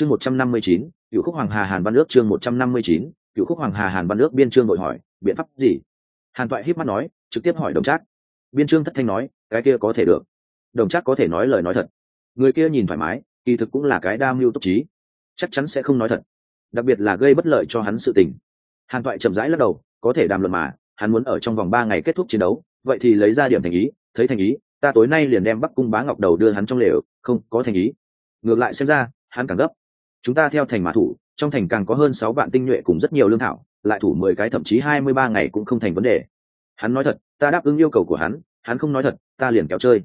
chương một trăm năm mươi chín cựu khúc hoàng hà hàn văn ước chương một trăm năm mươi chín cựu khúc hoàng hà hàn văn ước biên trương nội hỏi, biện pháp gì? Hàn toại híp mắt nói, trực tiếp hỏi đồng trác. Biên trương thất thanh nói, cái kia có thể được. Đồng trác có thể nói lời nói thật. Người kia nhìn thoải mái, kỳ thực cũng là cái đa mưu túc trí. Chắc chắn sẽ không nói thật. Đặc biệt là gây bất lợi cho hắn sự tình. Hàn toại chậm rãi lắc đầu, có thể đàm luận mà, hắn muốn ở trong vòng ba ngày kết thúc chiến đấu, vậy thì lấy ra điểm thành ý, thấy thành ý, ta tối nay liền đem bắc cung bá ngọc đầu đưa hắn trong lều, không, có thành ý. Ngược lại xem ra, hắn càng gấp chúng ta theo thành mã thủ, trong thành càng có hơn sáu vạn tinh nhuệ cùng rất nhiều lương thảo, lại thủ mười cái thậm chí hai mươi ba ngày cũng không thành vấn đề. Hắn nói thật, ta đáp ứng yêu cầu của hắn hắn không nói thật, ta liền kéo chơi.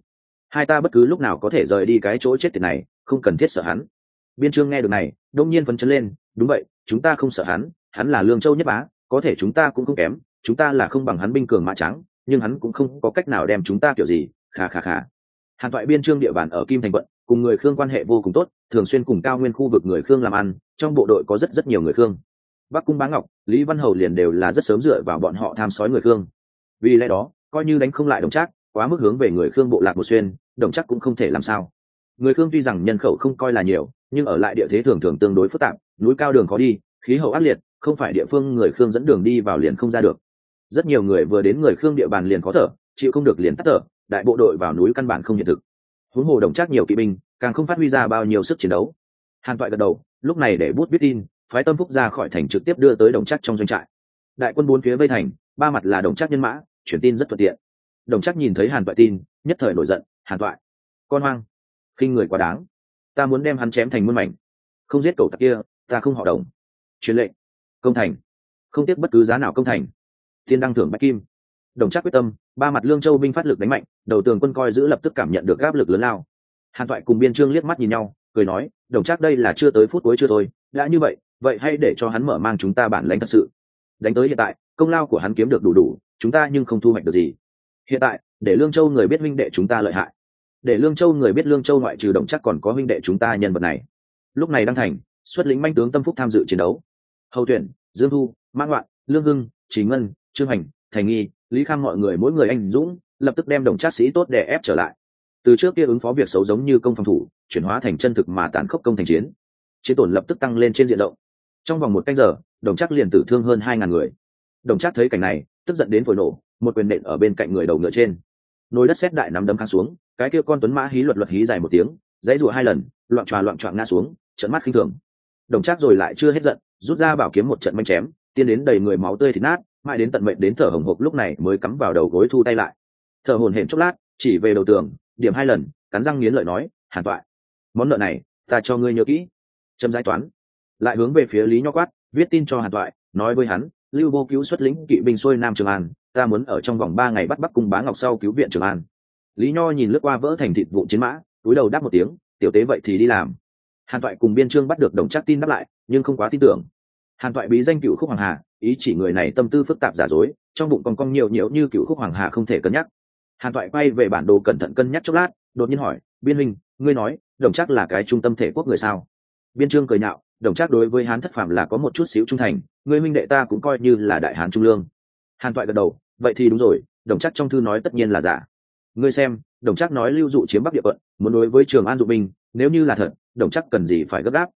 Hai ta bất cứ lúc nào có thể rời đi cái chỗ chết tiệt này, không cần thiết sợ hắn. Biên trương nghe được này, đông nhiên phấn chấn lên, đúng vậy, chúng ta không sợ hắn hắn là lương châu nhất bá, có thể chúng ta cũng không kém, chúng ta là không bằng hắn binh cường mã trắng, nhưng hắn cũng không có cách nào đem chúng ta kiểu gì khà khà khà hàn thoại biên trương địa bàn ở kim thành quận, cùng người khương quan hệ vô cùng tốt thường xuyên cùng cao nguyên khu vực người khương làm ăn, trong bộ đội có rất rất nhiều người khương. Bắc cung bá ngọc, lý văn hầu liền đều là rất sớm dựa vào bọn họ tham sói người khương. Vì lẽ đó, coi như đánh không lại đồng trác, quá mức hướng về người khương bộ lạc một xuyên, đồng chắc cũng không thể làm sao. Người khương tuy rằng nhân khẩu không coi là nhiều, nhưng ở lại địa thế thường thường tương đối phức tạp, núi cao đường khó đi, khí hậu ác liệt, không phải địa phương người khương dẫn đường đi vào liền không ra được. Rất nhiều người vừa đến người khương địa bàn liền khó thở, chịu không được liền tắt thở, đại bộ đội vào núi căn bản không hiện thực. Huống hồ đồng trác nhiều kỵ binh càng không phát huy ra bao nhiêu sức chiến đấu. Hàn toại gật đầu, lúc này để bút biết tin, phái tâm phúc ra khỏi thành trực tiếp đưa tới đồng trác trong doanh trại. Đại quân bốn phía vây thành, ba mặt là đồng trác nhân mã chuyển tin rất thuận tiện. Đồng trác nhìn thấy hàn toại tin, nhất thời nổi giận, hàn toại, con hoang, khinh người quá đáng. Ta muốn đem hắn chém thành muôn mảnh. Không giết cậu tặc kia, ta không họ đồng. Truyền lệnh, công thành. Không tiếc bất cứ giá nào công thành. Thiên đăng thưởng bách kim. Đồng chắc quyết tâm, ba mặt lương châu binh phát lực đánh mạnh, đầu tường quân coi giữ lập tức cảm nhận được áp lực lớn lao hàn toại cùng biên trương liếc mắt nhìn nhau, cười nói, đồng chắc đây là chưa tới phút cuối chưa thôi, đã như vậy vậy hay để cho hắn mở mang chúng ta bản lãnh thật sự. Đánh tới hiện tại, công lao của hắn kiếm được đủ đủ, chúng ta nhưng không thu hoạch được gì. Hiện tại, để lương châu người biết huynh đệ chúng ta lợi hại. Để lương châu người biết lương châu ngoại trừ động chắc còn có huynh đệ chúng ta nhân vật này. Lúc này đăng thành, xuất lĩnh manh tướng tâm phúc tham dự chiến đấu. Hầu tuyển, dương thu mãn loạn lương hưng trí ngân, trương hành, thành nghi, lý khang mọi người mỗi người anh dũng, lập tức đem đồng trác sĩ tốt để ép trở lại từ trước kia ứng phó việc xấu giống như công phòng thủ, chuyển hóa thành chân thực mà tàn khốc công thành chiến. Chiến tổn lập tức tăng lên trên diện rộng. Trong vòng một canh giờ, đồng trác liền tử thương hơn hai ngàn người. Đồng trác thấy cảnh này, tức giận đến phổi nổ, một quyền nện ở bên cạnh người đầu ngựa trên. Nồi đất xét đại nắm đấm khang xuống, cái kia con tuấn mã hí luật luật hí dài một tiếng, dãy rụa hai lần, loạn tròa loạn trọn ngã xuống trận mắt khinh thường. Đồng trác rồi lại chưa hết giận, rút ra bảo kiếm một trận manh chém, tiên đến đầy người máu tươi thịt nát, mãi đến tận mệnh đến thở hồng hộc lúc này mới cắm vào đầu gối thu tay lại. Thở hồn hển chốc lát, chỉ về đầu tường điểm hai lần, cắn răng nghiến lợi nói, hàn toại, món nợ này ta cho ngươi nhớ kỹ. Trâm giải toán, lại hướng về phía lý nho quát, viết tin cho hàn toại, nói với hắn, lưu vô cứu xuất lĩnh kỵ binh xuôi nam trường an, ta muốn ở trong vòng ba ngày bắt bắc cung bá ngọc sau cứu viện trường an. Lý nho nhìn lướt qua vỡ thành thịt vụ chiến mã, túi đầu đáp một tiếng, tiểu tế vậy thì đi làm. Hàn toại cùng biên trương bắt được đồng chắc tin đáp lại, nhưng không quá tin tưởng. Hàn toại bí danh cựu khúc hoàng hà, ý chỉ người này tâm tư phức tạp giả dối, trong bụng còn cong nhiều nhiễu như cựu khúc hoàng hà không thể cân nhắc hàn toại quay về bản đồ cẩn thận cân nhắc chốc lát đột nhiên hỏi biên Minh, ngươi nói đồng chắc là cái trung tâm thể quốc người sao? Biên trương cười nhạo đồng chắc đối với hán thất phạm là có một chút xíu trung thành ngươi Minh đệ ta cũng coi như là đại hán trung lương. Hàn toại gật đầu vậy thì đúng rồi đồng chắc trong thư nói tất nhiên là giả. Ngươi xem đồng chắc nói lưu dụ chiếm bắc địa quận muốn đối với trường an dụ binh nếu như là thật đồng chắc cần gì phải gấp gáp?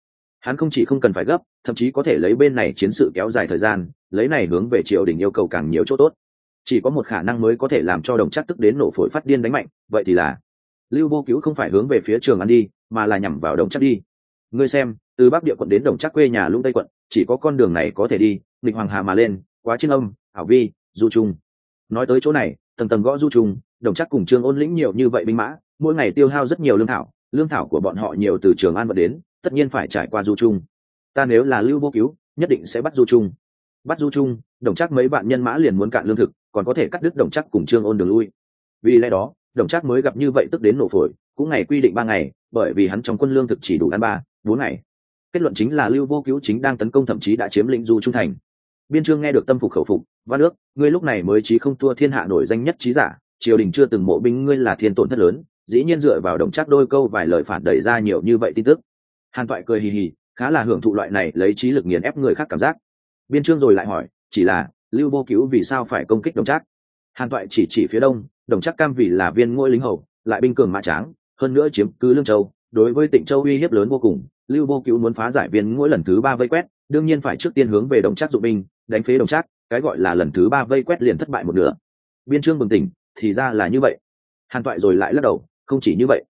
Hắn không chỉ không cần phải gấp thậm chí có thể lấy bên này chiến sự kéo dài thời gian lấy này hướng về triều đình yêu cầu càng nhiều chỗ tốt chỉ có một khả năng mới có thể làm cho đồng chắc tức đến nổ phổi phát điên đánh mạnh, vậy thì là lưu vô cứu không phải hướng về phía trường an đi, mà là nhằm vào đồng chắc đi. Ngươi xem, từ bắc địa quận đến đồng chắc quê nhà lũng tây quận, chỉ có con đường này có thể đi, nghịch hoàng hà mà lên, quá chiến âm, hảo vi, du trung. Nói tới chỗ này, tầng tầng gõ du trung, đồng chắc cùng trương ôn lĩnh nhiều như vậy binh mã, mỗi ngày tiêu hao rất nhiều lương thảo lương thảo của bọn họ nhiều từ trường an vận đến, tất nhiên phải trải qua du trung. Ta nếu là lưu vô cứu, nhất định sẽ bắt du trung. Bắt du trung, đồng chắc mấy bạn nhân mã liền muốn cạn lương thực còn có thể cắt đứt đồng chắc cùng trương ôn đường lui. Vì lẽ đó, đồng chắc mới gặp như vậy tức đến nổ phổi, cũng ngày quy định ba ngày, bởi vì hắn trong quân lương thực chỉ đủ ăn ba, bốn ngày. Kết luận chính là lưu vô cứu chính đang tấn công thậm chí đã chiếm lĩnh du trung thành. Biên trương nghe được tâm phục khẩu phục, văn ước, ngươi lúc này mới trí không thua thiên hạ nổi danh nhất trí giả, triều đình chưa từng mộ binh ngươi là thiên tổn thất lớn, dĩ nhiên dựa vào đồng chắc đôi câu vài lời phản đẩy ra nhiều như vậy tin tức. Hàn toại cười hì hì, khá là hưởng thụ loại này lấy trí lực nghiền ép người khác cảm giác. Biên trương rồi lại hỏi, chỉ là lưu vô cứu vì sao phải công kích đồng trác? Hàn toại chỉ chỉ phía đông, đồng trác cam vì là viên ngôi lính hầu, lại binh cường mã tráng, hơn nữa chiếm cứ lương châu. Đối với tịnh châu uy hiếp lớn vô cùng, lưu vô cứu muốn phá giải viên mỗi lần thứ ba vây quét, đương nhiên phải trước tiên hướng về đồng trác dụng binh, đánh phế đồng trác, cái gọi là lần thứ ba vây quét liền thất bại một nửa. Biên trương bừng tỉnh, thì ra là như vậy. Hàn toại rồi lại lắc đầu, không chỉ như vậy.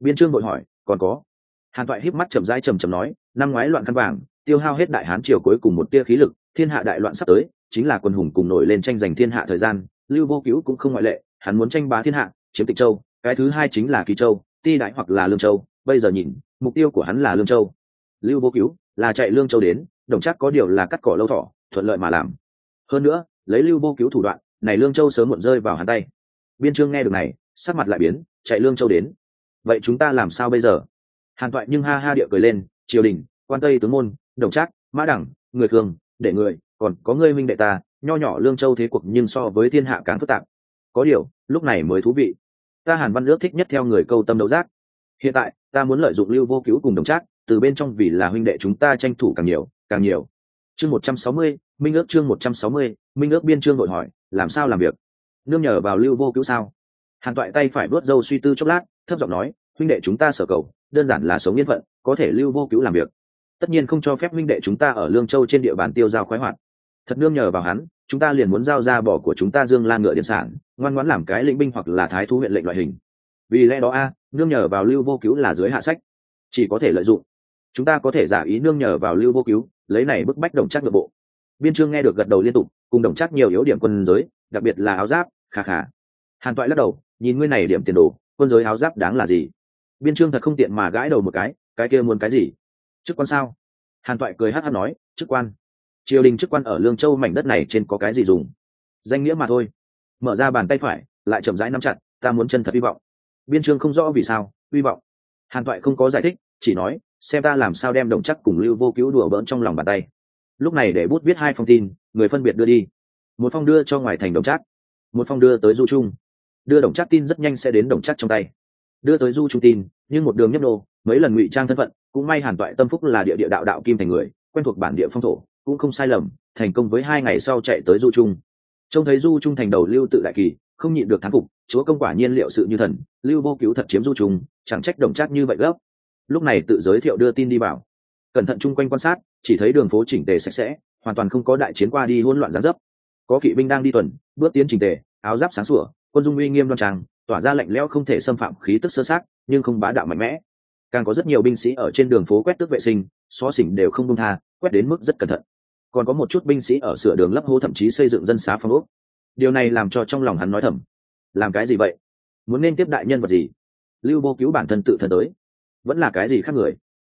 Biên trương vội hỏi, còn có. Hàn toại híp mắt chầm dai trầm trầm nói, năm ngoái loạn khăn vàng, tiêu hao hết đại hán triều cuối cùng một tia khí lực, thiên hạ đại loạn sắp tới chính là quân hùng cùng nổi lên tranh giành thiên hạ thời gian, lưu vô cứu cũng không ngoại lệ, hắn muốn tranh bá thiên hạ, chiếm tịch châu, cái thứ hai chính là kỳ châu, ti đại hoặc là lương châu, bây giờ nhìn, mục tiêu của hắn là lương châu. Lưu vô cứu là chạy lương châu đến, đồng chắc có điều là cắt cỏ lâu thỏ, thuận lợi mà làm. Hơn nữa, lấy lưu vô cứu thủ đoạn, này lương châu sớm muộn rơi vào hắn tay. Biên trương nghe được này, sắc mặt lại biến, chạy lương châu đến. Vậy chúng ta làm sao bây giờ? Hàn toại nhưng ha ha địa cười lên, triều đình, quan tây tướng môn, đồng trác mã đẳng, người thường, để người còn có ngươi minh đệ ta, nho nhỏ lương châu thế cuộc nhưng so với thiên hạ càng phức tạp. Có điều, lúc này mới thú vị. Ta hàn văn ước thích nhất theo người câu tâm đấu giác. Hiện tại, ta muốn lợi dụng lưu vô cứu cùng đồng trác, từ bên trong vì là huynh đệ chúng ta tranh thủ càng nhiều càng nhiều. Chương một trăm sáu mươi, minh ước chương một trăm sáu mươi, minh ước biên chương đội hỏi, làm sao làm việc? Nương nhờ vào lưu vô cứu sao? Hàn toại tay phải vớt dâu suy tư chốc lát, thấp giọng nói, huynh đệ chúng ta sở cầu, đơn giản là sống yên phận, có thể lưu vô cứu làm việc. Tất nhiên không cho phép huynh đệ chúng ta ở lương châu trên địa bàn tiêu giao khoái hoạt thật nương nhờ vào hắn, chúng ta liền muốn giao ra bỏ của chúng ta dương La ngựa điện sản, ngoan ngoãn làm cái lĩnh binh hoặc là thái thú huyện lệnh loại hình. Vì lẽ đó a, nương nhờ vào lưu vô cứu là dưới hạ sách, chỉ có thể lợi dụng. Chúng ta có thể giả ý nương nhờ vào lưu vô cứu, lấy này bức bách đồng chắc nội bộ. Biên trương nghe được gật đầu liên tục, cùng đồng chắc nhiều yếu điểm quân giới, đặc biệt là áo giáp khà khà hàn toại lắc đầu, nhìn nguyên này điểm tiền đồ, quân giới áo giáp đáng là gì? Biên trương thật không tiện mà gãi đầu một cái cái kia muốn cái gì? Chức quan sao? Hàn toại cười hát hát nói, chức quan triều đình chức quan ở lương châu mảnh đất này trên có cái gì dùng? Danh nghĩa mà thôi. Mở ra bàn tay phải, lại chậm rãi nắm chặt, ta muốn chân thật hy vọng. Biên trương không rõ vì sao, hy vọng. Hàn toại không có giải thích, chỉ nói, xem ta làm sao đem đồng chắc cùng lưu vô cứu đùa bỡn trong lòng bàn tay. Lúc này để bút viết hai phong tin, người phân biệt đưa đi. Một phong đưa cho ngoài thành đồng chắc, một phong đưa tới du trung. Đưa đồng chắc tin rất nhanh sẽ đến đồng chắc trong tay. Đưa tới du trung tin, nhưng một đường nhấp nô, mấy lần ngụy trang thân phận, cũng may hàn toại tâm phúc là địa địa đạo đạo kim thành người, quen thuộc bản địa phong thổ cũng không sai lầm thành công với hai ngày sau chạy tới du trung. Trông thấy du trung thành đầu lưu tự đại kỳ không nhịn được thán phục chúa công quả nhiên liệu sự như thần lưu vô cứu thật chiếm du trung chẳng trách đồng trác như vậy gấp. Lúc này tự giới thiệu đưa tin đi bảo, cẩn thận chung quanh quan sát chỉ thấy đường phố chỉnh tề sạch sẽ hoàn toàn không có đại chiến qua đi hỗn loạn gián dấp. Có kỵ binh đang đi tuần bước tiến chỉnh tề áo giáp sáng sủa quân dung uy nghiêm đoan trang tỏa ra lạnh lẽo không thể xâm phạm khí tức sơ sát nhưng không bá đạo mạnh mẽ. Càng có rất nhiều binh sĩ ở trên đường phố quét tước vệ sinh xó xỉnh đều không công tha quét đến mức rất cẩn thận còn có một chút binh sĩ ở sửa đường lấp hố thậm chí xây dựng dân xá phong ốc. Điều này làm cho trong lòng hắn nói thầm, làm cái gì vậy? Muốn nên tiếp đại nhân vật gì? Lưu vô cứu bản thân tự thân tới, vẫn là cái gì khác người?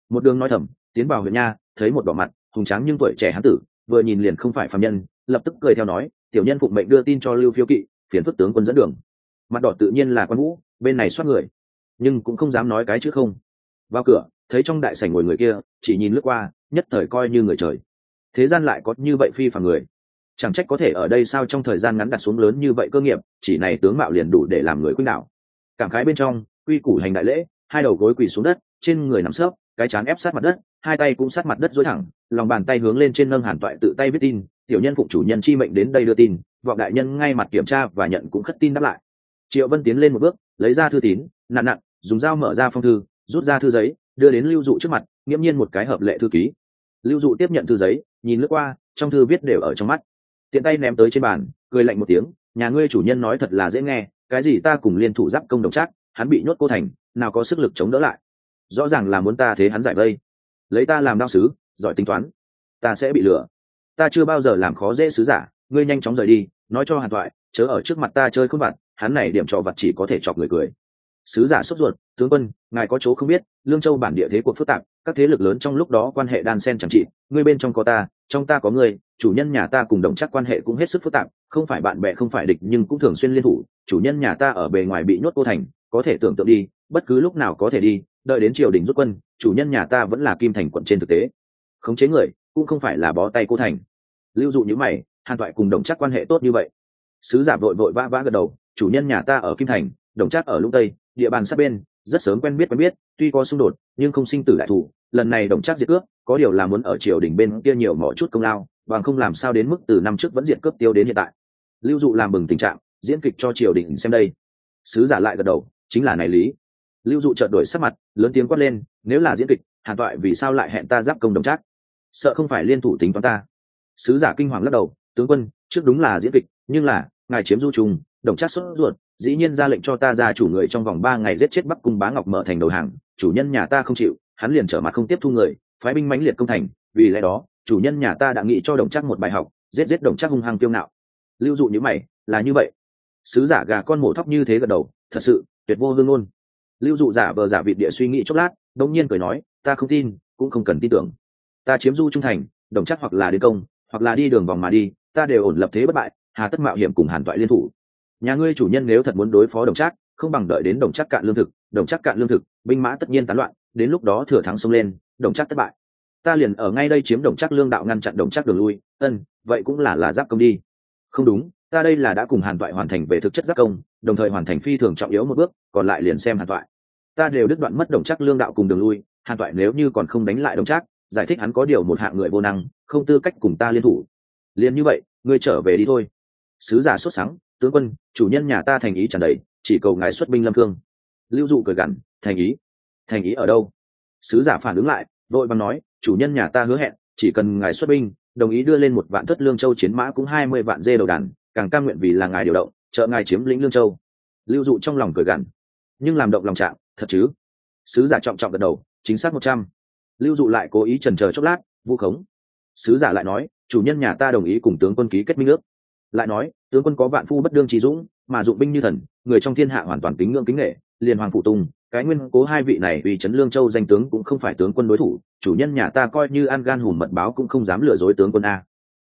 Một đường nói thầm, tiến vào huyện nha, thấy một đỏ mặt, hùng tráng nhưng tuổi trẻ hán tử, vừa nhìn liền không phải phạm nhân, lập tức cười theo nói, tiểu nhân phụng mệnh đưa tin cho lưu phiêu kỵ, phiền phức tướng quân dẫn đường. Mặt đỏ tự nhiên là quan vũ, bên này soát người, nhưng cũng không dám nói cái chứ không. Vào cửa, thấy trong đại sảnh ngồi người kia, chỉ nhìn lướt qua, nhất thời coi như người trời thế gian lại có như vậy phi phàm người. Chẳng trách có thể ở đây sao trong thời gian ngắn đặt xuống lớn như vậy cơ nghiệp, chỉ này tướng mạo liền đủ để làm người khuynh đảo. Cảm khái bên trong, quy củ hành đại lễ, hai đầu gối quỳ xuống đất, trên người nằm sấp, cái chán ép sát mặt đất, hai tay cũng sát mặt đất dối thẳng, lòng bàn tay hướng lên trên nâng hàn toại tự tay viết tin, tiểu nhân phụng chủ nhân chi mệnh đến đây đưa tin, vọng đại nhân ngay mặt kiểm tra và nhận cũng khất tin đáp lại. Triệu vân tiến lên một bước, lấy ra thư tín, nặn nặn, dùng dao mở ra phong thư, rút ra thư giấy, đưa đến lưu dụ trước mặt, nghiễm nhiên một cái hợp lệ thư ký. Lưu dụ tiếp nhận thư giấy nhìn lướt qua, trong thư viết đều ở trong mắt. Tiện tay ném tới trên bàn, cười lạnh một tiếng, nhà ngươi chủ nhân nói thật là dễ nghe, cái gì ta cùng liên thủ giáp công đồng chắc hắn bị nhốt cô thành, nào có sức lực chống đỡ lại. Rõ ràng là muốn ta thế hắn giải vây. Lấy ta làm đao sứ, giỏi tính toán, ta sẽ bị lừa. Ta chưa bao giờ làm khó dễ sứ giả, ngươi nhanh chóng rời đi, nói cho hàn thoại, chớ ở trước mặt ta chơi khôn vặt, hắn này điểm trò vặt chỉ có thể chọc người cười. Sứ giả sốt ruột, tướng quân, ngài có chỗ không biết, lương châu bản địa thế cuộc phức tạp các thế lực lớn trong lúc đó quan hệ đan sen chẳng trị, ngươi bên trong có ta, trong ta có ngươi, chủ nhân nhà ta cùng đồng chắc quan hệ cũng hết sức phức tạp, không phải bạn bè không phải địch nhưng cũng thường xuyên liên thủ, chủ nhân nhà ta ở bề ngoài bị nhốt cô thành, có thể tưởng tượng đi, bất cứ lúc nào có thể đi, đợi đến triều đình rút quân, chủ nhân nhà ta vẫn là kim thành quận trên thực tế. Khống chế người, cũng không phải là bó tay cô thành. Lưu dụ như mày, hàn toại cùng đồng chắc quan hệ tốt như vậy. Sứ giả vội vội vã vã gật đầu, chủ nhân nhà ta ở kim thành, đồng chắc ở lũng tây, địa bàn sát bên, rất sớm quen biết quen biết, tuy có xung đột nhưng không sinh tử đại thủ, lần này đồng chắc diệt cướp, có điều là muốn ở triều đình bên kia nhiều mỏ chút công lao, bằng không làm sao đến mức từ năm trước vẫn diệt cướp tiêu đến hiện tại. Lưu dụ làm bừng tình trạng, diễn kịch cho triều đình xem đây. Sứ giả lại gật đầu, chính là này lý. Lưu dụ chợt đổi sắc mặt, lớn tiếng quát lên, nếu là diễn kịch, hàn toại vì sao lại hẹn ta giáp công đồng trác? Sợ không phải liên thủ tính toán ta. Sứ giả kinh hoàng lắc đầu, tướng quân, trước đúng là diễn kịch, nhưng là, ngài chiếm du trùng, đồng trác xuất ruột, dĩ nhiên ra lệnh cho ta ra chủ người trong vòng ba ngày giết chết bắc cung bá ngọc mở thành đầu hàng chủ nhân nhà ta không chịu, hắn liền trở mặt không tiếp thu người, phái binh mãnh liệt công thành, vì lẽ đó, chủ nhân nhà ta đã nghĩ cho đồng chắc một bài học, giết giết đồng chắc hung hăng kiêu ngạo. Lưu dụ như mày, là như vậy. Sứ giả gà con mổ thóc như thế gật đầu, thật sự, tuyệt vô hương luôn lưu dụ giả vờ giả vị địa suy nghĩ chốc lát đông nhiên cười nói, ta không tin, cũng không cần tin tưởng. Ta chiếm du trung thành, đồng chắc hoặc là đến công, hoặc là đi đường vòng mà đi, ta đều ổn lập thế bất bại, hà tất mạo hiểm cùng hàn toại liên thủ. Nhà ngươi chủ nhân nếu thật muốn đối phó đồng chắc không bằng đợi đến đồng chắc cạn lương thực đồng chắc cạn lương thực, binh mã tất nhiên tán loạn, đến lúc đó thừa thắng xông lên, đồng chắc thất bại. Ta liền ở ngay đây chiếm đồng chắc lương đạo ngăn chặn đồng chắc đường lui. Ân, vậy cũng là là giáp công đi. Không đúng, ta đây là đã cùng hàn toại hoàn thành về thực chất giáp công, đồng thời hoàn thành phi thường trọng yếu một bước, còn lại liền xem hàn toại. Ta đều đứt đoạn mất đồng chắc lương đạo cùng đường lui, hàn toại nếu như còn không đánh lại đồng chắc, giải thích hắn có điều một hạng người vô năng, không tư cách cùng ta liên thủ. Liền như vậy, ngươi trở về đi thôi. Sứ giả xuất sáng tướng quân, chủ nhân nhà ta thành ý tràn đầy, chỉ cầu ngài xuất binh lâm thương lưu dụ cười gằn, thành ý thành ý ở đâu? Sứ giả phản ứng lại, vội bằng nói, chủ nhân nhà ta hứa hẹn, chỉ cần ngài xuất binh, đồng ý đưa lên một vạn thất lương châu chiến mã cũng hai mươi vạn dê đầu đàn, càng cam nguyện vì là ngài điều động, trợ ngài chiếm lĩnh lương châu. Lưu dụ trong lòng cười gằn, nhưng làm động lòng trạng, thật chứ? Sứ giả trọng trọng gật đầu, chính xác một trăm. Lưu dụ lại cố ý trần chờ chốc lát, vu khống. Sứ giả lại nói, chủ nhân nhà ta đồng ý cùng tướng quân ký kết minh ước. Lại nói, tướng quân có vạn phu bất đương trí dũng, mà dụng binh như thần, người trong thiên hạ hoàn toàn kính ngưỡng kính nghệ liền hoàng phụ tùng cái nguyên cố hai vị này vì trấn lương châu danh tướng cũng không phải tướng quân đối thủ chủ nhân nhà ta coi như an gan hùm mật báo cũng không dám lừa dối tướng quân a.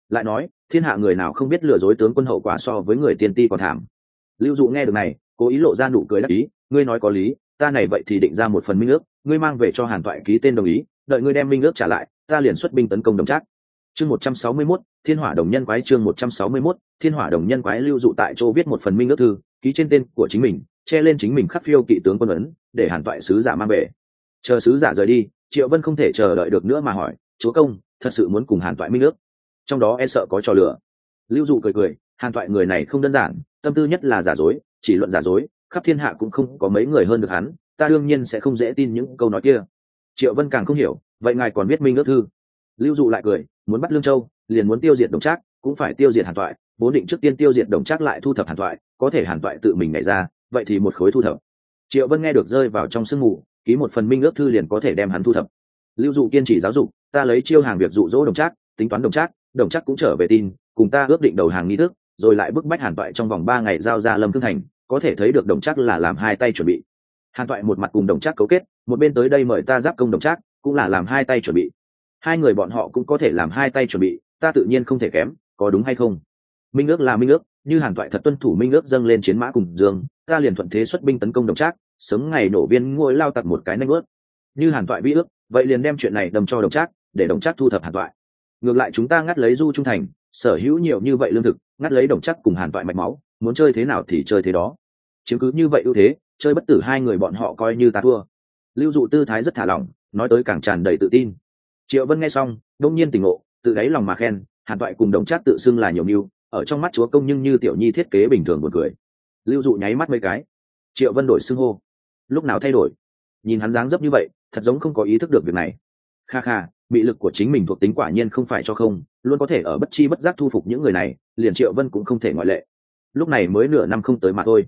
Lại nói thiên hạ người nào không biết lừa dối tướng quân hậu quả so với người tiên ti còn thảm. Lưu dụ nghe được này cố ý lộ ra nụ cười đắc ý ngươi nói có lý ta này vậy thì định ra một phần minh ước ngươi mang về cho hàn toại ký tên đồng ý đợi ngươi đem minh ước trả lại ta liền xuất binh tấn công đồng trác. Chương một trăm sáu mươi 161, thiên hỏa đồng nhân quái chương một trăm sáu mươi 161, thiên hỏa đồng nhân quái lưu dụ tại chỗ viết một phần minh ước thư ký trên tên của chính mình che lên chính mình khắc phiêu kỵ tướng quân ấn, để hàn toại sứ giả mang về. Chờ sứ giả rời đi, triệu vân không thể chờ đợi được nữa mà hỏi, chúa công, thật sự muốn cùng hàn toại minh nước trong đó e sợ có trò lửa lưu dụ cười cười, hàn toại người này không đơn giản, tâm tư nhất là giả dối, chỉ luận giả dối, khắp thiên hạ cũng không có mấy người hơn được hắn, ta đương nhiên sẽ không dễ tin những câu nói kia. Triệu vân càng không hiểu, vậy ngài còn biết minh ước thư? Lưu dụ lại cười, muốn bắt lương châu, liền muốn tiêu diệt đồng trác, cũng phải tiêu diệt hàn toại, vốn định trước tiên tiêu diệt đồng trác lại thu thập hàn toại, có thể hàn toại tự mình nhảy ra vậy thì một khối thu thập. Triệu vân nghe được rơi vào trong sương mù, ký một phần minh ước thư liền có thể đem hắn thu thập. Lưu dụ kiên trì giáo dục, ta lấy chiêu hàng việc dụ dỗ đồng trác, tính toán đồng trác đồng trác cũng trở về tin, cùng ta ước định đầu hàng nghi thức, rồi lại bức bách hàn toại trong vòng ba ngày giao ra lâm thương thành, có thể thấy được đồng trác là làm hai tay chuẩn bị. Hàn toại một mặt cùng đồng trác cấu kết, một bên tới đây mời ta giáp công đồng trác, cũng là làm hai tay chuẩn bị. Hai người bọn họ cũng có thể làm hai tay chuẩn bị, ta tự nhiên không thể kém, có đúng hay không? Minh ước là minh ước như hàn toại thật tuân thủ minh ước dâng lên chiến mã cùng dương, ta liền thuận thế xuất binh tấn công đồng trác, sớm ngày nổ viên ngôi lao tặc một cái nanh ướt như hàn toại vi ước, vậy liền đem chuyện này đâm cho đồng trác, để đồng trác thu thập hàn toại ngược lại chúng ta ngắt lấy du trung thành, sở hữu nhiều như vậy lương thực, ngắt lấy đồng trác cùng hàn toại mạch máu, muốn chơi thế nào thì chơi thế đó. Chứng cứ như vậy ưu thế, chơi bất tử hai người bọn họ coi như ta thua. Lưu dụ tư thái rất thả lỏng, nói tới càng tràn đầy tự tin. Triệu vân nghe xong, đông nhiên tỉnh ngộ, tự đáy lòng mà khen, hàn toại cùng đồng trác tự xưng là nhiều mưu ở trong mắt chúa công nhưng như tiểu nhi thiết kế bình thường buồn cười. Lưu dụ nháy mắt mấy cái. Triệu vân đổi xưng hô. Lúc nào thay đổi? Nhìn hắn dáng dấp như vậy, thật giống không có ý thức được việc này. Kha kha, mị lực của chính mình thuộc tính quả nhiên không phải cho không, luôn có thể ở bất chi bất giác thu phục những người này, liền triệu vân cũng không thể ngoại lệ. Lúc này mới nửa năm không tới mà thôi.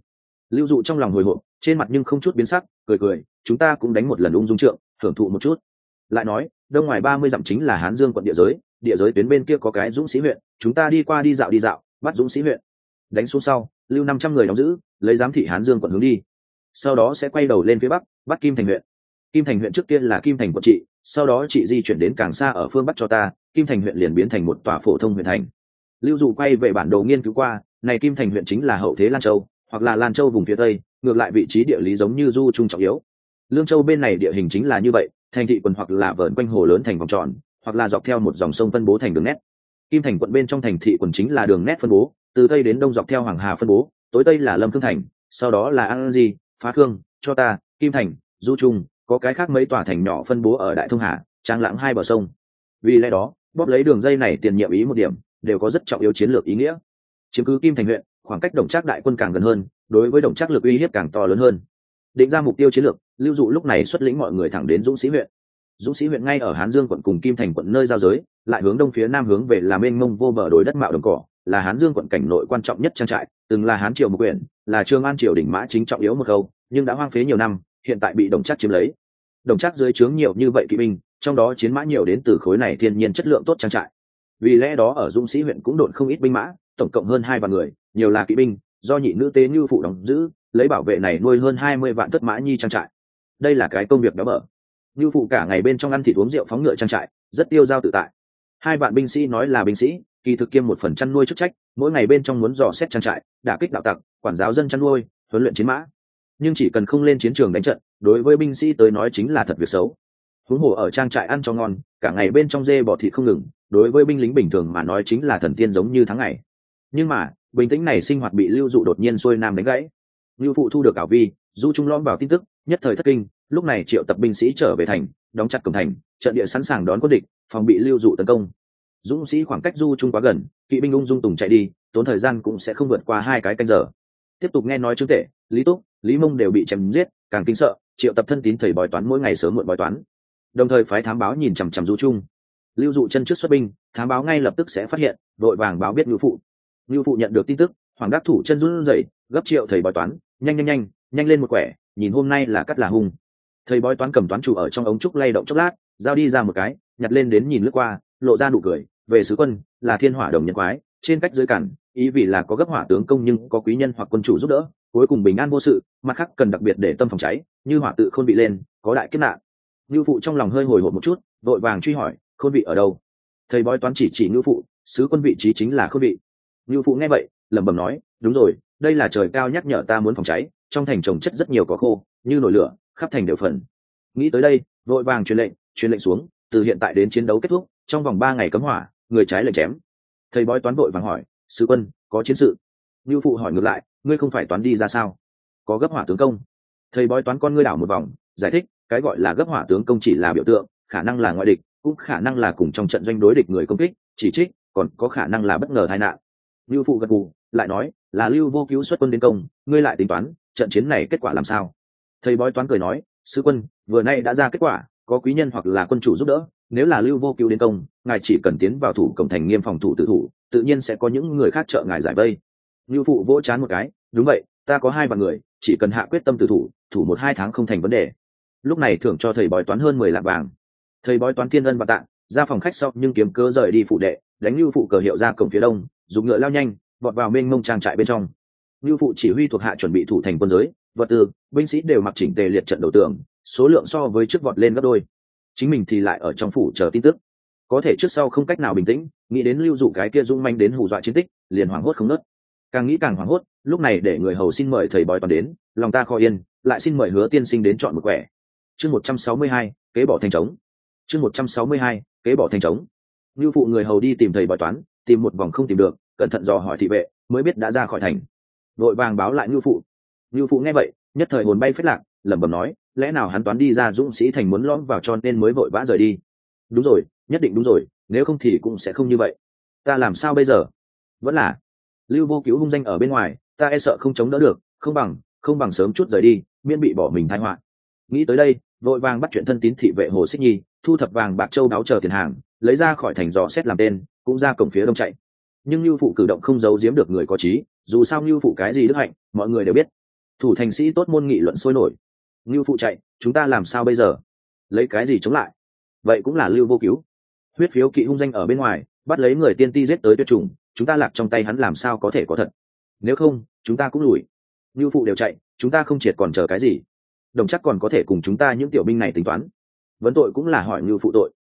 Lưu dụ trong lòng hồi hộp, trên mặt nhưng không chút biến sắc, cười cười, chúng ta cũng đánh một lần ung dung trượng hưởng thụ một chút. Lại nói, đông ngoài ba mươi dặm chính là hán dương quận địa giới địa giới tuyến bên kia có cái dũng sĩ huyện, chúng ta đi qua đi dạo đi dạo, bắt dũng sĩ huyện. Đánh xuống sau, lưu năm trăm người đóng giữ, lấy giám thị hán dương quận hướng đi. Sau đó sẽ quay đầu lên phía bắc, bắt kim thành huyện. Kim thành huyện trước tiên là kim thành quận trị, sau đó chị di chuyển đến càng xa ở phương bắc cho ta, kim thành huyện liền biến thành một tòa phổ thông huyện thành. Lưu dụ quay về bản đồ nghiên cứu qua, này kim thành huyện chính là hậu thế lan châu, hoặc là lan châu vùng phía tây, ngược lại vị trí địa lý giống như du trung trọng yếu. Lương châu bên này địa hình chính là như vậy, thành thị quần hoặc là vờn quanh hồ lớn thành vòng tròn hoặc là dọc theo một dòng sông phân bố thành đường nét. Kim thành quận bên trong thành thị quần chính là đường nét phân bố, từ tây đến đông dọc theo hoàng hà phân bố, tối tây là lâm thương thành, sau đó là an di, phá khương, cho ta, kim thành, du trung, có cái khác mấy tòa thành nhỏ phân bố ở đại thông hà trang lãng hai bờ sông. Vì lẽ đó, bóp lấy đường dây này tiền nhiệm ý một điểm, đều có rất trọng yếu chiến lược ý nghĩa. Chiếm cứ kim thành huyện, khoảng cách đồng trác đại quân càng gần hơn, đối với đồng trác lực uy hiếp càng to lớn hơn. Định ra mục tiêu chiến lược, lưu dụ lúc này xuất lĩnh mọi người thẳng đến dũng sĩ huyện dũng sĩ huyện ngay ở hán dương quận cùng kim thành quận nơi giao giới, lại hướng đông phía nam hướng về làm mênh mông vô bờ đồi đất mạo đồng cỏ, là hán dương quận cảnh nội quan trọng nhất trang trại, từng là hán triều một quyển, là trương an triều đỉnh mã chính trọng yếu một khâu, nhưng đã hoang phế nhiều năm, hiện tại bị đồng chắc chiếm lấy. Đồng chắc dưới trướng nhiều như vậy kỵ binh, trong đó chiến mã nhiều đến từ khối này thiên nhiên chất lượng tốt trang trại. Vì lẽ đó ở dũng sĩ huyện cũng đồn không ít binh mã, tổng cộng hơn hai vạn người, nhiều là kỵ binh, do nhị nữ tế như phụ đóng giữ, lấy bảo vệ này nuôi hơn hai mươi vạn thất mã nhi trang trại. Đây là cái công việc đó mở như phụ cả ngày bên trong ăn thịt uống rượu phóng ngựa trang trại, rất tiêu dao tự tại. Hai bạn binh sĩ nói là binh sĩ, kỳ thực kiêm một phần chăn nuôi chức trách, mỗi ngày bên trong muốn dò xét trang trại, đả kích đạo tặc, quản giáo dân chăn nuôi, huấn luyện chiến mã. Nhưng chỉ cần không lên chiến trường đánh trận, đối với binh sĩ tới nói chính là thật việc xấu. Huống hồ ở trang trại ăn cho ngon, cả ngày bên trong dê bỏ thịt không ngừng, đối với binh lính bình thường mà nói chính là thần tiên giống như tháng ngày. Nhưng mà, bình tĩnh này sinh hoạt bị lưu dụ đột nhiên xuôi nam đánh gãy. Lưu phụ thu được ảo vi, du trung lõm vào tin tức, nhất thời thất kinh lúc này triệu tập binh sĩ trở về thành, đóng chặt cổng thành, trận địa sẵn sàng đón quân địch, phòng bị lưu dụ tấn công. Dũng sĩ khoảng cách du trung quá gần, kỵ binh ung dung tùng chạy đi, tốn thời gian cũng sẽ không vượt qua hai cái canh giờ. Tiếp tục nghe nói chứng tệ, lý túc, lý mông đều bị chém giết, càng kinh sợ, triệu tập thân tín thầy bói toán mỗi ngày sớm muộn bói toán. Đồng thời phái thám báo nhìn chằm chằm du trung. Lưu dụ chân trước xuất binh, thám báo ngay lập tức sẽ phát hiện, đội vàng báo biết ngữ phụ. Ngữ phụ nhận được tin tức, hoàng đắc thủ chân run rẩy, gấp triệu thầy bói toán, nhanh nhanh nhanh nhanh lên một quẻ, nhìn hôm nay là cắt là hung thầy bói toán cầm toán chủ ở trong ống trúc lay động chốc lát, giao đi ra một cái, nhặt lên đến nhìn lướt qua, lộ ra nụ cười, về sứ quân, là thiên hỏa đồng nhân quái, trên cách dưới cản, ý vì là có gấp hỏa tướng công nhưng có quý nhân hoặc quân chủ giúp đỡ, cuối cùng bình an vô sự, mặt khác cần đặc biệt để tâm phòng cháy, như hỏa tự khôn bị lên, có đại kết nạn. Ngư phụ trong lòng hơi hồi hộp một chút, vội vàng truy hỏi, khôn vị ở đâu? Thầy bói toán chỉ chỉ ngư phụ, sứ quân vị trí chính là khôn vị. Ngư phụ nghe vậy, lẩm bẩm nói, đúng rồi, đây là trời cao nhắc nhở ta muốn phòng cháy, trong thành trồng chất rất nhiều có khô, như nổi lửa khắp thành đều phần. Nghĩ tới đây, vội vàng truyền lệnh truyền lệnh xuống, từ hiện tại đến chiến đấu kết thúc, trong vòng ba ngày cấm hỏa, người trái lệnh chém. Thầy bói toán vội vàng hỏi sứ quân, có chiến sự? Lưu phụ hỏi ngược lại, ngươi không phải toán đi ra sao? Có gấp hỏa tướng công. Thầy bói toán con ngươi đảo một vòng, giải thích, cái gọi là gấp hỏa tướng công chỉ là biểu tượng, khả năng là ngoại địch, cũng khả năng là cùng trong trận doanh đối địch người công kích, chỉ trích, còn có khả năng là bất ngờ tai nạn. Lưu phụ gật gù, lại nói, là lưu vô cứu xuất quân đến công, ngươi lại tính toán, trận chiến này kết quả làm sao? Thầy bói toán cười nói sứ quân, vừa nay đã ra kết quả, có quý nhân hoặc là quân chủ giúp đỡ, nếu là lưu vô cứu đến công, ngài chỉ cần tiến vào thủ cổng thành nghiêm phòng thủ tự thủ, tự nhiên sẽ có những người khác trợ ngài giải vây. Lưu phụ vỗ chán một cái, đúng vậy, ta có hai vạn người, chỉ cần hạ quyết tâm tự thủ thủ một hai tháng không thành vấn đề. Lúc này thưởng cho thầy bói toán hơn mười lạng vàng. Thầy bói toán thiên ân và tạng ra phòng khách sau nhưng kiếm cớ rời đi phụ đệ, đánh lưu phụ cờ hiệu ra cổng phía đông, dùng ngựa lao nhanh, vọt vào mênh mông trang trại bên trong. Lưu phụ chỉ huy thuộc hạ chuẩn bị thủ thành quân giới vật tư, binh sĩ đều mặc chỉnh tề liệt trận đầu tường, số lượng so với trước vọt lên gấp đôi. Chính mình thì lại ở trong phủ chờ tin tức. Có thể trước sau không cách nào bình tĩnh, nghĩ đến lưu dụ cái kia dung manh đến hù dọa chiến tích, liền hoảng hốt không nớt. Càng nghĩ càng hoảng hốt, lúc này để người hầu xin mời thầy bói toàn đến, lòng ta khó yên, lại xin mời hứa tiên sinh đến chọn một quẻ. Chương một trăm sáu mươi hai, kế bỏ thành trống. Chương một trăm sáu mươi hai, kế bỏ thành trống. Lưu phụ người hầu đi tìm thầy bói toán, tìm một vòng không tìm được, cẩn thận dò hỏi thị vệ, mới biết đã ra khỏi thành. Vội vàng báo lại như phụ ngưu phụ nghe vậy, nhất thời hồn bay phết lạc, lẩm bẩm nói, lẽ nào hắn toán đi ra dũng sĩ thành muốn lõm vào cho nên mới vội vã rời đi? Đúng rồi, nhất định đúng rồi, nếu không thì cũng sẽ không như vậy. Ta làm sao bây giờ? Vẫn là, lưu vô cứu hung danh ở bên ngoài, ta e sợ không chống đỡ được, không bằng không bằng sớm chút rời đi, miễn bị bỏ mình thai họa. Nghĩ tới đây, vội vàng bắt chuyện thân tín thị vệ hồ xích nhi, thu thập vàng bạc châu đáo chờ tiền hàng, lấy ra khỏi thành dò xét làm tên, cũng ra cổng phía đông chạy. Nhưng lưu phụ cử động không giấu giếm được người có trí, dù sao lưu phụ cái gì đức hạnh, mọi người đều biết thủ thành sĩ tốt môn nghị luận sôi nổi. Lưu phụ chạy, chúng ta làm sao bây giờ? Lấy cái gì chống lại? Vậy cũng là lưu vô cứu. Huyết phiếu kỵ hung danh ở bên ngoài, bắt lấy người tiên ti giết tới tuyệt chủng, chúng ta lạc trong tay hắn làm sao có thể có thật? Nếu không, chúng ta cũng lùi. Lưu phụ đều chạy, chúng ta không triệt còn chờ cái gì? Đồng chắc còn có thể cùng chúng ta những tiểu binh này tính toán. Vấn tội cũng là hỏi lưu phụ tội.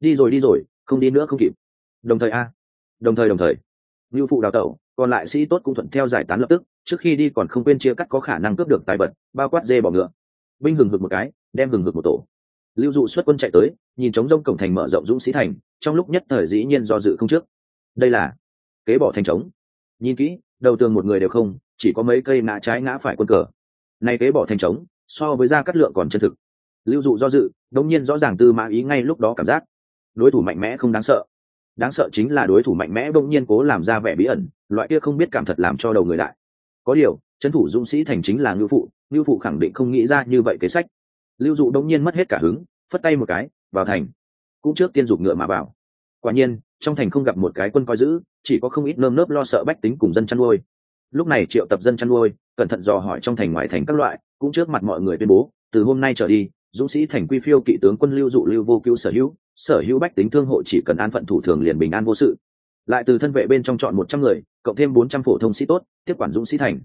Đi rồi đi rồi, không đi nữa không kịp. Đồng thời a. Đồng thời đồng thời. Lưu phụ đào tẩu, còn lại sĩ tốt cũng thuận theo giải tán lập tức trước khi đi còn không quên chia cắt có khả năng cướp được tài vật, bao quát dê bỏ ngựa. Binh hừng hực một cái, đem hừng hực một tổ. Lưu dụ xuất quân chạy tới, nhìn trống rông cổng thành mở rộng dũng sĩ thành, trong lúc nhất thời dĩ nhiên do dự không trước. Đây là kế bỏ thành trống. Nhìn kỹ, đầu tường một người đều không, chỉ có mấy cây ngã trái ngã phải quân cờ. Nay kế bỏ thành trống, so với ra cắt lượng còn chân thực. Lưu dụ do dự đông nhiên rõ ràng tư mã ý ngay lúc đó cảm giác. Đối thủ mạnh mẽ không đáng sợ. Đáng sợ chính là đối thủ mạnh mẽ đông nhiên cố làm ra vẻ bí ẩn, loại kia không biết cảm thật làm cho đầu người lại có điều, trấn thủ dũng sĩ thành chính là ngưu phụ ngưu phụ khẳng định không nghĩ ra như vậy kế sách. Lưu dụ đông nhiên mất hết cả hứng, phất tay một cái, vào thành. Cũng trước tiên dục ngựa mà vào. Quả nhiên, trong thành không gặp một cái quân coi giữ, chỉ có không ít nơm nớp lo sợ bách tính cùng dân chăn nuôi. Lúc này triệu tập dân chăn nuôi, cẩn thận dò hỏi trong thành ngoại thành các loại, cũng trước mặt mọi người tuyên bố, từ hôm nay trở đi, dũng sĩ thành quy phiêu kỵ tướng quân lưu dụ lưu vô cứu sở hữu sở hữu bách tính thương hộ chỉ cần an phận thủ thường liền bình an vô sự. Lại từ thân vệ bên trong chọn một trăm người cộng thêm bốn trăm phổ thông sĩ tốt, tiếp quản dũng sĩ thành.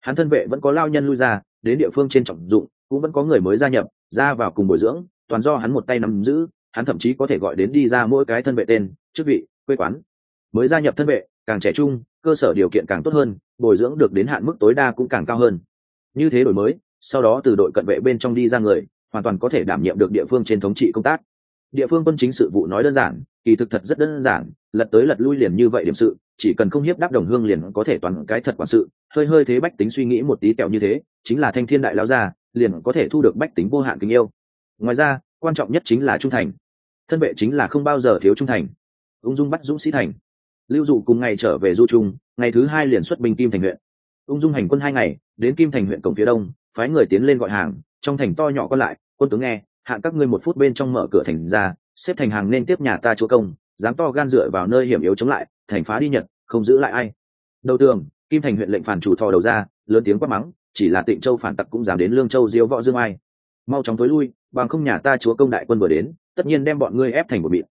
Hắn thân vệ vẫn có lao nhân lui ra, đến địa phương trên trọng dụng, cũng vẫn có người mới gia nhập, ra vào cùng bồi dưỡng, toàn do hắn một tay nắm giữ, hắn thậm chí có thể gọi đến đi ra mỗi cái thân vệ tên, chức vị, quê quán. Mới gia nhập thân vệ, càng trẻ trung, cơ sở điều kiện càng tốt hơn, bồi dưỡng được đến hạn mức tối đa cũng càng cao hơn. Như thế đổi mới, sau đó từ đội cận vệ bên trong đi ra người, hoàn toàn có thể đảm nhiệm được địa phương trên thống trị công tác. Địa phương quân chính sự vụ nói đơn giản, kỳ thực thật rất đơn giản lật tới lật lui liền như vậy điểm sự, chỉ cần không hiếp đáp đồng hương liền có thể toàn cái thật quản sự. Hơi hơi thế bách tính suy nghĩ một tí kẹo như thế, chính là thanh thiên đại lao gia, liền có thể thu được bách tính vô hạn tình yêu. Ngoài ra, quan trọng nhất chính là trung thành. Thân vệ chính là không bao giờ thiếu trung thành. Ung dung bắt dũng sĩ thành. Lưu dụ cùng ngày trở về du trung, ngày thứ hai liền xuất binh kim thành huyện. Ung dung hành quân hai ngày, đến kim thành huyện cổng phía đông, phái người tiến lên gọi hàng, trong thành to nhỏ còn lại, quân tướng nghe hạn các ngươi một phút bên trong mở cửa thành ra, xếp thành hàng nên tiếp nhà ta chúa công dám to gan dựa vào nơi hiểm yếu chống lại, thành phá đi nhật, không giữ lại ai. Đầu tường, kim thành huyện lệnh phản chủ thò đầu ra, lớn tiếng quát mắng, chỉ là tịnh châu phản tặc cũng dám đến lương châu diếu võ dương ai. Mau chóng tối lui, bằng không nhà ta chúa công đại quân vừa đến, tất nhiên đem bọn ngươi ép thành một mịn.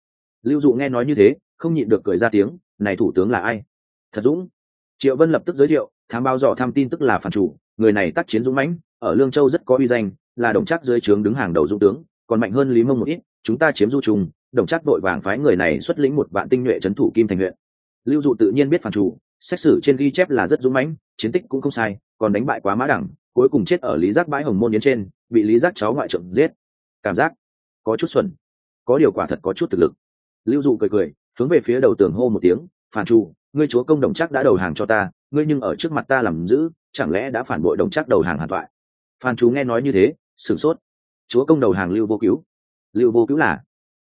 Lưu dụ nghe nói như thế, không nhịn được cười ra tiếng, này thủ tướng là ai? Thật dũng. Triệu vân lập tức giới thiệu, thám bao dò tham tin tức là phản chủ, người này tác chiến dũng mãnh, ở lương châu rất có uy danh, là đồng chắc dưới trướng đứng hàng đầu dũng tướng, còn mạnh hơn lý mông một ít, chúng ta chiếm du trùng đồng chắc đội vàng phái người này xuất lĩnh một vạn tinh nhuệ trấn thủ kim thành huyện. Lưu dụ tự nhiên biết phản chủ, xét xử trên ghi chép là rất dũng mãnh, chiến tích cũng không sai, còn đánh bại quá mã đẳng, cuối cùng chết ở lý giác bãi hồng môn yến trên, bị lý giác cháu ngoại trộm giết. Cảm giác có chút xuẩn, có điều quả thật có chút thực lực. Lưu dụ cười cười, hướng về phía đầu tường hô một tiếng, phản chủ, ngươi chúa công đồng chắc đã đầu hàng cho ta, ngươi nhưng ở trước mặt ta làm giữ chẳng lẽ đã phản bội đồng chắc đầu hàng hàn thoại phan chú nghe nói như thế, sửng sốt. Chúa công đầu hàng lưu vô cứu. Lưu vô cứu là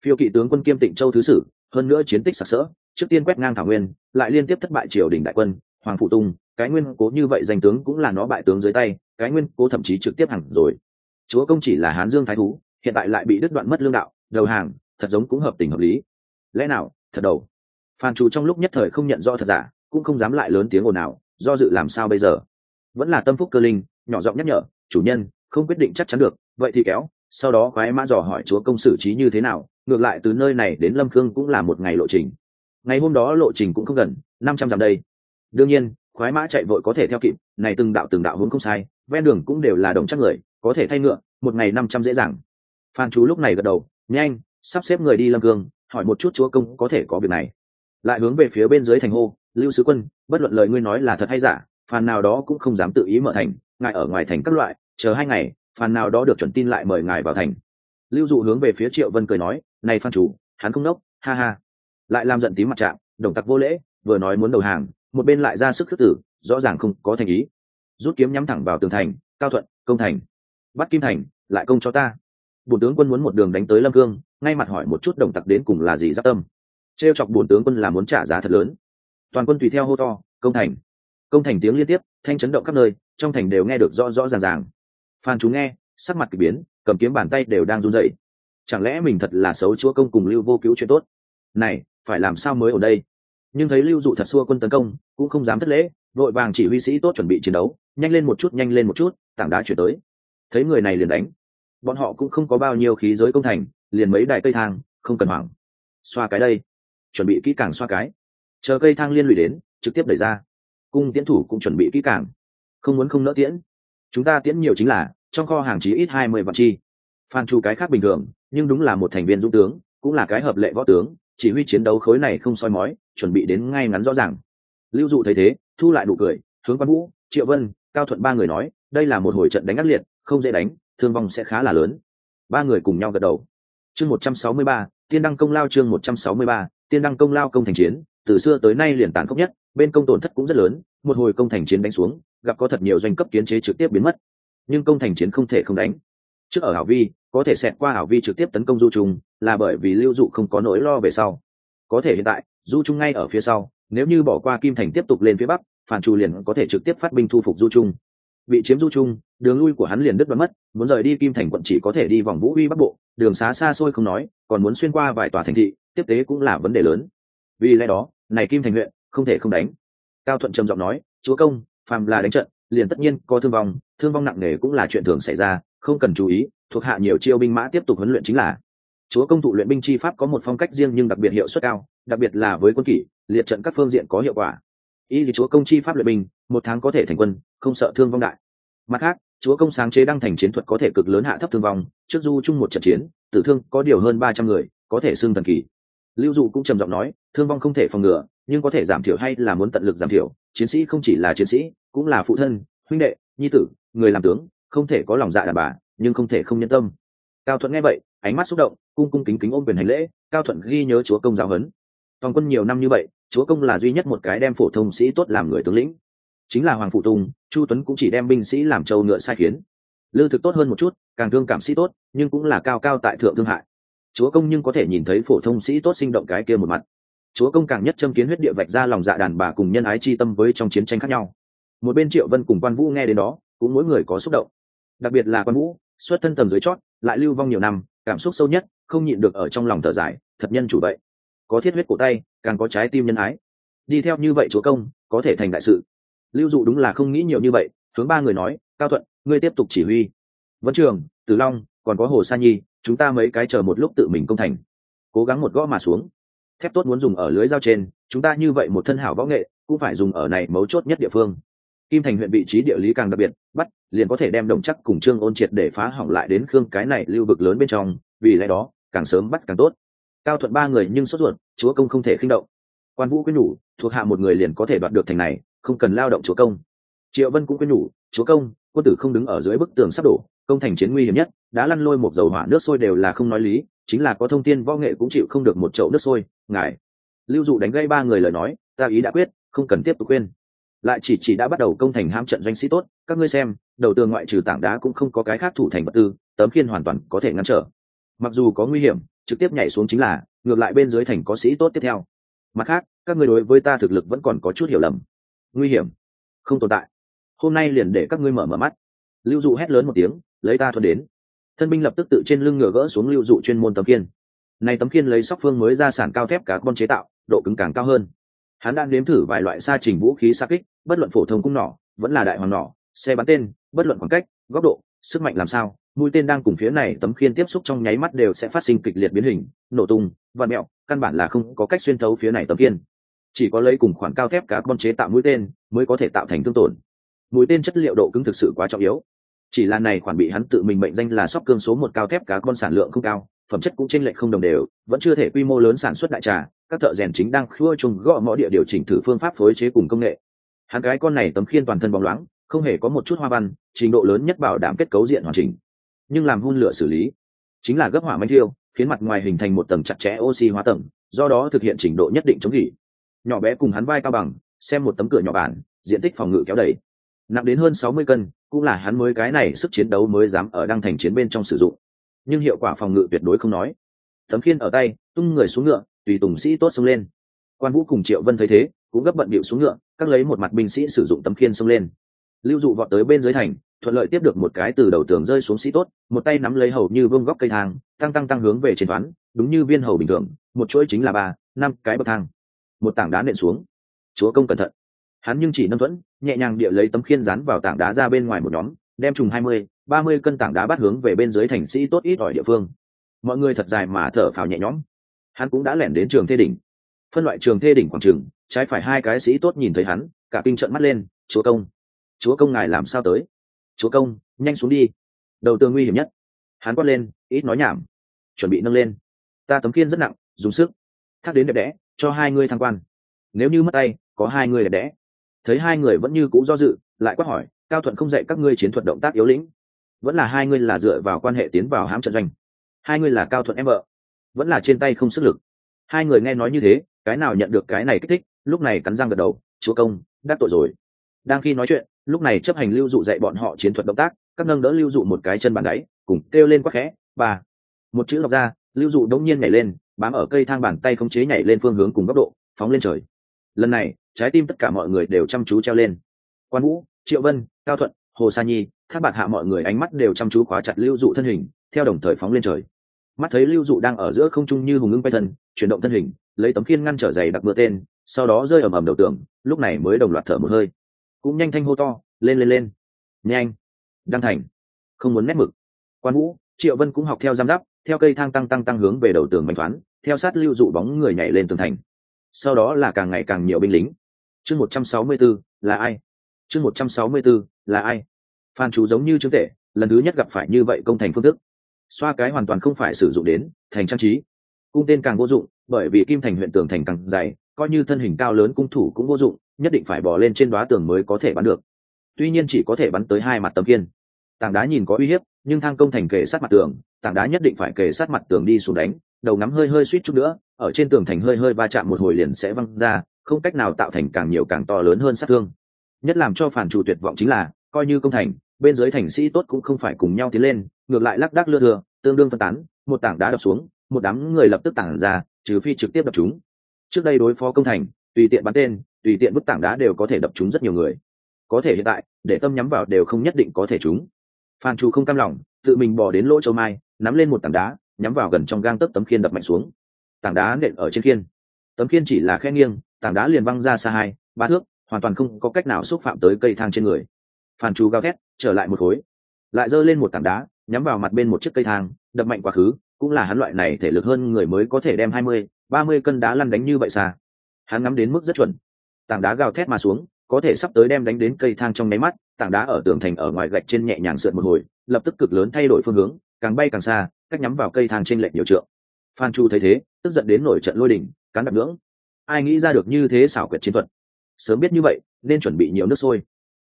phiêu kỵ tướng quân kiêm tịnh châu thứ sử, hơn nữa chiến tích sặc sỡ, trước tiên quét ngang thảo nguyên, lại liên tiếp thất bại triều đình đại quân, hoàng phụ tung, cái nguyên cố như vậy danh tướng cũng là nó bại tướng dưới tay, cái nguyên cố thậm chí trực tiếp hẳn rồi. Chúa công chỉ là hán dương thái thú, hiện tại lại bị đứt đoạn mất lương đạo, đầu hàng, thật giống cũng hợp tình hợp lý. Lẽ nào, thật đầu? Phan chủ trong lúc nhất thời không nhận rõ thật giả, cũng không dám lại lớn tiếng ồn nào do dự làm sao bây giờ? Vẫn là tâm phúc cơ linh, nhỏ giọng nhắc nhở, chủ nhân, không quyết định chắc chắn được, vậy thì kéo, sau đó khoái mã dò hỏi chúa công xử trí như thế nào ngược lại từ nơi này đến lâm khương cũng là một ngày lộ trình. Ngày hôm đó lộ trình cũng không gần, năm trăm dặm đây. Đương nhiên, khoái mã chạy vội có thể theo kịp, này từng đạo từng đạo hướng không sai, ven đường cũng đều là đồng chắc người, có thể thay ngựa, một ngày năm trăm dễ dàng. Phan chú lúc này gật đầu, nhanh, sắp xếp người đi lâm cương hỏi một chút chúa công có thể có việc này. Lại hướng về phía bên dưới thành hô, lưu sứ quân, bất luận lời ngươi nói là thật hay giả, phàn nào đó cũng không dám tự ý mở thành, ngài ở ngoài thành các loại, chờ hai ngày, phàn nào đó được chuẩn tin lại mời ngài vào thành. Lưu dụ hướng về phía triệu vân cười nói này phan chủ, hắn không nốc, ha ha. Lại làm giận tím mặt trạng đồng tặc vô lễ, vừa nói muốn đầu hàng, một bên lại ra sức khước tử, rõ ràng không có thành ý. Rút kiếm nhắm thẳng vào tường thành, cao thuận, công thành. Bắt kim thành, lại công cho ta. Bổn tướng quân muốn một đường đánh tới lâm cương, ngay mặt hỏi một chút đồng tặc đến cùng là gì giáp tâm. Trêu chọc bổn tướng quân là muốn trả giá thật lớn. Toàn quân tùy theo hô to, công thành. Công thành tiếng liên tiếp, thanh chấn động khắp nơi, trong thành đều nghe được rõ rõ ràng ràng. Phan chú nghe, sắc mặt k ỳ biến, cầm kiếm bàn tay đều đang run dậy chẳng lẽ mình thật là xấu chúa công cùng lưu vô cứu chuyện tốt? Này, phải làm sao mới ở đây? Nhưng thấy lưu dụ thật xua quân tấn công, cũng không dám thất lễ vội vàng chỉ huy sĩ tốt chuẩn bị chiến đấu, nhanh lên một chút, nhanh lên một chút, tảng đá chuyển tới. Thấy người này liền đánh. Bọn họ cũng không có bao nhiêu khí giới công thành, liền mấy đài cây thang, không cần hoảng. Xoa cái đây. Chuẩn bị kỹ càng xoa cái. Chờ cây thang liên lụy đến, trực tiếp đẩy ra. Cung tiễn thủ cũng chuẩn bị kỹ càng. Không muốn không nỡ tiễn. Chúng ta tiễn nhiều chính là, trong kho hàng chí ít hai mươi vạn chi. Phan chu cái khác bình thường nhưng đúng là một thành viên dũng tướng, cũng là cái hợp lệ võ tướng, chỉ huy chiến đấu khối này không soi mói, chuẩn bị đến ngay ngắn rõ ràng. Lưu dụ thấy thế, thu lại nụ cười, hướng quan vũ, triệu vân, cao thuận ba người nói, đây là một hồi trận đánh ác liệt, không dễ đánh, thương vong sẽ khá là lớn. Ba người cùng nhau gật đầu. Chương một trăm sáu mươi ba, tiên đăng công lao chương một trăm sáu mươi ba, tiên đăng công lao công thành chiến, từ xưa tới nay liền tàn khốc nhất, bên công tổn thất cũng rất lớn, một hồi công thành chiến đánh xuống, gặp có thật nhiều doanh cấp kiến chế trực tiếp biến mất. Nhưng công thành chiến không thể không đánh trước ở hảo vi, có thể xẹt qua hảo vi trực tiếp tấn công du trung, là bởi vì lưu dụ không có nỗi lo về sau. Có thể hiện tại, du trung ngay ở phía sau, nếu như bỏ qua kim thành tiếp tục lên phía bắc, phản trù liền có thể trực tiếp phát binh thu phục du trung. Bị chiếm du trung, đường lui của hắn liền đứt đoán mất, muốn rời đi kim thành quận chỉ có thể đi vòng vũ uy bắc bộ, đường xá xa xôi không nói, còn muốn xuyên qua vài tòa thành thị, tiếp tế cũng là vấn đề lớn. Vì lẽ đó, này kim thành huyện, không thể không đánh. Cao thuận trầm giọng nói, chúa công, phàm là đánh trận, liền tất nhiên có thương vong thương vong nặng nề cũng là chuyện thường xảy ra không cần chú ý, thuộc hạ nhiều chiêu binh mã tiếp tục huấn luyện chính là chúa công thụ luyện binh chi pháp có một phong cách riêng nhưng đặc biệt hiệu suất cao, đặc biệt là với quân kỷ, liệt trận các phương diện có hiệu quả. Y vì chúa công chi pháp luyện binh, một tháng có thể thành quân, không sợ thương vong đại. Mặt khác, chúa công sáng chế đăng thành chiến thuật có thể cực lớn hạ thấp thương vong, trước du chung một trận chiến, tử thương có điều hơn ba trăm người, có thể xưng thần kỳ. Lưu dụ cũng trầm giọng nói, thương vong không thể phòng ngừa, nhưng có thể giảm thiểu hay là muốn tận lực giảm thiểu. Chiến sĩ không chỉ là chiến sĩ, cũng là phụ thân, huynh đệ, nhi tử, người làm tướng không thể có lòng dạ đàn bà, nhưng không thể không nhân tâm. Cao thuận nghe vậy, ánh mắt xúc động, cung cung kính kính ôm quyền hành lễ, cao thuận ghi nhớ chúa công giáo huấn. Toàn quân nhiều năm như vậy, chúa công là duy nhất một cái đem phổ thông sĩ tốt làm người tướng lĩnh. Chính là hoàng phụ tùng, chu tuấn cũng chỉ đem binh sĩ làm trâu ngựa sai khiến. Lương thực tốt hơn một chút, càng thương cảm sĩ tốt, nhưng cũng là cao cao tại thượng thương hại. Chúa công nhưng có thể nhìn thấy phổ thông sĩ tốt sinh động cái kia một mặt. Chúa công càng nhất châm kiến huyết địa vạch ra lòng dạ đàn bà cùng nhân ái chi tâm với trong chiến tranh khác nhau. Một bên triệu vân cùng quan vũ nghe đến đó, cũng mỗi người có xúc động đặc biệt là quan vũ, xuất thân tầng dưới chót, lại lưu vong nhiều năm, cảm xúc sâu nhất, không nhịn được ở trong lòng thở dài, thật nhân chủ vậy. Có thiết huyết cổ tay, càng có trái tim nhân ái. Đi theo như vậy chúa công, có thể thành đại sự. Lưu dụ đúng là không nghĩ nhiều như vậy, hướng ba người nói, cao thuận, ngươi tiếp tục chỉ huy. Vẫn trường, tử long, còn có hồ sa nhi, chúng ta mấy cái chờ một lúc tự mình công thành. Cố gắng một gõ mà xuống. Thép tốt muốn dùng ở lưới dao trên, chúng ta như vậy một thân hảo võ nghệ, cũng phải dùng ở này mấu chốt nhất địa phương kim thành huyện vị trí địa lý càng đặc biệt, bắt, liền có thể đem đồng chắc cùng trương ôn triệt để phá hỏng lại đến khương cái này lưu vực lớn bên trong, vì lẽ đó, càng sớm bắt càng tốt. Cao thuận ba người nhưng sốt ruột, chúa công không thể khinh động. Quan vũ quyết nhủ, thuộc hạ một người liền có thể đoạt được thành này, không cần lao động chúa công. Triệu vân cũng quyết nhủ, chúa công, quân tử không đứng ở dưới bức tường sắp đổ, công thành chiến nguy hiểm nhất, đã lăn lôi một dầu hỏa nước sôi đều là không nói lý, chính là có thông tin võ nghệ cũng chịu không được một chậu nước sôi, ngài. Lưu dụ đánh gây ba người lời nói, ta ý đã quyết, không cần tiếp tục khuyên lại chỉ chỉ đã bắt đầu công thành hãm trận doanh sĩ tốt, các ngươi xem, đầu tường ngoại trừ tảng đá cũng không có cái khác thủ thành vật tư, tấm khiên hoàn toàn có thể ngăn trở. Mặc dù có nguy hiểm, trực tiếp nhảy xuống chính là, ngược lại bên dưới thành có sĩ tốt tiếp theo. Mặt khác, các ngươi đối với ta thực lực vẫn còn có chút hiểu lầm. Nguy hiểm, không tồn tại. Hôm nay liền để các ngươi mở mở mắt. Lưu dụ hét lớn một tiếng, lấy ta thuận đến. Thân binh lập tức tự trên lưng ngựa gỡ xuống lưu dụ chuyên môn tấm kiên này tấm kiên lấy sóc phương mới ra sản cao thép cả con chế tạo, độ cứng càng cao hơn. Hắn đang nếm thử vài loại xa trình vũ khí xa kích bất luận phổ thông cung nỏ, vẫn là đại hoàng nỏ, xe bắn tên, bất luận khoảng cách, góc độ, sức mạnh làm sao, mũi tên đang cùng phía này tấm khiên tiếp xúc trong nháy mắt đều sẽ phát sinh kịch liệt biến hình, nổ tung, và mẹo, căn bản là không có cách xuyên thấu phía này tấm khiên. Chỉ có lấy cùng khoản cao thép cá con chế tạo mũi tên mới có thể tạo thành thương tổn. Mũi tên chất liệu độ cứng thực sự quá trọng yếu. Chỉ là này khoản bị hắn tự mình mệnh danh là sóc cương số một cao thép cá con sản lượng không cao, phẩm chất cũng chênh lệch không đồng đều, vẫn chưa thể quy mô lớn sản xuất đại trà, các thợ rèn chính đang khua chung gõ mõ địa điều chỉnh thử phương pháp phối chế cùng công nghệ hắn cái con này tấm khiên toàn thân bóng loáng, không hề có một chút hoa văn, trình độ lớn nhất bảo đảm kết cấu diện hoàn chỉnh. Nhưng làm hun lửa xử lý, chính là gấp hỏa manh thiêu, khiến mặt ngoài hình thành một tầng chặt chẽ oxy hóa tầng, do đó thực hiện trình độ nhất định chống gỉ nhỏ bé cùng hắn vai cao bằng, xem một tấm cửa nhỏ bản, diện tích phòng ngự kéo đầy. Nặng đến hơn sáu mươi cân, cũng là hắn mới cái này sức chiến đấu mới dám ở đăng thành chiến bên trong sử dụng. Nhưng hiệu quả phòng ngự tuyệt đối không nói. Tấm khiên ở tay, tung người xuống ngựa, tùy tùng sĩ tốt xông lên. Quan vũ cùng triệu vân thấy thế cũng gấp bận bịu xuống ngựa, các lấy một mặt binh sĩ sử dụng tấm khiên xông lên. Lưu dụ vọt tới bên dưới thành, thuận lợi tiếp được một cái từ đầu tường rơi xuống sĩ tốt, một tay nắm lấy hầu như vương góc cây thang, tăng tăng tăng hướng về trên toán đúng như viên hầu bình thường, một chuỗi chính là ba, năm cái bậc thang. Một tảng đá nện xuống. Chúa công cẩn thận. Hắn nhưng chỉ nâng thuẫn, nhẹ nhàng địa lấy tấm khiên rán vào tảng đá ra bên ngoài một nhóm, đem trùng hai mươi, ba mươi cân tảng đá bắt hướng về bên dưới thành sĩ tốt ít ỏi địa phương. Mọi người thật dài mà thở phào nhẹ nhõm. Hắn cũng đã lẻn đến trường thê đỉnh. Phân loại trường thê đỉnh quảng trường trái phải hai cái sĩ tốt nhìn thấy hắn, cả kinh trợn mắt lên, chúa công chúa công ngài làm sao tới? Chúa công, nhanh xuống đi. Đầu tường nguy hiểm nhất. Hắn quát lên, ít nói nhảm, chuẩn bị nâng lên. Ta tấm kiên rất nặng, dùng sức, thác đến đẹp đẽ, cho hai ngươi thăng quan. Nếu như mất tay, có hai người đẹp đẽ. Thấy hai người vẫn như cũ do dự, lại quát hỏi, cao thuận không dạy các ngươi chiến thuật động tác yếu lĩnh? Vẫn là hai ngươi là dựa vào quan hệ tiến vào hãm trận doanh? Hai ngươi là cao thuận em vợ, vẫn là trên tay không sức lực? Hai người nghe nói như thế, cái nào nhận được cái này kích thích lúc này cắn răng gật đầu, chúa công, đắc tội rồi. Đang khi nói chuyện, lúc này chấp hành lưu dụ dạy bọn họ chiến thuật động tác, các nâng đỡ lưu dụ một cái chân bàn đáy, cùng kêu lên quắc khẽ và một chữ lọc ra, lưu dụ đống nhiên nhảy lên, bám ở cây thang bàn tay khống chế nhảy lên phương hướng cùng góc độ, phóng lên trời. Lần này, trái tim tất cả mọi người đều chăm chú treo lên. Quan vũ, triệu vân, cao thuận, hồ sa nhi, thác bạc hạ mọi người ánh mắt đều chăm chú khóa chặt lưu dụ thân hình, theo đồng thời phóng lên trời. Mắt thấy lưu dụ đang ở giữa không trung như hùng ngưng quay thân, chuyển động thân hình, lấy tấm khiên ngăn trở dày đặc mưa tên sau đó rơi ầm ầm đầu tường, lúc này mới đồng loạt thở một hơi. Cũng nhanh thanh hô to, lên lên lên. Nhanh. Đăng thành. Không muốn nét mực. Quan vũ, triệu vân cũng học theo giam giáp, theo cây thang tăng tăng tăng hướng về đầu tường mạnh thoáng, theo sát lưu dụ bóng người nhảy lên tường thành. Sau đó là càng ngày càng nhiều binh lính. Chương một trăm sáu mươi b là ai? Chương một trăm sáu mươi b là ai? Phan chú giống như chứng tể lần thứ nhất gặp phải như vậy công thành phương thức. Xoa cái hoàn toàn không phải sử dụng đến, thành trang trí cung tên càng vô dụng, bởi vì kim thành huyện tường thành càng dày, coi như thân hình cao lớn cung thủ cũng vô dụng, nhất định phải bỏ lên trên đoá tường mới có thể bắn được. Tuy nhiên chỉ có thể bắn tới hai mặt tấm kiên tảng đá nhìn có uy hiếp, nhưng thang công thành kề sát mặt tường, tảng đá nhất định phải kề sát mặt tường đi xuống đánh, đầu ngắm hơi hơi suýt chút nữa, ở trên tường thành hơi hơi va chạm một hồi liền sẽ văng ra, không cách nào tạo thành càng nhiều càng to lớn hơn sát thương. Nhất làm cho phản chủ tuyệt vọng chính là, coi như công thành, bên dưới thành sĩ tốt cũng không phải cùng nhau tiến lên, ngược lại lác đác lưa thừa, tương đương phân tán, một tảng đá đập xuống một đám người lập tức tảng ra, trừ phi trực tiếp đập chúng. Trước đây đối phó công thành, tùy tiện bắn tên, tùy tiện bức tảng đá đều có thể đập chúng rất nhiều người. Có thể hiện tại, để tâm nhắm vào đều không nhất định có thể chúng. Phan chu không cam lòng, tự mình bỏ đến lỗ châu mai, nắm lên một tảng đá, nhắm vào gần trong gang tấc tấm khiên đập mạnh xuống. Tảng đá nện ở trên khiên. Tấm khiên chỉ là khe nghiêng, tảng đá liền văng ra xa hai, ba thước, hoàn toàn không có cách nào xúc phạm tới cây thang trên người. Phan chu gào thét, trở lại một khối. Lại giơ lên một tảng đá, nhắm vào mặt bên một chiếc cây thang, đập mạnh quá khứ cũng là hắn loại này thể lực hơn người mới có thể đem hai mươi, ba mươi cân đá lăn đánh như vậy xa. Hắn ngắm đến mức rất chuẩn. Tảng đá gào thét mà xuống, có thể sắp tới đem đánh đến cây thang trong nháy mắt, tảng đá ở tường thành ở ngoài gạch trên nhẹ nhàng sượt một hồi, lập tức cực lớn thay đổi phương hướng, càng bay càng xa, cách nhắm vào cây thang trên lệch nhiều trượng. Phan chu thấy thế, tức giận đến nổi trận lôi đỉnh cán đập ngưỡng. Ai nghĩ ra được như thế xảo quyệt chiến thuật? Sớm biết như vậy, nên chuẩn bị nhiều nước sôi.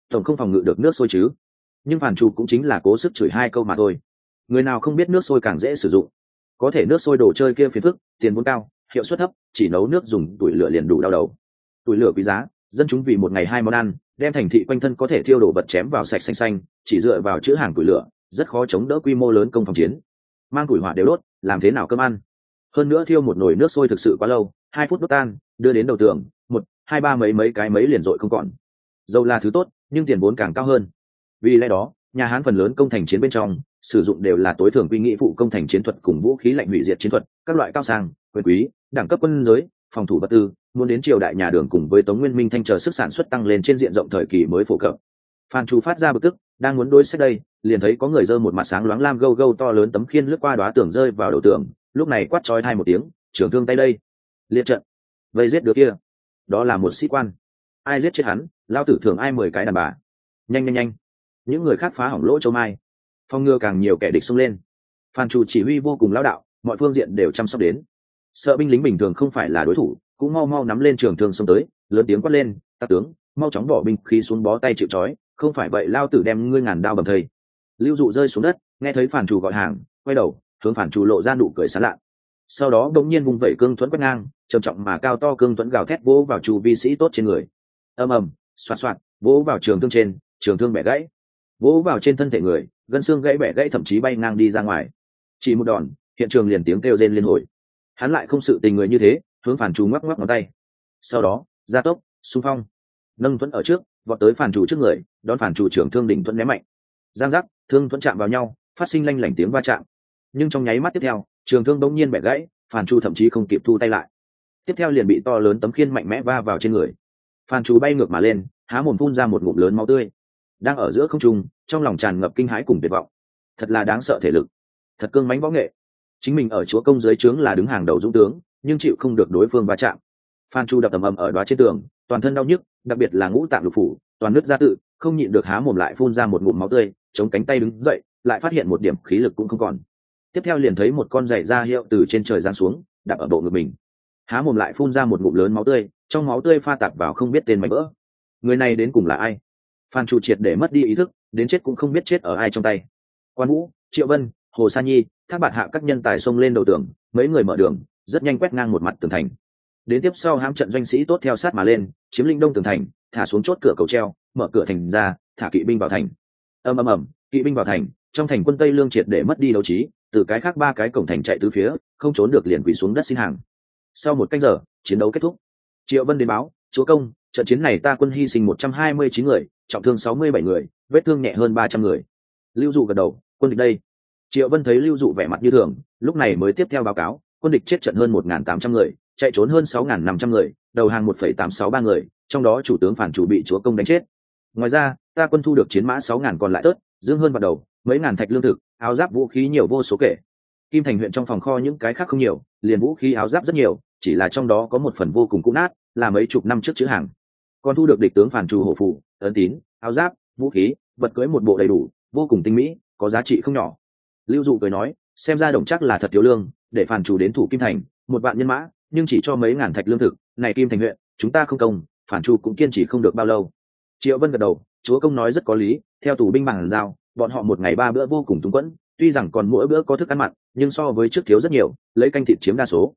Tổng không phòng ngự được nước sôi chứ. Nhưng phản Chu cũng chính là cố sức chửi hai câu mà thôi. Người nào không biết nước sôi càng dễ sử dụng có thể nước sôi đồ chơi kia phiền phức, tiền vốn cao, hiệu suất thấp, chỉ nấu nước dùng tuổi lửa liền đủ đau đầu. Tuổi lửa quý giá, dân chúng vì một ngày hai món ăn, đem thành thị quanh thân có thể thiêu đổ vật chém vào sạch xanh xanh, chỉ dựa vào chữ hàng tuổi lửa, rất khó chống đỡ quy mô lớn công phòng chiến. Mang tuổi hỏa đều đốt, làm thế nào cơm ăn? Hơn nữa thiêu một nồi nước sôi thực sự quá lâu, hai phút đốt tan, đưa đến đầu tường, một, hai, ba mấy mấy cái mấy liền dội không còn. Dầu là thứ tốt, nhưng tiền vốn càng cao hơn. Vì lẽ đó, nhà hán phần lớn công thành chiến bên trong sử dụng đều là tối thường quy nghĩ phụ công thành chiến thuật cùng vũ khí lạnh hủy diệt chiến thuật, các loại cao sang, quyền quý, đẳng cấp quân giới, phòng thủ vật tư, muốn đến triều đại nhà đường cùng với tống nguyên minh thanh chờ sức sản xuất tăng lên trên diện rộng thời kỳ mới phổ cập. Phan chu phát ra bực tức, đang muốn đối xét đây, liền thấy có người dơ một mặt sáng loáng lam gâu gâu to lớn tấm khiên lướt qua đóa tường rơi vào đầu tường, lúc này quát trói hai một tiếng, trưởng thương tay đây. Liệt trận. Vây giết đứa kia. Đó là một sĩ quan. Ai giết chết hắn? Lao tử thường ai mười cái đàn bà. Nhanh nhanh nhanh. Những người khác phá hỏng lỗ châu mai phong ngừa càng nhiều kẻ địch xông lên. Phan chủ chỉ huy vô cùng lao đạo, mọi phương diện đều chăm sóc đến. Sợ binh lính bình thường không phải là đối thủ, cũng mau mau nắm lên trường thương xông tới, lớn tiếng quát lên tắc tướng, mau chóng bỏ binh khi xuống bó tay chịu trói, không phải vậy lao tử đem ngươi ngàn đao bầm thây lưu dụ rơi xuống đất, nghe thấy phản chủ gọi hàng, quay đầu, hướng phản chủ lộ ra nụ cười sán lạ. Sau đó đ ỗ n g nhiên vùng vẩy cương thuẫn quét ngang, trầm trọng mà cao to cương thuẫn gào thét vỗ vào chủ vi sĩ tốt trên người. Ầm ầm, xoạt xoạt, vỗ vào trường thương trên, trường thương bẻ gãy. Vỗ vào trên thân thể người gân xương gãy bẻ gãy thậm chí bay ngang đi ra ngoài. Chỉ một đòn, hiện trường liền tiếng kêu rên liên hồi. Hắn lại không sự tình người như thế, hướng phản chủ ngoắc ngoắc ngón tay. Sau đó, gia tốc, xung phong. Nâng thuẫn ở trước, vọt tới phản chủ trước người, đón phản chủ trưởng thương đỉnh thuẫn ném mạnh. Giang giác, thương thuẫn chạm vào nhau, phát sinh lanh lảnh tiếng va chạm. Nhưng trong nháy mắt tiếp theo, trường thương đống nhiên bẻ gãy, phản chủ thậm chí không kịp thu tay lại. Tiếp theo liền bị to lớn tấm khiên mạnh mẽ va vào trên người. Phản chủ bay ngược mà lên, há mồm phun ra một ngụm lớn máu tươi đang ở giữa không trung, trong lòng tràn ngập kinh hãi cùng tuyệt vọng. Thật là đáng sợ thể lực. Thật cương mánh võ nghệ. Chính mình ở chúa công dưới trướng là đứng hàng đầu dũng tướng, nhưng chịu không được đối phương va chạm. Phan chu đập ầm ầm ở đoá trên tường, toàn thân đau nhức, đặc biệt là ngũ tạng lục phủ, toàn nước ra tự, không nhịn được há mồm lại phun ra một ngụm máu tươi, chống cánh tay đứng dậy, lại phát hiện một điểm khí lực cũng không còn. Tiếp theo liền thấy một con giày da hiệu từ trên trời giáng xuống, đạp ở bộ ngực mình. Há mồm lại phun ra một ngụm lớn máu tươi, trong máu tươi pha tạp vào không biết tên mảnh vỡ. Người này đến cùng là ai? Phan chu triệt để mất đi ý thức, đến chết cũng không biết chết ở ai trong tay. Quan vũ, triệu vân, hồ sa nhi, thác bạt hạ các nhân tài xông lên đầu tường, mấy người mở đường, rất nhanh quét ngang một mặt tường thành. Đến tiếp sau hãm trận doanh sĩ tốt theo sát mà lên, chiếm linh đông tường thành, thả xuống chốt cửa cầu treo, mở cửa thành ra, thả kỵ binh vào thành. Ầm ầm ầm, kỵ binh vào thành, trong thành quân tây lương triệt để mất đi đấu trí, từ cái khác ba cái cổng thành chạy từ phía, không trốn được liền quỳ xuống đất xin hàng. Sau một cách giờ, chiến đấu kết thúc. Triệu vân đến báo, chúa công trận chiến này ta quân hy sinh một trăm hai mươi chín người, trọng thương sáu mươi bảy người, vết thương nhẹ hơn ba trăm người. Lưu dụ gật đầu, quân địch đây. Triệu vân thấy lưu dụ vẻ mặt như thường, lúc này mới tiếp theo báo cáo, quân địch chết trận hơn một tám trăm người, chạy trốn hơn sáu năm trăm người, đầu hàng một tám sáu ba người, trong đó chủ tướng phản chủ bị chúa công đánh chết. Ngoài ra, ta quân thu được chiến mã sáu còn lại tớt, dương hơn vào đầu, mấy ngàn thạch lương thực, áo giáp vũ khí nhiều vô số kể. Kim thành huyện trong phòng kho những cái khác không nhiều, liền vũ khí áo giáp rất nhiều, chỉ là trong đó có một phần vô cùng cũ nát, là mấy chục năm trước chữ hàng còn thu được địch tướng phản trù hộ phụ ấn tín, áo giáp, vũ khí, vật cưới một bộ đầy đủ, vô cùng tinh mỹ, có giá trị không nhỏ. Lưu dụ cười nói, xem ra đồng chắc là thật thiếu lương, để phản chủ đến thủ kim thành, một vạn nhân mã, nhưng chỉ cho mấy ngàn thạch lương thực, này kim thành huyện, chúng ta không công, phản chủ cũng kiên trì không được bao lâu. Triệu vân gật đầu, chúa công nói rất có lý, theo tù binh bằng giao, bọn họ một ngày ba bữa vô cùng túng quẫn, tuy rằng còn mỗi bữa có thức ăn mặn, nhưng so với trước thiếu rất nhiều, lấy canh thịt chiếm đa số.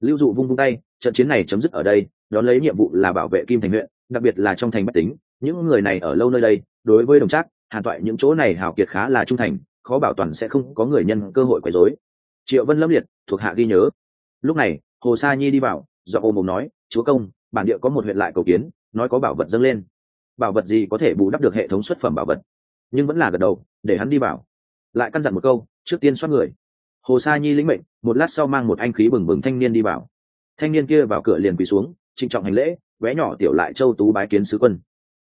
Lưu dụ vung vung tay, trận chiến này chấm dứt ở đây, đón lấy nhiệm vụ là bảo vệ kim thành huyện đặc biệt là trong thành bách tính, những người này ở lâu nơi đây, đối với đồng trác, hàn toại những chỗ này hào kiệt khá là trung thành, khó bảo toàn sẽ không có người nhân cơ hội quấy rối. Triệu vân lâm liệt, thuộc hạ ghi nhớ. Lúc này, hồ sa nhi đi vào do ôm ôm nói, chúa công, bản địa có một huyện lại cầu kiến, nói có bảo vật dâng lên. Bảo vật gì có thể bù đắp được hệ thống xuất phẩm bảo vật? Nhưng vẫn là gật đầu, để hắn đi vào. Lại căn dặn một câu, trước tiên xoát người. Hồ sa nhi lĩnh mệnh, một lát sau mang một anh khí bừng bừng thanh niên đi vào. Thanh niên kia vào cửa liền quỳ xuống, trịnh trọng hành lễ bé nhỏ tiểu lại châu tú bái kiến sứ quân.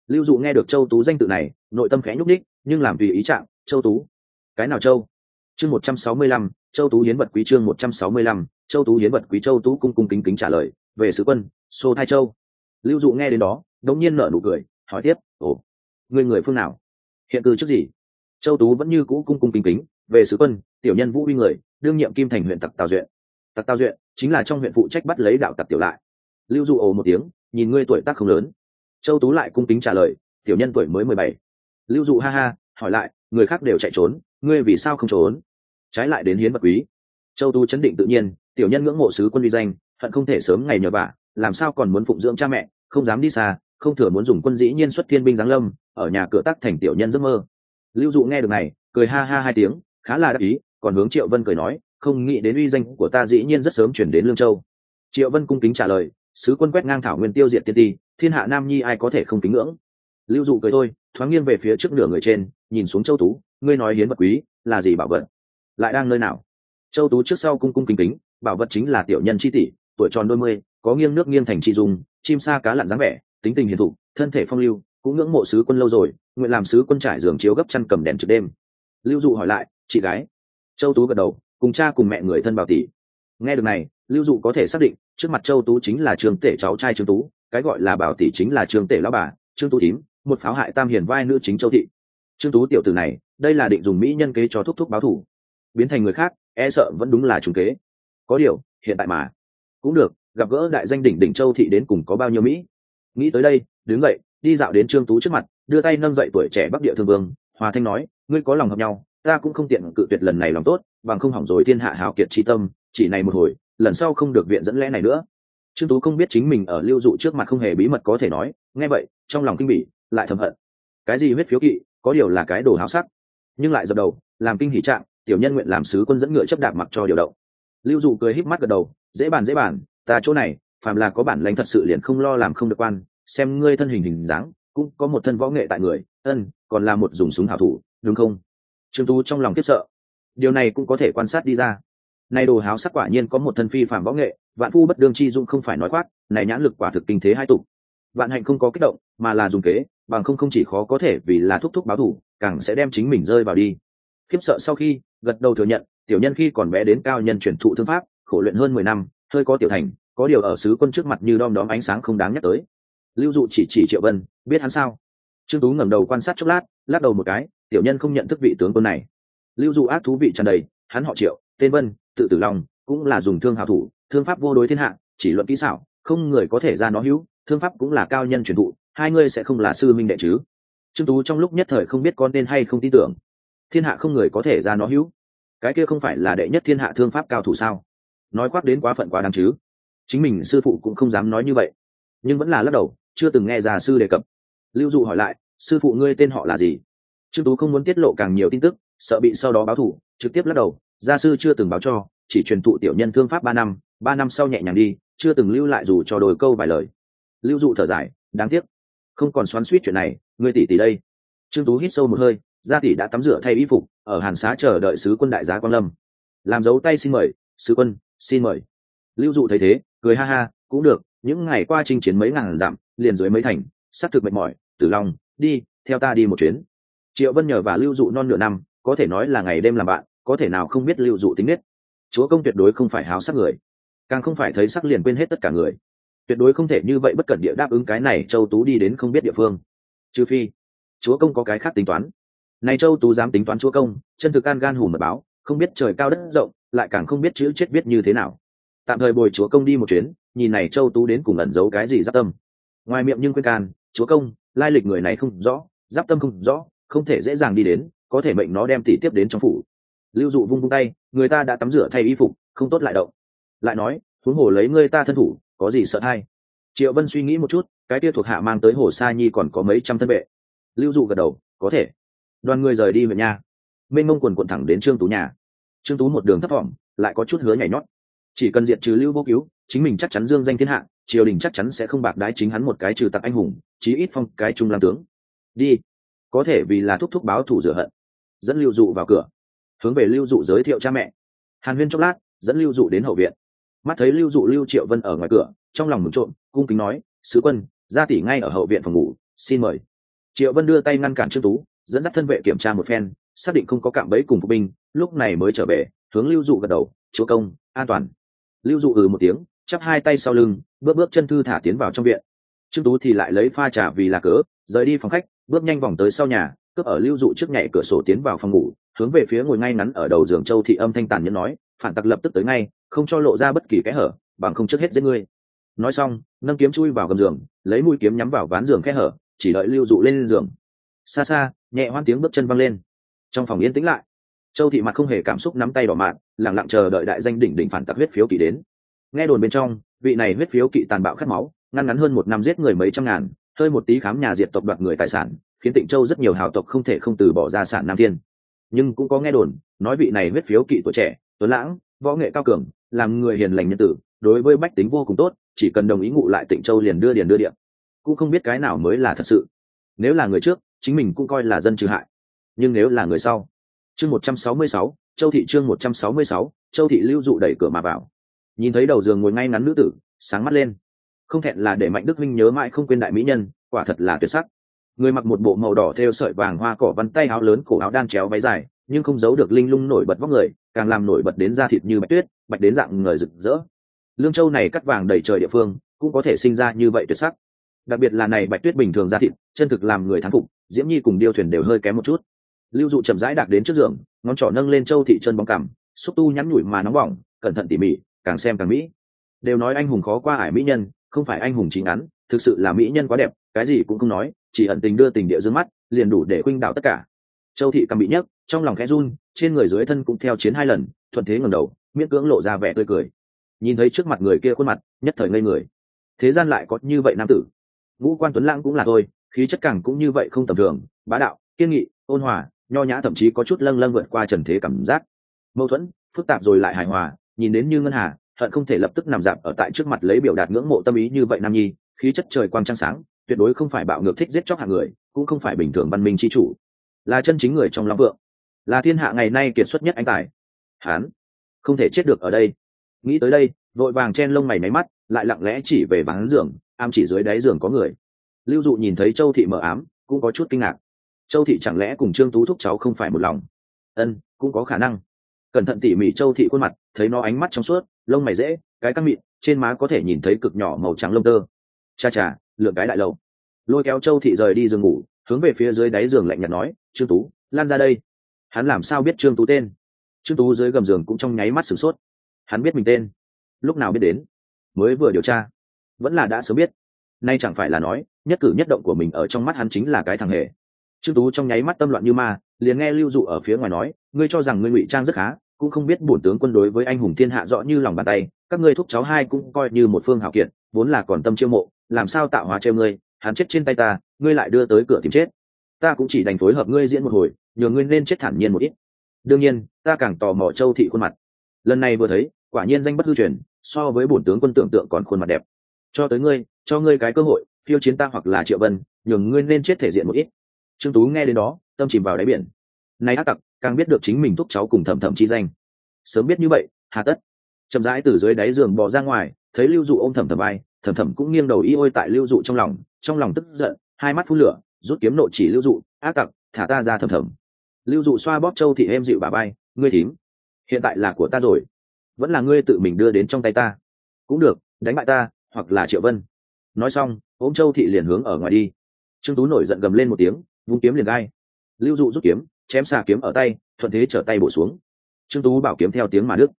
Lưu dụ nghe được châu tú danh tự này, nội tâm khẽ nhúc ních nhưng làm tùy ý trạng châu tú. Cái nào châu? Chương một trăm sáu mươi lăm, châu tú hiến vật quý chương một trăm sáu mươi lăm, châu tú hiến vật quý châu tú cung cung kính kính trả lời, về sứ quân xô thai châu. Lưu dụ nghe đến đó, đống nhiên nở nụ cười, hỏi tiếp, ồ, người người phương nào? Hiện cư trước gì? Châu tú vẫn như cũ cung cung kính kính, về sứ quân, tiểu nhân vũ uy người, đương nhiệm kim thành huyện tặc tào duyện. Tặc tào duyện chính là trong huyện phụ trách bắt lấy đạo tặc tiểu lại. Lưu dụ ồ một tiếng nhìn ngươi tuổi tác không lớn. Châu tú lại cung kính trả lời, tiểu nhân tuổi mới mười bảy. Lưu dụ ha ha, hỏi lại, người khác đều chạy trốn, ngươi vì sao không trốn? Trái lại đến hiến vật quý. Châu tú chấn định tự nhiên, tiểu nhân ngưỡng mộ sứ quân uy danh, hận không thể sớm ngày nhờ vả, làm sao còn muốn phụng dưỡng cha mẹ, không dám đi xa, không thừa muốn dùng quân dĩ nhiên xuất thiên binh giáng lâm, ở nhà cửa tắc thành tiểu nhân giấc mơ. Lưu dụ nghe được này, cười ha ha hai tiếng, khá là đắc ý, còn hướng triệu vân cười nói, không nghĩ đến uy danh của ta dĩ nhiên rất sớm chuyển đến lương châu. Triệu vân cung kính trả lời sứ quân quét ngang thảo nguyên tiêu diệt tiên ti, thiên hạ nam nhi ai có thể không kính ngưỡng? Lưu dụ cười thôi, thoáng nghiêng về phía trước nửa người trên, nhìn xuống châu tú, ngươi nói hiến vật quý là gì bảo vật? Lại đang nơi nào? Châu tú trước sau cung cung kính kính, bảo vật chính là tiểu nhân c h i tỷ, tuổi tròn đôi mươi, có nghiêng nước nghiêng thành trị dùng chim sa cá lặn dáng vẻ, tính tình hiền thụ thân thể phong lưu, cũng ngưỡng mộ sứ quân lâu rồi, nguyện làm sứ quân trải giường chiếu gấp chăn cầm đèn trực đêm. Lưu dụ hỏi lại, chị gái? Châu tú gật đầu, cùng cha cùng mẹ người thân bảo tỷ. Nghe được này lưu dụ có thể xác định, trước mặt châu tú chính là Trường tể cháu trai trương tú, cái gọi là bảo tỷ chính là Trường tể lão bà, trương tú tím một pháo hại tam hiền vai nữ chính châu thị. Trương tú tiểu tử này, đây là định dùng mỹ nhân kế cho thúc thúc báo thủ. Biến thành người khác e sợ vẫn đúng là trùng kế. Có điều, hiện tại mà, cũng được, gặp gỡ đại danh đỉnh đỉnh châu thị đến cùng có bao nhiêu mỹ. Nghĩ tới đây, đứng dậy, đi dạo đến trương tú trước mặt, đưa tay nâng dậy tuổi trẻ bắc địa thương vương, hòa thanh nói, ngươi có lòng hợp nhau, ta cũng không tiện cự tuyệt lần này lòng tốt, bằng không hỏng rồi thiên hạ hào kiệt tri tâm, chỉ này một hồi lần sau không được viện dẫn lẽ này nữa. Trương tú không biết chính mình ở lưu dụ trước mặt không hề bí mật có thể nói, nghe vậy, trong lòng kinh bỉ, lại thầm hận. Cái gì huyết phiếu kỵ, có điều là cái đồ háo sắc. Nhưng lại dập đầu, làm kinh hỷ trạng, tiểu nhân nguyện làm sứ quân dẫn ngựa chấp đạp mặc cho điều động. Lưu dụ cười híp mắt gật đầu, dễ bàn dễ bàn, ta chỗ này, phàm là có bản lãnh thật sự liền không lo làm không được quan, xem ngươi thân hình hình dáng, cũng có một thân võ nghệ tại người, ân, còn là một dùng súng hảo thủ, đúng không? Trương tú trong lòng kiếp sợ. Điều này cũng có thể quan sát đi ra nay đồ háo sắc quả nhiên có một thân phi phạm võ nghệ, vạn phu bất đương chi dung không phải nói khoác, này nhãn lực quả thực kinh thế hai tục vạn hạnh không có kích động, mà là dùng kế, bằng không không chỉ khó có thể vì là thúc thúc báo thủ, càng sẽ đem chính mình rơi vào đi. Khiếp sợ sau khi, gật đầu thừa nhận, tiểu nhân khi còn bé đến cao nhân truyền thụ thương pháp, khổ luyện hơn mười năm, hơi có tiểu thành, có điều ở sứ quân trước mặt như đom đóm ánh sáng không đáng nhắc tới. Lưu dụ chỉ chỉ triệu vân, biết hắn sao? Trương tú ngẩng đầu quan sát chốc lát, lắc đầu một cái, tiểu nhân không nhận thức vị tướng quân này. Lưu dụ ác thú vị tràn đầy, hắn họ triệu tên vân, tự tử lòng cũng là dùng thương hào thủ, thương pháp vô đối thiên hạ, chỉ luận kỹ xảo, không người có thể ra nó hữu, thương pháp cũng là cao nhân truyền thụ, hai ngươi sẽ không là sư minh đệ chứ. Trương tú trong lúc nhất thời không biết con nên hay không tin tưởng. Thiên hạ không người có thể ra nó hữu. Cái kia không phải là đệ nhất thiên hạ thương pháp cao thủ sao? Nói khoác đến quá phận quá đáng chứ. Chính mình sư phụ cũng không dám nói như vậy. Nhưng vẫn là lắc đầu, chưa từng nghe già sư đề cập. Lưu dụ hỏi lại, sư phụ ngươi tên họ là gì? Trương tú không muốn tiết lộ càng nhiều tin tức, sợ bị sau đó báo thủ, trực tiếp lắc đầu gia sư chưa từng báo cho, chỉ truyền thụ tiểu nhân thương pháp ba năm ba năm sau nhẹ nhàng đi, chưa từng lưu lại dù cho đồi câu vài lời. Lưu dụ thở dài, đáng tiếc. Không còn xoắn suýt chuyện này, người tỷ tỷ đây. Trương tú hít sâu một hơi, gia tỷ đã tắm rửa thay y phục, ở hàn xá chờ đợi sứ quân đại giá quan lâm. Làm dấu tay xin mời, sứ quân, xin mời. Lưu dụ thấy thế, cười ha ha, cũng được, những ngày qua chinh chiến mấy ngàn dặm, liền dưới mấy thành, xác thực mệt mỏi, tử long, đi, theo ta đi một chuyến. Triệu vân nhờ và lưu dụ non nửa năm, có thể nói là ngày đêm làm bạn có thể nào không biết lưu dụ tính nết. Chúa công tuyệt đối không phải háo sắc người, càng không phải thấy sắc liền quên hết tất cả người. Tuyệt đối không thể như vậy bất cẩn địa đáp ứng cái này châu tú đi đến không biết địa phương. Trừ phi, chúa công có cái khác tính toán. Này châu tú dám tính toán chúa công, chân thực can gan hùm mật báo, không biết trời cao đất rộng, lại càng không biết chữ chết biết như thế nào. Tạm thời bồi chúa công đi một chuyến, nhìn này châu tú đến cùng ẩn giấu cái gì giáp tâm. Ngoài miệng nhưng quên can, chúa công, lai lịch người này không rõ, giáp tâm không rõ, không thể dễ dàng đi đến, có thể mệnh nó đem tỷ tiếp đến trong phủ lưu dụ vung vung tay, người ta đã tắm rửa thay y phục, không tốt lại động. Lại nói, huống hồ lấy người ta thân thủ, có gì sợ hay triệu vân suy nghĩ một chút, cái tia thuộc hạ mang tới hồ sa nhi còn có mấy trăm thân vệ. Lưu dụ gật đầu, có thể. Đoàn người rời đi huyện nha mênh mông quần quận thẳng đến trương tú nhà. Trương tú một đường thấp thỏm, lại có chút hứa nhảy nhót. Chỉ cần diệt trừ lưu vô cứu, chính mình chắc chắn dương danh thiên hạ, triều đình chắc chắn sẽ không bạc đái chính hắn một cái trừ tặc anh hùng, chí ít phong cái trung làm tướng. Đi. Có thể vì là thúc thúc báo thủ rửa hận. Dẫn lưu dụ vào cửa hướng về lưu dụ giới thiệu cha mẹ. Hàn huyên chốc lát, dẫn lưu dụ đến hậu viện. Mắt thấy lưu dụ, lưu triệu vân ở ngoài cửa, trong lòng mừng trộm, cung kính nói, sứ quân gia tỷ ngay ở hậu viện phòng ngủ, xin mời. Triệu vân đưa tay ngăn cản trương tú, dẫn dắt thân vệ kiểm tra một phen, xác định không có cạm bẫy cùng phục binh, lúc này mới trở về, hướng lưu dụ gật đầu, chúa công, an toàn. Lưu dụ ừ một tiếng, chắp hai tay sau lưng, bước bước chân thư thả tiến vào trong viện. Trương tú thì lại lấy pha trà vì là cớ, rời đi phòng khách, bước nhanh vòng tới sau nhà, cướp ở lưu dụ trước nhảy cửa sổ tiến vào phòng ngủ hướng về phía ngồi ngay ngắn ở đầu giường châu thị âm thanh tàn nhẫn nói, phản tặc lập tức tới ngay, không cho lộ ra bất kỳ kẽ hở, bằng không trước hết giết ngươi. Nói xong, nâng kiếm chui vào gầm giường, lấy mũi kiếm nhắm vào ván giường kẽ hở, chỉ đợi lưu dụ lên giường. Xa xa, nhẹ hoan tiếng bước chân văng lên. Trong phòng yên tĩnh lại, châu thị mặt không hề cảm xúc nắm tay đỏ mạn lẳng lặng chờ đợi đại danh đỉnh đỉnh phản tặc huyết phiếu kỵ đến. Nghe đồn bên trong, vị này huyết phiếu kỵ tàn bạo khát máu, ngăn ngắn hơn một năm giết người mấy trăm ngàn, hơi một tí khám nhà diệt tộc đoạt người tài sản, khiến tịnh châu rất nhiều hào tộc không thể không từ bỏ gia sản nam thiên nhưng cũng có nghe đồn, nói vị này huyết phiếu kỵ tuổi trẻ, tuấn lãng, võ nghệ cao cường, làm người hiền lành nhân tử, đối với bách tính vô cùng tốt, chỉ cần đồng ý ngụ lại tịnh châu liền đưa điền đưa điện cũng không biết cái nào mới là thật sự. Nếu là người trước, chính mình cũng coi là dân trừ hại. Nhưng nếu là người sau, chương một trăm sáu mươi sáu, châu thị chương một trăm sáu mươi sáu, châu thị lưu dụ đẩy cửa mà vào. Nhìn thấy đầu giường ngồi ngay ngắn nữ tử, sáng mắt lên. Không thẹn là để mạnh đức minh nhớ mãi không quên đại mỹ nhân, quả thật là tuyệt sắc người mặc một bộ màu đỏ theo sợi vàng hoa cỏ văn tay áo lớn cổ áo đan chéo váy dài, nhưng không giấu được linh lung nổi bật vóc người, càng làm nổi bật đến da thịt như bạch tuyết, bạch đến dạng người rực rỡ. Lương châu này cắt vàng đầy trời địa phương, cũng có thể sinh ra như vậy tuyệt sắc. Đặc biệt là này bạch tuyết bình thường da thịt, chân thực làm người thắng phục, diễm nhi cùng điêu thuyền đều hơi kém một chút. Lưu dụ chậm rãi đạc đến trước giường, ngón trỏ nâng lên châu thị chân bóng cằm, xúc tu nhắn nhủi mà nóng bỏng, cẩn thận tỉ mỉ, càng xem càng mỹ. Đều nói anh hùng khó qua ải mỹ nhân, không phải anh hùng chính ngắn, thực sự là mỹ nhân quá đẹp, cái gì cũng không nói chỉ ẩn tình đưa tình địa dương mắt, liền đủ để khuynh đạo tất cả. Châu thị cầm bị nhấc, trong lòng khẽ run, trên người dưới thân cũng theo chiến hai lần, thuận thế ngẩng đầu, miễn cưỡng lộ ra vẻ tươi cười. Nhìn thấy trước mặt người kia khuôn mặt, nhất thời ngây người. Thế gian lại có như vậy nam tử. Ngũ quan tuấn lãng cũng là thôi, khí chất càng cũng như vậy không tầm thường, bá đạo, kiên nghị, ôn hòa, nho nhã thậm chí có chút lâng lâng vượt qua trần thế cảm giác. Mâu thuẫn, phức tạp rồi lại hài hòa, nhìn đến như ngân hà, hận không thể lập tức nằm dạp ở tại trước mặt lấy biểu đạt ngưỡng mộ tâm ý như vậy nam nhi, khí chất trời quang trăng sáng tuyệt đối không phải bạo ngược thích giết chóc hạng người, cũng không phải bình thường văn minh chi chủ. Là chân chính người trong long vượng. Là thiên hạ ngày nay kiệt xuất nhất anh tài. Hán. Không thể chết được ở đây. Nghĩ tới đây, vội vàng chen lông mày máy mắt, lại lặng lẽ chỉ về vắng giường am chỉ dưới đáy giường có người. Lưu dụ nhìn thấy châu thị mở ám, cũng có chút kinh ngạc. Châu thị chẳng lẽ cùng trương tú thúc cháu không phải một lòng? Ân, cũng có khả năng. Cẩn thận tỉ mỉ châu thị khuôn mặt, thấy nó ánh mắt trong suốt, lông mày dễ, cái căng mịn, trên má có thể nhìn thấy cực nhỏ màu trắng lông tơ. Cha cha lượng cái đại lâu lôi kéo châu thị rời đi giường ngủ, hướng về phía dưới đáy giường lạnh nhạt nói, trương tú, lan ra đây. Hắn làm sao biết trương tú tên? Trương tú dưới gầm giường cũng trong nháy mắt sửng sốt. Hắn biết mình tên. Lúc nào biết đến? Mới vừa điều tra. Vẫn là đã sớm biết. Nay chẳng phải là nói, nhất cử nhất động của mình ở trong mắt hắn chính là cái thằng hề. Trương tú trong nháy mắt tâm loạn như ma, liền nghe lưu dụ ở phía ngoài nói, ngươi cho rằng ngươi ngụy trang rất khá, cũng không biết bổn tướng quân đối với anh hùng thiên hạ rõ như lòng bàn tay, các ngươi thúc cháu hai cũng coi như một phương hảo kiệt, vốn là còn tâm chiêu mộ làm sao tạo hóa treo ngươi, hắn chết trên tay ta, ngươi lại đưa tới cửa tìm chết. Ta cũng chỉ đành phối hợp ngươi diễn một hồi nhờ ngươi nên chết thản nhiên một ít. Đương nhiên, ta càng tò mò châu thị khuôn mặt. Lần này vừa thấy, quả nhiên danh bất hư truyền, so với bổn tướng quân tưởng tượng còn khuôn mặt đẹp. Cho tới ngươi, cho ngươi cái cơ hội phiêu chiến ta hoặc là triệu vân, nhường ngươi nên chết thể diện một ít. Trương tú nghe đến đó, tâm chìm vào đáy biển. Nay ác tặc, càng biết được chính mình thúc cháu cùng thẩm thẩm chi danh. Sớm biết như vậy, hà tất. Chậm rãi từ dưới đáy giường bò ra ngoài, thấy lưu dụ ôm thẩm thẩm vai thẩm thẩm cũng nghiêng đầu y ôi tại lưu dụ trong lòng trong lòng tức giận, hai mắt phun lửa, rút kiếm nộ chỉ lưu dụ, ác tặc, thả ta ra thầm thầm. Lưu dụ xoa bóp châu thị êm dịu bà bay, ngươi thím, hiện tại là của ta rồi, vẫn là ngươi tự mình đưa đến trong tay ta. Cũng được, đánh bại ta, hoặc là triệu vân. Nói xong, ôm châu thị liền hướng ở ngoài đi. Trương tú nổi giận gầm lên một tiếng, vung kiếm liền gai. Lưu dụ rút kiếm, chém xà kiếm ở tay, thuận thế trở tay bổ xuống. Trương tú bảo kiếm theo tiếng mà đức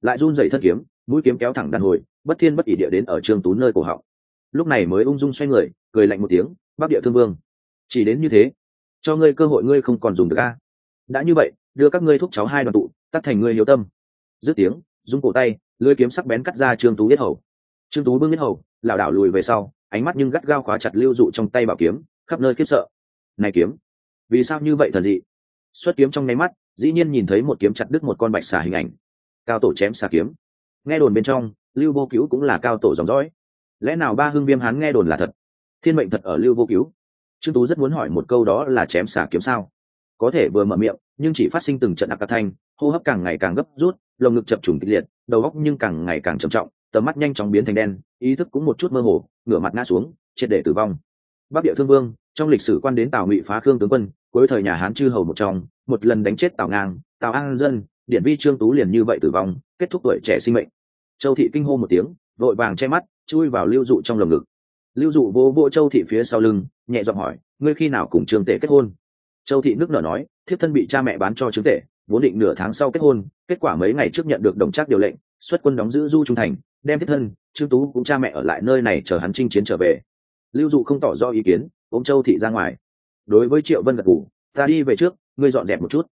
lại run dậy thất kiếm mũi kiếm kéo thẳng đàn hồi, bất thiên bất ỉ địa đến ở trương tú nơi cổ họng. Lúc này mới ung dung xoay người, cười lạnh một tiếng, bắc địa thương vương, chỉ đến như thế, cho ngươi cơ hội ngươi không còn dùng được a. Đã như vậy, đưa các ngươi thúc cháu hai đoàn tụ, tắt thành ngươi hiếu tâm. Dứt tiếng dung cổ tay, lưỡi kiếm sắc bén cắt ra trương tú biết hầu. Trương tú bưng biết hầu, lảo đảo lùi về sau, ánh mắt nhưng gắt gao khóa chặt lưu dụ trong tay bảo kiếm, khắp nơi khiếp sợ. Này kiếm, vì sao như vậy thần dị? Xuất kiếm trong nháy mắt, dĩ nhiên nhìn thấy một kiếm chặt đứt một con bạch xà hình ảnh. Cao tổ chém xà kiếm nghe đồn bên trong, lưu vô cứu cũng là cao tổ dòng dõi. Lẽ nào ba hưng viêm hán nghe đồn là thật? Thiên mệnh thật ở lưu vô cứu? Trương tú rất muốn hỏi một câu đó là chém xả kiếm sao? Có thể vừa mở miệng, nhưng chỉ phát sinh từng trận ạc thanh, hô hấp càng ngày càng gấp rút, lồng ngực chập trùng kịch liệt, đầu óc nhưng càng ngày càng trầm trọng, tầm mắt nhanh chóng biến thành đen, ý thức cũng một chút mơ hồ, ngửa mặt ngã xuống, triệt để tử vong. Bắc địa thương vương, trong lịch sử quan đến tào ngụy phá khương tướng quân, cuối thời nhà hán chư hầu một trong, một lần đánh chết tào ngang, tào an dân điện vi trương tú liền như vậy tử vong, kết thúc tuổi trẻ sinh mệnh. Châu thị kinh hô một tiếng, vội vàng che mắt, chui vào lưu dụ trong lồng ngực. Lưu dụ vô vô châu thị phía sau lưng, nhẹ giọng hỏi, ngươi khi nào cùng trương tể kết hôn? Châu thị nước nở nói, thiếp thân bị cha mẹ bán cho trương tể, vốn định nửa tháng sau kết hôn, kết quả mấy ngày trước nhận được đồng trác điều lệnh, xuất quân đóng giữ du trung thành, đem thiếp thân, trương tú cũng cha mẹ ở lại nơi này chờ hắn chinh chiến trở về. Lưu dụ không tỏ rõ ý kiến ông châu thị ra ngoài. Đối với triệu vân gật ngủ ta đi về trước, ngươi dọn dẹp một chút.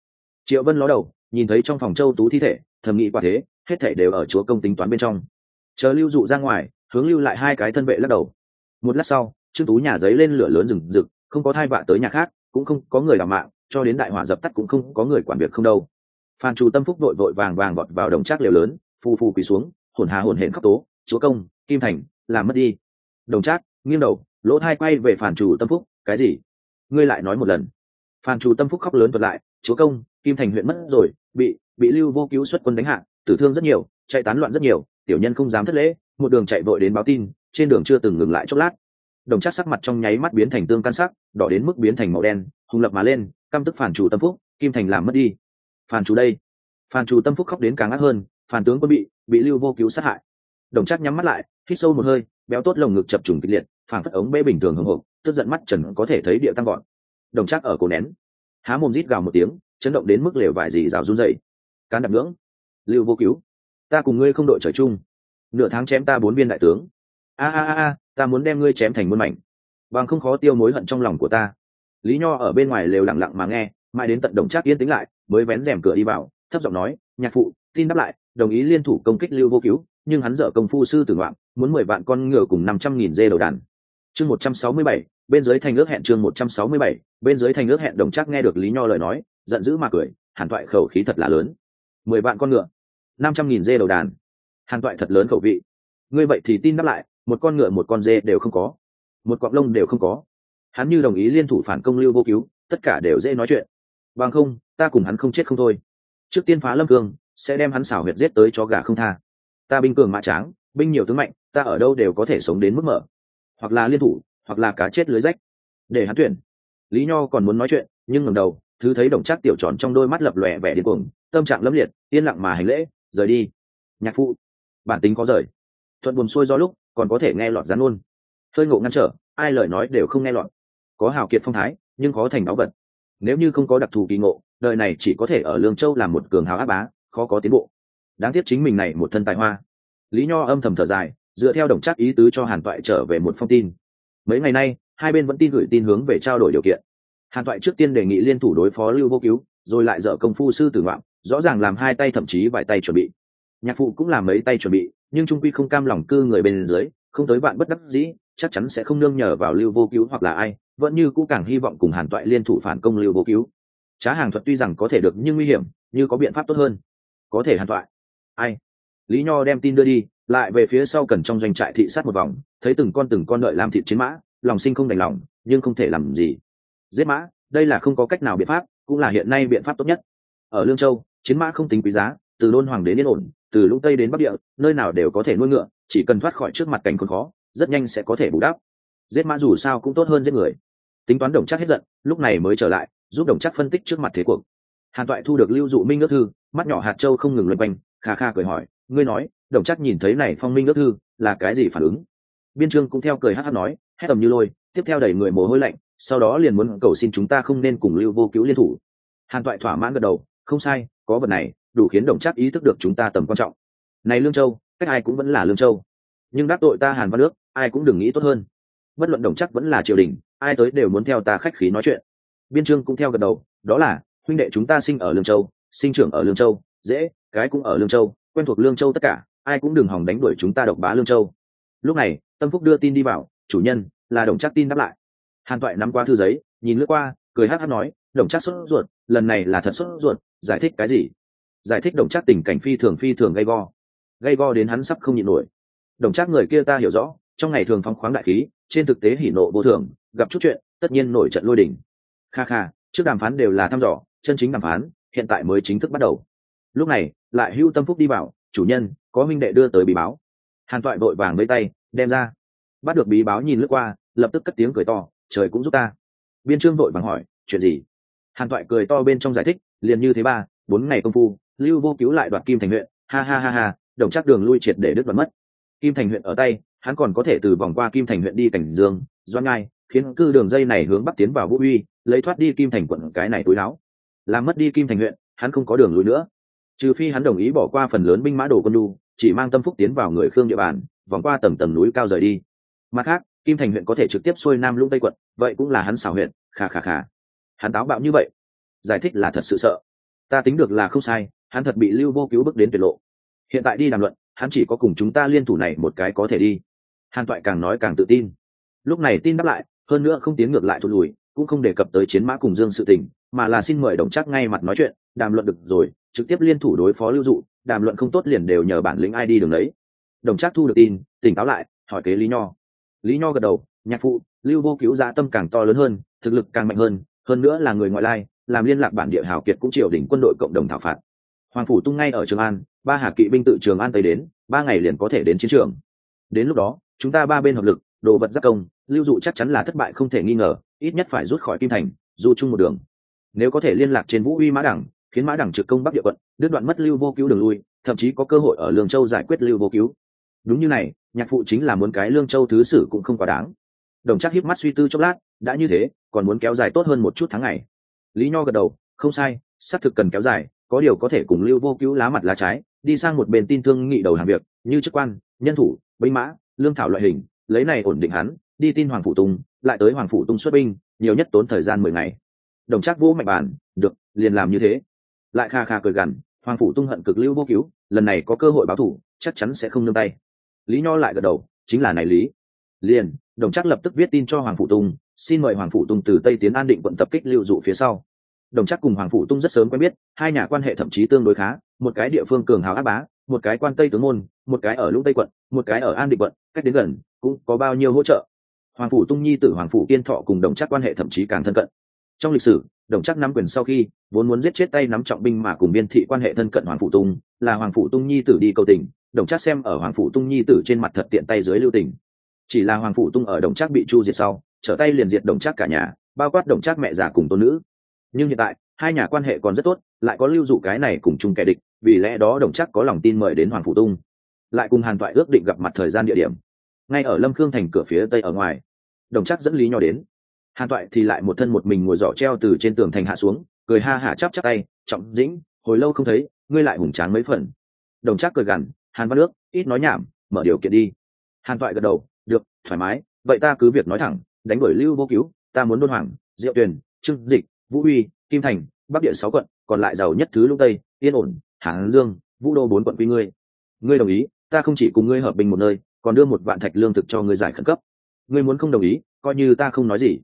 Triệu vân ló đầu nhìn thấy trong phòng châu tú thi thể, thầm nghĩ quả thế, hết thể đều ở chúa công tính toán bên trong. Chờ lưu dụ ra ngoài, hướng lưu lại hai cái thân vệ lắc đầu. Một lát sau, trương tú nhà giấy lên lửa lớn rừng rực, không có thai vạ tới nhà khác, cũng không có người làm mạng, cho đến đại hỏa dập tắt cũng không có người quản việc không đâu. Phan chủ tâm phúc đội vội vàng vàng vọt vào đồng trác liều lớn, phù phù quỳ xuống, hồn hà hồn hển khóc tố, chúa công, kim thành, làm mất đi. Đồng trác, nghiêng đầu, lỗ thai quay về phản chủ tâm phúc, cái gì? Ngươi lại nói một lần. Phản chủ tâm phúc khóc lớn thuật lại, chúa công kim thành huyện mất rồi, bị bị lưu vô cứu xuất quân đánh hạ, tử thương rất nhiều, chạy tán loạn rất nhiều, tiểu nhân không dám thất lễ, một đường chạy vội đến báo tin, trên đường chưa từng ngừng lại chốc lát. Đồng chắc sắc mặt trong nháy mắt biến thành tương can sắc, đỏ đến mức biến thành màu đen hùng lập mà lên, căm tức phản chủ tâm phúc, kim thành làm mất đi. Phản chủ đây. Phản chủ tâm phúc khóc đến càng ác hơn phản tướng quân bị bị lưu vô cứu sát hại. Đồng chắc nhắm mắt lại, hít sâu một hơi, béo tốt lồng ngực chập trùng kịch liệt phản phất ống bê bình thường hồng hộp tức giận mắt trần có thể thấy địa tăng gọn đồng chắc ở cổ nén há mồm rít gào một tiếng, chấn động đến mức lều vải gì rào run dậy cán đạp ngưỡng. Lưu vô cứu. Ta cùng ngươi không đội trời chung. Nửa tháng chém ta bốn viên đại tướng. A a a, ta muốn đem ngươi chém thành muôn mảnh. Bằng không khó tiêu mối hận trong lòng của ta. Lý nho ở bên ngoài lều lặng lặng mà nghe, mãi đến tận đồng trác yên tĩnh lại, mới vén rèm cửa đi vào, thấp giọng nói, nhạc phụ, tin đáp lại, đồng ý liên thủ công kích lưu vô cứu, nhưng hắn dở công phu sư tử ngoạn, muốn mười vạn con ngựa cùng năm trăm nghìn dê đầu đàn. Chương một trăm sáu mươi bảy bên dưới thành ước hẹn chương một trăm sáu mươi bảy, bên dưới thành ước hẹn đồng chắc nghe được lý nho lời nói, giận dữ mà cười, hàn toại khẩu khí thật là lớn. Mười vạn con ngựa, năm trăm nghìn dê đầu đàn. Hàn toại thật lớn khẩu vị. Ngươi vậy thì tin đáp lại, một con ngựa một con dê đều không có. Một cọp lông đều không có. Hắn như đồng ý liên thủ phản công lưu vô cứu, tất cả đều dễ nói chuyện. Bằng không, ta cùng hắn không chết không thôi. Trước tiên phá lâm cương, sẽ đem hắn xảo huyệt giết tới cho gà không tha. Ta binh cường mã tráng, binh nhiều tướng mạnh, ta ở đâu đều có thể sống đến mức mở. Hoặc là liên thủ hoặc là cá chết lưới rách. Để hắn tuyển. Lý nho còn muốn nói chuyện, nhưng ngẩng đầu, thứ thấy đồng trác tiểu tròn trong đôi mắt lập lòe vẻ điên cuồng, tâm trạng lâm liệt, yên lặng mà hành lễ, rời đi. Nhạc phụ. Bản tính có rời. Thuận buồn xuôi do lúc, còn có thể nghe lọt rắn luôn. Hơi ngộ ngăn trở, ai lời nói đều không nghe lọt. Có hào kiệt phong thái, nhưng khó thành báu vật. Nếu như không có đặc thù kỳ ngộ, đời này chỉ có thể ở lương châu làm một cường hào áp bá, khó có tiến bộ. Đáng tiếc chính mình này một thân tài hoa. Lý nho âm thầm thở dài, dựa theo đồng chắc ý tứ cho hàn toại trở về một phong tin mấy ngày nay, hai bên vẫn tin gửi tin hướng về trao đổi điều kiện. Hàn toại trước tiên đề nghị liên thủ đối phó lưu vô cứu, rồi lại dở công phu sư tử ngoạm, rõ ràng làm hai tay thậm chí vài tay chuẩn bị. Nhạc phụ cũng làm mấy tay chuẩn bị, nhưng trung quy không cam lòng cư người bên dưới, không tới bạn bất đắc dĩ, chắc chắn sẽ không nương nhờ vào lưu vô cứu hoặc là ai, vẫn như cũ càng hy vọng cùng hàn toại liên thủ phản công lưu vô cứu. Trá hàng thuật tuy rằng có thể được nhưng nguy hiểm, như có biện pháp tốt hơn. Có thể hàn toại. Ai? Lý nho đem tin đưa đi lại về phía sau cần trong doanh trại thị sát một vòng, thấy từng con từng con đợi làm thịt chiến mã, lòng sinh không đành lòng, nhưng không thể làm gì. Giết mã, đây là không có cách nào biện pháp, cũng là hiện nay biện pháp tốt nhất. Ở lương châu, chiến mã không tính quý giá, từ đôn hoàng đến yên ổn, từ lũng tây đến bắc địa, nơi nào đều có thể nuôi ngựa, chỉ cần thoát khỏi trước mặt cảnh khốn khó, rất nhanh sẽ có thể bù đắp. Giết mã dù sao cũng tốt hơn giết người. Tính toán đồng chắc hết giận, lúc này mới trở lại, giúp đồng chắc phân tích trước mặt thế cuộc. Hàn toại thu được lưu dụ minh ước thư, mắt nhỏ hạt châu không ngừng loanh quanh, kha kha cười hỏi, ngươi nói đồng chắc nhìn thấy này phong minh ước thư là cái gì phản ứng? Biên trương cũng theo cười hát hát nói, hét tầm như lôi, tiếp theo đẩy người mồ hôi lạnh, sau đó liền muốn cầu xin chúng ta không nên cùng lưu vô cứu liên thủ. Hàn toại thỏa mãn gật đầu, không sai, có vật này, đủ khiến đồng chắc ý thức được chúng ta tầm quan trọng. Này lương châu, cách ai cũng vẫn là lương châu. Nhưng đắc tội ta hàn văn nước, ai cũng đừng nghĩ tốt hơn. Bất luận đồng chắc vẫn là triều đình, ai tới đều muốn theo ta khách khí nói chuyện. Biên trương cũng theo gật đầu, đó là, huynh đệ chúng ta sinh ở lương châu, sinh trưởng ở lương châu, dễ, cái cũng ở lương châu, quen thuộc lương châu tất cả ai cũng đừng hòng đánh đuổi chúng ta độc bá lương châu. Lúc này, tâm phúc đưa tin đi vào chủ nhân, là đồng chắc tin đáp lại. Hàn toại nắm qua thư giấy, nhìn lướt qua, cười hát hát nói, đồng chắc sốt ruột, lần này là thật sốt ruột, giải thích cái gì? Giải thích đồng chắc tình cảnh phi thường phi thường gay go. Gay go đến hắn sắp không nhịn nổi. Đồng chắc người kia ta hiểu rõ, trong ngày thường phóng khoáng đại khí, trên thực tế hỉ nộ vô thường, gặp chút chuyện, tất nhiên nổi trận lôi đỉnh kha kha, trước đàm phán đều là thăm dò, chân chính đàm phán, hiện tại mới chính thức bắt đầu. Lúc này, lại hưu tâm phúc đi vào chủ nhân có minh đệ đưa tới bí báo. Hàn toại vội vàng lấy tay, đem ra. Bắt được bí báo nhìn lướt qua, lập tức cất tiếng cười to, trời cũng giúp ta. Biên trương vội vàng hỏi, chuyện gì? Hàn toại cười to bên trong giải thích, liền như thế ba, bốn ngày công phu, lưu vô cứu lại đoạt kim thành huyện. Ha ha ha ha, đồng chắc đường lui triệt để đứt đoạt mất. Kim thành huyện ở tay, hắn còn có thể từ vòng qua kim thành huyện đi cảnh dương doan ngai, khiến cư đường dây này hướng bắc tiến vào vũ uy, lấy thoát đi kim thành quận cái này túi láo. Làm mất đi kim thành huyện, hắn không có đường lui nữa trừ phi hắn đồng ý bỏ qua phần lớn binh mã đồ quân lu chỉ mang tâm phúc tiến vào người khương địa bàn, vòng qua tầng tầng núi cao rời đi. Mặt khác, kim thành huyện có thể trực tiếp xuôi nam lũng tây quận, vậy cũng là hắn xảo huyện khà khà khà hắn táo bạo như vậy, giải thích là thật sự sợ. Ta tính được là không sai, hắn thật bị lưu vô cứu bước đến tuyệt lộ. Hiện tại đi đàm luận, hắn chỉ có cùng chúng ta liên thủ này một cái có thể đi. Hàn toại càng nói càng tự tin. Lúc này tin đáp lại, hơn nữa không tiến ngược lại thụt lùi, cũng không đề cập tới chiến mã cùng dương sự tình, mà là xin mời đồng chắc ngay mặt nói chuyện, đàm luận được rồi trực tiếp liên thủ đối phó lưu dụ, đàm luận không tốt liền đều nhờ bản lĩnh ai đi đường đấy. Đồng chắc thu được tin, tỉnh táo lại, hỏi kế lý nho. Lý nho gật đầu, nhạc phụ, lưu vô cứu dạ tâm càng to lớn hơn, thực lực càng mạnh hơn hơn nữa là người ngoại lai, làm liên lạc bản địa hào kiệt cũng triều đỉnh quân đội cộng đồng thảo phạt. Hoàng phủ tung ngay ở trường an, ba hà kỵ binh tự trường an tây đến, ba ngày liền có thể đến chiến trường. Đến lúc đó, chúng ta ba bên hợp lực, đồ vật giác công, lưu dụ chắc chắn là thất bại không thể nghi ngờ, ít nhất phải rút khỏi kim thành, du chung một đường. Nếu có thể liên lạc trên vũ uy mã đẳng khiến mã đẳng trực công bắc địa quận, đứt đoạn mất lưu vô cứu đường lui, thậm chí có cơ hội ở lương châu giải quyết lưu vô cứu. Đúng như này, nhạc phụ chính là muốn cái lương châu thứ sử cũng không quá đáng. Đồng chắc hiếp mắt suy tư chốc lát, đã như thế, còn muốn kéo dài tốt hơn một chút tháng ngày. Lý nho gật đầu, không sai, xác thực cần kéo dài, có điều có thể cùng lưu vô cứu lá mặt lá trái, đi sang một bên tin thương nghị đầu hàng việc, như chức quan, nhân thủ, binh mã, lương thảo loại hình, lấy này ổn định hắn, đi tin hoàng phủ tung lại tới hoàng phủ tung xuất binh, nhiều nhất tốn thời gian mười ngày. Đồng chắc vũ mạnh bản được, liền làm như thế lại kha kha cười gằn, hoàng phủ tung hận cực lưu vô cứu, lần này có cơ hội báo thủ, chắc chắn sẽ không nương tay. Lý nho lại gật đầu, chính là này lý. Liền, đồng chắc lập tức viết tin cho hoàng phủ tung, xin mời hoàng phủ tung từ tây tiến an định quận tập kích lưu dụ phía sau. Đồng chắc cùng hoàng phủ tung rất sớm quen biết, hai nhà quan hệ thậm chí tương đối khá, một cái địa phương cường hào áp bá, một cái quan tây tướng môn, một cái ở lũng tây quận, một cái ở an định quận, cách đến gần, cũng có bao nhiêu hỗ trợ. Hoàng phủ tung nhi tử hoàng phủ kiên thọ cùng đồng chắc quan hệ thậm chí càng thân cận. Trong lịch sử đồng chắc nắm quyền sau khi, vốn muốn giết chết tay nắm trọng binh mà cùng biên thị quan hệ thân cận hoàng phủ tung, là hoàng phủ tung nhi tử đi cầu tình, đồng chắc xem ở hoàng phủ tung nhi tử trên mặt thật tiện tay dưới lưu tình. Chỉ là hoàng phủ tung ở đồng chắc bị chu diệt sau, trở tay liền diệt đồng chắc cả nhà, bao quát đồng chắc mẹ già cùng tôn nữ. Nhưng hiện tại, hai nhà quan hệ còn rất tốt, lại có lưu dụ cái này cùng chung kẻ địch, vì lẽ đó đồng chắc có lòng tin mời đến hoàng phủ tung. Lại cùng hàn toại ước định gặp mặt thời gian địa điểm. Ngay ở lâm khương thành cửa phía tây ở ngoài, đồng chắc dẫn lý nho đến hàn toại thì lại một thân một mình ngồi giỏ treo từ trên tường thành hạ xuống, cười ha hả chắp chắp tay, trọng dĩnh, hồi lâu không thấy, ngươi lại hùng tráng mấy phần. Đồng trác cười gằn, hàn văn nước, ít nói nhảm, mở điều kiện đi. Hàn toại gật đầu, được, thoải mái, vậy ta cứ việc nói thẳng, đánh đuổi lưu vô cứu, ta muốn đôn hoàng, diệu tuyền trưng dịch, vũ uy kim thành, bắc địa sáu quận, còn lại giàu nhất thứ lúc tây, yên ổn hán dương, vũ đô bốn quận quy ngươi. Ngươi đồng ý, ta không chỉ cùng ngươi hợp bình một nơi, còn đưa một vạn thạch lương thực cho ngươi giải khẩn cấp. Ngươi muốn không đồng ý, coi như ta không nói gì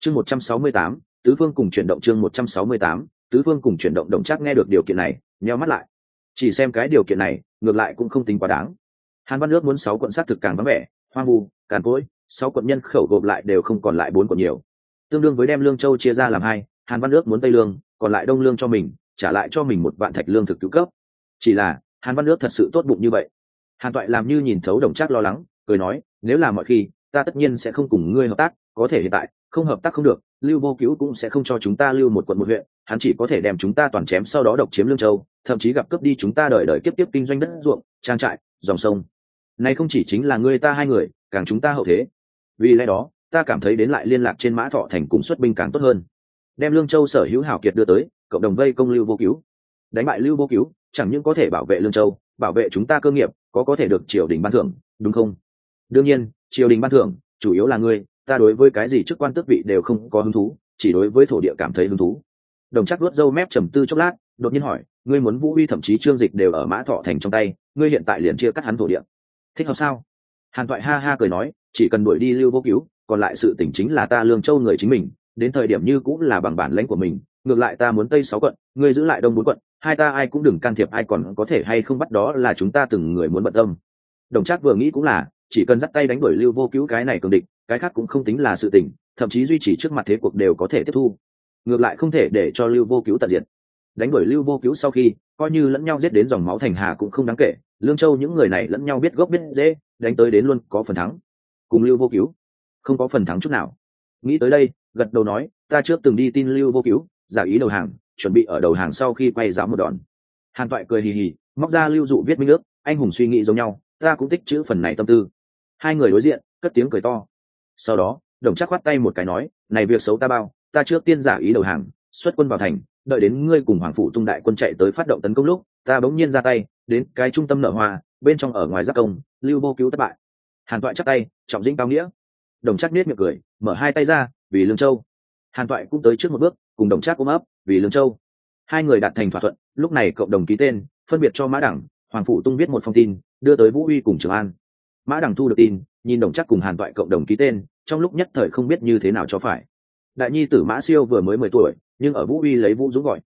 chương một trăm sáu mươi tám, tứ phương cùng chuyển động chương một trăm sáu mươi tám, tứ phương cùng chuyển động đồng chắc nghe được điều kiện này, nheo mắt lại. Chỉ xem cái điều kiện này, ngược lại cũng không tính quá đáng. Hàn văn nước muốn sáu quận sát thực càng vắng vẻ, hoang vu, càn cỗi, sáu quận nhân khẩu gộp lại đều không còn lại bốn quận nhiều. Tương đương với đem lương châu chia ra làm hai, hàn văn ước muốn tây lương, còn lại đông lương cho mình, trả lại cho mình một vạn thạch lương thực cứu cấp. Chỉ là, hàn văn ước thật sự tốt bụng như vậy. Hàn toại làm như nhìn thấu đồng trác lo lắng, cười nói, nếu là mọi khi ta tất nhiên sẽ không cùng ngươi hợp tác, có thể hiện tại, không hợp tác không được, lưu vô cứu cũng sẽ không cho chúng ta lưu một quận một huyện, hắn chỉ có thể đem chúng ta toàn chém sau đó độc chiếm lương châu, thậm chí gặp cướp đi chúng ta đời đời kiếp tiếp kinh doanh đất ruộng, trang trại, dòng sông. Này không chỉ chính là ngươi ta hai người, càng chúng ta hậu thế. Vì lẽ đó, ta cảm thấy đến lại liên lạc trên mã thọ thành cùng xuất binh càng tốt hơn. Đem lương châu sở hữu hảo kiệt đưa tới, cộng đồng vây công lưu vô cứu. Đánh bại lưu vô cứu, chẳng những có thể bảo vệ lương châu, bảo vệ chúng ta cơ nghiệp, có có thể được triều đình ban thưởng, đúng không? Đương nhiên triều đình ban thưởng, chủ yếu là ngươi, ta đối với cái gì chức quan tước vị đều không có hứng thú, chỉ đối với thổ địa cảm thấy hứng thú. Đồng chắc luốt dâu mép trầm tư chốc lát, đột nhiên hỏi, ngươi muốn vũ uy thậm chí trương dịch đều ở mã thọ thành trong tay, ngươi hiện tại liền chia cắt hắn thổ địa. Thích hợp sao? Hàn toại ha ha cười nói, chỉ cần đuổi đi lưu vô cứu, còn lại sự tỉnh chính là ta lương châu người chính mình, đến thời điểm như cũng là bằng bản lãnh của mình, ngược lại ta muốn tây sáu quận, ngươi giữ lại đông bốn quận, hai ta ai cũng đừng can thiệp ai còn có thể hay không bắt đó là chúng ta từng người muốn bận tâm. Đồng trác vừa nghĩ cũng là chỉ cần dắt tay đánh đuổi lưu vô cứu cái này cường địch cái khác cũng không tính là sự tình thậm chí duy trì trước mặt thế cuộc đều có thể tiếp thu. Ngược lại không thể để cho lưu vô cứu tận diện, đánh đuổi lưu vô cứu sau khi coi như lẫn nhau giết đến dòng máu thành hà cũng không đáng kể lương châu những người này lẫn nhau biết gốc biết dễ đánh tới đến luôn có phần thắng. Cùng lưu vô cứu không có phần thắng chút nào. Nghĩ tới đây gật đầu nói ta trước từng đi tin lưu vô cứu giả ý đầu hàng chuẩn bị ở đầu hàng sau khi quay giáo một đòn. Hàn toại cười hì hì móc ra lưu dụ viết minh nước anh hùng suy nghĩ giống nhau ta cũng tích chữ phần này tâm tư. Hai người đối diện, cất tiếng cười to. Sau đó, đồng chắc khoát tay một cái nói, này việc xấu ta bao, ta trước tiên giả ý đầu hàng, xuất quân vào thành, đợi đến ngươi cùng hoàng phụ tung đại quân chạy tới phát động tấn công lúc, ta bỗng nhiên ra tay, đến cái trung tâm nợ hoa, bên trong ở ngoài giác công, lưu vô cứu thất bại. Hàn toại chắc tay, trọng dĩnh cao nghĩa. Đồng chắc nết miệng cười, mở hai tay ra, vì lương châu. Hàn toại cũng tới trước một bước, cùng đồng chắc ôm ấp, vì lương châu. Hai người đạt thành thỏa thuận, lúc này cộng đồng ký tên, phân biệt cho mã đẳng, hoàng phụ tung viết một phong tin đưa tới vũ uy cùng trường an. Mã đẳng thu được tin, nhìn đồng chắc cùng hàn toại cộng đồng ký tên, trong lúc nhất thời không biết như thế nào cho phải. Đại nhi tử mã siêu vừa mới mười tuổi, nhưng ở vũ uy lấy vũ dũng gọi.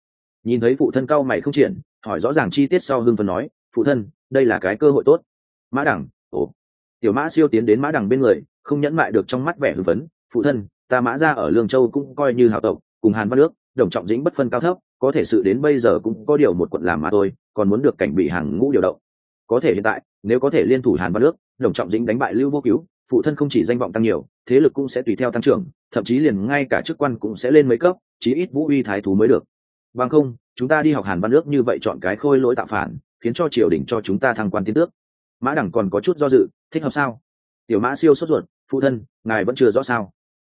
Nhìn thấy phụ thân cao mày không triển, hỏi rõ ràng chi tiết sau hưng phần nói, phụ thân, đây là cái cơ hội tốt. Mã đẳng ồ. Tiểu mã siêu tiến đến mã đẳng bên người, không nhẫn mại được trong mắt vẻ hưng phấn, phụ thân, ta mã ra ở lương châu cũng coi như hào tộc, cùng hàn văn nước, đồng trọng dĩnh bất phân cao thấp, có thể sự đến bây giờ cũng có điều một quận làm mà thôi, còn muốn được cảnh bị hàng ngũ điều động có thể hiện tại, nếu có thể liên thủ hàn văn nước, đồng trọng dĩnh đánh bại lưu vô cứu, phụ thân không chỉ danh vọng tăng nhiều, thế lực cũng sẽ tùy theo tăng trưởng, thậm chí liền ngay cả chức quan cũng sẽ lên mấy cấp, chí ít vũ uy thái thú mới được. Bằng không, chúng ta đi học hàn văn nước như vậy chọn cái khôi lỗi tạo phản, khiến cho triều đình cho chúng ta thăng quan tiến tước. Mã đẳng còn có chút do dự, thích hợp sao? Tiểu mã siêu sốt ruột, phụ thân, ngài vẫn chưa rõ sao?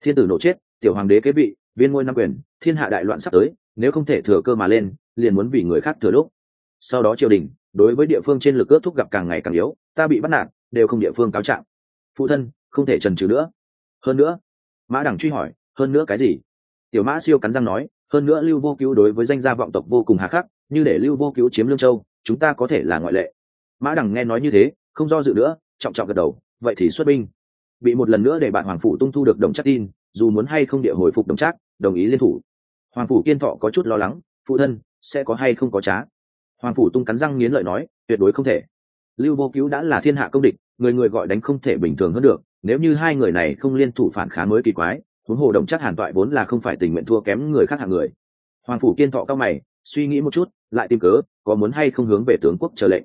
Thiên tử nổ chết, tiểu hoàng đế kế vị, viên ngôi nam quyền, thiên hạ đại loạn sắp tới, nếu không thể thừa cơ mà lên, liền muốn vì người khác thừa lúc. Sau đó triều đình đối với địa phương trên lực ước thúc gặp càng ngày càng yếu, ta bị bắt nạt, đều không địa phương cáo trạng. Phụ thân, không thể trần trừ nữa. Hơn nữa, mã đẳng truy hỏi, hơn nữa cái gì? Tiểu mã siêu cắn răng nói, hơn nữa lưu vô cứu đối với danh gia vọng tộc vô cùng hà khắc, như để lưu vô cứu chiếm lương châu, chúng ta có thể là ngoại lệ. Mã đẳng nghe nói như thế, không do dự nữa, trọng trọng gật đầu, vậy thì xuất binh. Bị một lần nữa để bạn hoàng phủ tung thu được đồng chắc tin, dù muốn hay không địa hồi phục đồng chắc, đồng ý liên thủ. Hoàng phủ kiên thọ có chút lo lắng, phụ thân, sẽ có hay không có trá? Hoàng phủ tung cắn răng nghiến lợi nói, tuyệt đối không thể. Lưu vô cứu đã là thiên hạ công địch, người người gọi đánh không thể bình thường hơn được. Nếu như hai người này không liên thủ phản khá mới kỳ quái, huống hồ đồng chắc hàn toại vốn là không phải tình nguyện thua kém người khác hạng người. Hoàng phủ kiên thọ cao mày, suy nghĩ một chút, lại tìm cớ, có muốn hay không hướng về tướng quốc chờ lệnh.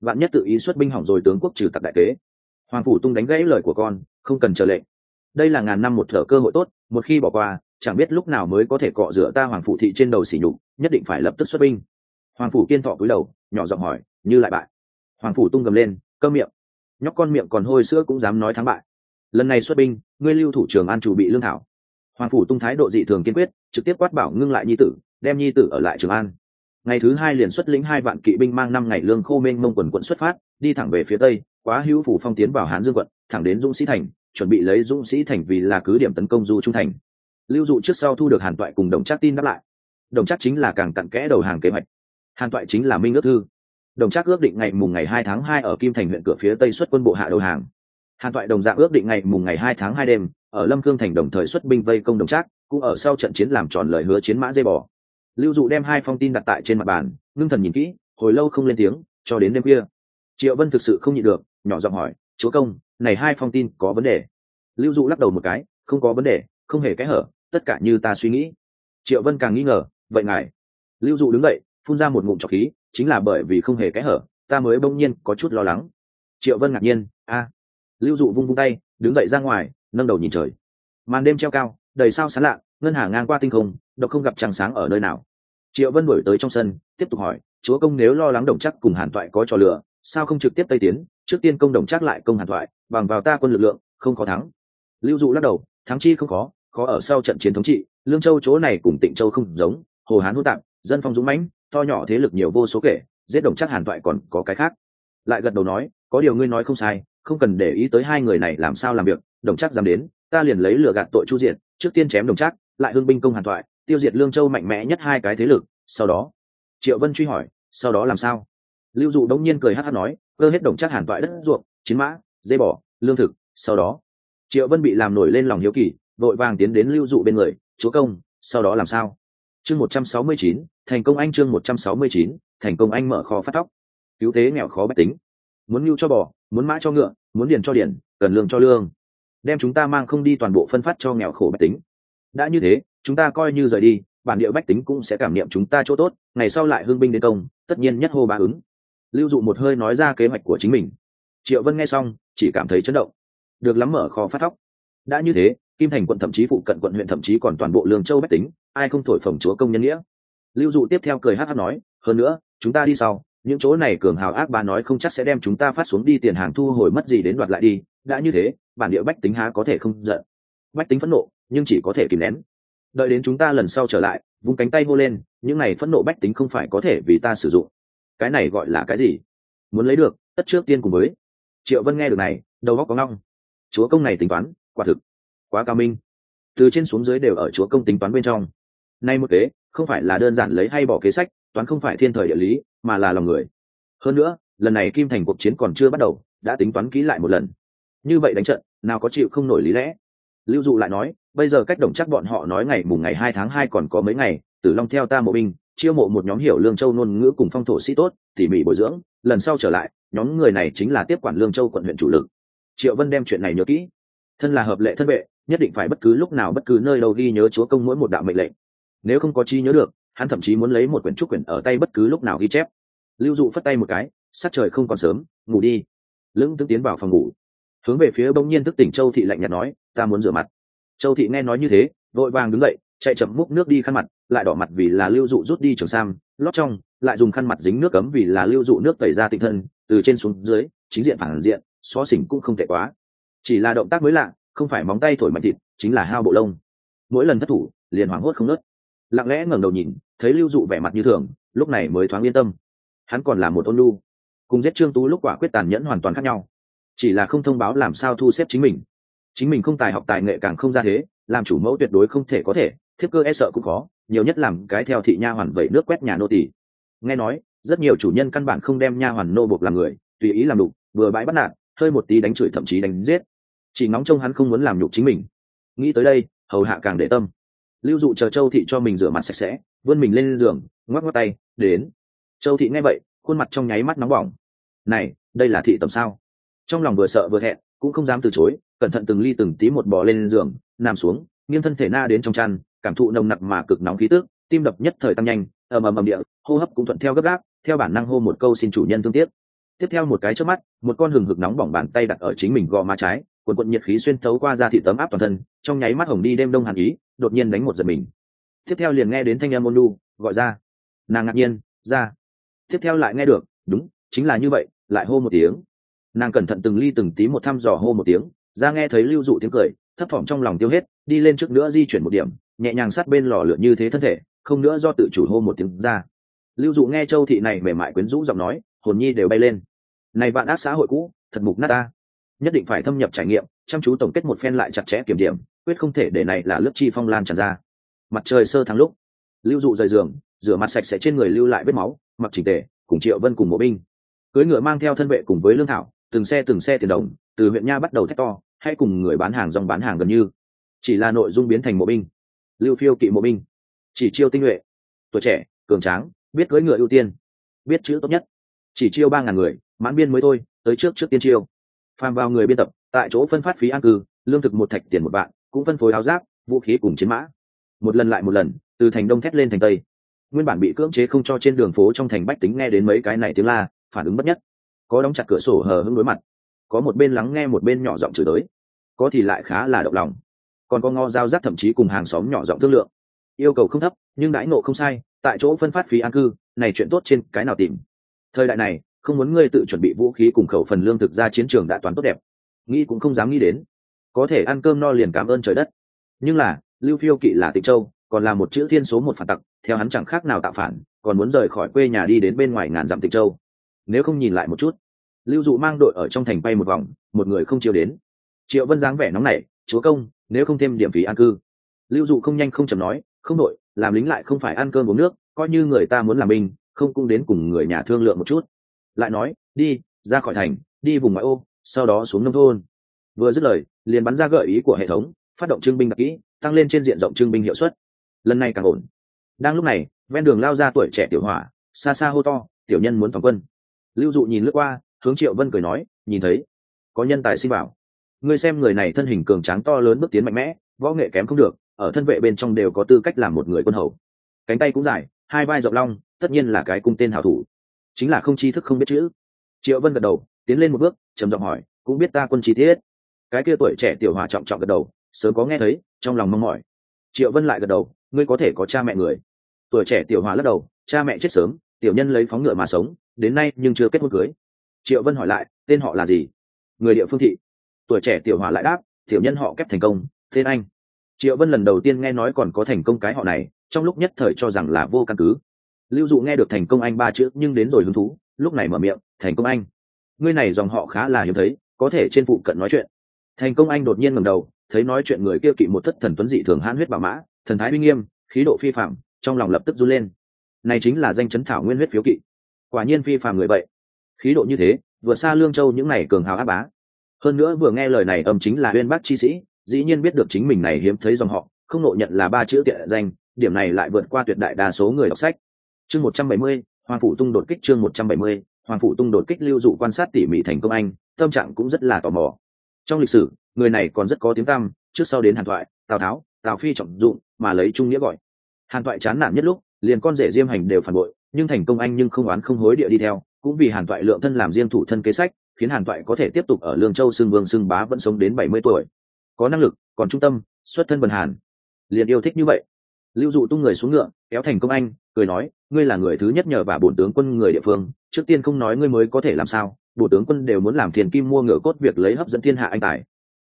Vạn nhất tự ý xuất binh hỏng rồi tướng quốc trừ tặc đại kế. Hoàng phủ tung đánh gãy lời của con, không cần chờ lệnh. Đây là ngàn năm một thở cơ hội tốt, một khi bỏ qua, chẳng biết lúc nào mới có thể cọ rửa ta hoàng phủ thị trên đầu xỉ nhục, nhất định phải lập tức xuất binh hoàng phủ kiên thọ cúi đầu, nhỏ giọng hỏi, như lại bại? Hoàng phủ tung gầm lên, cơ miệng. Nhóc con miệng còn hôi sữa cũng dám nói thắng bại. Lần này xuất binh, ngươi lưu thủ trường an chủ bị lương thảo. Hoàng phủ tung thái độ dị thường kiên quyết, trực tiếp quát bảo ngưng lại nhi tử, đem nhi tử ở lại trường an. Ngày thứ hai liền xuất lĩnh hai vạn kỵ binh mang năm ngày lương khô mênh mông quần quận xuất phát, đi thẳng về phía tây, quá hữu phủ phong tiến vào hán dương quận, thẳng đến dũng sĩ thành, chuẩn bị lấy dũng sĩ thành vì là cứ điểm tấn công du trung thành. Lưu dụ trước sau thu được hàn toại cùng đồng trác tin đáp lại. Đồng trác chính là càng cặn kẽ đầu hàng kế hoạch hàn toại chính là minh ước thư. Đồng Trác ước định ngày mùng ngày hai tháng hai ở kim thành huyện cửa phía tây xuất quân bộ hạ đầu hàng. Hàn toại đồng dạng ước định ngày mùng ngày hai tháng hai đêm, ở lâm cương thành đồng thời xuất binh vây công đồng trác, cũng ở sau trận chiến làm tròn lời hứa chiến mã dây bò. Lưu dụ đem hai phong tin đặt tại trên mặt bàn, ngưng thần nhìn kỹ, hồi lâu không lên tiếng, cho đến đêm khuya. Triệu vân thực sự không nhịn được, nhỏ giọng hỏi, chúa công, này hai phong tin có vấn đề? Lưu dụ lắc đầu một cái, không có vấn đề, không hề kẽ hở, tất cả như ta suy nghĩ. Triệu vân càng nghi ngờ, vậy ngài? Lưu dụ đứng dậy phun ra một ngụm trọc khí, chính là bởi vì không hề kẽ hở, ta mới bỗng nhiên có chút lo lắng. Triệu vân ngạc nhiên, a. Lưu dụ vung vung tay, đứng dậy ra ngoài, nâng đầu nhìn trời. Màn đêm treo cao, đầy sao sán lạ, ngân hà ngang qua tinh không, độc không gặp trăng sáng ở nơi nào. Triệu vân đổi tới trong sân, tiếp tục hỏi, chúa công nếu lo lắng đồng chắc cùng hàn toại có trò lửa sao không trực tiếp tây tiến? Trước tiên công đồng chắc lại công hàn toại bằng vào ta quân lực lượng, không có thắng. Lưu dụ lắc đầu, thắng chi không khó khó ở sau trận chiến thống trị, lương châu chỗ này cùng tịnh châu không giống, hồ hán hữu tạp, dân phong dũng mãnh to nhỏ thế lực nhiều vô số kể, giết đồng chắc hàn toại còn có cái khác. Lại gật đầu nói, có điều ngươi nói không sai, không cần để ý tới hai người này làm sao làm việc, đồng chắc dám đến, ta liền lấy lừa gạt tội chu diệt, trước tiên chém đồng chắc, lại hương binh công hàn toại tiêu diệt lương châu mạnh mẽ nhất hai cái thế lực, sau đó, triệu vân truy hỏi, sau đó làm sao? Lưu dụ đống nhiên cười hát hát nói, cơ hết đồng chắc hàn toại đất ruộng, chiến mã dây bỏ lương thực, sau đó, triệu vân bị làm nổi lên lòng hiếu kỳ, vội vàng tiến đến lưu dụ bên người, chúa công, sau đó làm sao? Chương một trăm sáu mươi chín thành công anh chương một trăm sáu mươi chín, thành công anh mở kho phát tóc cứu tế nghèo khó bách tính. Muốn nhu cho bò, muốn mã cho ngựa, muốn điền cho điền cần lương cho lương. Đem chúng ta mang không đi toàn bộ phân phát cho nghèo khổ bách tính. Đã như thế, chúng ta coi như rời đi, bản địa bách tính cũng sẽ cảm niệm chúng ta chỗ tốt, ngày sau lại hương binh đến công, tất nhiên nhất hô ba ứng. Lưu dụ một hơi nói ra kế hoạch của chính mình. Triệu vân nghe xong, chỉ cảm thấy chấn động. Được lắm mở kho phát thóc. Đã như thế, kim thành quận thậm chí phụ cận quận huyện thậm chí còn toàn bộ lương châu bách tính, ai không thổi phồng chúa công nhân nghĩa? Lưu dụ tiếp theo cười hát hát nói, hơn nữa, chúng ta đi sau, những chỗ này cường hào ác bà nói không chắc sẽ đem chúng ta phát xuống đi tiền hàng thu hồi mất gì đến đoạt lại đi, đã như thế, bản địa bách tính há có thể không giận. Bách tính phẫn nộ, nhưng chỉ có thể kìm nén. Đợi đến chúng ta lần sau trở lại, vung cánh tay hô lên, những này phẫn nộ bách tính không phải có thể vì ta sử dụng. Cái này gọi là cái gì? Muốn lấy được, tất trước tiên cùng với. Triệu vân nghe được này, đầu góc có ngong. Chúa công này tính toán, quả thực quá cao minh. Từ trên xuống dưới đều ở chúa công tính toán bên trong. Nay một kế không phải là đơn giản lấy hay bỏ kế sách, toán không phải thiên thời địa lý, mà là lòng người. Hơn nữa, lần này kim thành cuộc chiến còn chưa bắt đầu, đã tính toán kỹ lại một lần. Như vậy đánh trận, nào có chịu không nổi lý lẽ. Lưu dụ lại nói, bây giờ cách đồng chắc bọn họ nói ngày mùng ngày hai tháng hai còn có mấy ngày, tử long theo ta mộ binh, chiêu mộ một nhóm hiểu lương châu ngôn ngữ cùng phong thổ sĩ tốt, tỉ mỉ bồi dưỡng, lần sau trở lại, nhóm người này chính là tiếp quản lương châu quận huyện chủ lực. Triệu vân đem chuyện này nhớ kỹ. Thân là hợp lệ thân vệ, nhất định phải bất cứ lúc nào bất cứ nơi đâu ghi nhớ chúa công mỗi một đạo mệnh lệnh nếu không có chi nhớ được, hắn thậm chí muốn lấy một quyển trúc quyển ở tay bất cứ lúc nào ghi chép. Lưu dụ phất tay một cái sát trời không còn sớm, ngủ đi. Lưng tướng tiến vào phòng ngủ. Hướng về phía bỗng nhiên thức tỉnh châu thị lạnh nhạt nói, ta muốn rửa mặt. Châu thị nghe nói như thế, vội vàng đứng dậy, chạy chậm múc nước đi khăn mặt, lại đỏ mặt vì là lưu dụ rút đi trường sam, lót trong, lại dùng khăn mặt dính nước cấm vì là lưu dụ nước tẩy ra tinh thân từ trên xuống dưới, chính diện phản diện, xó xỉnh cũng không tệ quá. Chỉ là động tác mới lạ, không phải móng tay thổi mạnh thịt, chính là hao bộ lông. Mỗi lần thất thủ, liền hoảng hốt không nớt lặng lẽ ngẩng đầu nhìn, thấy lưu dụ vẻ mặt như thường, lúc này mới thoáng yên tâm. Hắn còn là một ôn lu cùng giết trương tú lúc quả quyết tàn nhẫn hoàn toàn khác nhau. Chỉ là không thông báo làm sao thu xếp chính mình. Chính mình không tài học tài nghệ càng không ra thế, làm chủ mẫu tuyệt đối không thể có thể, thiếp cơ e sợ cũng khó, nhiều nhất làm cái theo thị nha hoàn vẩy nước quét nhà nô tỳ. Nghe nói, rất nhiều chủ nhân căn bản không đem nha hoàn nô buộc làm người, tùy ý làm đục, vừa bãi bắt nạt, hơi một tí đánh chửi thậm chí đánh giết. Chỉ ngóng trông hắn không muốn làm nhục chính mình. Nghĩ tới đây, hầu hạ càng để tâm lưu dụ chờ châu thị cho mình rửa mặt sạch sẽ, vươn mình lên giường, ngoắc ngoắc tay, đến. Châu thị nghe vậy, khuôn mặt trong nháy mắt nóng bỏng. Này, đây là thị tầm sao? Trong lòng vừa sợ vừa thẹn, cũng không dám từ chối, cẩn thận từng ly từng tí một bò lên giường, nằm xuống, nghiêng thân thể na đến trong chăn, cảm thụ nồng nặc mà cực nóng khí tước tim đập nhất thời tăng nhanh, ầm ầm ầm địa, hô hấp cũng thuận theo gấp gáp, theo bản năng hô một câu xin chủ nhân thương tiếc. Tiếp theo một cái trước mắt, một con hừng hực nóng bỏng bàn tay đặt ở chính mình gò má trái quần quận nhiệt khí xuyên thấu qua da thị tấm áp toàn thân, trong nháy mắt hồng đi đêm đông hàn ý, đột nhiên đánh một giật mình. Tiếp theo liền nghe đến thanh em ôn lu gọi ra. Nàng ngạc nhiên, ra. Tiếp theo lại nghe được, đúng, chính là như vậy, lại hô một tiếng. Nàng cẩn thận từng ly từng tí một thăm dò hô một tiếng, ra nghe thấy lưu dụ tiếng cười, thấp thỏm trong lòng tiêu hết, đi lên trước nữa di chuyển một điểm, nhẹ nhàng sát bên lò lửa như thế thân thể, không nữa do tự chủ hô một tiếng ra. Lưu dụ nghe châu thị này mềm mại quyến rũ giọng nói, hồn nhi đều bay lên. Này bạn ác xã hội cũ, thật mục nát ta nhất định phải thâm nhập trải nghiệm, chăm chú tổng kết một phen lại chặt chẽ kiểm điểm, quyết không thể để này là lớp chi phong lan tràn ra. Mặt trời sơ thắng lúc, lưu dụ rời giường, rửa mặt sạch sẽ trên người lưu lại vết máu, mặc chỉnh tề, cùng triệu vân cùng mộ binh. Cưới ngựa mang theo thân vệ cùng với lương thảo, từng xe từng xe tiền đồng, từ huyện nha bắt đầu thét to, hay cùng người bán hàng dòng bán hàng gần như. Chỉ là nội dung biến thành mộ binh. Lưu phiêu kỵ mộ binh. Chỉ chiêu tinh nhuệ. Tuổi trẻ, cường tráng, biết cưỡi ngựa ưu tiên. Biết chữ tốt nhất. Chỉ chiêu ba ngàn người, mãn biên mới thôi, tới trước trước tiên chiêu phàm vào người biên tập, tại chỗ phân phát phí an cư, lương thực một thạch tiền một vạn, cũng phân phối áo giáp, vũ khí cùng chiến mã. Một lần lại một lần, từ thành đông thét lên thành tây. Nguyên bản bị cưỡng chế không cho trên đường phố trong thành bách tính nghe đến mấy cái này tiếng la, phản ứng bất nhất. Có đóng chặt cửa sổ hờ hững đối mặt. Có một bên lắng nghe một bên nhỏ giọng chửi tới. Có thì lại khá là động lòng. Còn có ngò giao rác thậm chí cùng hàng xóm nhỏ giọng thương lượng. Yêu cầu không thấp, nhưng đãi ngộ không sai, tại chỗ phân phát phí an cư, này chuyện tốt trên cái nào tìm. Thời đại này không muốn ngươi tự chuẩn bị vũ khí cùng khẩu phần lương thực ra chiến trường đã toán tốt đẹp. Nghĩ cũng không dám nghĩ đến. Có thể ăn cơm no liền cảm ơn trời đất. Nhưng là, lưu phiêu kỵ là tịnh châu, còn là một chữ thiên số một phản tặc, theo hắn chẳng khác nào tạo phản, còn muốn rời khỏi quê nhà đi đến bên ngoài ngàn dặm tịnh châu. Nếu không nhìn lại một chút, lưu dụ mang đội ở trong thành bay một vòng, một người không chiều đến. Triệu vân dáng vẻ nóng nảy, chúa công, nếu không thêm điểm phí an cư. Lưu dụ không nhanh không chầm nói, không đội, làm lính lại không phải ăn cơm uống nước, coi như người ta muốn làm binh, không cũng đến cùng người nhà thương lượng một chút lại nói, đi, ra khỏi thành, đi vùng ngoại ô, sau đó xuống nông thôn. Vừa dứt lời, liền bắn ra gợi ý của hệ thống, phát động trưng binh đặc kỹ, tăng lên trên diện rộng trưng binh hiệu suất. Lần này càng ổn. Đang lúc này, ven đường lao ra tuổi trẻ tiểu hỏa, xa xa hô to, tiểu nhân muốn toàn quân. Lưu dụ nhìn lướt qua, hướng triệu vân cười nói, nhìn thấy, có nhân tài sinh bảo ngươi xem người này thân hình cường tráng to lớn bước tiến mạnh mẽ, võ nghệ kém không được, ở thân vệ bên trong đều có tư cách làm một người quân hầu. Cánh tay cũng dài, hai vai rộng long, tất nhiên là cái cung tên hảo thủ chính là không tri thức không biết chữ. Triệu vân gật đầu, tiến lên một bước, trầm giọng hỏi, cũng biết ta quân chi tiết. Cái kia tuổi trẻ tiểu hòa trọng trọng gật đầu, sớm có nghe thấy, trong lòng mong mỏi. Triệu vân lại gật đầu, ngươi có thể có cha mẹ người. Tuổi trẻ tiểu hòa lắc đầu, cha mẹ chết sớm, tiểu nhân lấy phóng ngựa mà sống, đến nay nhưng chưa kết hôn cưới. Triệu vân hỏi lại, tên họ là gì? Người địa phương thị. Tuổi trẻ tiểu hòa lại đáp, tiểu nhân họ kép thành công, tên anh. Triệu vân lần đầu tiên nghe nói còn có thành công cái họ này, trong lúc nhất thời cho rằng là vô căn cứ lưu dụ nghe được thành công anh ba chữ nhưng đến rồi hứng thú, lúc này mở miệng, thành công anh, ngươi này dòng họ khá là hiếm thấy, có thể trên phụ cận nói chuyện. Thành công anh đột nhiên ngầm đầu, thấy nói chuyện người kia kỵ một thất thần tuấn dị thường hãn huyết bảo mã, thần thái uy nghiêm, khí độ phi phạm trong lòng lập tức run lên. Này chính là danh chấn thảo nguyên huyết phiếu kỵ. Quả nhiên phi phạm người vậy. Khí độ như thế vừa xa lương châu những này cường hào áp bá. Hơn nữa vừa nghe lời này âm chính là uyên bác chi sĩ, dĩ nhiên biết được chính mình này hiếm thấy dòng họ, không nội nhận là ba chữ tiện danh, điểm này lại vượt qua tuyệt đại đa số người đọc sách chương một trăm bảy mươi, hoàng phủ tung đột kích chương một trăm bảy mươi, hoàng phủ tung đột kích lưu dụ quan sát tỉ mỉ thành công anh, tâm trạng cũng rất là tò mò. Trong lịch sử, người này còn rất có tiếng tăm, trước sau đến hàn thoại, tào tháo, tào phi trọng dụng, mà lấy trung nghĩa gọi. Hàn thoại chán nản nhất lúc, liền con rể diêm hành đều phản bội, nhưng thành công anh nhưng không oán không hối địa đi theo, cũng vì hàn thoại lượng thân làm riêng thủ thân kế sách, khiến hàn thoại có thể tiếp tục ở lương châu xưng vương xưng bá vẫn sống đến bảy mươi tuổi. Có năng lực, còn trung tâm, xuất thân bần hàn. Liền yêu thích như vậy. Lưu dụ tung người xuống ngựa, kéo thành công anh, cười nói ngươi là người thứ nhất nhờ và bổn tướng quân người địa phương, trước tiên không nói ngươi mới có thể làm sao, bổn tướng quân đều muốn làm thiền kim mua ngựa cốt việc lấy hấp dẫn thiên hạ anh tài.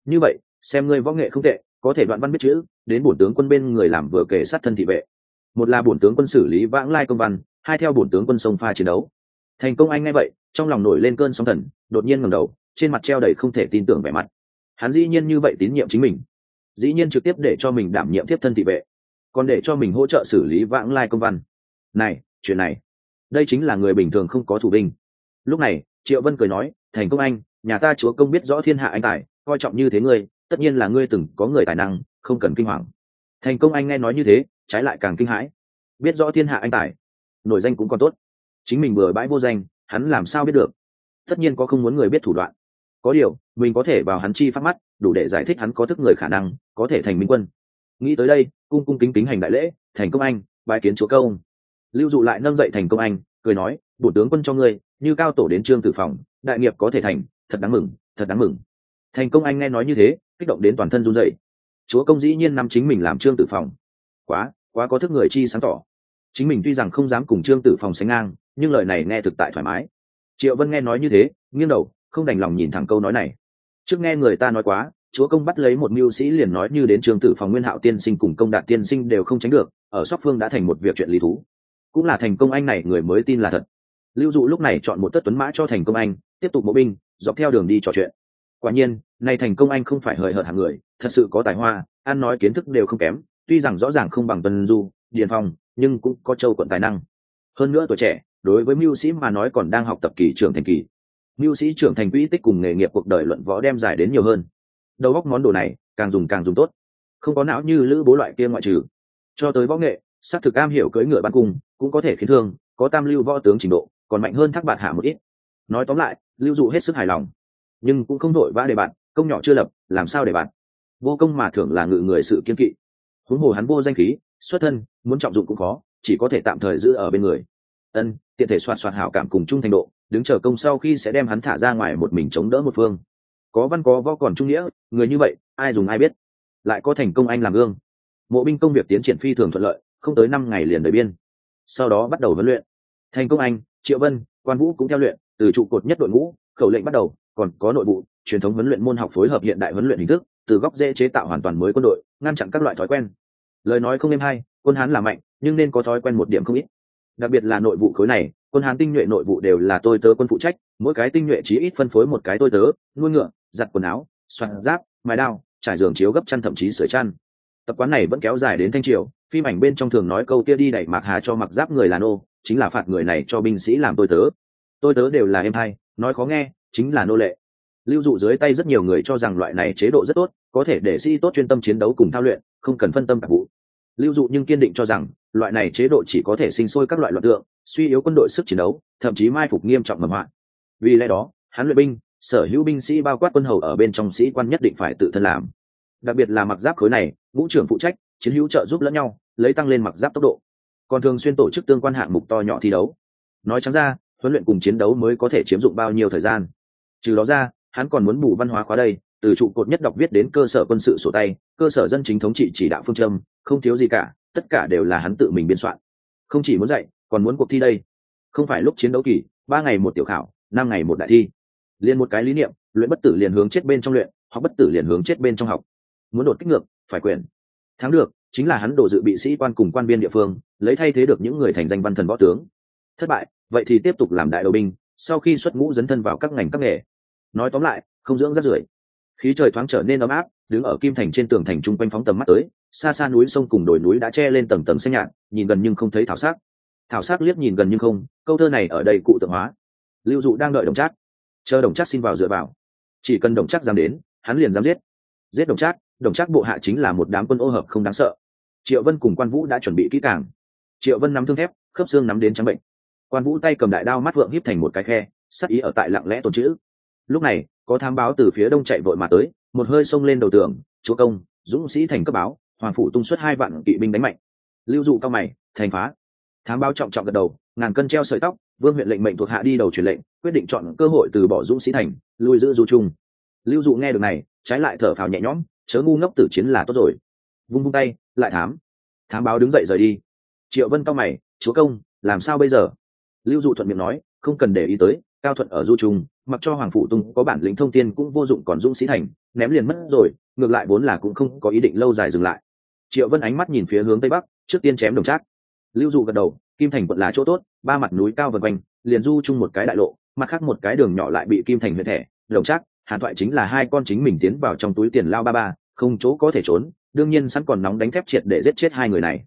Như vậy, xem ngươi võ nghệ không tệ, có thể đoạn văn biết chữ, đến bổn tướng quân bên người làm vừa kể sát thân thị vệ. Một là bổn tướng quân xử lý vãng lai công văn, hai theo bổn tướng quân sông pha chiến đấu. Thành công anh ngay vậy, trong lòng nổi lên cơn sóng thần, đột nhiên ngẩng đầu, trên mặt treo đầy không thể tin tưởng vẻ mặt. Hắn dĩ nhiên như vậy tín nhiệm chính mình. Dĩ nhiên trực tiếp để cho mình đảm nhiệm tiếp thân thị vệ, còn để cho mình hỗ trợ xử lý vãng lai công văn này, chuyện này. Đây chính là người bình thường không có thủ binh. Lúc này, triệu vân cười nói, thành công anh, nhà ta chúa công biết rõ thiên hạ anh tài, coi trọng như thế ngươi, tất nhiên là ngươi từng có người tài năng, không cần kinh hoàng. Thành công anh nghe nói như thế, trái lại càng kinh hãi. Biết rõ thiên hạ anh tài, nổi danh cũng còn tốt. Chính mình vừa bãi vô danh, hắn làm sao biết được? Tất nhiên có không muốn người biết thủ đoạn. Có điều, mình có thể vào hắn chi phát mắt, đủ để giải thích hắn có thức người khả năng, có thể thành minh quân. Nghĩ tới đây, cung cung kính kính hành đại lễ, thành công anh bài kiến chúa công lưu dụ lại nâng dậy thành công anh, cười nói, bổ tướng quân cho ngươi, như cao tổ đến trương tử phòng, đại nghiệp có thể thành, thật đáng mừng, thật đáng mừng. Thành công anh nghe nói như thế, kích động đến toàn thân run dậy chúa công dĩ nhiên nắm chính mình làm trương tử phòng. Quá quá có thức người chi sáng tỏ. Chính mình tuy rằng không dám cùng trương tử phòng sánh ngang, nhưng lời này nghe thực tại thoải mái. Triệu vân nghe nói như thế, nghiêng đầu, không đành lòng nhìn thẳng câu nói này. Trước nghe người ta nói quá, chúa công bắt lấy một mưu sĩ liền nói như đến trường tử phòng nguyên hạo tiên sinh cùng công đạt tiên sinh đều không tránh được, ở sóc phương đã thành một việc chuyện lý thú cũng là thành công anh này, người mới tin là thật. Lưu dụ lúc này chọn một tất tuấn mã cho thành công anh, tiếp tục bộ binh, dọc theo đường đi trò chuyện. Quả nhiên, nay thành công anh không phải hời hợt hàng người, thật sự có tài hoa, ăn nói kiến thức đều không kém, tuy rằng rõ ràng không bằng tuần du, điền phong, nhưng cũng có châu quận tài năng. Hơn nữa tuổi trẻ, đối với mưu sĩ mà nói còn đang học tập kỳ trưởng thành kỳ. Mưu sĩ trưởng thành quỹ tích cùng nghề nghiệp cuộc đời luận võ đem dài đến nhiều hơn. Đầu góc món đồ này, càng dùng càng dùng tốt. Không có não như lữ bố loại kia ngoại trừ. Cho tới võ nghệ s á c thực am hiểu cưỡi ngựa ban cung cũng có thể khiến thương, có tam lưu võ tướng trình độ, còn mạnh hơn thác bạt hạ một ít. Nói tóm lại, lưu dụ hết sức hài lòng, nhưng cũng không đội vã đề bạn, công nhỏ chưa lập, làm sao để bạn? Vô công mà thưởng là ngự người sự kiên kỵ. Huống hồ hắn vô danh khí, xuất thân, muốn trọng dụng cũng khó, chỉ có thể tạm thời giữ ở bên người. Ân, tiện thể soạt soạt hảo cảm cùng chung thành độ, đứng chờ công sau khi sẽ đem hắn thả ra ngoài một mình chống đỡ một phương. Có văn có võ còn trung nghĩa, người như vậy, ai dùng ai biết. Lại có thành công anh làm gương. Mộ binh công việc tiến triển phi thường thuận lợi, không tới năm ngày liền đời biên sau đó bắt đầu huấn luyện. Thành công anh, triệu vân, quan vũ cũng theo luyện, từ trụ cột nhất đội ngũ, khẩu lệnh bắt đầu, còn có nội bộ truyền thống huấn luyện môn học phối hợp hiện đại huấn luyện hình thức, từ góc dễ chế tạo hoàn toàn mới quân đội, ngăn chặn các loại thói quen. Lời nói không êm hay, quân hán là mạnh, nhưng nên có thói quen một điểm không ít. Đặc biệt là nội vụ khối này, quân hán tinh nhuệ nội vụ đều là tôi tớ quân phụ trách, mỗi cái tinh nhuệ chí ít phân phối một cái tôi tớ, nuôi ngựa, giặt quần áo, soạn giáp, mài đao, trải giường chiếu gấp chăn thậm chí sửa chăn. Tập quán này vẫn kéo dài đến thanh triều phim ảnh bên trong thường nói câu kia đi đẩy mạc hà cho mặc giáp người là nô, chính là phạt người này cho binh sĩ làm tôi tớ. Tôi tớ đều là em hay, nói khó nghe, chính là nô lệ. Lưu dụ dưới tay rất nhiều người cho rằng loại này chế độ rất tốt, có thể để sĩ tốt chuyên tâm chiến đấu cùng thao luyện, không cần phân tâm tạp vụ. Lưu dụ nhưng kiên định cho rằng, loại này chế độ chỉ có thể sinh sôi các loại loạn tượng, suy yếu quân đội sức chiến đấu, thậm chí mai phục nghiêm trọng mầm hoạn. Vì lẽ đó, hắn luyện binh, sở hữu binh sĩ bao quát quân hầu ở bên trong sĩ quan nhất định phải tự thân làm. Đặc biệt là mặc giáp khối này vũ trưởng phụ trách, chiến hữu trợ giúp lẫn nhau lấy tăng lên mặc giáp tốc độ. Còn thường xuyên tổ chức tương quan hạng mục to nhỏ thi đấu. Nói trắng ra, huấn luyện cùng chiến đấu mới có thể chiếm dụng bao nhiêu thời gian. Trừ đó ra, hắn còn muốn bù văn hóa khóa đây, từ trụ cột nhất đọc viết đến cơ sở quân sự sổ tay, cơ sở dân chính thống trị chỉ đạo phương châm, không thiếu gì cả, tất cả đều là hắn tự mình biên soạn. Không chỉ muốn dạy, còn muốn cuộc thi đây. Không phải lúc chiến đấu kỳ, ba ngày một tiểu khảo, năm ngày một đại thi. Liền một cái lý niệm, luyện bất tử liền hướng chết bên trong luyện, học bất tử liền hướng chết bên trong học. Muốn đột kích ngược, phải quyền. Thắng được chính là hắn đổ dự bị sĩ quan cùng quan viên địa phương, lấy thay thế được những người thành danh văn thần võ tướng. Thất bại, vậy thì tiếp tục làm đại đội binh, sau khi xuất ngũ dấn thân vào các ngành các nghề. Nói tóm lại, không dưỡng rất rưởi. Khí trời thoáng trở nên ấm áp, đứng ở kim thành trên tường thành trung quanh phóng tầm mắt tới, xa xa núi sông cùng đồi núi đã che lên tầng tầng xanh nhạt, nhìn gần nhưng không thấy thảo sắc. Thảo sắc liếc nhìn gần nhưng không, câu thơ này ở đây cụ tượng hóa. Lưu dụ đang đợi đồng trác. Chờ đồng trác xin vào dựa vào. Chỉ cần đồng trác dám đến, hắn liền dám giết. Giết đồng trác đồng trác bộ hạ chính là một đám quân ô hợp không đáng sợ triệu vân cùng quan vũ đã chuẩn bị kỹ càng. Triệu vân nắm thương thép, khớp xương nắm đến trắng bệnh. Quan vũ tay cầm đại đao mắt vượng híp thành một cái khe, sắc ý ở tại lặng lẽ tồn chữ lúc này, có thám báo từ phía đông chạy vội mà tới, một hơi xông lên đầu tường, chúa công, dũng sĩ thành cấp báo, hoàng phủ tung xuất hai vạn kỵ binh đánh mạnh. Lưu dụ cao mày, thành phá. Thám báo trọng trọng gật đầu, ngàn cân treo sợi tóc, vương huyện lệnh mệnh thuộc hạ đi đầu truyền lệnh, quyết định chọn cơ hội từ bỏ dũng sĩ thành, lui giữ du trung. Lưu dụ nghe được này, trái lại thở phào nhẹ nhõm, chớ ngu ngốc tử chiến là tốt rồi vung vung tay, lại thám. Thám báo đứng dậy rời đi. Triệu vân cao mày, chúa công, làm sao bây giờ? Lưu dụ thuận miệng nói, không cần để ý tới, cao thuận ở du trung mặc cho hoàng phụ tung có bản lĩnh thông tin cũng vô dụng còn dũng sĩ thành, ném liền mất rồi, ngược lại vốn là cũng không có ý định lâu dài dừng lại. Triệu vân ánh mắt nhìn phía hướng tây bắc, trước tiên chém đồng trác. Lưu dụ gật đầu, kim thành quận là chỗ tốt, ba mặt núi cao vần quanh, liền du chung một cái đại lộ, mặt khác một cái đường nhỏ lại bị kim thành huyện thẻ, đồng trác, hàn thoại chính là hai con chính mình tiến vào trong túi tiền lao ba ba, không chỗ có thể trốn đương nhiên sẵn còn nóng đánh thép triệt để giết chết hai người này.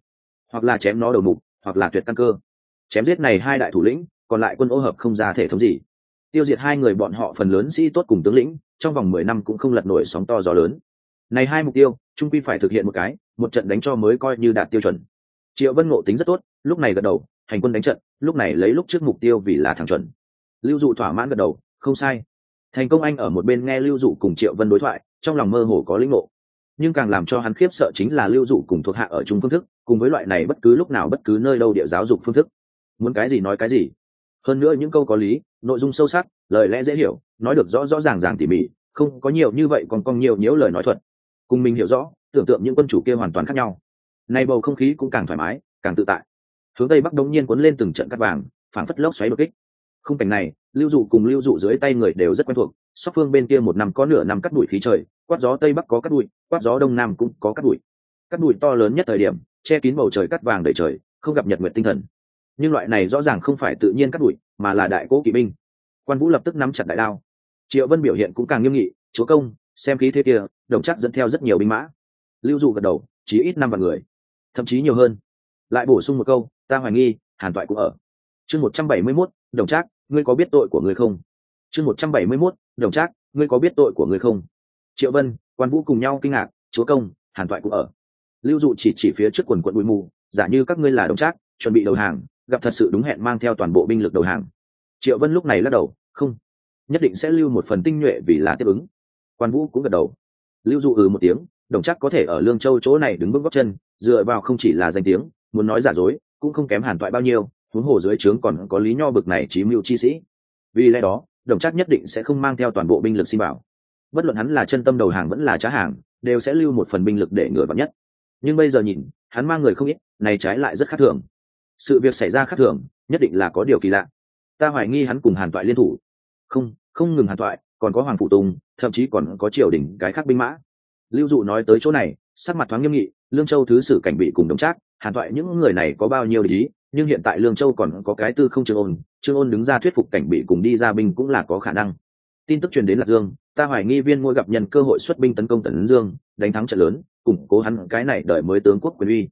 Hoặc là chém nó đầu mục, hoặc là tuyệt căn cơ. Chém giết này hai đại thủ lĩnh, còn lại quân ô hợp không ra thể thống gì. Tiêu diệt hai người bọn họ phần lớn sĩ tốt cùng tướng lĩnh, trong vòng mười năm cũng không lật nổi sóng to gió lớn. Này hai mục tiêu, trung quy phải thực hiện một cái, một trận đánh cho mới coi như đạt tiêu chuẩn. Triệu vân ngộ tính rất tốt, lúc này gật đầu, hành quân đánh trận, lúc này lấy lúc trước mục tiêu vì là thẳng chuẩn. Lưu dụ thỏa mãn gật đầu, không sai. Thành công anh ở một bên nghe lưu dụ cùng triệu vân đối thoại, trong lòng mơ hồ có lĩnh ngộ nhưng càng làm cho hắn khiếp sợ chính là lưu dụ cùng thuộc hạ ở chung phương thức, cùng với loại này bất cứ lúc nào bất cứ nơi đâu địa giáo dục phương thức. Muốn cái gì nói cái gì. Hơn nữa những câu có lý, nội dung sâu sắc, lời lẽ dễ hiểu, nói được rõ rõ ràng ràng tỉ mỉ, không có nhiều như vậy còn còn nhiều nhiễu lời nói thuật. Cùng mình hiểu rõ, tưởng tượng những quân chủ kia hoàn toàn khác nhau. Nay bầu không khí cũng càng thoải mái, càng tự tại. Hướng tây bắc đông nhiên cuốn lên từng trận cắt vàng, phảng phất lốc xoáy đột kích. Khung cảnh này, lưu dụ cùng lưu dụ dưới tay người đều rất quen thuộc sóc phương bên kia một năm có nửa năm cắt đuổi khí trời quát gió tây bắc có cắt bụi, quát gió đông nam cũng có cắt bụi. cắt bụi to lớn nhất thời điểm che kín bầu trời cắt vàng đầy trời không gặp nhật nguyện tinh thần. Nhưng loại này rõ ràng không phải tự nhiên cắt bụi, mà là đại cố kỵ binh. Quan vũ lập tức nắm chặt đại đao. Triệu vân biểu hiện cũng càng nghiêm nghị chúa công xem khí thế kia đồng chắc dẫn theo rất nhiều binh mã. Lưu dụ gật đầu chỉ ít năm vạn người thậm chí nhiều hơn. Lại bổ sung một câu ta hoài nghi hàn toại cũng ở. Chương một trăm bảy mươi mốt đồng trác ngươi có biết tội của ngươi không? Chương một trăm bảy mươi mốt đồng trác ngươi có biết tội của ngươi không? Triệu vân, quan vũ cùng nhau kinh ngạc, chúa công, hàn toại cũng ở. Lưu dụ chỉ chỉ phía trước quần quận bụi mù, giả như các ngươi là đồng trác, chuẩn bị đầu hàng, gặp thật sự đúng hẹn mang theo toàn bộ binh lực đầu hàng. Triệu vân lúc này lắc đầu, không, nhất định sẽ lưu một phần tinh nhuệ vì là tiếp ứng. Quan vũ cũng gật đầu. Lưu dụ ừ một tiếng, đồng chắc có thể ở lương châu chỗ này đứng vững góc chân, dựa vào không chỉ là danh tiếng, muốn nói giả dối, cũng không kém hàn toại bao nhiêu, huống hồ dưới trướng còn có lý nho bực này trí mưu chi sĩ. Vì lẽ đó, đồng chắc nhất định sẽ không mang theo toàn bộ binh lực xin bảo bất luận hắn là chân tâm đầu hàng vẫn là trá hàng, đều sẽ lưu một phần binh lực để ngừa vào nhất. Nhưng bây giờ nhìn, hắn mang người không ít, này trái lại rất khác thường. Sự việc xảy ra khác thường, nhất định là có điều kỳ lạ. Ta hoài nghi hắn cùng hàn toại liên thủ. Không không ngừng hàn toại, còn có hoàng phụ tùng, thậm chí còn có triều đình cái khác binh mã. Lưu dụ nói tới chỗ này, sắc mặt thoáng nghiêm nghị, lương châu thứ sử cảnh bị cùng đồng trác, hàn toại những người này có bao nhiêu lý nhưng hiện tại lương châu còn có cái tư không trương ôn trương ôn đứng ra thuyết phục cảnh bị cùng đi ra binh cũng là có khả năng tin tức truyền đến lạc dương, ta hoài nghi viên ngôi gặp nhân cơ hội xuất binh tấn công tấn dương, đánh thắng trận lớn, củng cố hắn cái này đợi mới tướng quốc quyền uy.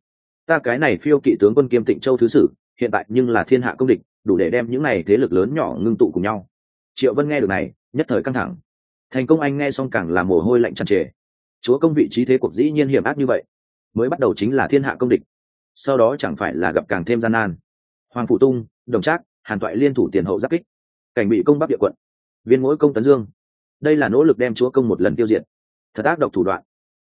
Ta cái này phiêu kỵ tướng quân kiêm tịnh châu thứ sử, hiện tại nhưng là thiên hạ công địch, đủ để đem những này thế lực lớn nhỏ ngưng tụ cùng nhau. Triệu vân nghe được này, nhất thời căng thẳng. Thành công anh nghe xong càng là mồ hôi lạnh tràn trề. Chúa công vị trí thế cuộc dĩ nhiên hiểm ác như vậy, mới bắt đầu chính là thiên hạ công địch. Sau đó chẳng phải là gặp càng thêm gian nan. Hoàng phụ tung, đồng trác, hàn toại liên thủ tiền hậu giáp kích. Cảnh bị công bắc địa quận viên mỗi công tấn dương. Đây là nỗ lực đem chúa công một lần tiêu diệt. Thật ác độc thủ đoạn,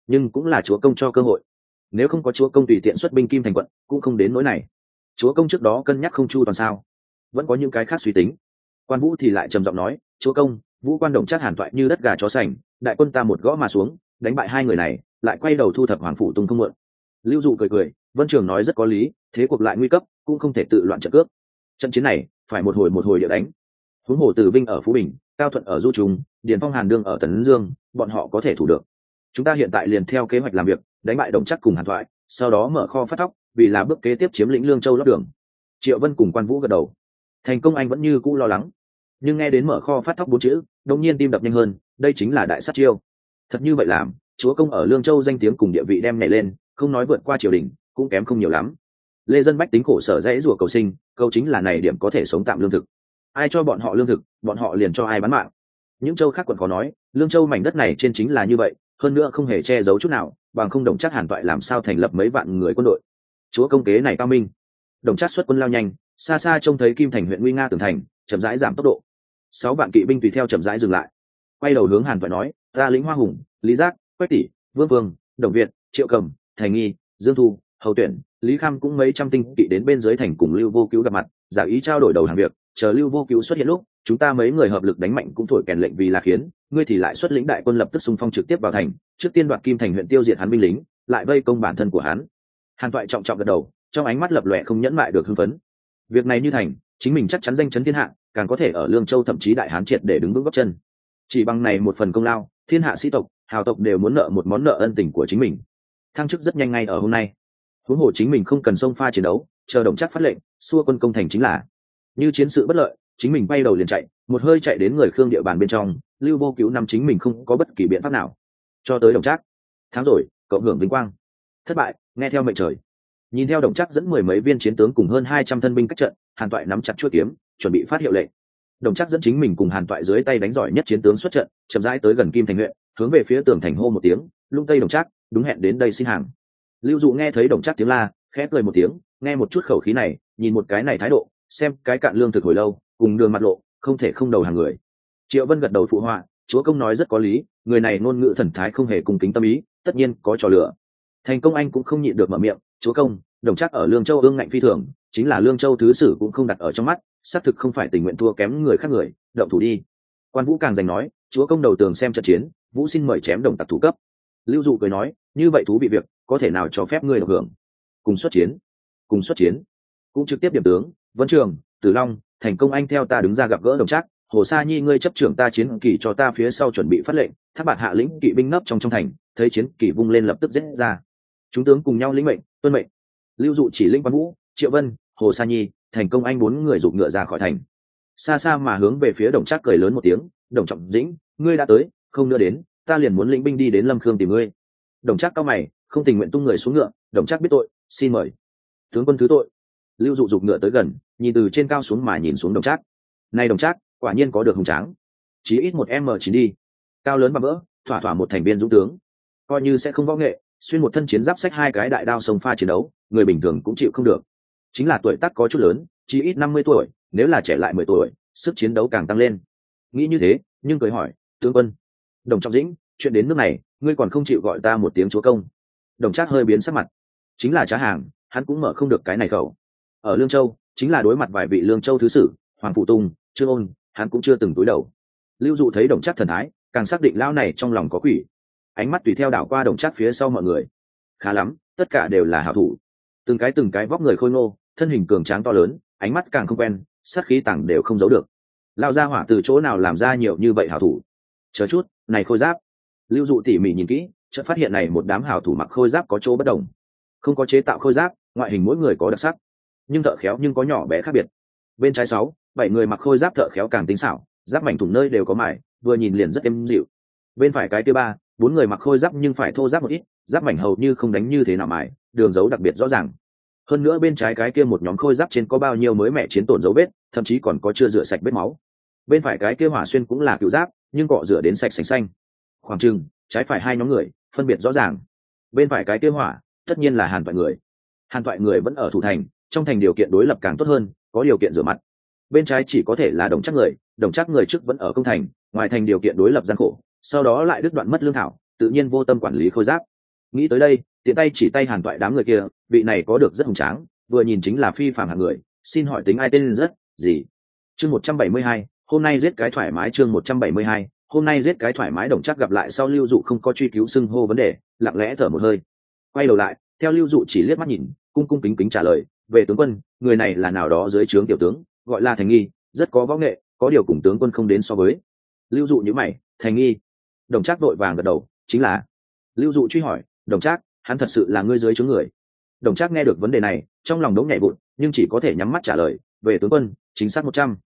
nhưng cũng là chúa công cho cơ hội. Nếu không có chúa công tùy tiện xuất binh kim thành quận, cũng không đến nỗi này. Chúa công trước đó cân nhắc không chu toàn sao? Vẫn có những cái khác suy tính. Quan vũ thì lại trầm giọng nói, chúa công, vũ quan đồng chắc hàn toại như đất gà chó sành, đại quân ta một gõ mà xuống, đánh bại hai người này, lại quay đầu thu thập hoàng phủ tung không mượn lưu dụ cười cười, vân trường nói rất có lý, thế cuộc lại nguy cấp, cũng không thể tự loạn trận cướp trận chiến này, phải một hồi một hồi địa đánh. Huống hồ từ vinh ở phú bình cao thuận ở du trùng, điền phong hàn đương ở tấn dương, bọn họ có thể thủ được. Chúng ta hiện tại liền theo kế hoạch làm việc, đánh bại đồng chắc cùng hàn thoại, sau đó mở kho phát thóc, vì là bước kế tiếp chiếm lĩnh lương châu lót đường. Triệu vân cùng quan vũ gật đầu. Thành công anh vẫn như cũ lo lắng. Nhưng nghe đến mở kho phát thóc bốn chữ đông nhiên tim đập nhanh hơn, đây chính là đại sát chiêu. Thật như vậy làm, chúa công ở lương châu danh tiếng cùng địa vị đem nhảy lên, không nói vượt qua triều đình, cũng kém không nhiều lắm. Lê dân bách tính khổ sở dễ rủa cầu sinh câu chính là này điểm có thể sống tạm lương thực ai cho bọn họ lương thực, bọn họ liền cho ai bán mạng. Những châu khác còn có nói, lương châu mảnh đất này trên chính là như vậy, hơn nữa không hề che giấu chút nào, bằng không đồng chắc hàn toại làm sao thành lập mấy vạn người quân đội. Chúa công kế này cao minh. Đồng chắc xuất quân lao nhanh, xa xa trông thấy kim thành huyện nguy nga tường thành, chậm rãi giảm tốc độ. Sáu vạn kỵ binh tùy theo chậm rãi dừng lại. Quay đầu hướng hàn toại nói, ta lĩnh hoa hùng, lý giác, quách tỷ, vương vương, đồng việt, triệu cầm, thành nghi, dương thu, hầu tuyển, lý kham cũng mấy trăm tinh kỵ đến bên dưới thành cùng lưu vô cứu gặp mặt, giả ý trao đổi đầu hàng việc chờ lưu vô cứu xuất hiện lúc, chúng ta mấy người hợp lực đánh mạnh cũng thổi kèn lệnh vì là khiến, ngươi thì lại xuất lĩnh đại quân lập tức xung phong trực tiếp vào thành, trước tiên đoạt kim thành huyện tiêu diệt hắn binh lính, lại vây công bản thân của hắn. Hàn toại trọng trọng gật đầu, trong ánh mắt lập lòe không nhẫn mại được hưng phấn. Việc này như thành, chính mình chắc chắn danh chấn thiên hạ, càng có thể ở lương châu thậm chí đại hán triệt để đứng vững góc chân. Chỉ bằng này một phần công lao, thiên hạ sĩ tộc, hào tộc đều muốn nợ một món nợ ân tình của chính mình. Thăng chức rất nhanh ngay ở hôm nay. Huống hồ chính mình không cần xông pha chiến đấu, chờ động chắc phát lệnh, xua quân công thành chính là như chiến sự bất lợi, chính mình bay đầu liền chạy, một hơi chạy đến người khương địa bàn bên trong, lưu vô cứu năm chính mình không có bất kỳ biện pháp nào. Cho tới đồng trác. Tháng rồi cộng hưởng vinh quang. Thất bại, nghe theo mệnh trời. Nhìn theo đồng trác dẫn mười mấy viên chiến tướng cùng hơn hai trăm thân binh cách trận, hàn toại nắm chặt chuỗi kiếm, chuẩn bị phát hiệu lệnh. Đồng trác dẫn chính mình cùng hàn toại dưới tay đánh giỏi nhất chiến tướng xuất trận, chậm rãi tới gần kim thành huyện, hướng về phía tường thành hô một tiếng, lung tây đồng trác, đúng hẹn đến đây xin hàng. Lưu dụ nghe thấy đồng trác tiếng la, khẽ cười một tiếng, nghe một chút khẩu khí này, nhìn một cái này thái độ xem cái cạn lương thực hồi lâu, cùng đường mặt lộ, không thể không đầu hàng người. Triệu vân gật đầu phụ họa, chúa công nói rất có lý, người này ngôn ngữ thần thái không hề cùng kính tâm ý, tất nhiên có trò lửa thành công anh cũng không nhịn được mở miệng, chúa công, đồng chắc ở lương châu ương ngạnh phi thường, chính là lương châu thứ sử cũng không đặt ở trong mắt, xác thực không phải tình nguyện thua kém người khác người, động thủ đi. Quan vũ càng giành nói, chúa công đầu tường xem trận chiến, vũ xin mời chém đồng tặc thủ cấp. Lưu dụ cười nói, như vậy thú bị việc, có thể nào cho phép ngươi được hưởng? Cùng xuất chiến, cùng xuất chiến. Cũng trực tiếp điểm tướng vân trường, tử long, thành công anh theo ta đứng ra gặp gỡ đồng trác. Hồ sa nhi, ngươi chấp trưởng ta chiến kỳ cho ta phía sau chuẩn bị phát lệnh. Tháp bạt hạ lĩnh kỵ binh nấp trong trong thành, thấy chiến kỳ vung lên lập tức giết ra. Chúng tướng cùng nhau lĩnh mệnh, tuân mệnh. Lưu dụ chỉ linh văn vũ, triệu vân, hồ sa nhi, thành công anh bốn người giục ngựa ra khỏi thành. Xa xa mà hướng về phía đồng trác cười lớn một tiếng, đồng trọng dĩnh, ngươi đã tới, không nữa đến, ta liền muốn lĩnh binh đi đến lâm khương tìm ngươi. Đồng trác cao mày, không tình nguyện tung người xuống ngựa. Đồng trác biết tội, xin mời. Tướng quân thứ tội lưu dụ dục ngựa tới gần, nhìn từ trên cao xuống mà nhìn xuống đồng trác. Này đồng trác, quả nhiên có được hùng tráng. Chí ít một m chín đi cao lớn và vỡ thỏa thỏa một thành viên dũng tướng. Coi như sẽ không võ nghệ, xuyên một thân chiến giáp sách hai cái đại đao sông pha chiến đấu, người bình thường cũng chịu không được. Chính là tuổi tác có chút lớn, chí ít năm mươi tuổi, nếu là trẻ lại mười tuổi, sức chiến đấu càng tăng lên. Nghĩ như thế, nhưng cười hỏi, tướng quân, đồng trọng dĩnh, chuyện đến nước này, ngươi còn không chịu gọi ta một tiếng chúa công? Đồng trác hơi biến sắc mặt. Chính là trá hàng, hắn cũng mở không được cái này khẩu ở lương châu, chính là đối mặt vài vị lương châu thứ sử, hoàng phụ tùng, trương ôn, hắn cũng chưa từng túi đầu. Lưu dụ thấy đồng chắc thần thái càng xác định lao này trong lòng có quỷ. Ánh mắt tùy theo đảo qua đồng chắc phía sau mọi người. Khá lắm, tất cả đều là hảo thủ. Từng cái từng cái vóc người khôi ngô, thân hình cường tráng to lớn, ánh mắt càng không quen, sát khí tàng đều không giấu được. Lao ra hỏa từ chỗ nào làm ra nhiều như vậy hảo thủ? Chờ chút, này khôi giáp. Lưu dụ tỉ mỉ nhìn kỹ, chợt phát hiện này một đám hảo thủ mặc khôi giáp có chỗ bất đồng. Không có chế tạo khôi giáp, ngoại hình mỗi người có đặc sắc nhưng thợ khéo nhưng có nhỏ bé khác biệt. Bên trái sáu, bảy người mặc khôi giáp thợ khéo càng tính xảo, giáp mảnh thủng nơi đều có mải vừa nhìn liền rất êm dịu. Bên phải cái kia ba, bốn người mặc khôi giáp nhưng phải thô giáp một ít, giáp mảnh hầu như không đánh như thế nào mải đường dấu đặc biệt rõ ràng. Hơn nữa bên trái cái kia một nhóm khôi giáp trên có bao nhiêu mới mẹ chiến tổn dấu vết, thậm chí còn có chưa rửa sạch vết máu. Bên phải cái kia hỏa xuyên cũng là cựu giáp, nhưng cọ rửa đến sạch sành xanh. Khoảng chừng, trái phải hai nhóm người, phân biệt rõ ràng. Bên phải cái kia hỏa, tất nhiên là hàn toại người. Hàn toại người vẫn ở thủ thành trong thành điều kiện đối lập càng tốt hơn, có điều kiện rửa mặt. Bên trái chỉ có thể là đồng chắc người, đồng chắc người trước vẫn ở công thành, ngoài thành điều kiện đối lập gian khổ, sau đó lại đứt đoạn mất lương thảo, tự nhiên vô tâm quản lý khôi giáp. Nghĩ tới đây, tiện tay chỉ tay hàn toại đám người kia, vị này có được rất hùng tráng, vừa nhìn chính là phi phàm hạng người, xin hỏi tính ai tên rất, gì? Chương một trăm bảy mươi hai, hôm nay giết cái thoải mái chương một trăm bảy mươi hai, hôm nay giết cái thoải mái đồng chắc gặp lại sau lưu dụ không có truy cứu xưng hô vấn đề, lặng lẽ thở một hơi. Quay đầu lại, theo lưu dụ chỉ liếc mắt nhìn, cung cung kính kính trả lời về tướng quân, người này là nào đó dưới trướng tiểu tướng, gọi là thành nghi, rất có võ nghệ, có điều cùng tướng quân không đến so với. Lưu dụ nhữ mày, thành nghi? Đồng trác đội vàng gật đầu, chính là. Lưu dụ truy hỏi, đồng trác, hắn thật sự là ngươi dưới chướng người? Đồng trác nghe được vấn đề này, trong lòng đống nhảy vụn nhưng chỉ có thể nhắm mắt trả lời, về tướng quân, chính xác một trăm.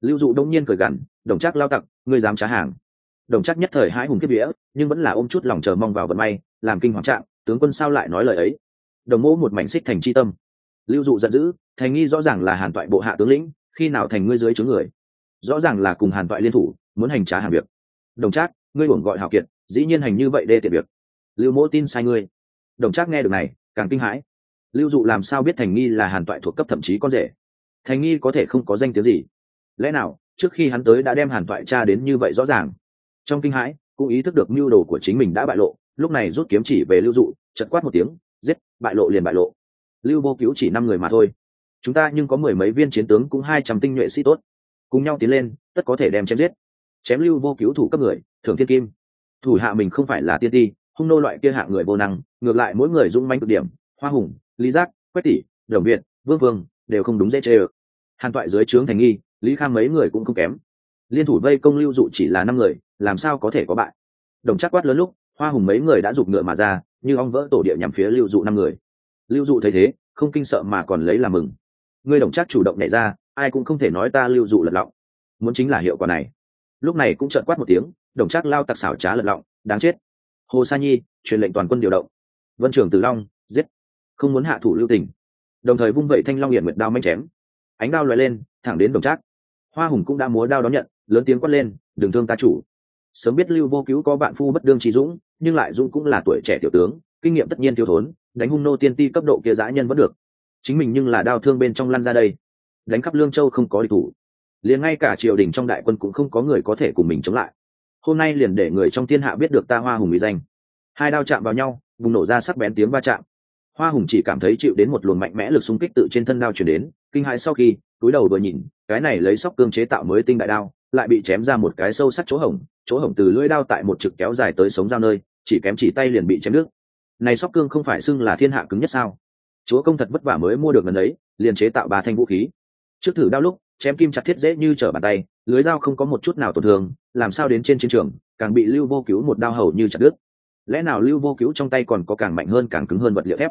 Lưu dụ đông nhiên cười gằn, đồng trác lao tặc, ngươi dám trá hàng. Đồng trác nhất thời hãi hùng kiếp vía, nhưng vẫn là ôm chút lòng chờ mong vào vận may, làm kinh hoàng trạng, tướng quân sao lại nói lời ấy? Đồng mỗ một mảnh xích thành chi tâm lưu dụ giận dữ, thành nghi rõ ràng là hàn toại bộ hạ tướng lĩnh, khi nào thành ngươi dưới chướng người? Rõ ràng là cùng hàn toại liên thủ, muốn hành trá hàng việc. Đồng trác, ngươi uổng gọi hào kiệt, dĩ nhiên hành như vậy đê tiện việc. Lưu mỗ tin sai ngươi. Đồng trác nghe được này, càng kinh hãi. Lưu dụ làm sao biết thành nghi là hàn toại thuộc cấp thậm chí con rể? Thành nghi có thể không có danh tiếng gì. Lẽ nào, trước khi hắn tới đã đem hàn toại cha đến như vậy rõ ràng? Trong kinh hãi, cũng ý thức được mưu đồ của chính mình đã bại lộ, lúc này rút kiếm chỉ về lưu dụ chật quát một tiếng, giết, bại lộ liền bại lộ lưu vô cứu chỉ năm người mà thôi. Chúng ta nhưng có mười mấy viên chiến tướng cũng hai trăm tinh nhuệ sĩ tốt. Cùng nhau tiến lên, tất có thể đem chém giết. Chém lưu vô cứu thủ cấp người thường thiên kim. Thủ hạ mình không phải là tiên ti, hung nô loại kia hạ người vô năng, ngược lại mỗi người dũng manh cực điểm, hoa hùng, lý giác, quách tỷ, đồng viện vương vương, đều không đúng dễ chê ơ. Hàn toại dưới trướng thành nghi, lý Khang mấy người cũng không kém. Liên thủ vây công lưu dụ chỉ là năm người, làm sao có thể có bại? Đồng chắc quát lớn lúc, hoa hùng mấy người đã giục ngựa mà ra, như ong vỡ tổ địa nhằm phía lưu dụ năm người lưu dụ thấy thế, không kinh sợ mà còn lấy làm mừng. Ngươi đồng chắc chủ động nhảy ra, ai cũng không thể nói ta lưu dụ lật lọng. Muốn chính là hiệu quả này. Lúc này cũng trợn quát một tiếng, đồng chắc lao tặc xảo trá lật lọng, đáng chết. Hồ sa nhi, truyền lệnh toàn quân điều động. Vân trường từ long, giết. Không muốn hạ thủ lưu tình. Đồng thời vung vẩy thanh long hiện nguyệt đao manh chém. Ánh đao loại lên, thẳng đến đồng trác hoa hùng cũng đã múa đao đón nhận, lớn tiếng quát lên, đừng thương ta chủ. Sớm biết lưu vô cứu có bạn phu bất đương trí dũng, nhưng lại dũng cũng là tuổi trẻ tiểu tướng kinh nghiệm tất nhiên thiếu thốn, đánh hung nô tiên ti cấp độ kia dã nhân vẫn được. Chính mình nhưng là đao thương bên trong lăn ra đây. Đánh khắp lương châu không có địch thủ. Liền ngay cả triều đình trong đại quân cũng không có người có thể cùng mình chống lại. Hôm nay liền để người trong thiên hạ biết được ta hoa hùng mỹ danh. Hai đao chạm vào nhau, bùng nổ ra sắc bén tiếng va chạm. Hoa hùng chỉ cảm thấy chịu đến một luồng mạnh mẽ lực xung kích tự trên thân đao chuyển đến, kinh hãi sau khi, túi đầu vừa nhìn, cái này lấy sóc cương chế tạo mới tinh đại đao, lại bị chém ra một cái sâu sắc chỗ hổng chỗ hổng từ lưỡi đao tại một trực kéo dài tới sống dao nơi, chỉ kém chỉ tay liền bị chém nước này sóc cương không phải xưng là thiên hạ cứng nhất sao? Chúa công thật vất vả mới mua được gần ấy, liền chế tạo ba thanh vũ khí. Trước thử đao lúc, chém kim chặt thiết dễ như trở bàn tay, lưới dao không có một chút nào tổn thương, làm sao đến trên chiến trường, càng bị lưu vô cứu một đao hầu như chặt đứt. Lẽ nào lưu vô cứu trong tay còn có càng mạnh hơn càng cứng hơn vật liệu thép?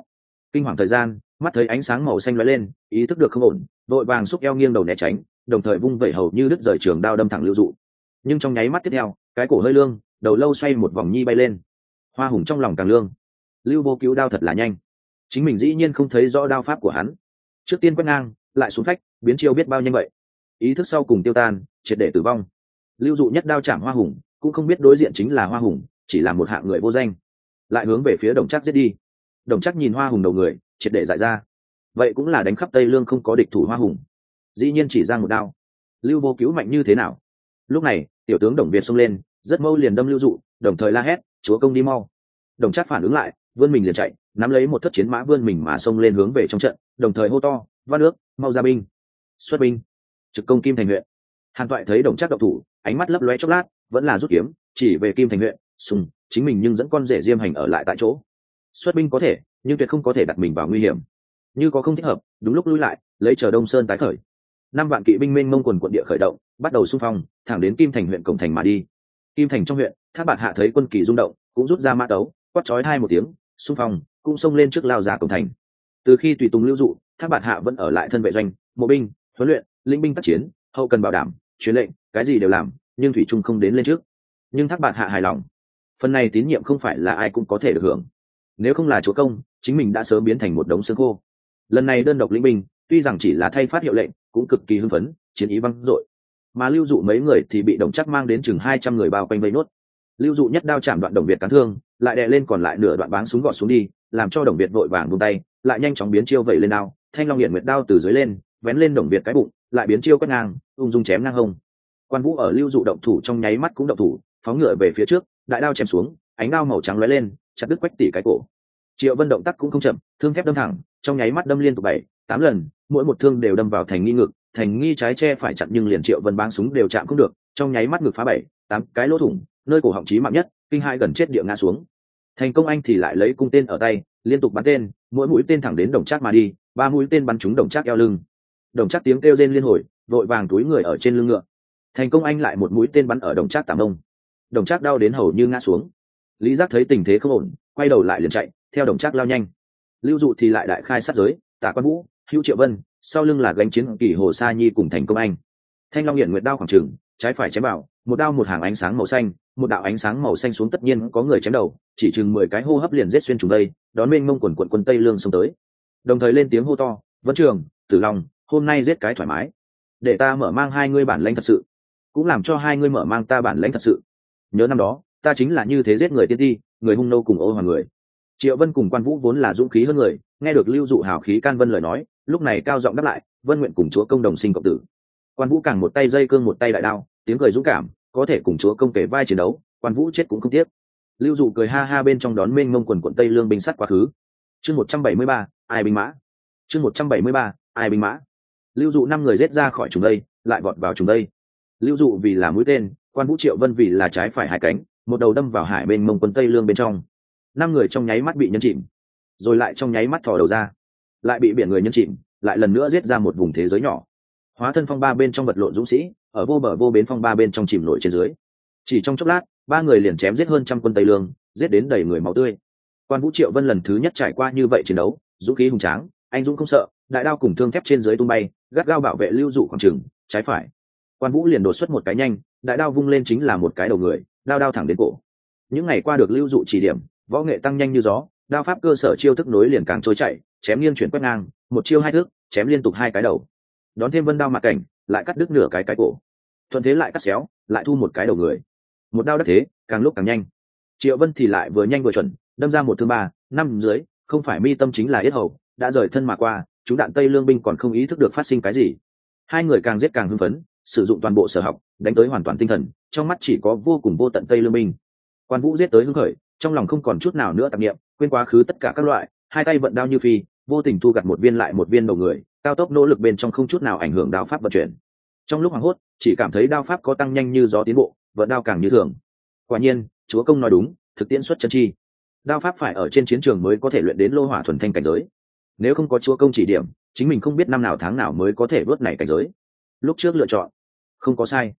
Kinh hoàng thời gian, mắt thấy ánh sáng màu xanh lóe lên, ý thức được không ổn vội vàng xúc eo nghiêng đầu né tránh, đồng thời vung vẩy hầu như đứt rời trường đao đâm thẳng lưu dụ. Nhưng trong nháy mắt tiếp theo, cái cổ hơi lương, đầu lâu xoay một vòng nhi bay lên. Hoa hùng trong lòng càng lương lưu vô cứu đao thật là nhanh. Chính mình dĩ nhiên không thấy rõ đao pháp của hắn. Trước tiên quét ngang, lại xuống phách, biến chiêu biết bao nhanh vậy. Ý thức sau cùng tiêu tan, triệt để tử vong. Lưu dụ nhất đao chạm hoa hùng, cũng không biết đối diện chính là hoa hùng, chỉ là một hạng người vô danh. Lại hướng về phía đồng chắc giết đi. Đồng chắc nhìn hoa hùng đầu người, triệt để giải ra. Vậy cũng là đánh khắp tây lương không có địch thủ hoa hùng. Dĩ nhiên chỉ ra một đao. Lưu vô cứu mạnh như thế nào? Lúc này, tiểu tướng đồng việt xông lên, rất mâu liền đâm lưu dụ, đồng thời la hét, chúa công đi mau. Đồng chắc phản ứng lại vươn mình liền chạy, nắm lấy một thất chiến mã vươn mình mà xông lên hướng về trong trận, đồng thời hô to, văn nước mau ra binh. Xuất binh. Trực công kim thành huyện. Hàn toại thấy đồng chắc độc thủ, ánh mắt lấp lóe chốc lát, vẫn là rút kiếm, chỉ về kim thành huyện, sùng, chính mình nhưng dẫn con rể diêm hành ở lại tại chỗ. Xuất binh có thể, nhưng tuyệt không có thể đặt mình vào nguy hiểm. Như có không thích hợp, đúng lúc lui lại, lấy chờ đông sơn tái khởi. Năm vạn kỵ binh mênh mông quần quận địa khởi động, bắt đầu xung phong, thẳng đến kim thành huyện cổng thành mà đi. Kim thành trong huyện tháp bạn hạ thấy quân kỳ rung động, cũng rút ra mã đấu quát chói hai một tiếng xung phong, cũng xông lên trước lao giả cổng thành. Từ khi tùy tùng lưu dụ tháp bạt hạ vẫn ở lại thân vệ doanh, mộ binh, huấn luyện linh binh tác chiến, hậu cần bảo đảm, truyền lệnh, cái gì đều làm, nhưng thủy trung không đến lên trước. Nhưng tháp bạt hạ hài lòng. Phần này tín nhiệm không phải là ai cũng có thể được hưởng. Nếu không là chúa công, chính mình đã sớm biến thành một đống xương khô. Lần này đơn độc lĩnh binh, tuy rằng chỉ là thay phát hiệu lệnh, cũng cực kỳ hưng phấn, chiến ý văng dội. Mà lưu dụ mấy người thì bị đồng chắc mang đến chừng hai trăm người bao quanh vây nốt lưu dụ nhất đao chạm đoạn đồng việt cán thương, lại đè lên còn lại nửa đoạn báng súng gọt xuống đi, làm cho đồng việt vội vàng buông tay, lại nhanh chóng biến chiêu vẩy lên đao, thanh long hiện nguyệt đao từ dưới lên, vén lên đồng việt cái bụng, lại biến chiêu quét ngang, ung dung chém ngang hông. Quan vũ ở lưu dụ động thủ trong nháy mắt cũng động thủ, phóng ngựa về phía trước, đại đao chém xuống, ánh đao màu trắng lóe lên, chặt đứt quách tỉ cái cổ. Triệu vân động tác cũng không chậm, thương thép đâm thẳng, trong nháy mắt đâm liên tục bảy, tám lần, mỗi một thương đều đâm vào thành nghi ngực, thành nghi trái che phải chặn nhưng liền triệu vân báng súng đều chạm không được, trong nháy mắt ngực phá bảy, tám cái lỗ thủng nơi cổ họng chí mạng nhất, kinh hai gần chết địa ngã xuống. Thành công anh thì lại lấy cung tên ở tay, liên tục bắn tên, mỗi mũi tên thẳng đến đồng trác mà đi, ba mũi tên bắn trúng đồng trác eo lưng. Đồng trác tiếng kêu rên liên hồi vội vàng túi người ở trên lưng ngựa. Thành công anh lại một mũi tên bắn ở đồng trác tạm ông. Đồng trác đau đến hầu như ngã xuống. Lý giác thấy tình thế không ổn, quay đầu lại liền chạy, theo đồng trác lao nhanh. Lưu dụ thì lại đại khai sát giới, tả quan vũ, hữu triệu vân, sau lưng là gánh chiến kỳ hồ sa nhi cùng thành công anh. Thanh long hiện nguyệt đao khoảng trừng trái phải chém bảo một đao một hàng ánh sáng màu xanh một đạo ánh sáng màu xanh xuống tất nhiên có người chém đầu, chỉ chừng mười cái hô hấp liền rết xuyên trùng đây, đón bên mông quần quận quân tây lương xông tới. Đồng thời lên tiếng hô to, vân trường, tử long, hôm nay giết cái thoải mái. Để ta mở mang hai ngươi bản lãnh thật sự, cũng làm cho hai ngươi mở mang ta bản lãnh thật sự. Nhớ năm đó, ta chính là như thế giết người tiên ti, người hung nô cùng ô hoàng người. Triệu vân cùng quan vũ vốn là dũng khí hơn người, nghe được lưu dụ hào khí can vân lời nói, lúc này cao giọng đáp lại, vân nguyện cùng chúa công đồng sinh cộng tử. Quan vũ càng một tay dây cương một tay đại đao, tiếng cười dũng cảm có thể cùng chúa công kể vai chiến đấu, quan vũ chết cũng không tiếc. Lưu dụ cười ha ha bên trong đón mênh mông quần quận tây lương binh sắt quá khứ. Chương một trăm bảy mươi ba, ai binh mã? Chương một trăm bảy mươi ba, ai binh mã? Lưu dụ năm người rết ra khỏi trùng đây, lại vọt vào trùng đây. Lưu dụ vì là mũi tên, quan vũ triệu vân vì là trái phải hai cánh, một đầu đâm vào hải bên mông quân tây lương bên trong. Năm người trong nháy mắt bị nhân chìm, rồi lại trong nháy mắt thò đầu ra. Lại bị biển người nhân chìm, lại lần nữa giết ra một vùng thế giới nhỏ hóa thân phong ba bên trong vật lộn dũng sĩ, ở vô bờ vô bến phong ba bên trong chìm nổi trên dưới. Chỉ trong chốc lát, ba người liền chém giết hơn trăm quân tây lương, giết đến đầy người máu tươi. Quan vũ triệu vân lần thứ nhất trải qua như vậy chiến đấu, dũng khí hùng tráng, anh dũng không sợ, đại đao cùng thương thép trên dưới tung bay, gắt gao bảo vệ lưu dụ khoảng trừng trái phải. Quan vũ liền đột xuất một cái nhanh, đại đao vung lên chính là một cái đầu người, đao đao thẳng đến cổ. Những ngày qua được lưu dụ chỉ điểm, võ nghệ tăng nhanh như gió, đao pháp cơ sở chiêu thức nối liền càng trôi chạy chém nghiêng chuyển quét ngang, một chiêu hai thước chém liên tục hai cái đầu đón thêm vân đao mặt cảnh, lại cắt đứt nửa cái cái cổ. Thuận thế lại cắt xéo, lại thu một cái đầu người. Một đao đắc thế, càng lúc càng nhanh. Triệu vân thì lại vừa nhanh vừa chuẩn, đâm ra một thương ba, năm dưới, không phải mi tâm chính là yết hầu, đã rời thân mà qua chúng đạn tây lương binh còn không ý thức được phát sinh cái gì. Hai người càng giết càng hưng phấn, sử dụng toàn bộ sở học, đánh tới hoàn toàn tinh thần, trong mắt chỉ có vô cùng vô tận tây lương binh. Quan vũ giết tới hưng khởi, trong lòng không còn chút nào nữa tạp nghiệm quên quá khứ tất cả các loại, hai tay vận đao như phi, vô tình thu gặt một viên lại một viên đầu người cao tốc nỗ lực bên trong không chút nào ảnh hưởng đao pháp vận chuyển. Trong lúc hoảng hốt chỉ cảm thấy đao pháp có tăng nhanh như gió tiến bộ vận đao càng như thường. Quả nhiên chúa công nói đúng thực tiễn xuất chân chi. Đao pháp phải ở trên chiến trường mới có thể luyện đến lô hỏa thuần thanh cảnh giới. Nếu không có chúa công chỉ điểm chính mình không biết năm nào tháng nào mới có thể vớt này cảnh giới. Lúc trước lựa chọn không có sai.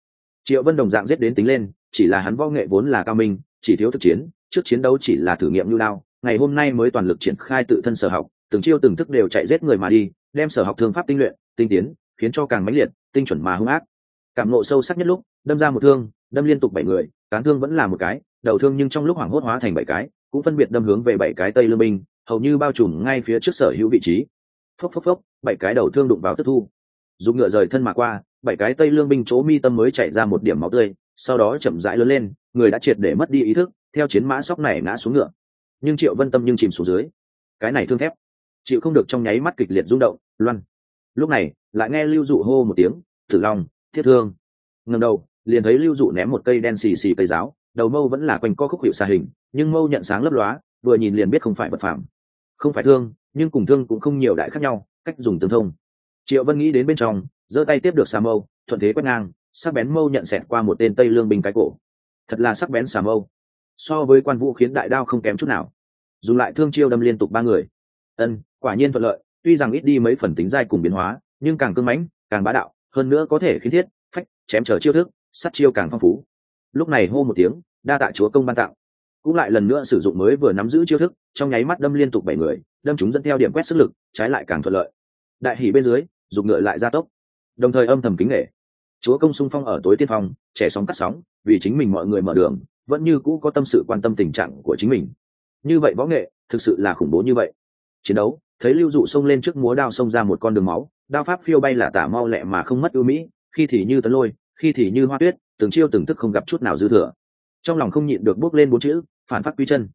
Triệu vân đồng dạng giết đến tính lên chỉ là hắn võ nghệ vốn là cao minh chỉ thiếu thực chiến trước chiến đấu chỉ là thử nghiệm lưu lao, ngày hôm nay mới toàn lực triển khai tự thân sở học từng chiêu từng thức đều chạy giết người mà đi đem sở học thương pháp tinh luyện, tinh tiến, khiến cho càng mãnh liệt, tinh chuẩn mà hung ác. Cảm nộ sâu sắc nhất lúc, đâm ra một thương, đâm liên tục bảy người cán thương vẫn là một cái, đầu thương nhưng trong lúc hoảng hốt hóa thành bảy cái, cũng phân biệt đâm hướng về bảy cái tây lương binh, hầu như bao trùm ngay phía trước sở hữu vị trí. Phốc phốc phốc, bảy cái đầu thương đụng vào tức thu. Dùng ngựa rời thân mà qua, bảy cái tây lương binh chỗ mi tâm mới chạy ra một điểm máu tươi, sau đó chậm rãi lớn lên, người đã triệt để mất đi ý thức, theo chiến mã sóc này ngã xuống ngựa. Nhưng triệu vân tâm nhưng chìm xuống dưới. Cái này thương thép chịu không được trong nháy mắt kịch liệt rung động, loan. Lúc này, lại nghe lưu dụ hô một tiếng, tử long, thiết thương. Ngầm đầu, liền thấy lưu dụ ném một cây đen xì xì cây giáo, đầu mâu vẫn là quanh co khúc hiệu xà hình, nhưng mâu nhận sáng lấp lóa, vừa nhìn liền biết không phải vật phẩm. Không phải thương, nhưng cùng thương cũng không nhiều đại khác nhau, cách dùng tương thông. Triệu vân nghĩ đến bên trong, giơ tay tiếp được xà mâu, thuận thế quét ngang, sắc bén mâu nhận xẹt qua một tên tây lương binh cái cổ. Thật là sắc bén xà mâu. So với quan vũ khiến đại đao không kém chút nào. Dùng lại thương chiêu đâm liên tục ba người. Ân quả nhiên thuận lợi tuy rằng ít đi mấy phần tính dai cùng biến hóa nhưng càng cưng mãnh càng bá đạo hơn nữa có thể khiến thiết phách chém chờ chiêu thức sắt chiêu càng phong phú. Lúc này hô một tiếng đa tạ chúa công ban tặng, cũng lại lần nữa sử dụng mới vừa nắm giữ chiêu thức trong nháy mắt đâm liên tục bảy người đâm chúng dẫn theo điểm quét sức lực trái lại càng thuận lợi. Đại hỉ bên dưới dùng ngựa lại gia tốc. Đồng thời âm thầm kính nghệ chúa công sung phong ở tối tiên phong trẻ sóng cắt sóng vì chính mình mọi người mở đường vẫn như cũ có tâm sự quan tâm tình trạng của chính mình. Như vậy võ nghệ thực sự là khủng bố như vậy. Chiến đấu thấy lưu dụ xông lên trước múa đao xông ra một con đường máu, đao pháp phiêu bay là tả mau lẹ mà không mất ưu mỹ, khi thì như tấn lôi, khi thì như hoa tuyết, từng chiêu từng thức không gặp chút nào dư thừa. Trong lòng không nhịn được bước lên bốn chữ, phản phát quy chân.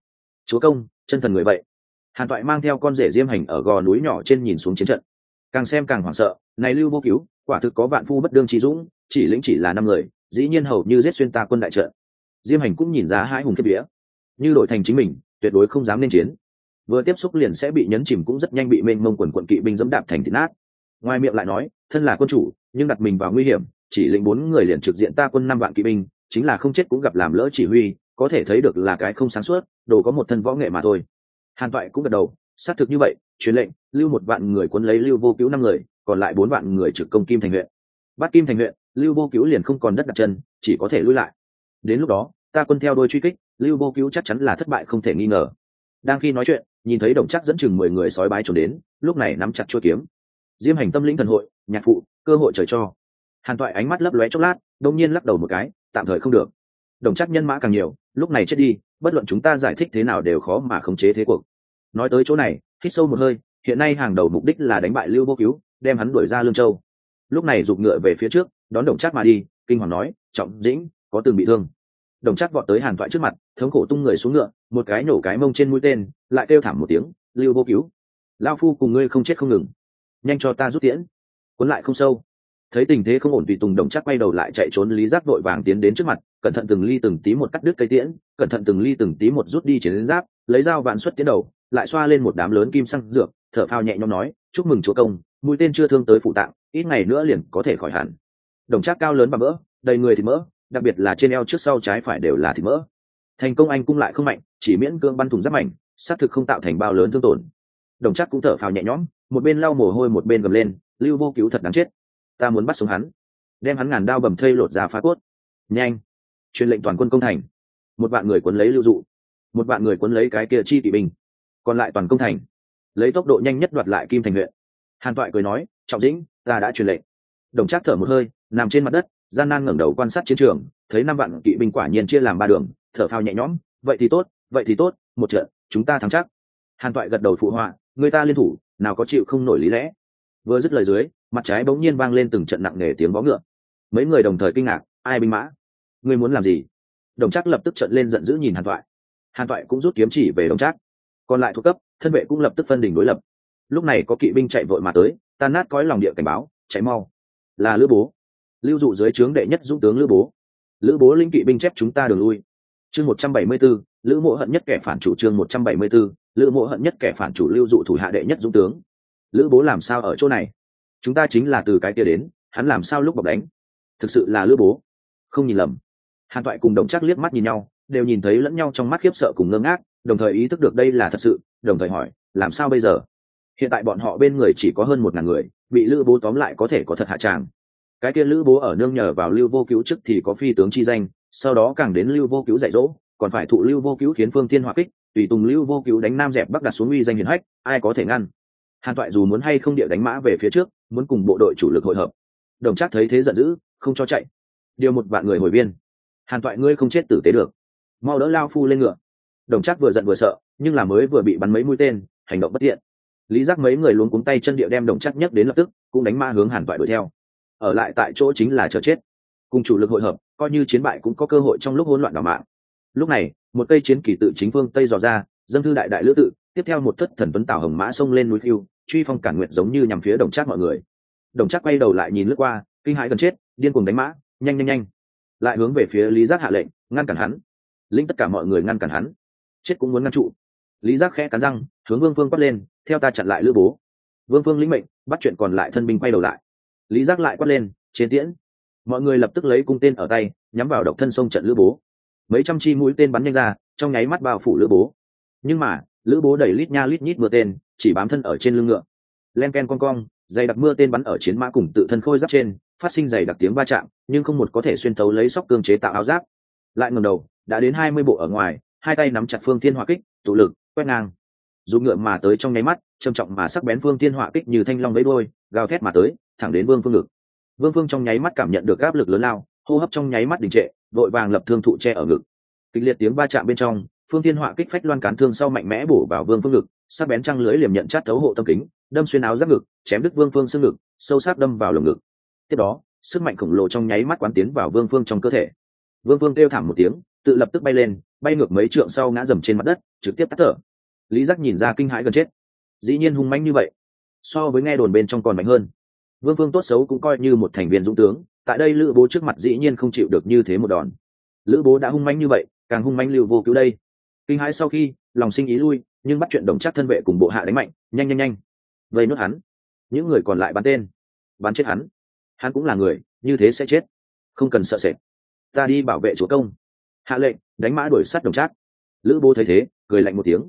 Chúa công, chân thần người vậy. Hàn toại mang theo con rể diêm hành ở gò núi nhỏ trên nhìn xuống chiến trận. Càng xem càng hoảng sợ, này lưu vô cứu, quả thực có vạn phu bất đương trí dũng, chỉ lĩnh chỉ là năm người, dĩ nhiên hầu như giết xuyên ta quân đại trận. Diêm hành cũng nhìn ra hai hùng kiếp vía. Như đổi thành chính mình, tuyệt đối không dám nên chiến vừa tiếp xúc liền sẽ bị nhấn chìm cũng rất nhanh bị mênh mông quần quận kỵ binh dẫm đạp thành thịt nát. Ngoài miệng lại nói, thân là quân chủ, nhưng đặt mình vào nguy hiểm, chỉ lĩnh bốn người liền trực diện ta quân năm vạn kỵ binh, chính là không chết cũng gặp làm lỡ chỉ huy, có thể thấy được là cái không sáng suốt, đồ có một thân võ nghệ mà thôi. Hàn toại cũng gật đầu, xác thực như vậy, truyền lệnh, lưu một vạn người quân lấy lưu vô cứu năm người, còn lại bốn vạn người trực công kim thành huyện. Bắt kim thành huyện, lưu vô cứu liền không còn đất đặt chân, chỉ có thể lui lại. Đến lúc đó, ta quân theo đôi truy kích, lưu vô cứu chắc chắn là thất bại không thể nghi ngờ. Đang khi nói chuyện nhìn thấy đồng chắc dẫn chừng mười người sói bái trốn đến, lúc này nắm chặt chuôi kiếm. Diêm hành tâm lĩnh thần hội, nhạc phụ, cơ hội trời cho. Hàn toại ánh mắt lấp lóe chốc lát, đông nhiên lắc đầu một cái, tạm thời không được. Đồng chắc nhân mã càng nhiều, lúc này chết đi, bất luận chúng ta giải thích thế nào đều khó mà khống chế thế cuộc. Nói tới chỗ này, hít sâu một hơi, hiện nay hàng đầu mục đích là đánh bại lưu vô cứu, đem hắn đuổi ra lương châu. Lúc này giục ngựa về phía trước, đón đồng chắc mà đi, kinh hoàng nói, trọng dĩnh, có từng bị thương. Đồng chắc vọt tới hàn toại trước mặt, thống khổ tung người xuống ngựa, một cái nổ cái mông trên mũi tên lại kêu thảm một tiếng, lưu vô cứu lao phu cùng ngươi không chết không ngừng, nhanh cho ta rút tiễn. Cuốn lại không sâu. Thấy tình thế không ổn vì tùng đồng chắc quay đầu lại chạy trốn, lý giác vội vàng tiến đến trước mặt, cẩn thận từng ly từng tí một cắt đứt cây tiễn, cẩn thận từng ly từng tí một rút đi chiến giáp, lấy dao vạn xuất tiến đầu, lại xoa lên một đám lớn kim xăng dược, thở phao nhẹ nhõm nói, chúc mừng chúa công, mũi tên chưa thương tới phụ tạng, ít ngày nữa liền có thể khỏi hẳn. Đồng chắc cao lớn và mỡ, đầy người thì mỡ, đặc biệt là trên eo trước sau trái phải đều là thịt mỡ. Thành công anh cung lại không mạnh, chỉ miễn cương bắn thùng giáp mạnh xác thực không tạo thành bao lớn thương tổn. Đồng chắc cũng thở phào nhẹ nhõm, một bên lau mồ hôi một bên gầm lên, lưu vô cứu thật đáng chết. Ta muốn bắt sống hắn. Đem hắn ngàn đao bầm thây lột ra phá cốt. Nhanh, truyền lệnh toàn quân công thành. Một vạn người quấn lấy lưu dụ. Một vạn người quấn lấy cái kia chi kỵ binh. Còn lại toàn công thành. Lấy tốc độ nhanh nhất đoạt lại kim thành huyện. Hàn toại cười nói, trọng dĩnh, ta đã truyền lệnh. Đồng trác thở một hơi, nằm trên mặt đất, gian nan ngẩng đầu quan sát chiến trường, thấy năm vạn kỵ binh quả nhiên chia làm ba đường, thở phao nhẹ nhõm, vậy thì tốt, vậy thì tốt, một trận chúng ta thắng chắc. Hàn toại gật đầu phụ họa, người ta liên thủ, nào có chịu không nổi lý lẽ. Vừa dứt lời dưới, mặt trái bỗng nhiên vang lên từng trận nặng nề tiếng vó ngựa. Mấy người đồng thời kinh ngạc, ai binh mã? Ngươi muốn làm gì? Đồng trác lập tức trận lên giận dữ nhìn hàn toại. Hàn toại cũng rút kiếm chỉ về đồng trác. Còn lại thuộc cấp, thân vệ cũng lập tức phân đỉnh đối lập. Lúc này có kỵ binh chạy vội mà tới, tan nát cõi lòng địa cảnh báo, chạy mau. Là lữ bố. Lưu dụ dưới trướng đệ nhất dũng tướng lữ bố. Lữ bố linh kỵ binh chép chúng ta đường lui chương một trăm bảy mươi 174, lữ mộ hận nhất kẻ phản chủ chương một trăm bảy mươi 174, lữ mộ hận nhất kẻ phản chủ lưu dụ thủ hạ đệ nhất dũng tướng. Lữ bố làm sao ở chỗ này? Chúng ta chính là từ cái kia đến hắn làm sao lúc bọc đánh? Thực sự là lữ bố. Không nhìn lầm. Hàn toại cùng đồng chắc liếc mắt nhìn nhau đều nhìn thấy lẫn nhau trong mắt khiếp sợ cùng ngơ ngác đồng thời ý thức được đây là thật sự đồng thời hỏi làm sao bây giờ? Hiện tại bọn họ bên người chỉ có hơn một ngàn người bị lữ bố tóm lại có thể có thật hạ tràng. Cái kia lữ bố ở nương nhờ vào lưu vô cứu chức thì có phi tướng chi danh sau đó càng đến lưu vô cứu dạy dỗ, còn phải thụ lưu vô cứu khiến phương tiên hòa kích, tùy tùng lưu vô cứu đánh nam dẹp bắc đặt xuống uy danh hiền hách, ai có thể ngăn? Hàn toại dù muốn hay không địa đánh mã về phía trước, muốn cùng bộ đội chủ lực hội hợp. Đồng chắc thấy thế giận dữ, không cho chạy. Điều một vạn người hồi viên. Hàn toại ngươi không chết tử tế được. Mau đỡ lao phu lên ngựa. Đồng chắc vừa giận vừa sợ, nhưng là mới vừa bị bắn mấy mũi tên, hành động bất tiện. Lý giác mấy người luống cuống tay chân địa đem đồng chắc nhấc đến lập tức, cũng đánh ma hướng hàn toại đuổi theo. Ở lại tại chỗ chính là chờ chết cùng chủ lực hội hợp, coi như chiến bại cũng có cơ hội trong lúc hỗn loạn đảo mạng. Lúc này, một cây chiến kỳ tự chính phương tây dò ra, dâng thư đại đại lữ tự, tiếp theo một thất thần tuấn tảo hồng mã xông lên núi phiêu truy phong cản nguyện giống như nhằm phía đồng trác mọi người. Đồng trác quay đầu lại nhìn lướt qua, kinh hãi gần chết, điên cuồng đánh mã, nhanh nhanh nhanh. Lại hướng về phía lý giác hạ lệnh, ngăn cản hắn. Linh tất cả mọi người ngăn cản hắn. Chết cũng muốn ngăn trụ. Lý giác khẽ cắn răng, hướng vương phương quát lên, theo ta chặn lại lữ bố. Vương phương lĩnh mệnh, bắt chuyện còn lại thân binh quay đầu lại. Lý giác lại quát lên chế tiễn mọi người lập tức lấy cung tên ở tay, nhắm vào độc thân sông trận lữ bố. Mấy trăm chi mũi tên bắn nhanh ra, trong nháy mắt bao phủ lữ bố. Nhưng mà, lữ bố đẩy lít nha lít nhít mưa tên, chỉ bám thân ở trên lưng ngựa. Len ken con cong, dày đặc mưa tên bắn ở chiến mã cùng tự thân khôi giáp trên, phát sinh dày đặc tiếng va chạm, nhưng không một có thể xuyên tấu lấy sóc cương chế tạo áo giáp. Lại ngầm đầu, đã đến hai mươi bộ ở ngoài, hai tay nắm chặt phương thiên hỏa kích, tụ lực, quét ngang. Dù ngựa mà tới trong nháy mắt, trầm trọng mà sắc bén phương thiên hỏa kích như thanh long lấy đôi gào thét mà tới, thẳng đến vương phương ngực vương phương trong nháy mắt cảm nhận được áp lực lớn lao, hô hấp trong nháy mắt đình trệ vội vàng lập thương thụ che ở ngực. Kịch liệt tiếng va chạm bên trong, phương thiên họa kích phách loan cán thương sau mạnh mẽ bổ vào vương phương ngực, sắc bén trăng lưới liềm nhận chát thấu hộ tâm kính, đâm xuyên áo giáp ngực, chém đứt vương phương xương ngực, sâu sắc đâm vào lồng ngực. Tiếp đó, sức mạnh khổng lồ trong nháy mắt quán tiến vào vương phương trong cơ thể. Vương phương kêu thảm một tiếng, tự lập tức bay lên, bay ngược mấy trượng sau ngã dầm trên mặt đất, trực tiếp tắt thở. Lý giác nhìn ra kinh hãi gần chết. Dĩ nhiên hung mãnh như vậy, so với nghe đồn bên trong còn mạnh hơn vương phương tốt xấu cũng coi như một thành viên dũng tướng, tại đây lữ bố trước mặt dĩ nhiên không chịu được như thế một đòn. Lữ bố đã hung manh như vậy, càng hung manh lưu vô cứu đây. Kinh hãi sau khi, lòng sinh ý lui, nhưng bắt chuyện đồng chắc thân vệ cùng bộ hạ đánh mạnh, nhanh nhanh nhanh. Vây nuốt hắn. Những người còn lại bắn tên. Bắn chết hắn. Hắn cũng là người, như thế sẽ chết. Không cần sợ sệt. Ta đi bảo vệ chúa công. Hạ lệnh, đánh mã đuổi sát đồng trác lữ bố thấy thế, cười lạnh một tiếng.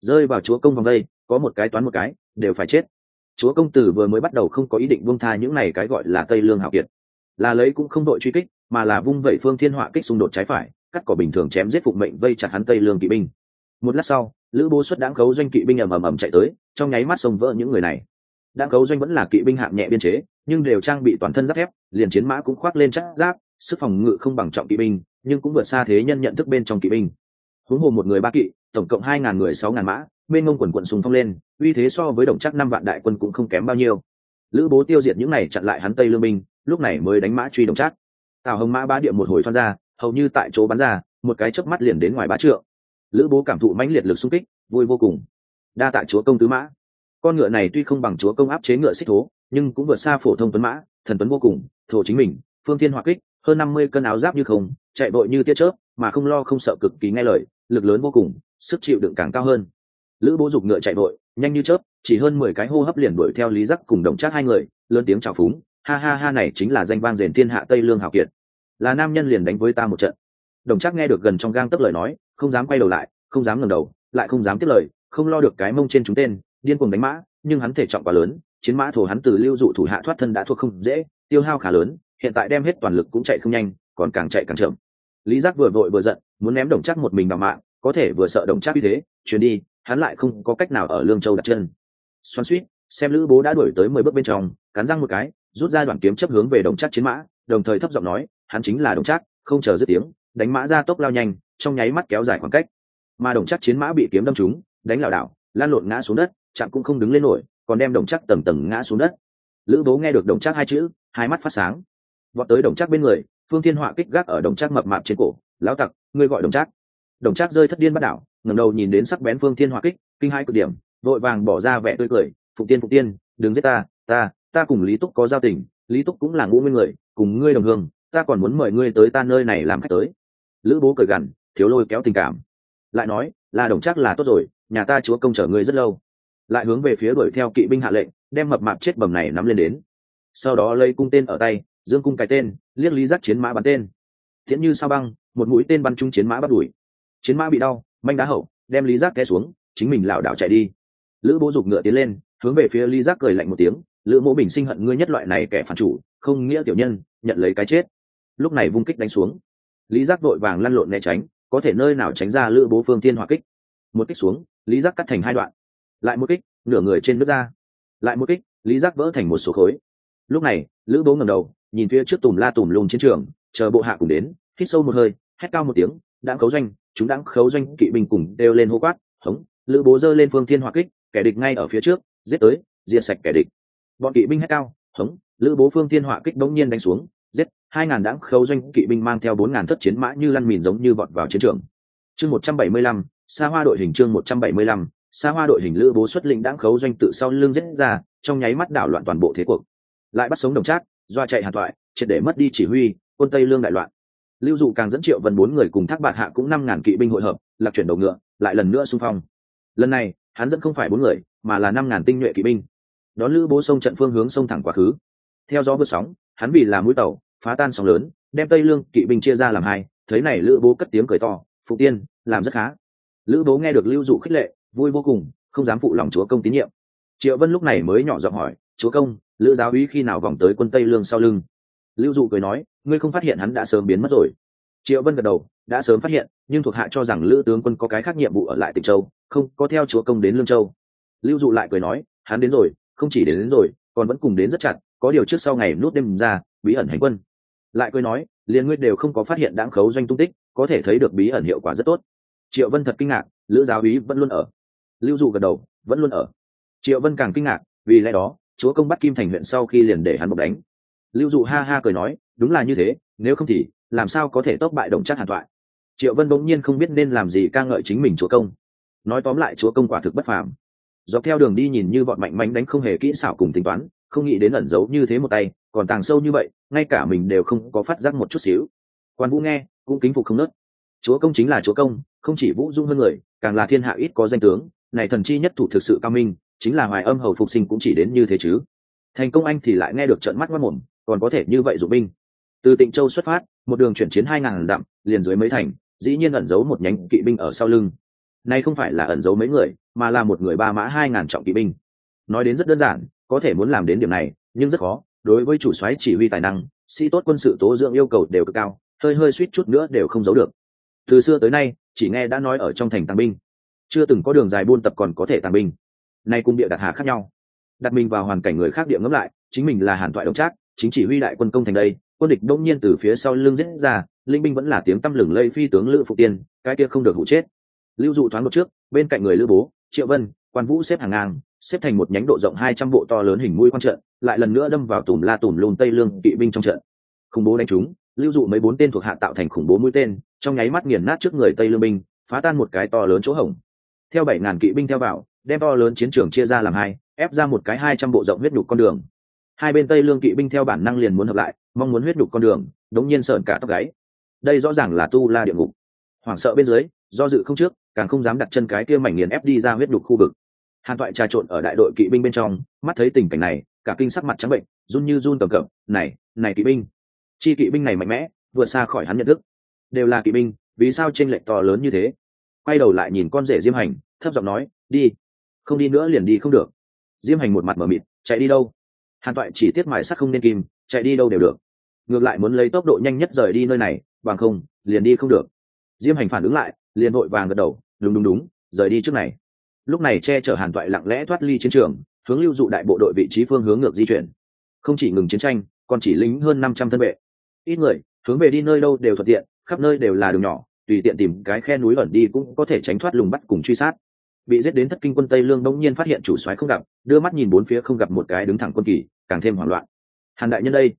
Rơi vào chúa công vòng đây, có một cái toán một cái, đều phải chết chúa công tử vừa mới bắt đầu không có ý định buông tha những này cái gọi là tây lương hào kiệt. Là lấy cũng không đội truy kích, mà là vung vẩy phương thiên họa kích xung đột trái phải, cắt cỏ bình thường chém giết phục mệnh vây chặt hắn tây lương kỵ binh. Một lát sau, lữ bố xuất đáng khấu doanh kỵ binh ầm ầm ầm chạy tới, trong nháy mắt xông vỡ những người này. Đáng khấu doanh vẫn là kỵ binh hạng nhẹ biên chế, nhưng đều trang bị toàn thân giáp thép, liền chiến mã cũng khoác lên chắc giáp, sức phòng ngự không bằng trọng kỵ binh, nhưng cũng vượt xa thế nhân nhận thức bên trong kỵ binh. Huống hồ một người ba kỵ, tổng cộng hai ngàn người sáu ngàn mã bên ngông quần quận sùng phong lên uy thế so với đồng chắc năm vạn đại quân cũng không kém bao nhiêu. Lữ bố tiêu diệt những này chặn lại hắn tây lương minh, lúc này mới đánh mã truy đồng chắc. Tào hồng mã ba địa một hồi thoát ra hầu như tại chỗ bắn ra một cái chớp mắt liền đến ngoài bá trượng. Lữ bố cảm thụ mãnh liệt lực xung kích vui vô cùng. Đa tại chúa công tứ mã. Con ngựa này tuy không bằng chúa công áp chế ngựa xích thố nhưng cũng vượt xa phổ thông tuấn mã thần tuấn vô cùng thổ chính mình phương thiên hỏa kích hơn năm mươi cân áo giáp như không chạy bội như tiết chớp mà không lo không sợ cực kỳ nghe lời lực lớn vô cùng sức chịu đựng càng cao hơn lữ bố giục ngựa chạy vội, nhanh như chớp, chỉ hơn mười cái hô hấp liền đuổi theo lý giác cùng đồng trác hai người, lớn tiếng chào phúng, ha ha ha này chính là danh vang rền thiên hạ tây lương hào kiệt. Là nam nhân liền đánh với ta một trận. Đồng trác nghe được gần trong gang tấc lời nói, không dám quay đầu lại, không dám ngẩng đầu, lại không dám tiếp lời, không lo được cái mông trên chúng tên, điên cuồng đánh mã, nhưng hắn thể trọng quá lớn, chiến mã thổ hắn từ lưu dụ thủ hạ thoát thân đã thuộc không dễ, tiêu hao khá lớn, hiện tại đem hết toàn lực cũng chạy không nhanh, còn càng chạy càng chậm. Lý giác vừa vội vừa giận, muốn ném đồng chắc một mình vào mạng, có thể vừa sợ đồng chắc như thế chuyến đi hắn lại không có cách nào ở lương châu đặt chân. Xoắn suýt xem lữ bố đã đuổi tới mười bước bên trong, cắn răng một cái, rút ra đoạn kiếm chấp hướng về đồng chắc chiến mã, đồng thời thấp giọng nói, hắn chính là đồng chắc không chờ dứt tiếng, đánh mã ra tốc lao nhanh, trong nháy mắt kéo dài khoảng cách. Mà đồng chắc chiến mã bị kiếm đâm trúng, đánh lảo đảo, lan lộn ngã xuống đất, chạm cũng không đứng lên nổi, còn đem đồng chắc tầng tầng ngã xuống đất. Lữ bố nghe được đồng chắc hai chữ, hai mắt phát sáng. Vọt tới đồng chắc bên người, phương thiên họa kích gác ở đồng chắc mập mạp trên cổ, lão tặc, ngươi gọi đồng chắc đồng trác rơi thất điên bắt đảo, ngẩng đầu nhìn đến sắc bén phương thiên hòa kích, kinh hai cực điểm, vội vàng bỏ ra vẻ tươi cười phụ tiên phụ tiên, đừng giết ta ta ta cùng lý túc có giao tình, lý túc cũng là ngũ nguyên người, cùng ngươi đồng hương, ta còn muốn mời ngươi tới ta nơi này làm khách tới. Lữ bố cười gằn, thiếu lôi kéo tình cảm. Lại nói, là đồng chắc là tốt rồi, nhà ta chúa công chở ngươi rất lâu. Lại hướng về phía đuổi theo kỵ binh hạ lệnh, đem mập mạp chết bầm này nắm lên đến. Sau đó lấy cung tên ở tay, dương cung cái tên, liếc lý giác chiến mã bắn tên. Thiện như sao băng, một mũi tên bắn trúng chiến mã bắt đuổi chiến mã bị đau, manh đá hậu, đem lý giác té xuống, chính mình lảo đảo chạy đi. Lữ bố giục ngựa tiến lên, hướng về phía lý giác cười lạnh một tiếng, lữ mỗ bình sinh hận ngươi nhất loại này kẻ phản chủ, không nghĩa tiểu nhân, nhận lấy cái chết. Lúc này vung kích đánh xuống. Lý giác vội vàng lăn lộn né tránh, có thể nơi nào tránh ra lữ bố phương tiên hỏa kích. Một kích xuống, lý giác cắt thành hai đoạn. Lại một kích, nửa người trên nước ra. Lại một kích, lý giác vỡ thành một số khối. Lúc này, lữ bố ngầm đầu, nhìn phía trước tùm la tùm lùm chiến trường, chờ bộ hạ cùng đến, hít sâu một hơi, hét cao một tiếng, đã khấu doanh chúng đáng khấu doanh kỵ binh cùng đều lên hô quát, hống, lữ bố dơ lên phương thiên hỏa kích, kẻ địch ngay ở phía trước, giết tới, diệt sạch kẻ địch. Bọn kỵ binh hét cao, hống, lữ bố phương thiên hỏa kích bỗng nhiên đánh xuống, giết, hai ngàn đáng khấu doanh kỵ binh mang theo bốn ngàn thất chiến mã như lăn mìn giống như vọt vào chiến trường. Chương một trăm bảy mươi lăm xa hoa đội hình chương một trăm bảy mươi lăm xa hoa đội hình lữ bố xuất lĩnh đáng khấu doanh tự sau lưng giết ra, trong nháy mắt đảo loạn toàn bộ thế cuộc. Lại bắt sống đồng trác, doa chạy hàn thoại, triệt để mất đi chỉ huy, quân tây lương đại loạn lưu dụ càng dẫn triệu vân bốn người cùng thác bạt hạ cũng năm ngàn kỵ binh hội hợp, lạc chuyển đầu ngựa, lại lần nữa xung phong. Lần này, hắn dẫn không phải bốn người, mà là năm ngàn tinh nhuệ kỵ binh. Đón lữ bố sông trận phương hướng sông thẳng quá khứ. Theo gió vượt sóng, hắn vì là mũi tàu, phá tan sóng lớn, đem tây lương kỵ binh chia ra làm hai, thấy này lữ bố cất tiếng cười to, phụ tiên, làm rất khá. Lữ bố nghe được lưu dụ khích lệ, vui vô cùng, không dám phụ lòng chúa công tín nhiệm. Triệu vân lúc này mới nhỏ giọng hỏi, chúa công, lữ giáo úy khi nào vòng tới quân tây lương sau lưng? Lưu dụ cười nói ngươi không phát hiện hắn đã sớm biến mất rồi. Triệu vân gật đầu đã sớm phát hiện nhưng thuộc hạ cho rằng lữ tướng quân có cái khác nhiệm vụ ở lại tịnh châu không có theo chúa công đến lương châu. Lưu dụ lại cười nói hắn đến rồi không chỉ đến, đến rồi còn vẫn cùng đến rất chặt có điều trước sau ngày nút đêm ra bí ẩn hành quân. Lại cười nói liền ngươi đều không có phát hiện đáng khấu doanh tung tích có thể thấy được bí ẩn hiệu quả rất tốt. Triệu vân thật kinh ngạc lữ giáo úy vẫn luôn ở. Lưu dụ gật đầu vẫn luôn ở. Triệu vân càng kinh ngạc vì lẽ đó chúa công bắt kim thành huyện sau khi liền để hắn bọc đánh lưu dụ ha ha cười nói, đúng là như thế, nếu không thì làm sao có thể tốc bại đồng chắc hàn thoại? Triệu vân bỗng nhiên không biết nên làm gì ca ngợi chính mình chúa công. Nói tóm lại chúa công quả thực bất phàm. Dọc theo đường đi nhìn như vọt mạnh mánh đánh không hề kỹ xảo cùng tính toán, không nghĩ đến ẩn giấu như thế một tay, còn tàng sâu như vậy, ngay cả mình đều không có phát giác một chút xíu. Quan vũ nghe, cũng kính phục không nớt. Chúa công chính là chúa công, không chỉ vũ dung hơn người, càng là thiên hạ ít có danh tướng, này thần chi nhất thủ thực sự cao minh, chính là hoài âm hầu phục sinh cũng chỉ đến như thế chứ. Thành công anh thì lại nghe được trận mắt mất mồm còn có thể như vậy dụng binh. Từ tịnh châu xuất phát, một đường chuyển chiến hai ngàn dặm, liền dưới mấy thành, dĩ nhiên ẩn giấu một nhánh kỵ binh ở sau lưng. Nay không phải là ẩn giấu mấy người, mà là một người ba mã hai ngàn trọng kỵ binh. Nói đến rất đơn giản, có thể muốn làm đến điểm này, nhưng rất khó. Đối với chủ soái chỉ huy tài năng, sĩ tốt quân sự tố dưỡng yêu cầu đều cực cao, hơi hơi suýt chút nữa đều không giấu được. Từ xưa tới nay, chỉ nghe đã nói ở trong thành tăng binh. Chưa từng có đường dài buôn tập còn có thể tàng binh. Nay cung địa đặt hà khác nhau. Đặt mình vào hoàn cảnh người khác địa ngẫm lại, chính mình là hàn thoại độc trác chính chỉ huy đại quân công thành đây, quân địch đông nhiên từ phía sau lưng giết ra, linh binh vẫn là tiếng tăm lừng lây phi tướng lữ phụ tiên, cái kia không được hụ chết. Lưu dụ thoáng một trước, bên cạnh người lữ bố, triệu vân, quan vũ xếp hàng ngang, xếp thành một nhánh độ rộng hai trăm bộ to lớn hình mũi quan trận, lại lần nữa đâm vào tùm la tùm lùn tây lương kỵ binh trong trận. Khủng bố đánh chúng lưu dụ mấy bốn tên thuộc hạ tạo thành khủng bố mũi tên, trong nháy mắt nghiền nát trước người tây lương binh, phá tan một cái to lớn chỗ hổng. Theo bảy ngàn kỵ binh theo vào, đem to lớn chiến trường chia ra làm hai, ép ra một cái hai trăm bộ rộng huyết nhục con đường hai bên tây lương kỵ binh theo bản năng liền muốn hợp lại, mong muốn huyết đục con đường, đống nhiên sợn cả tóc gáy. Đây rõ ràng là tu la địa ngục. Hoảng sợ bên dưới, do dự không trước, càng không dám đặt chân cái kia mảnh nghiền ép đi ra huyết đục khu vực. Hàn toại trà trộn ở đại đội kỵ binh bên trong, mắt thấy tình cảnh này, cả kinh sắc mặt trắng bệnh, run như run cầm cập, này này kỵ binh. Chi kỵ binh này mạnh mẽ, vượt xa khỏi hắn nhận thức. Đều là kỵ binh, vì sao tranh lệch to lớn như thế? Quay đầu lại nhìn con rể diêm hành, thấp giọng nói, đi, không đi nữa liền đi không được. Diêm hành một mặt mở mịt, chạy đi đâu? Hàn toại chỉ tiết mài sắc không nên kim, chạy đi đâu đều được. Ngược lại muốn lấy tốc độ nhanh nhất rời đi nơi này, bằng không, liền đi không được. Diêm hành phản ứng lại, liền vội vàng gật đầu, đúng đúng đúng, rời đi trước này. Lúc này che chở hàn toại lặng lẽ thoát ly chiến trường, hướng lưu dụ đại bộ đội vị trí phương hướng ngược di chuyển. Không chỉ ngừng chiến tranh, còn chỉ lính hơn năm trăm thân vệ. Ít người, hướng về đi nơi đâu đều thuận tiện, khắp nơi đều là đường nhỏ, tùy tiện tìm cái khe núi ẩn đi cũng có thể tránh thoát lùng bắt cùng truy sát bị giết đến thất kinh quân tây lương đông nhiên phát hiện chủ soái không gặp, đưa mắt nhìn bốn phía không gặp một cái đứng thẳng quân kỳ, càng thêm hoảng loạn. Hàn đại nhân đây,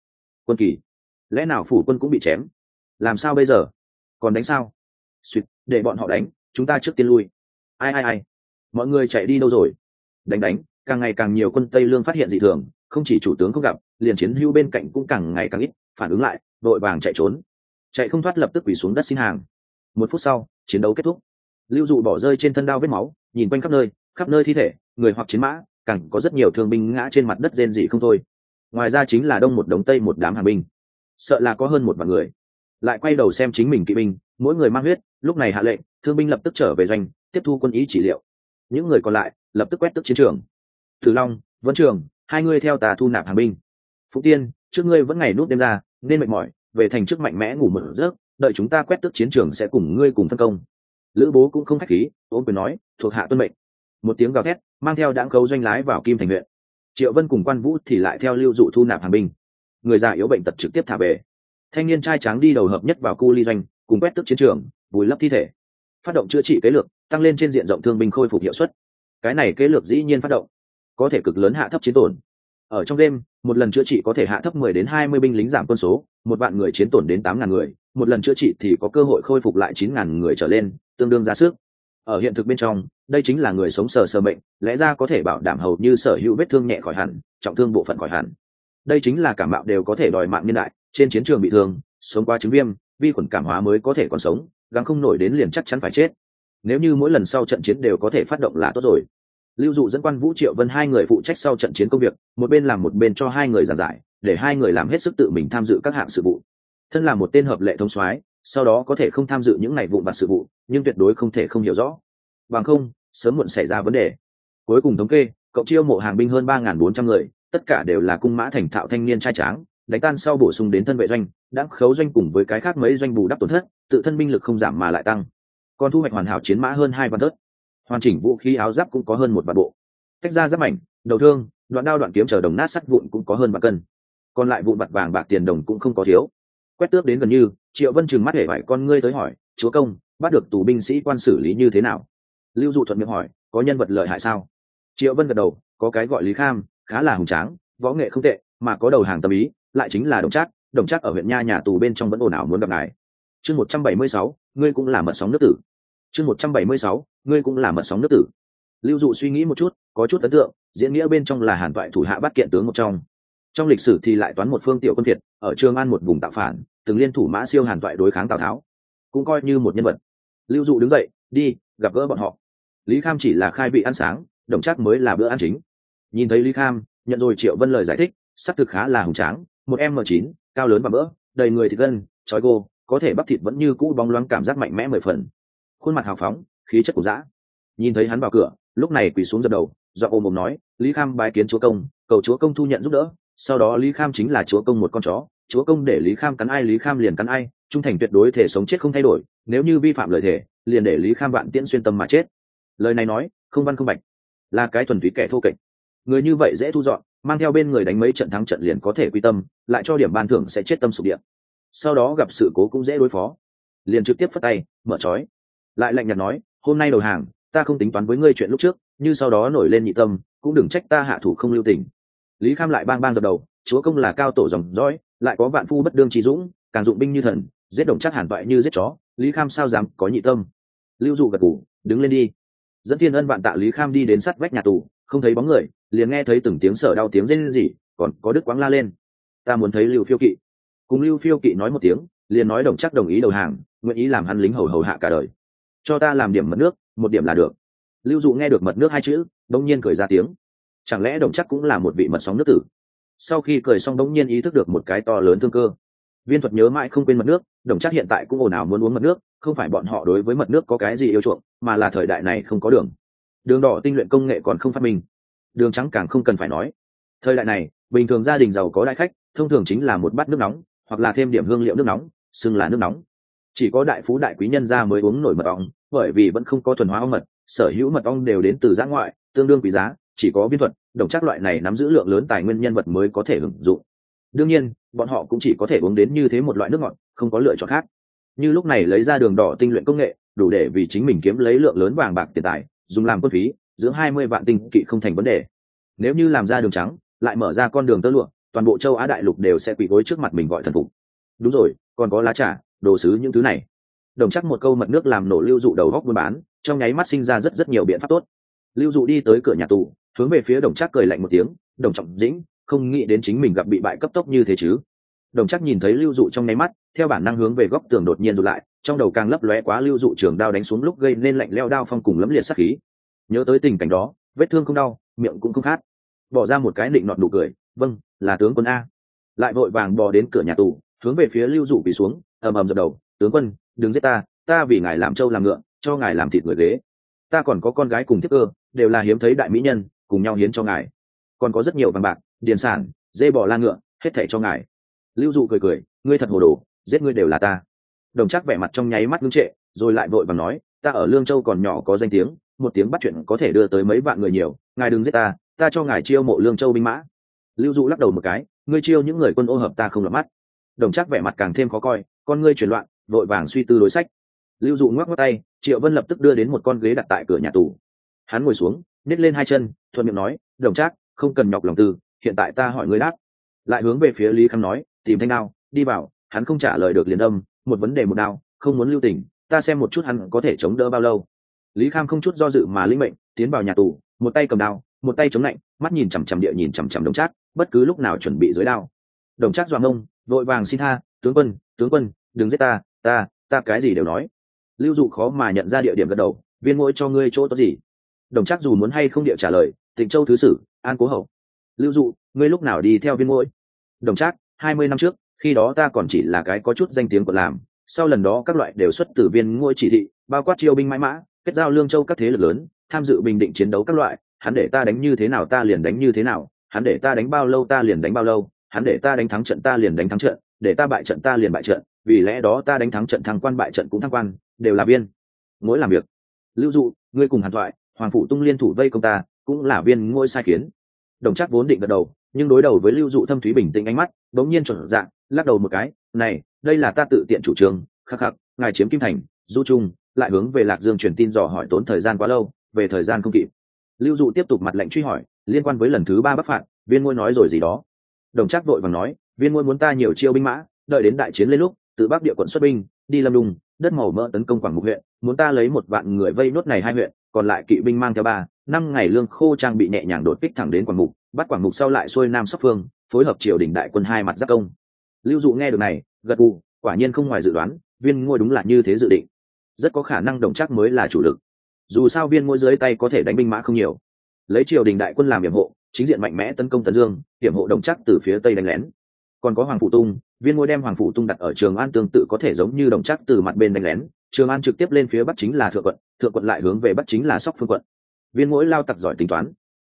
quân kỳ, lẽ nào phủ quân cũng bị chém? Làm sao bây giờ? Còn đánh sao? Suýt để bọn họ đánh, chúng ta trước tiên lui. Ai ai ai? Mọi người chạy đi đâu rồi? Đánh đánh, càng ngày càng nhiều quân tây lương phát hiện dị thường, không chỉ chủ tướng không gặp, liền chiến hưu bên cạnh cũng càng ngày càng ít, phản ứng lại đội vàng chạy trốn. Chạy không thoát lập tức quỳ xuống đất xin hàng. Một phút sau, chiến đấu kết thúc. Lưu dụ bỏ rơi trên thân đao vết máu nhìn quanh khắp nơi khắp nơi thi thể, người hoặc chiến mã cẳng có rất nhiều thương binh ngã trên mặt đất rên dị không thôi. Ngoài ra chính là đông một đống tây một đám hàng binh. Sợ là có hơn một vạn người. Lại quay đầu xem chính mình kỵ binh, mỗi người mang huyết, lúc này hạ lệnh, thương binh lập tức trở về doanh, tiếp thu quân ý chỉ liệu. Những người còn lại, lập tức quét tức chiến trường. Thử long vẫn trường, hai ngươi theo tà thu nạp hàng binh. Phụ tiên, trước ngươi vẫn ngày nút đêm ra, nên mệt mỏi, về thành trước mạnh mẽ ngủ một giấc, đợi chúng ta quét tức chiến trường sẽ cùng ngươi cùng phân công lữ bố cũng không khách khí ôm quyền nói, thuộc hạ tuân mệnh. Một tiếng gào thét, mang theo đãng khấu doanh lái vào kim thành huyện. Triệu vân cùng quan vũ thì lại theo lưu dụ thu nạp hàng binh. Người già yếu bệnh tật trực tiếp thả về. Thanh niên trai tráng đi đầu hợp nhất vào cu ly doanh, cùng quét tức chiến trường, vùi lấp thi thể. Phát động chữa trị kế lược, tăng lên trên diện rộng thương binh khôi phục hiệu suất. Cái này kế lược dĩ nhiên phát động, có thể cực lớn hạ thấp chiến tổn. Ở trong đêm, một lần chữa trị có thể hạ thấp 10 đến 20 binh lính giảm quân số, một vạn người chiến tổn đến 8.000 người một lần chữa trị thì có cơ hội khôi phục lại 9.000 người trở lên, tương đương giá sức. Ở hiện thực bên trong, đây chính là người sống sờ sờ bệnh lẽ ra có thể bảo đảm hầu như sở hữu vết thương nhẹ khỏi hẳn, trọng thương bộ phận khỏi hẳn. Đây chính là cảm mạo đều có thể đòi mạng nhân đại, trên chiến trường bị thương, sống qua chứng viêm, vi khuẩn cảm hóa mới có thể còn sống, gắng không nổi đến liền chắc chắn phải chết. Nếu như mỗi lần sau trận chiến đều có thể phát động là tốt rồi. Lưu dụ dẫn quan vũ triệu vân hai người phụ trách sau trận chiến công việc, một bên làm một bên cho hai người giảng giải, để hai người làm hết sức tự mình tham dự các hạng sự vụ thân là một tên hợp lệ thông soái, sau đó có thể không tham dự những ngày vụ vặt sự vụ, nhưng tuyệt đối không thể không hiểu rõ. Bằng không, sớm muộn xảy ra vấn đề. Cuối cùng thống kê cậu chiêu mộ hàng binh hơn ba bốn trăm người, tất cả đều là cung mã thành thạo thanh niên trai tráng, đánh tan sau bổ sung đến thân vệ doanh, đã khấu doanh cùng với cái khác mấy doanh bù đắp tổn thất, tự thân binh lực không giảm mà lại tăng. Còn thu hoạch hoàn hảo chiến mã hơn hai vạn tớt hoàn chỉnh vũ khí áo giáp cũng có hơn một vạn bộ. Tách ra giáp mảnh, đầu thương, đoạn đao đoạn kiếm chờ đồng nát sắt vụn cũng có hơn vạn cân. Còn lại vụn vặt vàng bạc tiền đồng cũng không có thiếu quét tước đến gần như, triệu vân chừng mắt hể vải con ngươi tới hỏi, chúa công, bắt được tù binh sĩ quan xử lý như thế nào? Lưu dụ thuận miệng hỏi, có nhân vật lợi hại sao? Triệu vân gật đầu, có cái gọi lý kham, khá là hùng tráng, võ nghệ không tệ, mà có đầu hàng tâm ý, lại chính là đồng trác đồng trác ở huyện nha nhà tù bên trong vẫn ồn ào muốn gặp ngài. Chương một trăm bảy mươi sáu, ngươi cũng là mật sóng nước tử. Chương một trăm bảy mươi sáu, ngươi cũng là mật sóng nước tử. Lưu dụ suy nghĩ một chút, có chút ấn tượng, diễn nghĩa bên trong là hàn toại thủ hạ bắt kiện tướng một trong trong lịch sử thì lại toán một phương tiểu quân việt, ở trường an một vùng tạo phản, từng liên thủ mã siêu hàn toại đối kháng tào tháo. Cũng coi như một nhân vật. Lưu dụ đứng dậy, đi, gặp gỡ bọn họ. Lý kham chỉ là khai vị ăn sáng, đồng chắc mới là bữa ăn chính. Nhìn thấy lý kham, nhận rồi triệu vân lời giải thích, sắc thực khá là hùng tráng, một m chín, cao lớn và mỡ đầy người thịt gân, trói gô, có thể bắp thịt vẫn như cũ bóng loáng cảm giác mạnh mẽ mười phần. Khuôn mặt hào phóng, khí chất của dã. Nhìn thấy hắn vào cửa, lúc này quỳ xuống dập đầu do ôm ôm nói, lý kham bái kiến chúa công, cầu chúa công thu nhận giúp đỡ sau đó lý kham chính là chúa công một con chó, chúa công để lý kham cắn ai, lý kham liền cắn ai, trung thành tuyệt đối thể sống chết không thay đổi, nếu như vi phạm lời thể liền để lý kham vạn tiễn xuyên tâm mà chết. Lời này nói, không văn không bạch, là cái thuần túy kẻ thô kệch. Người như vậy dễ thu dọn, mang theo bên người đánh mấy trận thắng trận liền có thể quy tâm, lại cho điểm ban thưởng sẽ chết tâm sụp điện. Sau đó gặp sự cố cũng dễ đối phó. Liền trực tiếp phất tay, mở trói. Lại lạnh nhạt nói, hôm nay đầu hàng, ta không tính toán với ngươi chuyện lúc trước, như sau đó nổi lên nhị tâm, cũng đừng trách ta hạ thủ không lưu tình lý kham lại bang bang dập đầu, chúa công là cao tổ dòng dõi, lại có vạn phu bất đương trí dũng, càng dụng binh như thần, giết đồng chắc hàn toại như giết chó, lý kham sao dám có nhị tâm? Lưu dụ gật củ đứng lên đi. Dẫn thiên ân vạn tạ lý kham đi đến sắt vách nhà tù, không thấy bóng người, liền nghe thấy từng tiếng sở đau tiếng rên rỉ, còn có đức quáng la lên. Ta muốn thấy lưu phiêu kỵ. Cùng lưu phiêu kỵ nói một tiếng, liền nói đồng chắc đồng ý đầu hàng, nguyện ý làm hắn lính hầu hầu hạ cả đời. Cho ta làm điểm mật nước, một điểm là được. Lưu dụ nghe được mật nước hai chữ đông nhiên cười ra tiếng chẳng lẽ đồng chắc cũng là một vị mật sóng nước tử? Sau khi cười xong đống nhiên ý thức được một cái to lớn thương cơ. Viên thuật nhớ mãi không quên mật nước, đồng chắc hiện tại cũng ồn ào muốn uống mật nước, không phải bọn họ đối với mật nước có cái gì yêu chuộng, mà là thời đại này không có đường. Đường đỏ tinh luyện công nghệ còn không phát minh. Đường trắng càng không cần phải nói. Thời đại này, bình thường gia đình giàu có đại khách, thông thường chính là một bát nước nóng, hoặc là thêm điểm hương liệu nước nóng, xưng là nước nóng. Chỉ có đại phú đại quý nhân gia mới uống nổi mật ong, bởi vì vẫn không có thuần hóa ong mật, sở hữu mật ong đều đến từ giã ngoại, tương đương quý giá chỉ có viên thuật, đồng chắc loại này nắm giữ lượng lớn tài nguyên nhân vật mới có thể hưởng dụng. Đương nhiên, bọn họ cũng chỉ có thể uống đến như thế một loại nước ngọt, không có lựa chọn khác. Như lúc này lấy ra đường đỏ tinh luyện công nghệ, đủ để vì chính mình kiếm lấy lượng lớn vàng bạc tiền tài, dùng làm quân phí, giữa hai mươi vạn tinh kỵ không thành vấn đề. Nếu như làm ra đường trắng, lại mở ra con đường tơ lụa, toàn bộ châu á đại lục đều sẽ quỳ gối trước mặt mình gọi thần phục. Đúng rồi, còn có lá trà, đồ sứ những thứ này. Đồng chắc một câu mật nước làm nổ lưu dụ đầu góc buôn bán, trong nháy mắt sinh ra rất rất nhiều biện pháp tốt. Lưu dụ đi tới cửa nhà tù hướng về phía đồng trác cười lạnh một tiếng, đồng trọng dĩnh, không nghĩ đến chính mình gặp bị bại cấp tốc như thế chứ? Đồng trác nhìn thấy lưu dụ trong nháy mắt, theo bản năng hướng về góc tường đột nhiên rụt lại, trong đầu càng lấp lóe quá lưu dụ trường đao đánh xuống lúc gây nên lạnh leo đao phong cùng lấm liệt sắc khí. Nhớ tới tình cảnh đó, vết thương không đau, miệng cũng không khát. Bỏ ra một cái định nọt nụ cười vâng là tướng quân a. Lại vội vàng bò đến cửa nhà tù, hướng về phía lưu dụ bị xuống, ầm ầm dập đầu, tướng quân, đừng giết ta ta vì ngài làm trâu làm ngựa, cho ngài làm thịt người ghế. Ta còn có con gái cùng thiết cơ, đều là hiếm thấy đại mỹ nhân cùng nhau hiến cho ngài. Còn có rất nhiều vàng bạc, điền sản, dê bò la ngựa, hết thảy cho ngài. Lưu dụ cười cười, ngươi thật hồ đồ, giết ngươi đều là ta. Đồng chắc vẻ mặt trong nháy mắt ngưng trệ, rồi lại vội vàng nói, ta ở lương châu còn nhỏ có danh tiếng, một tiếng bắt chuyện có thể đưa tới mấy vạn người nhiều, ngài đừng giết ta ta cho ngài chiêu mộ lương châu binh mã. Lưu dụ lắc đầu một cái, ngươi chiêu những người quân ô hợp ta không lọt mắt. Đồng chắc vẻ mặt càng thêm khó coi, con ngươi chuyển loạn, vội vàng suy tư đối sách. Lưu dụ ngoắc ngoắc tay, triệu vân lập tức đưa đến một con ghế đặt tại cửa nhà tù. Hắn ngồi xuống nhét lên hai chân, thuận miệng nói, đồng chắc không cần nhọc lòng tư hiện tại ta hỏi ngươi đáp. Lại hướng về phía lý Khang nói, tìm thanh đao, đi vào. Hắn không trả lời được liền âm một vấn đề một đao, không muốn lưu tình, ta xem một chút hắn có thể chống đỡ bao lâu. Lý kham không chút do dự mà linh mệnh, tiến vào nhà tù, một tay cầm đao, một tay chống lạnh, mắt nhìn chằm chằm địa nhìn chằm chằm đồng trác, bất cứ lúc nào chuẩn bị dưới đao. Đồng trác doạng ông vội vàng xin tha, tướng quân tướng quân, đừng giết ta ta ta cái gì đều nói. Lưu dụ khó mà nhận ra địa điểm gật đầu, viên mỗi cho ngươi chỗ tốt gì? Đồng chắc dù muốn hay không địa trả lời, tịnh châu thứ sử, an cố hậu. Lưu dụ, ngươi lúc nào đi theo viên ngôi đồng chắc, hai mươi năm trước, khi đó ta còn chỉ là cái có chút danh tiếng của làm, sau lần đó các loại đều xuất từ viên ngôi chỉ thị, bao quát chiêu binh mãi mã, kết giao lương châu các thế lực lớn, tham dự bình định chiến đấu các loại, hắn để ta đánh như thế nào ta liền đánh như thế nào, hắn để ta đánh bao lâu ta liền đánh bao lâu, hắn để ta đánh thắng trận ta liền đánh thắng trận, để ta bại trận ta liền bại trận, vì lẽ đó ta đánh thắng trận thăng quan bại trận cũng thăng quan, đều là viên. Mỗi làm việc. Lưu dụ, ngươi cùng hàn thoại hoàng phụ tung liên thủ vây công ta, cũng là viên ngôi sai khiến. Đồng chắc vốn định gật đầu, nhưng đối đầu với lưu dụ thâm thúy bình tĩnh ánh mắt, bỗng nhiên chuẩn dạng lắc đầu một cái, này, đây là ta tự tiện chủ trương, khắc khắc, ngài chiếm kim thành, du trung, lại hướng về lạc dương truyền tin dò hỏi tốn thời gian quá lâu, về thời gian không kịp. Lưu dụ tiếp tục mặt lệnh truy hỏi, liên quan với lần thứ ba bắc phạt, viên ngôi nói rồi gì đó? Đồng chắc vội và nói, viên ngôi muốn ta nhiều chiêu binh mã, đợi đến đại chiến lên lúc, từ bắc địa quận xuất binh, đi lâm đùng, đất màu mỡ tấn công quảng mục huyện, muốn ta lấy một vạn người vây nốt này hai huyện còn lại kỵ binh mang theo ba, năm ngày lương khô trang bị nhẹ nhàng đột kích thẳng đến quảng mục, bắt quảng mục sau lại xuôi nam sóc phương, phối hợp triều đình đại quân hai mặt giác công. Lưu dụ nghe được này, gật gù, quả nhiên không ngoài dự đoán, viên ngôi đúng là như thế dự định. Rất có khả năng đồng chắc mới là chủ lực. Dù sao viên ngôi dưới tay có thể đánh binh mã không nhiều. Lấy triều đình đại quân làm hiểm hộ, chính diện mạnh mẽ tấn công tấn dương, hiểm hộ đồng chắc từ phía tây đánh lén. Còn có hoàng phụ tung, viên ngôi đem hoàng phụ tung đặt ở trường an tương tự có thể giống như đồng chắc từ mặt bên đánh lén trường an trực tiếp lên phía bắc chính là thượng quận thượng quận lại hướng về bắc chính là sóc phương quận. Viên mỗi lao tặc giỏi tính toán.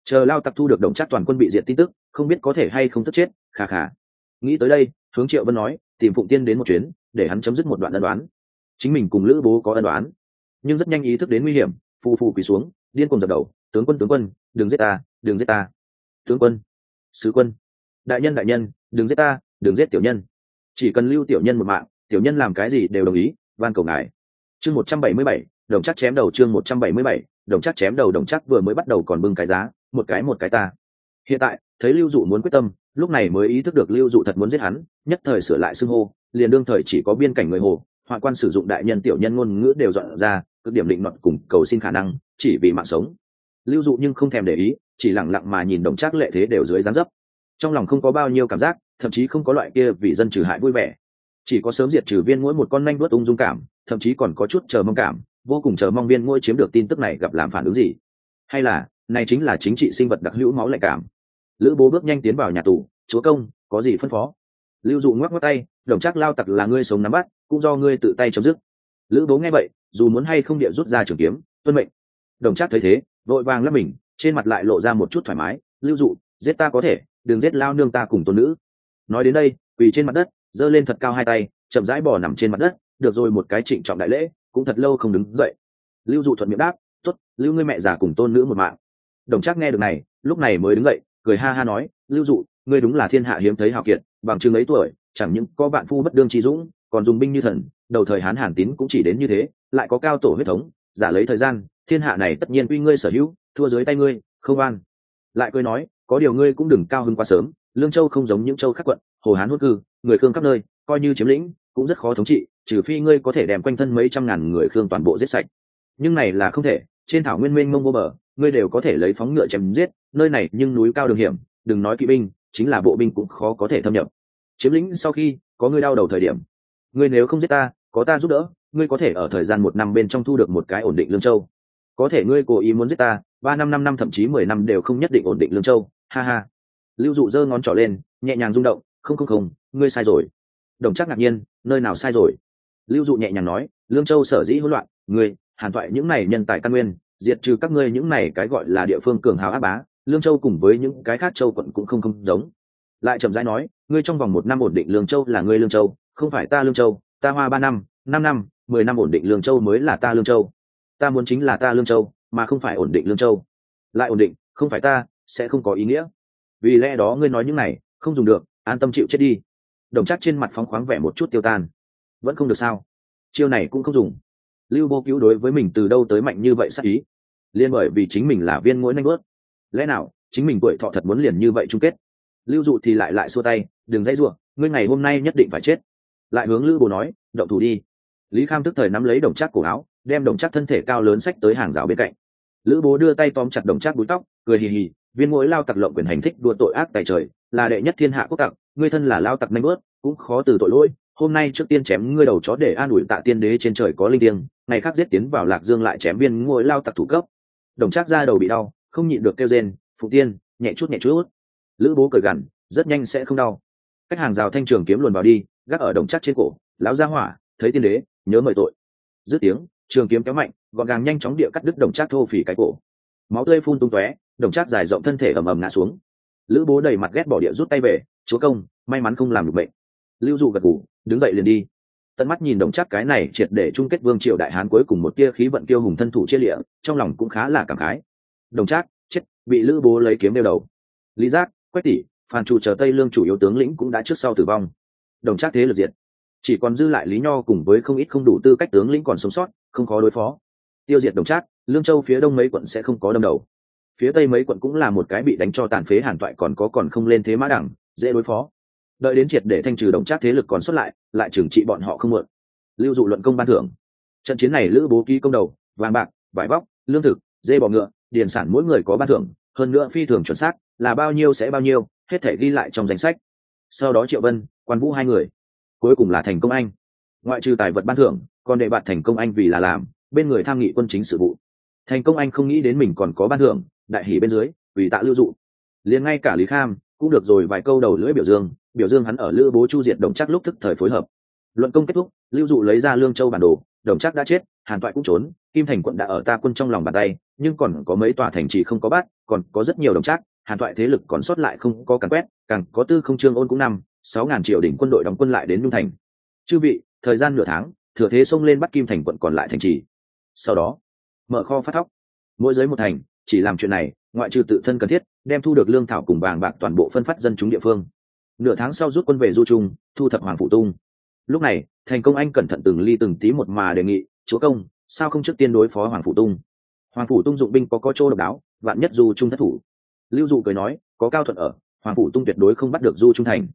Chờ lao tặc thu được đồng chắc toàn quân bị diệt tin tức, không biết có thể hay không tức chết khà khà nghĩ tới đây, hướng triệu vân nói, tìm phụng tiên đến một chuyến, để hắn chấm dứt một đoạn ân đoán chính mình cùng lữ bố có ân đoán nhưng rất nhanh ý thức đến nguy hiểm, phù phù quỳ xuống, điên cùng dập đầu, tướng quân tướng quân, đừng giết ta, đừng giết ta. Tướng quân, sứ quân, đại nhân đại nhân, đừng giết ta, đừng giết tiểu nhân. Chỉ cần lưu tiểu nhân một mạng, tiểu nhân làm cái gì đều đồng ý, van cầu ngài chương một trăm bảy mươi bảy, đồng chắc chém đầu chương một trăm bảy mươi bảy, đồng chắc chém đầu, đồng chắc vừa mới bắt đầu còn bưng cái giá, một cái một cái ta. Hiện tại, thấy lưu dụ muốn quyết tâm, lúc này mới ý thức được lưu dụ thật muốn giết hắn, nhất thời sửa lại xưng hô, liền đương thời chỉ có biên cảnh người hồ, hoạn quan sử dụng đại nhân tiểu nhân ngôn ngữ đều dọn ra, cực điểm định nọt cùng cầu xin khả năng, chỉ vì mạng sống. Lưu dụ nhưng không thèm để ý, chỉ lẳng lặng mà nhìn đồng trác lệ thế đều dưới gián dấp. Trong lòng không có bao nhiêu cảm giác, thậm chí không có loại kia vì dân trừ hại vui vẻ. Chỉ có sớm diệt trừ viên mỗi một con nanh vớt ung dung cảm thậm chí còn có chút chờ mong cảm, vô cùng chờ mong viên ngôi chiếm được tin tức này gặp làm phản ứng gì. Hay là, này chính là chính trị sinh vật đặc hữu máu lạnh cảm. Lữ bố bước nhanh tiến vào nhà tù, chúa công, có gì phân phó? Lưu dụ ngoắc ngoắc tay, đồng chắc lao tặc là ngươi sống nắm bắt, cũng do ngươi tự tay chấm dứt. Lữ bố nghe vậy, dù muốn hay không địa rút ra trường kiếm, tuân mệnh. Đồng chắc thấy thế, vội vàng lấp mình, trên mặt lại lộ ra một chút thoải mái, lưu dụ, giết ta có thể, đừng giết lao nương ta cùng tôn nữ. Nói đến đây, quỳ trên mặt đất, giơ lên thật cao hai tay, chậm rãi bò nằm trên mặt đất được rồi một cái trịnh trọng đại lễ, cũng thật lâu không đứng dậy. Lưu dụ thuận miệng đáp t ố t lưu ngươi mẹ già cùng tôn nữ một mạng. Đồng chắc nghe được này, lúc này mới đứng dậy, cười ha ha nói, lưu dụ, ngươi đúng là thiên hạ hiếm thấy hào kiệt, bằng chừng ấy tuổi, chẳng những có bạn phu bất đương trí dũng, còn dùng binh như thần, đầu thời hán hàn tín cũng chỉ đến như thế, lại có cao tổ huyết thống, giả lấy thời gian, thiên hạ này tất nhiên quy ngươi sở hữu, thua dưới tay ngươi, không an lại cười nói, có điều ngươi cũng đừng cao hơn quá sớm, lương châu không giống những châu khác quận, hồ hán hốt cư, người khương khắp nơi, coi như chiếm lĩnh cũng rất khó thống trị, trừ phi ngươi có thể đem quanh thân mấy trăm ngàn người khương toàn bộ giết sạch. Nhưng này là không thể, trên thảo nguyên minh mông vô bờ, ngươi đều có thể lấy phóng ngựa chém giết, nơi này nhưng núi cao đường hiểm, đừng nói kỵ binh, chính là bộ binh cũng khó có thể thâm nhập. Chiếm lĩnh sau khi, có ngươi đau đầu thời điểm. Ngươi nếu không giết ta, có ta giúp đỡ, ngươi có thể ở thời gian một năm bên trong thu được một cái ổn định lương châu. Có thể ngươi cố ý muốn giết ta, ba năm năm năm thậm chí mười năm đều không nhất định ổn định lương châu. Ha ha. Lưu dụ giơ ngón trỏ lên, nhẹ nhàng rung động, không không không, ngươi sai rồi đồng chắc ngạc nhiên, nơi nào sai rồi? Lưu dụ nhẹ nhàng nói, lương châu sở dĩ hỗn loạn ngươi hàn thoại những này nhân tài căn nguyên, diệt trừ các ngươi những này cái gọi là địa phương cường hào áp bá, lương châu cùng với những cái khác châu quận cũng không không giống. Lại chậm rãi nói, ngươi trong vòng một năm ổn định lương châu là ngươi lương châu, không phải ta lương châu, ta hoa ba năm năm năm, mười năm ổn định lương châu mới là ta lương châu. Ta muốn chính là ta lương châu, mà không phải ổn định lương châu. Lại ổn định, không phải ta, sẽ không có ý nghĩa. Vì lẽ đó ngươi nói những này, không dùng được, an tâm chịu chết đi đồng chắc trên mặt phóng khoáng vẻ một chút tiêu tan. Vẫn không được sao? Chiêu này cũng không dùng. Lưu vô cứu đối với mình từ đâu tới mạnh như vậy sắc ý? Liên bởi vì chính mình là viên mũi nanh bớt lẽ nào, chính mình tuổi thọ thật muốn liền như vậy chung kết? Lưu dụ thì lại lại xua tay, đừng dãy ruộng ngươi ngày hôm nay nhất định phải chết. Lại hướng lữ bồ nói, động thủ đi. Lý kham tức thời nắm lấy đồng chắc cổ áo, đem đồng chắc thân thể cao lớn sách tới hàng rào bên cạnh. Lữ bố đưa tay tóm chặt đồng chắc búi tóc, cười hì hì, viên mỗi lao tặc lộng quyền hành thích đua tội ác tại trời, là đệ nhất thiên hạ quốc tặc ngươi thân là lao tặc nanh bớt, cũng khó từ tội lỗi, hôm nay trước tiên chém ngươi đầu chó để an ủi tạ tiên đế trên trời có linh thiêng, ngày khác giết tiến vào lạc dương lại chém viên ngôi lao tặc thủ cấp. Đồng trác ra đầu bị đau, không nhịn được kêu rên phụ tiên, nhẹ chút nhẹ chút. Lữ bố cười gằn, rất nhanh sẽ không đau. Cách hàng rào thanh trường kiếm luồn vào đi, gác ở đồng trác trên cổ, lão gia hỏa, thấy tiên đế, nhớ mời tội. Dứt tiếng, trường kiếm kéo mạnh, gọn gàng nhanh chóng địa cắt đứt đồng trác thô phỉ cái cổ. Máu tươi phun tung tóe, đồng trác dài rộng thân thể ầm ầm ngã xuống. Lữ bố đầy mặt ghét bỏ địa rút tay về chúa công, may mắn không làm được bệnh. Lưu dụ gật ngủ đứng dậy liền đi. Tận mắt nhìn đồng chắc cái này triệt để chung kết vương triều đại hán cuối cùng một tia khí vận kiêu hùng thân thủ chia lịa, trong lòng cũng khá là cảm khái. Đồng trác chết, bị lữ bố lấy kiếm đeo đầu. Lý giác, quách tỷ phàn chủ chờ tây lương chủ yếu tướng lĩnh cũng đã trước sau tử vong. Đồng trác thế lực diệt. Chỉ còn dư lại lý nho cùng với không ít không đủ tư cách tướng lĩnh còn sống sót, không khó đối phó. Tiêu diệt đồng trác lương châu phía đông mấy quận sẽ không có đâm đầu. Phía tây mấy quận cũng là một cái bị đánh cho tàn phế hàn toại còn có còn không lên thế mã đẳng dễ đối phó. Đợi đến triệt để thanh trừ đồng trác thế lực còn xuất lại lại trừng trị bọn họ không mượn. Lưu dụ luận công ban thưởng. Trận chiến này lữ bố ký công đầu, vàng bạc, vải vóc, lương thực, dê bò ngựa, điền sản mỗi người có ban thưởng, hơn nữa phi thường chuẩn xác, là bao nhiêu sẽ bao nhiêu, hết thể ghi lại trong danh sách. Sau đó triệu vân, quan vũ hai người, cuối cùng là thành công anh. Ngoại trừ tài vật ban thưởng, còn đệ bạt thành công anh vì là làm, bên người tham nghị quân chính sự vụ. Thành công anh không nghĩ đến mình còn có ban thưởng, đại hỷ bên dưới, vì tạ lưu dụ. Liền ngay cả lý kham cũng được rồi, vài câu đầu lưỡi biểu dương biểu dương hắn ở lữ bố chu diệt đồng chắc lúc thức thời phối hợp. Luận công kết thúc, lưu dụ lấy ra lương châu bản đồ, đồng chắc đã chết, hàn toại cũng trốn, kim thành quận đã ở ta quân trong lòng bàn tay, nhưng còn có mấy tòa thành trì không có bát, còn có rất nhiều đồng chắc hàn toại thế lực còn sót lại không có càn quét, càng có tư không trương ôn cũng năm, sáu ngàn triệu đỉnh quân đội đóng quân lại đến nhung thành. Chư vị, thời gian nửa tháng, thừa thế xông lên bắt kim thành quận còn lại thành trì. Sau đó, mở kho phát thóc. Mỗi giới một thành, chỉ làm chuyện này ngoại trừ tự thân cần thiết, đem thu được lương thảo cùng vàng bạc toàn bộ phân phát dân chúng địa phương. Nửa tháng sau rút quân về du trung, thu thập hoàng phụ tung. Lúc này, thành công anh cẩn thận từng ly từng tí một mà đề nghị, chúa công, sao không trước tiên đối phó hoàng phụ tung? Hoàng phủ tung dụng binh có có chỗ độc đáo, vạn nhất du trung thất thủ. Lưu dụ cười nói, có cao thuận ở, hoàng phủ tung tuyệt đối không bắt được du trung thành.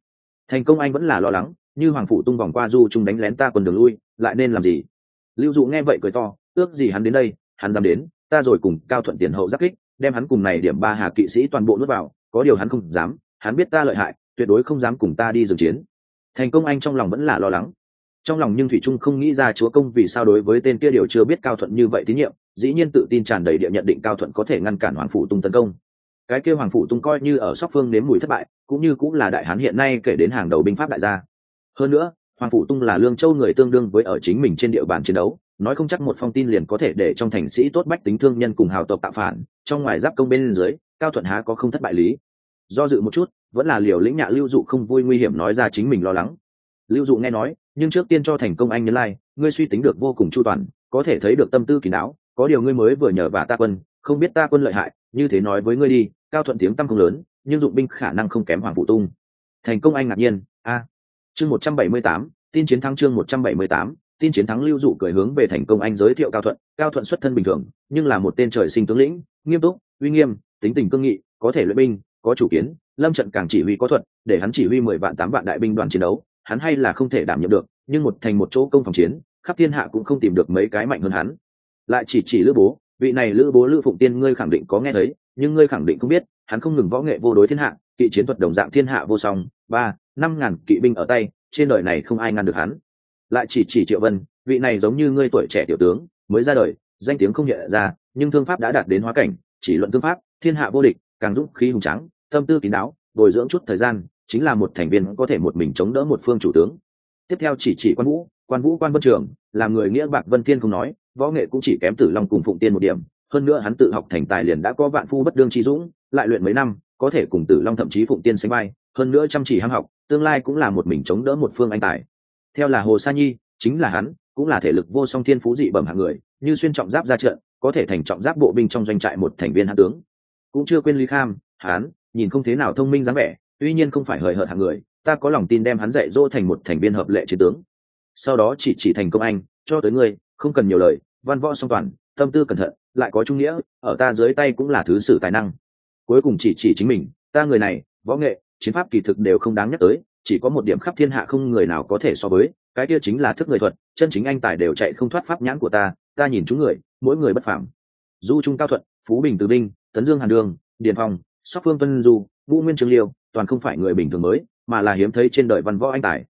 Thành công anh vẫn là lo lắng, như hoàng phủ tung vòng qua du trung đánh lén ta còn đường lui, lại nên làm gì? Lưu dụ nghe vậy cười to, ước gì hắn đến đây, hắn dám đến, ta rồi cùng cao thuận tiền hậu giáp kích đem hắn cùng này điểm ba hà kỵ sĩ toàn bộ nuốt vào, có điều hắn không dám, hắn biết ta lợi hại, tuyệt đối không dám cùng ta đi dừng chiến. Thành công anh trong lòng vẫn là lo lắng. Trong lòng nhưng thủy trung không nghĩ ra chúa công vì sao đối với tên kia điều chưa biết cao thuận như vậy tín nhiệm, dĩ nhiên tự tin tràn đầy địa nhận định cao thuận có thể ngăn cản hoàng phủ tung tấn công. Cái kia hoàng phủ tung coi như ở sóc phương nếm mùi thất bại, cũng như cũng là đại hán hiện nay kể đến hàng đầu binh pháp đại gia. Hơn nữa, hoàng phủ tung là lương châu người tương đương với ở chính mình trên địa bàn chiến đấu, nói không chắc một phong tin liền có thể để trong thành sĩ tốt bách tính thương nhân cùng hào tộc tạo phản trong ngoài giáp công bên dưới cao thuận há có không thất bại lý. Do dự một chút vẫn là liều lĩnh nhạ lưu dụ không vui nguy hiểm nói ra chính mình lo lắng. Lưu dụ nghe nói nhưng trước tiên cho thành công anh nhân lai、like, ngươi suy tính được vô cùng chu toàn có thể thấy được tâm tư kỳ não có điều ngươi mới vừa nhờ và ta quân không biết ta quân lợi hại như thế nói với ngươi đi cao thuận tiếng tăng không lớn nhưng dụng binh khả năng không kém hoàng phụ tung. Thành công anh ngạc nhiên a. Chương một trăm bảy mươi tám tin chiến thắng chương một trăm bảy mươi tám tin chiến thắng lưu dụ cười hướng về thành công anh giới thiệu cao thuận. Cao thuận xuất thân bình thường, nhưng là một tên trời sinh tướng lĩnh, nghiêm túc, uy nghiêm, tính tình cương nghị, có thể luyện binh, có chủ kiến, lâm trận càng chỉ huy có thuật, để hắn chỉ huy mười vạn, tám vạn đại binh đoàn chiến đấu, hắn hay là không thể đảm nhiệm được, nhưng một thành một chỗ công phòng chiến, khắp thiên hạ cũng không tìm được mấy cái mạnh hơn hắn. Lại chỉ chỉ lữ bố, vị này lữ bố lữ phụng tiên ngươi khẳng định có nghe thấy, nhưng ngươi khẳng định không biết, hắn không ngừng võ nghệ vô đối thiên hạ, kỵ chiến thuật đồng dạng thiên hạ vô song, ba, năm ngàn kỵ binh ở tay, trên đời này không ai ngăn được hắn lại chỉ chỉ triệu vân, vị này giống như ngươi tuổi trẻ tiểu tướng, mới ra đời, danh tiếng không hiện ra, nhưng thương pháp đã đạt đến hóa cảnh, chỉ luận thương pháp, thiên hạ vô địch, càng dũng khí hùng trắng tâm tư kín đáo, bồi dưỡng chút thời gian, chính là một thành viên có thể một mình chống đỡ một phương chủ tướng. Tiếp theo chỉ chỉ quan vũ quan vũ, quan vân trường làm người nghĩa bạc vân thiên không nói, võ nghệ cũng chỉ kém tử long cùng phụng tiên một điểm, hơn nữa hắn tự học thành tài liền đã có vạn phu bất đương chi dũng, lại luyện mấy năm, có thể cùng tử long thậm chí phụng tiên sánh vai, hơn nữa chăm chỉ ham học, tương lai cũng là một mình chống đỡ một phương anh tài theo là hồ sa nhi, chính là hắn, cũng là thể lực vô song thiên phú dị bẩm hạng người, như xuyên trọng giáp ra trận, có thể thành trọng giáp bộ binh trong doanh trại một thành viên hạ tướng. Cũng chưa quên lý kham, hắn, nhìn không thế nào thông minh dáng vẻ, tuy nhiên không phải hời hợt hạng người, ta có lòng tin đem hắn dạy dỗ thành một thành viên hợp lệ chiến tướng. Sau đó chỉ chỉ thành công anh, cho tới ngươi, không cần nhiều lời, văn võ song toàn, tâm tư cẩn thận, lại có trung nghĩa, ở ta dưới tay cũng là thứ sử tài năng. Cuối cùng chỉ chỉ chính mình, ta người này, võ nghệ, chiến pháp kỳ thực đều không đáng nhắc tới chỉ có một điểm khắp thiên hạ không người nào có thể so với, cái kia chính là thức người thuật, chân chính anh tài đều chạy không thoát pháp nhãn của ta ta nhìn chúng người, mỗi người bất phẳng. du trung cao thuận, phú bình từ binh, tấn dương hàn đường, điền phong, sóc phương tuân du, vũ nguyên trường liêu, toàn không phải người bình thường mới, mà là hiếm thấy trên đời văn võ anh tài.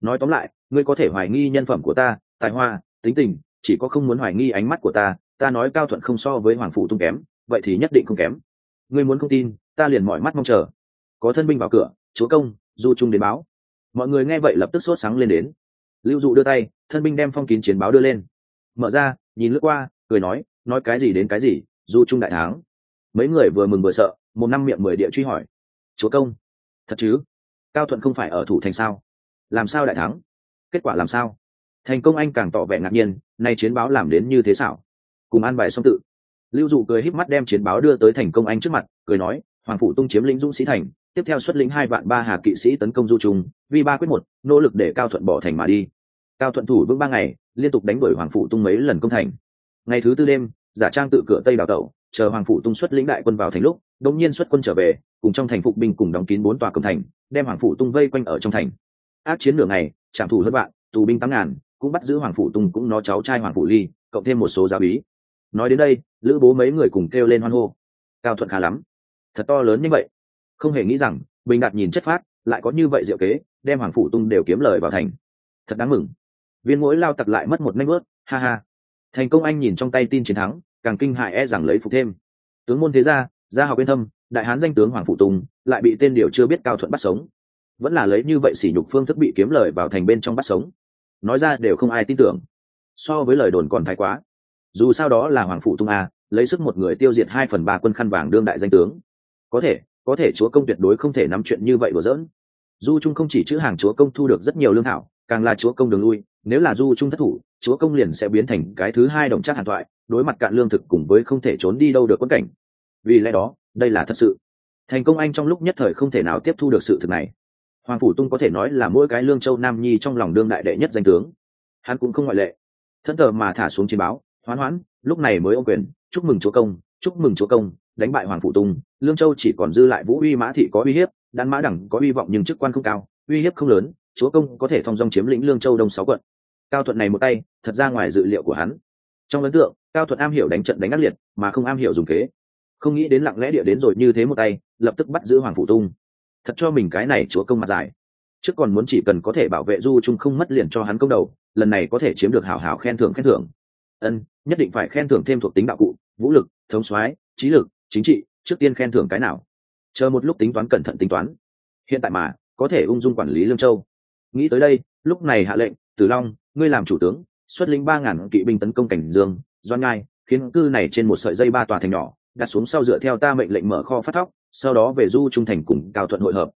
Nói tóm lại, ngươi có thể hoài nghi nhân phẩm của ta, tài hoa, tính tình, chỉ có không muốn hoài nghi ánh mắt của ta ta nói cao thuận không so với hoàng phủ tung kém, vậy thì nhất định không kém. Ngươi muốn không tin, ta liền mọi mắt mong chờ. Có thân binh vào cửa, chúa công du trung đến báo. Mọi người nghe vậy lập tức sốt sáng lên đến. Lưu dụ đưa tay, thân binh đem phong kín chiến báo đưa lên. Mở ra, nhìn lướt qua, cười nói nói cái gì đến cái gì, du trung đại thắng. Mấy người vừa mừng vừa sợ, một năm miệng mười địa truy hỏi. Chúa công, thật chứ? Cao thuận không phải ở thủ thành sao? Làm sao đại thắng? Kết quả làm sao? Thành công anh càng tỏ vẻ ngạc nhiên, nay chiến báo làm đến như thế xảo. Cùng an bài song tự. Lưu dụ cười híp mắt đem chiến báo đưa tới thành công anh trước mặt, cười nói, hoàng phủ tung chiếm lĩnh dũng sĩ thành tiếp theo xuất lĩnh hai vạn ba hà kỵ sĩ tấn công du trung, vi ba quyết một, nỗ lực để cao thuận bỏ thành mà đi. Cao thuận thủ vững ba ngày, liên tục đánh đuổi hoàng phụ tung mấy lần công thành. Ngày thứ tư đêm, giả trang tự cửa tây đào tẩu, chờ hoàng phụ tung xuất lĩnh đại quân vào thành lúc đống nhiên xuất quân trở về, cùng trong thành phục binh cùng đóng kín bốn tòa cổng thành, đem hoàng phụ tung vây quanh ở trong thành. Ác chiến nửa ngày trạm thủ hơn bạn tù binh tám ngàn, cũng bắt giữ hoàng phụ tung cũng nó cháu trai hoàng phụ ly, cộng thêm một số giáo bí nói đến đây, lữ bố mấy người cùng kêu lên hoan hô. Cao thuận khá lắm. Thật to lớn như vậy không hề nghĩ rằng, bình đạt nhìn chất phát, lại có như vậy diệu kế, đem hoàng phủ tung đều kiếm lời vào thành. Thật đáng mừng. Viên mỗi lao tặc lại mất một nanh bớt ha ha. Thành công anh nhìn trong tay tin chiến thắng, càng kinh hại e rằng lấy phục thêm. Tướng môn thế gia gia học bên thâm, đại hán danh tướng hoàng phủ tùng lại bị tên điều chưa biết cao thuận bắt sống. Vẫn là lấy như vậy sỉ nhục phương thức bị kiếm lời vào thành bên trong bắt sống. Nói ra đều không ai tin tưởng. So với lời đồn còn thái quá. Dù sao đó là hoàng phủ tung a lấy sức một người tiêu diệt hai phần ba quân khăn vàng đương đại danh tướng. Có thể có thể chúa công tuyệt đối không thể nắm chuyện như vậy đùa dỡn du trung không chỉ chữ hàng chúa công thu được rất nhiều lương thảo, càng là chúa công đường lui. Nếu là du trung thất thủ, chúa công liền sẽ biến thành cái thứ hai đồng chắc hàn thoại, đối mặt cạn lương thực cùng với không thể trốn đi đâu được quân cảnh. Vì lẽ đó, đây là thật sự. Thành công anh trong lúc nhất thời không thể nào tiếp thu được sự thực này. Hoàng phủ tung có thể nói là mỗi cái lương châu nam nhi trong lòng đương đại đệ nhất danh tướng. Hắn cũng không ngoại lệ. Thân thờ mà thả xuống chiến báo, hoán hoãn lúc này mới ô quyền, chúc mừng chúa công, chúc mừng chúa công, đánh bại hoàng phủ tung lương châu chỉ còn dư lại vũ uy mã thị có uy hiếp, đan mã đẳng có uy vọng nhưng chức quan không cao, uy hiếp không lớn, chúa công có thể thong dong chiếm lĩnh lương châu đông sáu quận. Cao thuận này một tay, thật ra ngoài dự liệu của hắn. Trong ấn tượng, cao thuận am hiểu đánh trận đánh ác liệt, mà không am hiểu dùng kế. Không nghĩ đến lặng lẽ địa đến rồi như thế một tay, lập tức bắt giữ hoàng phủ tung. Thật cho mình cái này chúa công mặt dài. Trước còn muốn chỉ cần có thể bảo vệ du trung không mất liền cho hắn công đầu, lần này có thể chiếm được hảo hảo khen thưởng khen thưởng. Ân, nhất định phải khen thưởng thêm thuộc tính đạo cụ, vũ lực, thống soái, trí lực, chính trị trước tiên khen thưởng cái nào? Chờ một lúc tính toán cẩn thận tính toán. Hiện tại mà, có thể ung dung quản lý lương châu. Nghĩ tới đây, lúc này hạ lệnh, tử long, ngươi làm chủ tướng, xuất lĩnh ba ngàn kỵ binh tấn công cảnh dương, doan ngai, khiến cư này trên một sợi dây ba tòa thành nhỏ, đặt xuống sau dựa theo ta mệnh lệnh mở kho phát thóc, sau đó về du trung thành cùng cao thuận hội hợp.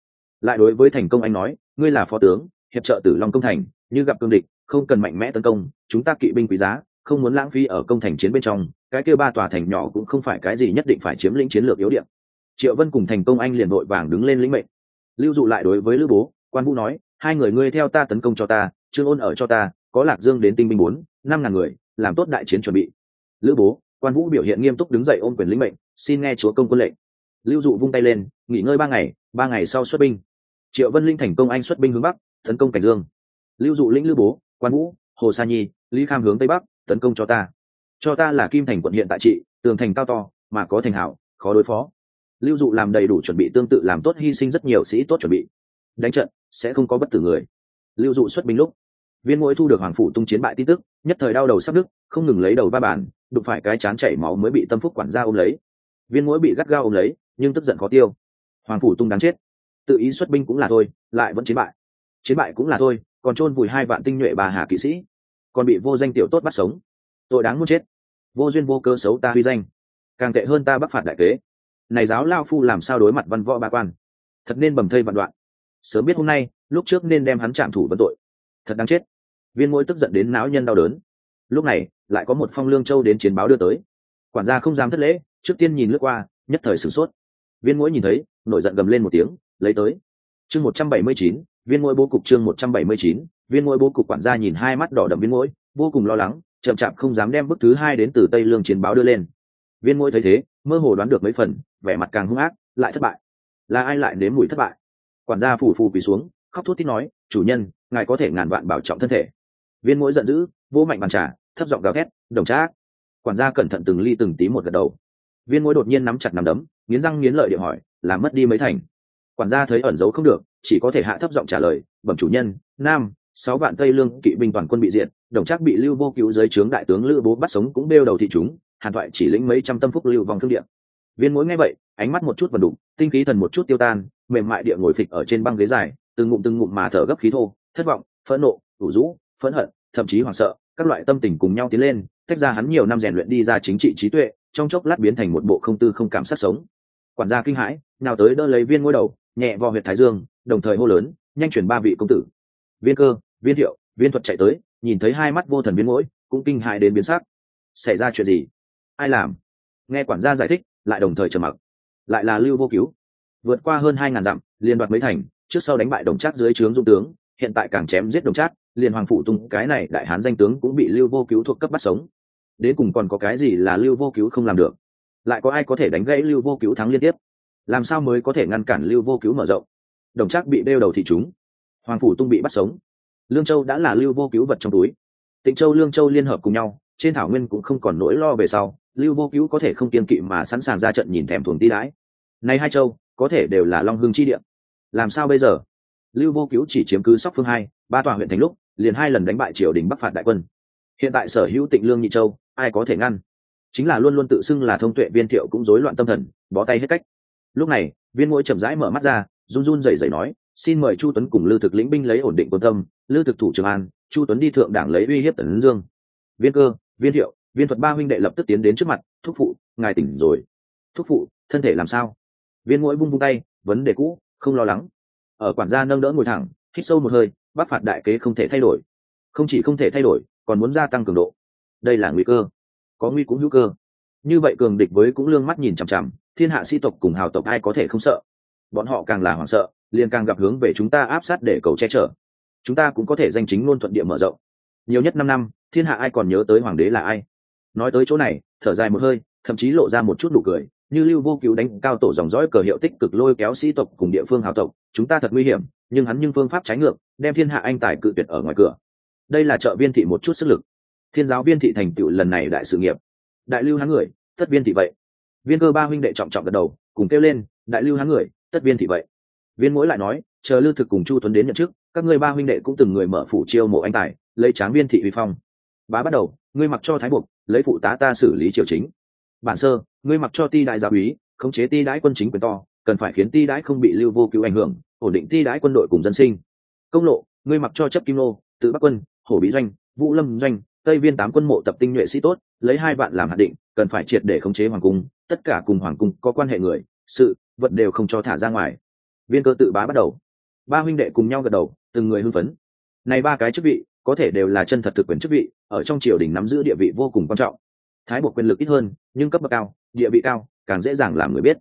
Lại đối với thành công anh nói, ngươi là phó tướng, hiệp trợ tử long công thành, như gặp cương địch, không cần mạnh mẽ tấn công, chúng ta kỵ binh quý giá không muốn lãng phí ở công thành chiến bên trong, cái kêu ba tòa thành nhỏ cũng không phải cái gì nhất định phải chiếm lĩnh chiến lược yếu điểm. Triệu vân cùng thành công anh liền đội vàng đứng lên lĩnh mệnh. Lưu dụ lại đối với lữ bố, quan vũ nói, hai người ngươi theo ta tấn công cho ta, trương ôn ở cho ta, có lạc dương đến tinh binh bốn, năm ngàn người, làm tốt đại chiến chuẩn bị. Lữ bố, quan vũ biểu hiện nghiêm túc đứng dậy ôm quyền lĩnh mệnh, xin nghe chúa công quân lệnh. Lưu dụ vung tay lên, nghỉ ngơi ba ngày ba ngày sau xuất binh. Triệu vân linh thành công anh xuất binh hướng bắc, tấn công cảnh dương. Lưu dụ lĩnh lữ bố, quan vũ, hồ sa nhi, lý kham hướng tây bắc tấn công cho ta. Cho ta là kim thành quận hiện tại trị, tường thành cao to, mà có thành hảo, khó đối phó. Lưu dụ làm đầy đủ chuẩn bị tương tự làm tốt hy sinh rất nhiều sĩ tốt chuẩn bị. Đánh trận, sẽ không có bất tử người. Lưu dụ xuất binh lúc, viên mỗi thu được hoàng phủ tung chiến bại tin tức, nhất thời đau đầu sắp đức không ngừng lấy đầu va bàn, đụng phải cái chán chảy máu mới bị tâm phúc quản gia ôm lấy. Viên mỗi bị gắt gao ôm lấy, nhưng tức giận khó tiêu. Hoàng phủ tung đáng chết. Tự ý xuất binh cũng là thôi, lại vẫn chiến bại. Chiến bại cũng là thôi, còn chôn vùi hai vạn tinh nhuệ bà hà kỵ sĩ còn bị vô danh tiểu tốt bắt sống. Tội đáng muốn chết. Vô duyên vô cơ xấu ta huy danh. Càng tệ hơn ta bắc phạt đại kế. Này giáo lao phu làm sao đối mặt văn võ ba quan? Thật nên bầm thây vạn đoạn. Sớm biết hôm nay, lúc trước nên đem hắn chạm thủ vấn tội. Thật đáng chết. Viên mỗi tức giận đến não nhân đau đớn. Lúc này, lại có một phong lương châu đến chiến báo đưa tới. Quản gia không dám thất lễ, trước tiên nhìn lướt qua, nhất thời sửng sốt. Viên mũi nhìn thấy, nổi giận gầm lên một tiếng, lấy tới. Chương một trăm bảy mươi chín, viên mũi bố cục chương một trăm bảy mươi chín viên mũi bố cục quản gia nhìn hai mắt đỏ đậm viên mũi vô cùng lo lắng, chậm chạp không dám đem bức thứ hai đến từ tây lương chiến báo đưa lên. Viên mũi thấy thế, mơ hồ đoán được mấy phần, vẻ mặt càng hung ác, lại thất bại. Là ai lại nếm mùi thất bại? Quản gia phủ phù quỳ xuống, khóc thút thít nói, chủ nhân, ngài có thể ngàn vạn bảo trọng thân thể. Viên mũi giận dữ vô mạnh bàn trà, thấp giọng gào thét, đồng trác! Quản gia cẩn thận từng ly từng tí một gật đầu. Viên mũi đột nhiên nắm chặt nắm đấm, nghiến răng nghiến lợi điệu hỏi làm mất đi mấy thành? Quản gia thấy ẩn giấu không được, chỉ có thể hạ thấp giọng trả lời, bẩm chủ nhân, nam sáu vạn tây lương kỵ binh toàn quân bị diệt, đồng trác bị lưu vô cứu dưới trướng đại tướng lữ bố bắt sống cũng đeo đầu thị chúng, hàn thoại chỉ lĩnh mấy trăm tâm phúc lưu vòng thương điện viên mỗi nghe vậy, ánh mắt một chút vần đục, tinh khí thần một chút tiêu tan, mềm mại địa ngồi phịch ở trên băng ghế dài, từng ngụm từng ngụm mà thở gấp khí thô, thất vọng, phẫn nộ, ủ rũ, phẫn hận, thậm chí hoảng sợ, các loại tâm tình cùng nhau tiến lên, tách ra hắn nhiều năm rèn luyện đi ra chính trị trí tuệ, trong chốc lát biến thành một bộ không tư không cảm sát sống. Quản gia kinh hãi, nào tới đỡ lấy viên ngôi đầu, nhẹ vào huyệt thái dương, đồng thời hô lớn, nhanh chuyển ba vị công tử. Viên cơ viên thiệu, viên thuật chạy tới, nhìn thấy hai mắt vô thần biến mũi cũng kinh hại đến biến sắc. Xảy ra chuyện gì? Ai làm? Nghe quản gia giải thích, lại đồng thời trầm mặc. Lại là lưu vô cứu. Vượt qua hơn hai ngàn dặm, liên đoạt mấy thành, trước sau đánh bại đồng trác dưới trướng dung tướng, hiện tại càng chém giết đồng trác liền hoàng phủ tung, cái này đại hán danh tướng cũng bị lưu vô cứu thuộc cấp bắt sống. Đến cùng còn có cái gì là lưu vô cứu không làm được? Lại có ai có thể đánh gãy lưu vô cứu thắng liên tiếp? Làm sao mới có thể ngăn cản lưu vô cứu mở rộng? Đồng trác bị đeo đầu thị chúng. Hoàng phủ tung bị bắt sống lương châu đã là lưu vô cứu vật trong túi. Tịnh châu, lương châu liên hợp cùng nhau, trên thảo nguyên cũng không còn nỗi lo về sau, lưu vô cứu có thể không kiên kỵ mà sẵn sàng ra trận nhìn thèm thuồng ti đãi. Nay hai châu, có thể đều là long hương chi địa. Làm sao bây giờ? Lưu vô cứu chỉ chiếm cứ sóc phương hai, ba tòa huyện thành lúc, liền hai lần đánh bại triều đình bắc phạt đại quân. Hiện tại sở hữu tịnh lương nhị châu, ai có thể ngăn? Chính là luôn luôn tự xưng là thông tuệ viên thiệu cũng rối loạn tâm thần, bó tay hết cách. Lúc này, viên mũi chậm rãi mở mắt ra, run run rẩy rẩy nói xin mời chu tuấn cùng lưu thực lĩnh binh lấy ổn định quân tâm. Lưu thực thủ trường an, chu tuấn đi thượng đảng lấy uy hiếp tấn dương. Viên cơ, viên thiệu, viên thuật ba huynh đệ lập tức tiến đến trước mặt, thúc phụ, ngài tỉnh rồi. Thúc phụ, thân thể làm sao? Viên mũi bung bung tay, vấn đề cũ, không lo lắng. Ở quản gia nâng đỡ ngồi thẳng, hít sâu một hơi, bắc phạt đại kế không thể thay đổi. Không chỉ không thể thay đổi, còn muốn gia tăng cường độ. Đây là nguy cơ. Có nguy cũng hữu cơ. Như vậy cường địch với cũng lương mắt nhìn chằm chằm, thiên hạ sĩ tộc cùng hào tộc ai có thể không sợ? Bọn họ càng là hoảng sợ liền càng gặp hướng về chúng ta áp sát để cầu che chở. Chúng ta cũng có thể danh chính luôn thuận địa mở rộng. Nhiều nhất năm năm, thiên hạ ai còn nhớ tới hoàng đế là ai? Nói tới chỗ này, thở dài một hơi, thậm chí lộ ra một chút nụ cười, như lưu vô cứu đánh cao tổ dòng dõi cờ hiệu tích cực lôi kéo sĩ tộc cùng địa phương hào tộc, chúng ta thật nguy hiểm, nhưng hắn nhưng phương pháp trái ngược, đem thiên hạ anh tài cự tuyệt ở ngoài cửa. Đây là trợ viên thị một chút sức lực. Thiên giáo viên thị thành tựu lần này đại sự nghiệp. Đại lưu hắn người, tất viên thị vậy. Viên cơ ba huynh đệ trọng trọng gật đầu, cùng kêu lên, đại lưu hắn người, tất viên thị vậy viên mỗi lại nói, chờ lưu thực cùng chu tuấn đến nhận chức, các ngươi ba huynh đệ cũng từng người mở phủ chiêu mộ anh tài, lấy tráng viên thị uy phong. Bá bắt đầu, ngươi mặc cho thái buộc lấy phụ tá ta xử lý triều chính. Bản sơ, ngươi mặc cho ti đại gia úy, khống chế ti đãi quân chính quyền to, cần phải khiến ti đãi không bị lưu vô cứu ảnh hưởng, ổn định ti đãi quân đội cùng dân sinh. Công lộ, ngươi mặc cho chấp kim nô, tự bắc quân, hổ bí doanh, vũ lâm doanh, tây viên tám quân mộ tập tinh nhuệ sĩ tốt, lấy hai vạn làm hạt định, cần phải triệt để khống chế hoàng cung, tất cả cùng hoàng cung có quan hệ người, sự, vật đều không cho thả ra ngoài viên cơ tự bá bắt đầu. Ba huynh đệ cùng nhau gật đầu, từng người hưng phấn. Này ba cái chức vị, có thể đều là chân thật thực quyền chức vị, ở trong triều đình nắm giữ địa vị vô cùng quan trọng. Thái bộ quyền lực ít hơn, nhưng cấp bậc cao, địa vị cao, càng dễ dàng làm người biết.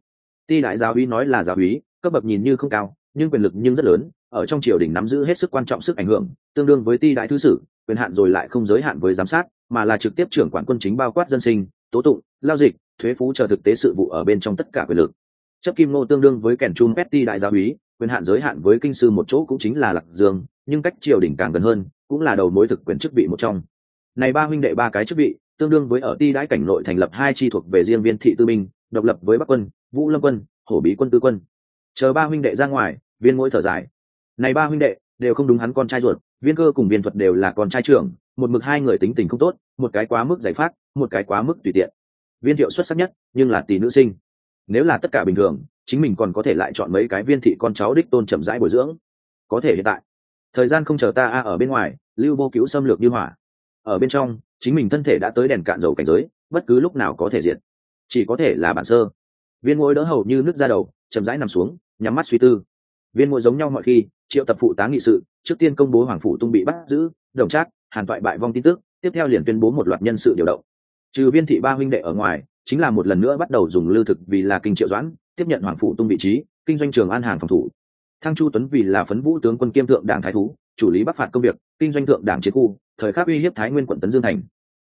Ti đại giáo úy nói là giáo úy, cấp bậc nhìn như không cao, nhưng quyền lực nhưng rất lớn, ở trong triều đình nắm giữ hết sức quan trọng sức ảnh hưởng, tương đương với ti đại thứ sử, quyền hạn rồi lại không giới hạn với giám sát, mà là trực tiếp trưởng quản quân chính bao quát dân sinh, tố tụng, lao dịch, thuế phú chờ thực tế sự vụ ở bên trong tất cả quyền lực chấp kim ngô tương đương với kèn trung petty đại gia úy, quyền hạn giới hạn với kinh sư một chỗ cũng chính là lạc dương, nhưng cách triều đình càng gần hơn, cũng là đầu mối thực quyền chức vị một trong. Này ba huynh đệ ba cái chức vị, tương đương với ở ti đãi cảnh nội thành lập hai chi thuộc về riêng viên thị tư minh, độc lập với bắc quân, vũ lâm quân, hổ bí quân tư quân. Chờ ba huynh đệ ra ngoài, viên mỗi thở dài. Này ba huynh đệ, đều không đúng hắn con trai ruột, viên cơ cùng viên thuật đều là con trai trưởng, một mực hai người tính tình không tốt, một cái quá mức giải phát một cái quá mức tùy tiện. Viên thiệu xuất sắc nhất, nhưng là tỷ nữ sinh nếu là tất cả bình thường, chính mình còn có thể lại chọn mấy cái viên thị con cháu đích tôn chậm rãi bồi dưỡng. Có thể hiện tại. Thời gian không chờ ta, a, ở bên ngoài, lưu vô cứu xâm lược như hỏa. Ở bên trong, chính mình thân thể đã tới đèn cạn dầu cảnh giới, bất cứ lúc nào có thể diệt. Chỉ có thể là bản sơ. Viên ngôi đỡ hầu như nước ra đầu, chậm rãi nằm xuống, nhắm mắt suy tư. Viên ngôi giống nhau mọi khi, triệu tập phụ tá nghị sự, trước tiên công bố hoàng phủ tung bị bắt giữ, đồng trác, hàn toại bại vong tin tức, tiếp theo liền tuyên bố một loạt nhân sự điều động. Trừ viên thị ba huynh đệ ở ngoài chính là một lần nữa bắt đầu dùng lưu thực vì là kinh triệu doãn, tiếp nhận hoàng phụ tung vị trí, kinh doanh trường an hàng phòng thủ. Thăng chu tuấn vì là phấn vũ tướng quân kiêm thượng đảng thái thú, chủ lý bắc phạt công việc, kinh doanh thượng đảng chiến khu, thời khắc uy hiếp thái nguyên quận tấn dương thành.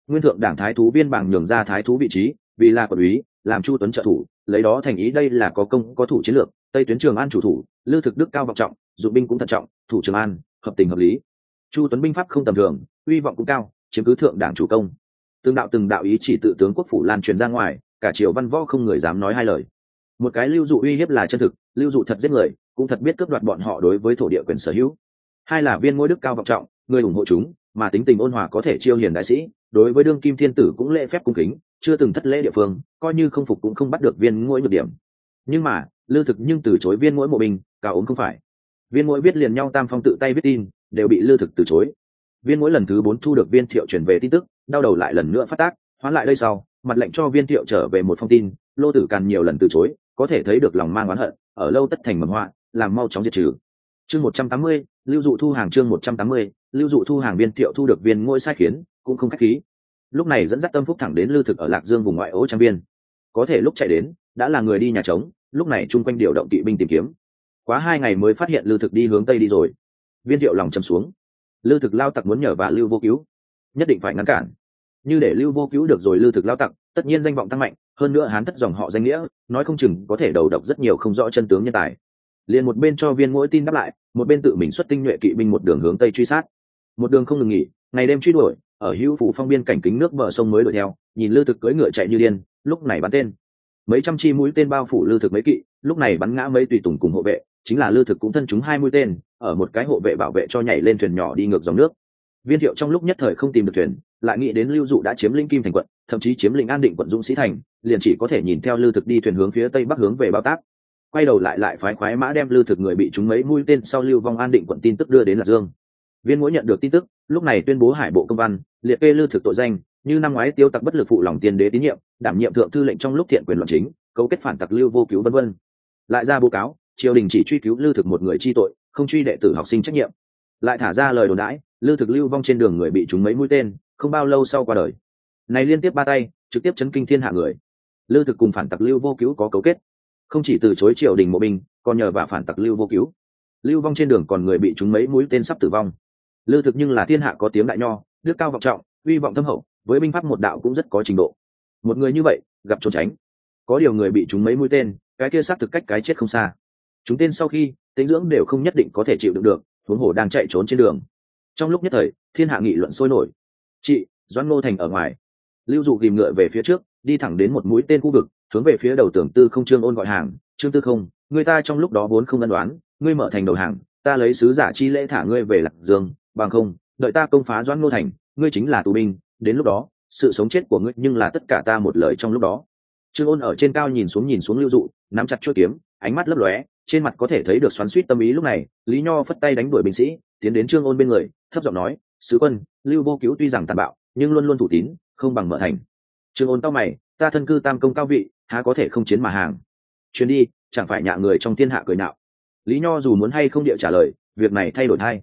Nguyên thượng đảng thái thú biên bảng nhường ra thái thú vị trí, vì là quận úy, làm chu tuấn trợ thủ, lấy đó thành ý đây là có công, có thủ chiến lược, tây tuyến trường an chủ thủ lưu thực đức cao vọng trọng, dụng binh cũng thận trọng, thủ trường an, hợp tình hợp lý. Chu tuấn binh pháp không tầm thường uy vọng cũng cao, chiếm cứ thượng đảng chủ công từng đạo từng đạo ý chỉ tự tướng quốc phủ lan truyền ra ngoài, cả triều văn võ không người dám nói hai lời. Một cái lưu dụ uy hiếp là chân thực, lưu dụ thật giết người, cũng thật biết cướp đoạt bọn họ đối với thổ địa quyền sở hữu. Hai là viên ngôi đức cao vọng trọng, người ủng hộ chúng, mà tính tình ôn hòa có thể chiêu hiền đại sĩ, đối với đương kim thiên tử cũng lễ phép cung kính, chưa từng thất lễ địa phương, coi như không phục cũng không bắt được viên ngôi nhược điểm. Nhưng mà, lưu thực nhưng từ chối viên ngôi mộ binh, cả ốm không phải. Viên ngôi biết liền nhau tam phong tự tay viết tin, đều bị lưu thực từ chối viên mỗi lần thứ bốn thu được viên thiệu chuyển về tin tức, đau đầu lại lần nữa phát tác. Hoán lại đây sau, mặt lệnh cho viên thiệu trở về một phong tin. Lô tử càn nhiều lần từ chối, có thể thấy được lòng mang oán hận, ở lâu tất thành mầm họa, làm mau chóng diệt trừ. Chương một trăm tám mươi, lưu dụ thu hàng chương một trăm tám mươi, lưu dụ thu hàng viên thiệu thu được viên ngôi sai khiến, cũng không khách khí. Lúc này dẫn dắt tâm phúc thẳng đến lưu thực ở lạc dương vùng ngoại ô trang viên. có thể lúc chạy đến, đã là người đi nhà trống, lúc này chung quanh điều động kỵ binh tìm kiếm. Quá hai ngày mới phát hiện lưu thực đi hướng tây đi rồi. Viên thiệu lòng chầm xuống lưu thực lao tặc muốn nhờ và lưu vô cứu. Nhất định phải ngăn cản. Như để lưu vô cứu được rồi lưu thực lao tặc, tất nhiên danh vọng tăng mạnh, hơn nữa hán thất dòng họ danh nghĩa, nói không chừng có thể đầu độc rất nhiều không rõ chân tướng nhân tài. Liền một bên cho viên mỗi tin đáp lại, một bên tự mình xuất tinh nhuệ kỵ binh một đường hướng tây truy sát. Một đường không ngừng nghỉ, ngày đêm truy đuổi, ở hữu phủ phong biên cảnh kính nước bờ sông mới đuổi theo, nhìn lưu thực cưỡi ngựa chạy như điên, lúc này bắn tên. Mấy trăm chi mũi tên bao phủ lưu thực mấy kỵ, lúc này bắn ngã mấy tùy tùng cùng hộ vệ chính là lưu thực cũng thân chúng hai mũi tên, ở một cái hộ vệ bảo vệ cho nhảy lên thuyền nhỏ đi ngược dòng nước. Viên thiệu trong lúc nhất thời không tìm được thuyền, lại nghĩ đến lưu dụ đã chiếm lĩnh kim thành quận, thậm chí chiếm lĩnh an định quận dũng sĩ thành, liền chỉ có thể nhìn theo lưu thực đi thuyền hướng phía tây bắc hướng về bao tác quay đầu lại lại phái khoái mã đem lưu thực người bị chúng mấy mũi tên sau lưu vong an định quận tin tức đưa đến lạc dương. Viên mỗi nhận được tin tức, lúc này tuyên bố hải bộ công văn, liệt kê lưu thực tội danh, như năm ngoái tiêu tặc bất lực phụ lòng tiên đế tín nhiệm, đảm nhiệm thượng thư lệnh trong lúc thiện quyền luận chính, cấu kết phản tặc lưu vô cứu vân vân. Lại ra bố cáo triều đình chỉ truy cứu lưu thực một người chi tội, không truy đệ tử học sinh trách nhiệm. Lại thả ra lời đồn đãi lưu thực lưu vong trên đường người bị trúng mấy mũi tên, không bao lâu sau qua đời. Này liên tiếp ba tay, trực tiếp chấn kinh thiên hạ người. Lưu thực cùng phản tặc lưu vô cứu có cấu kết. Không chỉ từ chối triều đình mộ binh, còn nhờ và phản tặc lưu vô cứu. Lưu vong trên đường còn người bị trúng mấy mũi tên sắp tử vong. Lưu thực nhưng là thiên hạ có tiếng đại nho, đức cao vọng trọng, uy vọng thâm hậu, với binh pháp một đạo cũng rất có trình độ. Một người như vậy, gặp trốn tránh. Có điều người bị trúng mấy mũi tên, cái kia xác thực cách cái chết không xa chúng tên sau khi, tính dưỡng đều không nhất định có thể chịu đựng được, huống hồ đang chạy trốn trên đường. Trong lúc nhất thời, thiên hạ nghị luận sôi nổi. Chị, doãn ngô thành ở ngoài. Lưu dụ ghìm ngựa về phía trước, đi thẳng đến một mũi tên khu vực, hướng về phía đầu tưởng tư không trương ôn gọi hàng, trương tư không, người ta trong lúc đó vốn không ân đoán ngươi mở thành đầu hàng, ta lấy sứ giả chi lễ thả ngươi về lạc dương, bằng không, đợi ta công phá doãn ngô thành, ngươi chính là tù binh, đến lúc đó, sự sống chết của ngươi nhưng là tất cả ta một lời trong lúc đó. Trương ôn ở trên cao nhìn xuống nhìn xuống lưu dụ, nắm chặt chuôi kiếm, ánh mắt lấp lóe trên mặt có thể thấy được xoắn suýt tâm ý lúc này, lý nho phất tay đánh đuổi binh sĩ, tiến đến trương ôn bên người, thấp giọng nói, sứ quân, lưu vô cứu tuy rằng tàn bạo, nhưng luôn luôn thủ tín, không bằng mở thành. Trương ôn tao mày, ta thân cư tam công cao vị, há có thể không chiến mà hàng? Chuyến đi, chẳng phải nhạ người trong thiên hạ cười nạo. Lý nho dù muốn hay không địa trả lời, việc này thay đổi thay.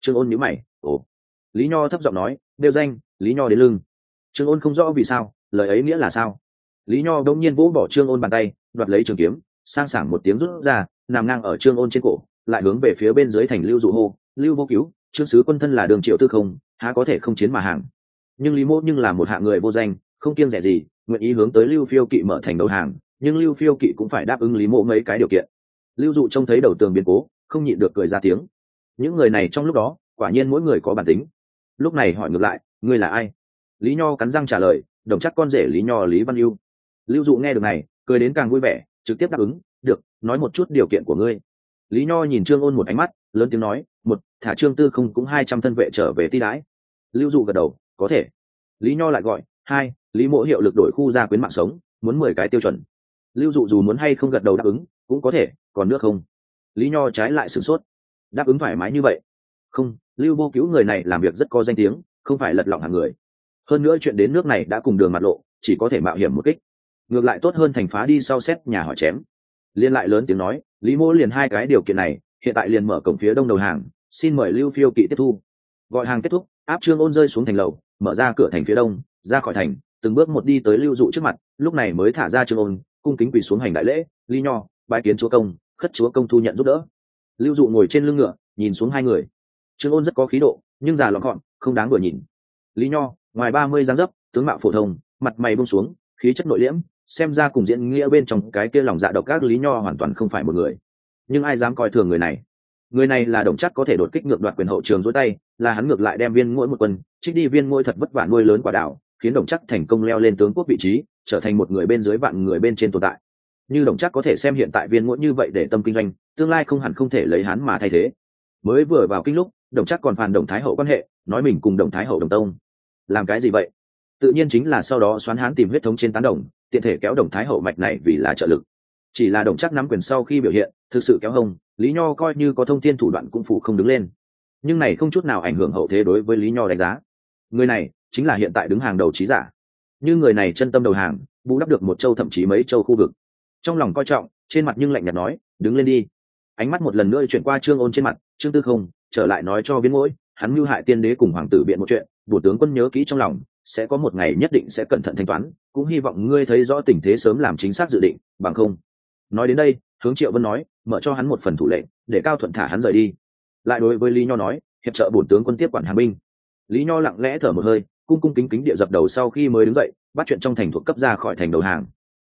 Trương ôn nhíu mày, ồ. Lý nho thấp giọng nói đeo danh, lý nho đến lưng. Trương ôn không rõ vì sao, lời ấy nghĩa là sao. Lý nho đông nhiên vỗ bỏ trương ôn bàn tay, đoạt lấy trường kiếm, sang sảng một tiếng rút ra nằm ngang ở trương ôn trên cổ, lại hướng về phía bên dưới thành lưu dụ hô. Lưu vô cứu, trương sứ quân thân là đường triệu tư không, há có thể không chiến mà hàng? Nhưng lý mô nhưng là một hạ người vô danh, không kiêng rẻ gì, nguyện ý hướng tới lưu phiêu kỵ mở thành đầu hàng, nhưng lưu phiêu kỵ cũng phải đáp ứng lý mộ mấy cái điều kiện. Lưu dụ trông thấy đầu tường biến cố, không nhịn được cười ra tiếng. Những người này trong lúc đó, quả nhiên mỗi người có bản tính. Lúc này hỏi ngược lại, ngươi là ai? Lý nho cắn răng trả lời, đồng chắc con rể lý nho lý văn yêu lưu dụ nghe được này, cười đến càng vui vẻ, trực tiếp đáp ứng được, nói một chút điều kiện của ngươi. Lý nho nhìn trương ôn một ánh mắt, lớn tiếng nói, một, thả trương tư không cũng hai trăm thân vệ trở về ti đãi. Lưu dụ gật đầu, có thể. Lý nho lại gọi, hai, lý mỗ hiệu lực đổi khu gia quyến mạng sống, muốn mười cái tiêu chuẩn. Lưu dụ dù muốn hay không gật đầu đáp ứng, cũng có thể, còn nước không? Lý nho trái lại sửng sốt, đáp ứng thoải mái như vậy? Không, lưu vô cứu người này làm việc rất có danh tiếng, không phải lật lọng hàng người. Hơn nữa chuyện đến nước này đã cùng đường mặt lộ, chỉ có thể mạo hiểm một kích. Ngược lại tốt hơn thành phá đi sau xét nhà hỏi chém liên lại lớn tiếng nói, lý mỗ liền hai cái điều kiện này, hiện tại liền mở cổng phía đông đầu hàng, xin mời lưu phiêu kỵ tiếp thu. Gọi hàng kết thúc, áp trương ôn rơi xuống thành lầu, mở ra cửa thành phía đông, ra khỏi thành, từng bước một đi tới lưu dụ trước mặt, lúc này mới thả ra trương ôn, cung kính quỳ xuống hành đại lễ, lý nho bãi kiến chúa công, khất chúa công thu nhận giúp đỡ. Lưu dụ ngồi trên lưng ngựa, nhìn xuống hai người. Trương ôn rất có khí độ, nhưng già lọn gọn, không đáng vừa nhìn. Lý nho, ngoài ba mươi dáng dấp, tướng mạo phổ thông, mặt mày bông xuống, khí chất nội liễm xem ra cùng diễn nghĩa bên trong cái kia lòng dạ độc các lý nho hoàn toàn không phải một người. Nhưng ai dám coi thường người này? Người này là đồng chắc có thể đột kích ngược đoạt quyền hậu trường dối tay, là hắn ngược lại đem viên mỗi một quân, trích đi viên mỗi thật vất vả nuôi lớn quả đảo, khiến đồng chắc thành công leo lên tướng quốc vị trí, trở thành một người bên dưới vạn người bên trên tồn tại. Như đồng chắc có thể xem hiện tại viên mỗi như vậy để tâm kinh doanh, tương lai không hẳn không thể lấy hắn mà thay thế. Mới vừa vào kinh lúc, đồng chắc còn phàn đồng thái hậu quan hệ, nói mình cùng đồng thái hậu đồng tông. Làm cái gì vậy? Tự nhiên chính là sau đó xoán hán tìm huyết thống trên tán đồng tiện thể kéo đồng thái hậu mạch này vì là trợ lực. Chỉ là đồng chắc nắm quyền sau khi biểu hiện, thực sự kéo hông, lý nho coi như có thông tin thủ đoạn cũng phủ không đứng lên. Nhưng này không chút nào ảnh hưởng hậu thế đối với lý nho đánh giá. Người này chính là hiện tại đứng hàng đầu trí giả. Như người này chân tâm đầu hàng, bù đắp được một châu thậm chí mấy châu khu vực. Trong lòng coi trọng, trên mặt nhưng lạnh nhạt nói, đứng lên đi. Ánh mắt một lần nữa chuyển qua trương ôn trên mặt, trương tư không, trở lại nói cho viên mỗi hắn mưu hại tiên đế cùng hoàng tử biện một chuyện, bổ tướng quân nhớ kỹ trong lòng sẽ có một ngày nhất định sẽ cẩn thận thanh toán, cũng hy vọng ngươi thấy rõ tình thế sớm làm chính xác dự định, bằng không. Nói đến đây, hướng triệu vân nói, mở cho hắn một phần thủ lệnh, để cao thuận thả hắn rời đi. Lại đối với lý nho nói, hiệp trợ bổn tướng quân tiếp quản hàng binh. Lý nho lặng lẽ thở một hơi, cung cung kính kính địa dập đầu sau khi mới đứng dậy, bắt chuyện trong thành thuộc cấp ra khỏi thành đầu hàng.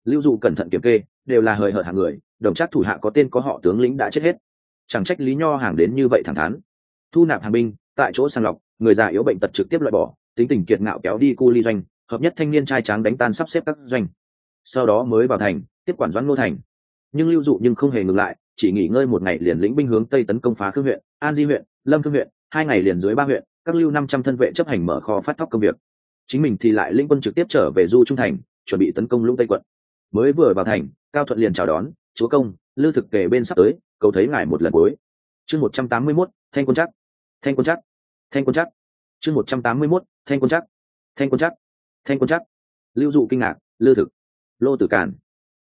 Lưu dụ cẩn thận kiểm kê, đều là hời hợt hàng người, đồng chắc thủ hạ có tên có họ tướng lĩnh đã chết hết. Chẳng trách lý nho hàng đến như vậy thẳng thắn. Thu nạp hàng binh, tại chỗ sàng lọc, người già yếu bệnh tật trực tiếp loại bỏ tính tình kiệt ngạo kéo đi cu ly doanh, hợp nhất thanh niên trai tráng đánh tan sắp xếp các doanh. Sau đó mới vào thành, tiếp quản doãn ngô thành. Nhưng lưu dụ nhưng không hề ngừng lại, chỉ nghỉ ngơi một ngày liền lĩnh binh hướng tây tấn công phá khương huyện, an di huyện, lâm khương huyện, hai ngày liền dưới ba huyện, các lưu năm trăm thân vệ chấp hành mở kho phát thóc công việc. Chính mình thì lại lĩnh quân trực tiếp trở về du trung thành, chuẩn bị tấn công lũng tây quận. Mới vừa vào thành, cao thuận liền chào đón, chúa công lư thực kể bên sắp tới, cầu thấy ngài một lần cuối. Chương một trăm tám mươi mốt, thanh quân chắc thanh quân chắc thanh quân chắc chương một trăm tám mươi mốt thanh quân chắc thanh quân chắc thanh quân chắc lưu dụ kinh ngạc, lư thực. Lô tử cản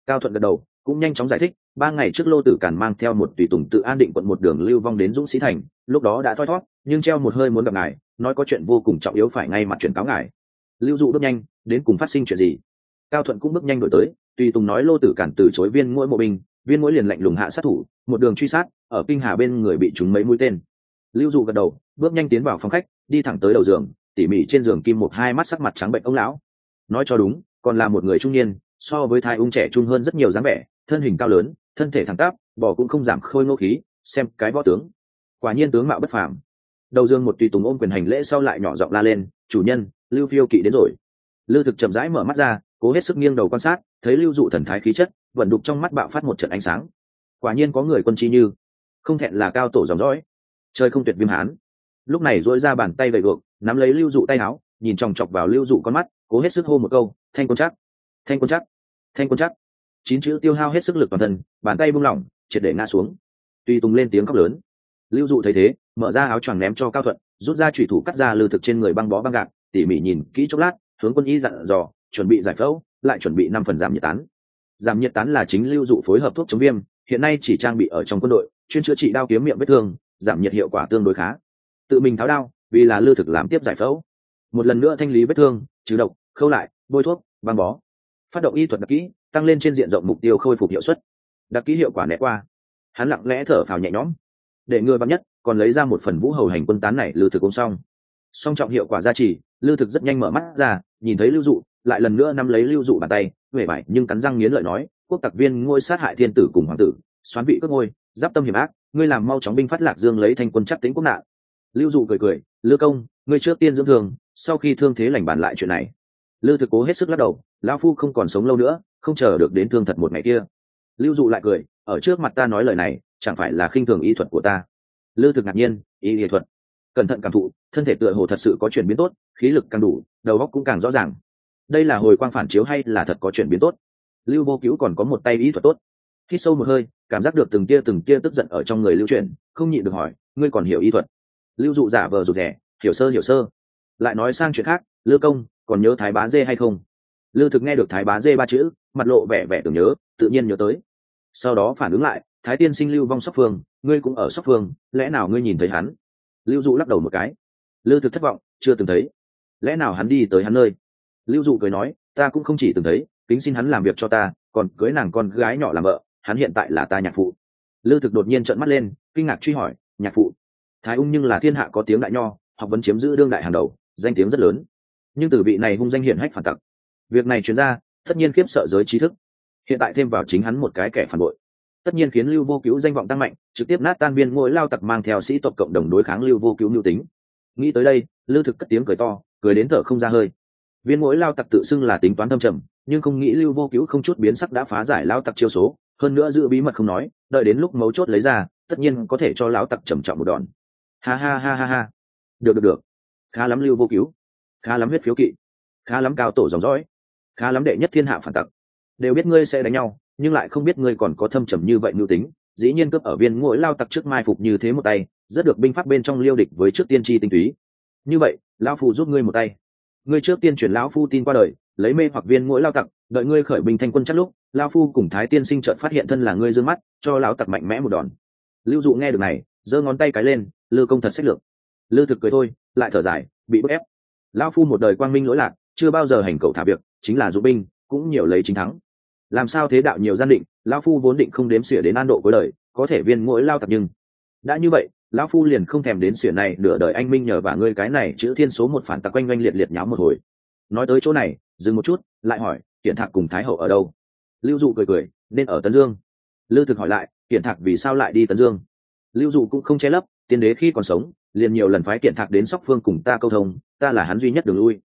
cao thuận gật đầu, cũng nhanh chóng giải thích, ba ngày trước lô tử cản mang theo một tùy tùng tự an định quận một đường lưu vong đến dũng sĩ thành, lúc đó đã thoi thót nhưng treo một hơi muốn gặp ngài, nói có chuyện vô cùng trọng yếu phải ngay mặt chuyển cáo ngài. Lưu dụ bước nhanh, đến cùng phát sinh chuyện gì? Cao thuận cũng bước nhanh đổi tới, tùy tùng nói lô tử cản từ chối viên mỗi mộ binh, viên mỗi liền lạnh lùng hạ sát thủ, một đường truy sát, ở kinh hà bên người bị trúng mấy mũi tên. Lưu dụ gật đầu, bước nhanh tiến vào phòng khách, đi thẳng tới đầu giường tỉ mỉ trên giường kim một hai mắt sắc mặt trắng bệnh ông lão. Nói cho đúng, còn là một người trung niên, so với thái ung trẻ trung hơn rất nhiều dáng vẻ, thân hình cao lớn, thân thể thẳng tắp, bò cũng không giảm khôi ngô khí, xem cái võ tướng. Quả nhiên tướng mạo bất phàm. Đầu dương một tùy tùng ôm quyền hành lễ sau lại nhỏ giọng la lên, chủ nhân, lưu phiêu kỵ đến rồi. Lưu thực chậm rãi mở mắt ra, cố hết sức nghiêng đầu quan sát, thấy lưu dụ thần thái khí chất, vận đục trong mắt bạo phát một trận ánh sáng. Quả nhiên có người quân chi như, không thẹn là cao tổ dòng dõi. Chơi không tuyệt viêm hán. Lúc này dỗi ra bàn tay gậy gượng nắm lấy lưu dụ tay áo, nhìn chòng chọc vào lưu dụ con mắt, cố hết sức hô một câu, thanh quân chắc thanh quân chắc thanh quân chắc chín chữ tiêu hao hết sức lực toàn thân, bàn tay buông lỏng, triệt để ngã xuống. Tuy tùng lên tiếng khóc lớn, lưu dụ thấy thế, mở ra áo choàng ném cho cao thuận, rút ra thủy thủ cắt ra lư thực trên người băng bó băng gạc, tỉ mỉ nhìn kỹ chốc lát, hướng quân y dặn dò, chuẩn bị giải phẫu, lại chuẩn bị năm phần giảm nhiệt tán. Giảm nhiệt tán là chính lưu dụ phối hợp thuốc chống viêm, hiện nay chỉ trang bị ở trong quân đội, chuyên chữa trị đao kiếm miệng vết thương, giảm nhiệt hiệu quả tương đối khá. Tự mình tháo đao vì là lưu thực làm tiếp giải phẫu. Một lần nữa thanh lý vết thương, trừ độc, khâu lại, bôi thuốc, băng bó. Phát động y thuật đặc kỹ, tăng lên trên diện rộng mục tiêu khôi phục hiệu suất. Đặc kỹ hiệu quả né qua. Hắn lặng lẽ thở phào nhẹ nhõm. Để người bắn nhất, còn lấy ra một phần vũ hầu hành quân tán này lưu thực cũng xong. Song trọng hiệu quả gia trì lưu thực rất nhanh mở mắt ra, nhìn thấy lưu dụ, lại lần nữa nắm lấy lưu dụ bàn tay huệ vải nhưng cắn răng nghiến lợi nói, quốc tặc viên, ngôi sát hại thiên tử cùng hoàng tử, xoán vị cất ngôi, giáp tâm hiểm ác, ngươi làm mau chóng binh phát lạc dương lấy thanh quân chắc tính quốc nạn lưu dụ cười cười, lư công, ngươi trước tiên dưỡng thương, sau khi thương thế lành bàn lại chuyện này. Lư thực cố hết sức lắc đầu, lão phu không còn sống lâu nữa, không chờ được đến thương thật một ngày kia. Lưu dụ lại cười, ở trước mặt ta nói lời này, chẳng phải là khinh thường y thuật của ta? Lư thực ngạc nhiên, y y thuật. Cẩn thận cảm thụ, thân thể tựa hồ thật sự có chuyển biến tốt, khí lực càng đủ, đầu óc cũng càng rõ ràng. Đây là hồi quang phản chiếu hay là thật có chuyển biến tốt? Lưu vô cứu còn có một tay ý thuật tốt. Khi sâu một hơi, cảm giác được từng tia từng tia tức giận ở trong người lưu truyền không nhịn được hỏi, ngươi còn hiểu y thuật? Lưu dụ giả vờ rụt rẻ hiểu sơ hiểu sơ. Lại nói sang chuyện khác, lư công, còn nhớ thái bá dê hay không? Lư thực nghe được thái bá dê ba chữ, mặt lộ vẻ vẻ tưởng nhớ, tự nhiên nhớ tới. Sau đó phản ứng lại, thái tiên sinh lưu vong sóc phương, ngươi cũng ở sóc phương, lẽ nào ngươi nhìn thấy hắn? Lưu dụ lắc đầu một cái. Lư thực thất vọng, chưa từng thấy. Lẽ nào hắn đi tới hắn nơi? Lưu dụ cười nói, ta cũng không chỉ từng thấy, kính xin hắn làm việc cho ta, còn cưới nàng con gái nhỏ làm vợ, hắn hiện tại là ta nhạc phụ. Lư thực đột nhiên trợn mắt lên, kinh ngạc truy hỏi, nhạc phụ? Thái ung nhưng là thiên hạ có tiếng đại nho, học vấn chiếm giữ đương đại hàng đầu, danh tiếng rất lớn. Nhưng từ vị này hung danh hiển hách phản tặc. Việc này chuyển ra, tất nhiên khiếp sợ giới trí thức. Hiện tại thêm vào chính hắn một cái kẻ phản bội. Tất nhiên khiến lưu vô cứu danh vọng tăng mạnh, trực tiếp nát tan viên ngôi lao tặc mang theo sĩ tộc cộng đồng đối kháng lưu vô cứu mưu tính. Nghĩ tới đây, lưu thực cất tiếng cười to, cười đến thở không ra hơi. Viên mỗi lao tặc tự xưng là tính toán thâm trầm, nhưng không nghĩ lưu vô cứu không chút biến sắc đã phá giải lao tặc chiêu số, hơn nữa giữ bí mật không nói, đợi đến lúc mấu chốt lấy ra, tất nhiên có thể cho lão tặc trầm trọng một đòn ha ha ha ha ha. Được được được. Khá lắm lưu vô cứu. Khá lắm huyết phiếu kỵ. Khá lắm cao tổ dòng dõi. Khá lắm đệ nhất thiên hạ phản tặc. Đều biết ngươi sẽ đánh nhau, nhưng lại không biết ngươi còn có thâm trầm như vậy mưu tính. Dĩ nhiên cướp ở viên mỗi lao tặc trước mai phục như thế một tay, rất được binh pháp bên trong liêu địch với trước tiên tri tinh túy. Như vậy, lão phu giúp ngươi một tay. Ngươi trước tiên chuyển lão phu tin qua đời, lấy mê hoặc viên mỗi lao tặc, đợi ngươi khởi binh thanh quân chắc lúc lao phu cùng thái tiên sinh trợn phát hiện thân là ngươi dương mắt, cho lão tặc mạnh mẽ một đòn. Lưu dụ nghe được này, giơ ngón tay cái lên lư công thật sách lược. Lư thực cười thôi, lại thở dài, bị bức ép. Lao phu một đời quang minh lỗi lạc, chưa bao giờ hành cầu thả việc, chính là dụ binh, cũng nhiều lấy chính thắng. Làm sao thế đạo nhiều gian định lao phu vốn định không đếm xỉa đến an độ cuối đời, có thể viên mỗi lao tặc nhưng đã như vậy, lão phu liền không thèm đến xỉa này, nửa đời anh minh nhờ và ngươi cái này chữ thiên số một phản tặc quanh oanh liệt liệt nháo một hồi. Nói tới chỗ này, dừng một chút, lại hỏi hiện thạc cùng thái hậu ở đâu? Lưu dụ cười cười, nên ở tân dương. Lưu thực hỏi lại hiện thạc vì sao lại đi tân dương? Lưu dụ cũng không che lấp tiên đế khi còn sống, liền nhiều lần phái kiện thạc đến sóc phương cùng ta câu thông, ta là hắn duy nhất đường lui.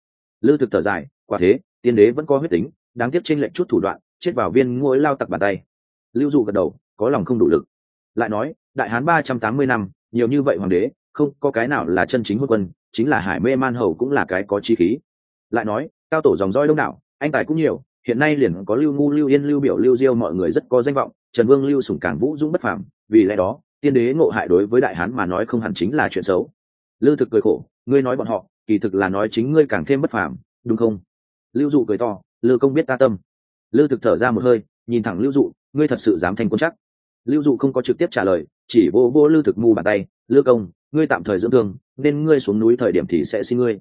Lưu thực thở dài, quả thế, tiên đế vẫn có huyết tính, đáng tiếc trên lệnh chút thủ đoạn, chết vào viên ngôi lao tặc bàn tay. Lưu dụ gật đầu, có lòng không đủ lực. Lại nói, đại hán ba trăm tám mươi năm, nhiều như vậy hoàng đế, không có cái nào là chân chính hôn quân, chính là hải mê man hầu cũng là cái có chi khí. Lại nói, cao tổ dòng roi đông đảo, anh tài cũng nhiều, hiện nay liền có lưu ngu, lưu yên, lưu biểu, lưu diêu mọi người rất có danh vọng, trần vương, lưu sủng cảng vũ dũng bất phàm, vì lẽ đó tiên đế ngộ hại đối với đại hán mà nói không hẳn chính là chuyện xấu. Lưu thực cười khổ, ngươi nói bọn họ, kỳ thực là nói chính ngươi càng thêm bất phàm, đúng không? Lưu dụ cười to lưu công biết ta tâm. Lưu thực thở ra một hơi, nhìn thẳng lưu dụ, ngươi thật sự dám thành quân chắc. Lưu dụ không có trực tiếp trả lời, chỉ vô vô lưu thực mù bàn tay lưu công, ngươi tạm thời dưỡng thương, nên ngươi xuống núi thời điểm thì sẽ xin ngươi.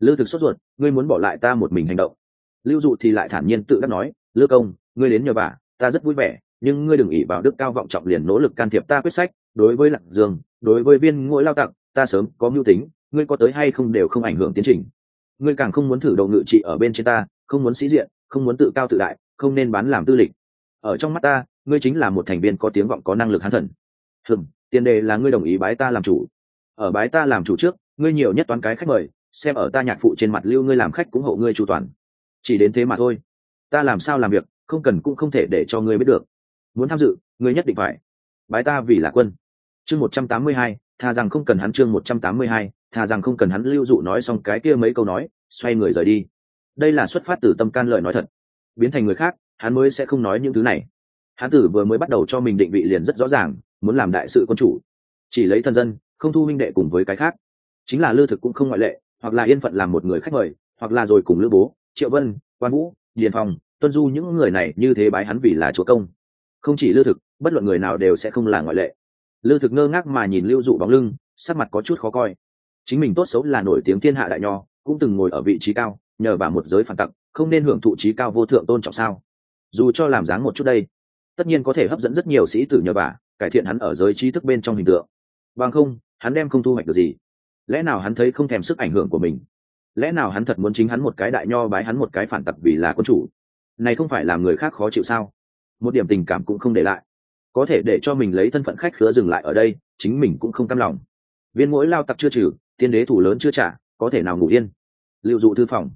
Lưu thực sốt ruột, ngươi muốn bỏ lại ta một mình hành động. Lưu dụ thì lại thản nhiên tự đắc nói lưu công, ngươi đến nhờ bà, ta rất vui vẻ nhưng ngươi đừng ỉ vào đức cao vọng trọng liền nỗ lực can thiệp ta quyết sách, đối với lạc dương, đối với viên ngỗi lao tặng ta sớm có mưu tính, ngươi có tới hay không đều không ảnh hưởng tiến trình. Ngươi càng không muốn thử đầu ngự trị ở bên trên ta, không muốn sĩ diện, không muốn tự cao tự đại, không nên bán làm tư lịch. Ở trong mắt ta, ngươi chính là một thành viên có tiếng vọng có năng lực hán thần. Hừm, tiền đề là ngươi đồng ý bái ta làm chủ. Ở bái ta làm chủ trước, ngươi nhiều nhất toán cái khách mời, xem ở ta nhạc phụ trên mặt lưu ngươi làm khách cũng hộ ngươi chu toàn. Chỉ đến thế mà thôi. Ta làm sao làm việc, không cần cũng không thể để cho ngươi biết được muốn tham dự, ngươi nhất định phải. Bái ta vì là quân. Chương một trăm tám mươi hai, thà rằng không cần hắn chương một trăm tám mươi hai, thà rằng không cần hắn lưu dụ nói xong cái kia mấy câu nói, xoay người rời đi. Đây là xuất phát từ tâm can lợi nói thật. Biến thành người khác, hắn mới sẽ không nói những thứ này. Hắn tử vừa mới bắt đầu cho mình định vị liền rất rõ ràng, muốn làm đại sự quân chủ. Chỉ lấy thân dân, không thu minh đệ cùng với cái khác. Chính là lư thực cũng không ngoại lệ, hoặc là yên phận làm một người khách mời, hoặc là rồi cùng lữ bố, triệu vân, quan vũ, điền phòng tuân du những người này như thế bái hắn vì là chúa công không chỉ Lưu thực, bất luận người nào đều sẽ không là ngoại lệ. Lưu thực ngơ ngác mà nhìn lưu dụ bóng lưng, sắc mặt có chút khó coi. Chính mình tốt xấu là nổi tiếng thiên hạ đại nho, cũng từng ngồi ở vị trí cao, nhờ vào một giới phản tặc, không nên hưởng thụ trí cao vô thượng tôn trọng sao? Dù cho làm dáng một chút đây, tất nhiên có thể hấp dẫn rất nhiều sĩ tử nhờ bà, cải thiện hắn ở giới trí thức bên trong hình tượng. Bằng không, hắn đem không thu hoạch được gì. Lẽ nào hắn thấy không thèm sức ảnh hưởng của mình? Lẽ nào hắn thật muốn chính hắn một cái đại nho bái hắn một cái phản tặc vì là quân chủ? Này không phải làm người khác khó chịu sao? Một điểm tình cảm cũng không để lại. Có thể để cho mình lấy thân phận khách khứa dừng lại ở đây, chính mình cũng không cam lòng. Viên mỗi lao tặc chưa trừ, tiên đế thủ lớn chưa trả, có thể nào ngủ yên? Lưu dụ thư phòng.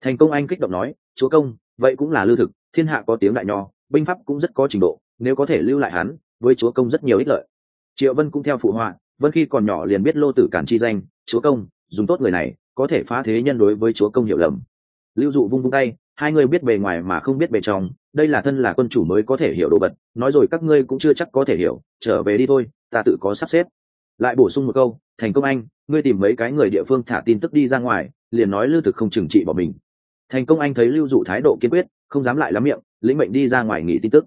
Thành công anh kích động nói, chúa công, vậy cũng là lưu thực, thiên hạ có tiếng đại nho, binh pháp cũng rất có trình độ, nếu có thể lưu lại hắn, với chúa công rất nhiều ích lợi. Triệu vân cũng theo phụ họa, vân khi còn nhỏ liền biết lô tử cản chi danh, chúa công, dùng tốt người này, có thể phá thế nhân đối với chúa công hiểu lầm. Lưu dụ vung vung tay hai người biết bề ngoài mà không biết bề trong, đây là thân là quân chủ mới có thể hiểu đồ vật, nói rồi các ngươi cũng chưa chắc có thể hiểu, trở về đi thôi, ta tự có sắp xếp. Lại bổ sung một câu, thành công anh, ngươi tìm mấy cái người địa phương thả tin tức đi ra ngoài, liền nói lưu thực không trừng trị bỏ mình. Thành công anh thấy lưu dụ thái độ kiên quyết, không dám lại lắm miệng, lĩnh mệnh đi ra ngoài nghỉ tin tức.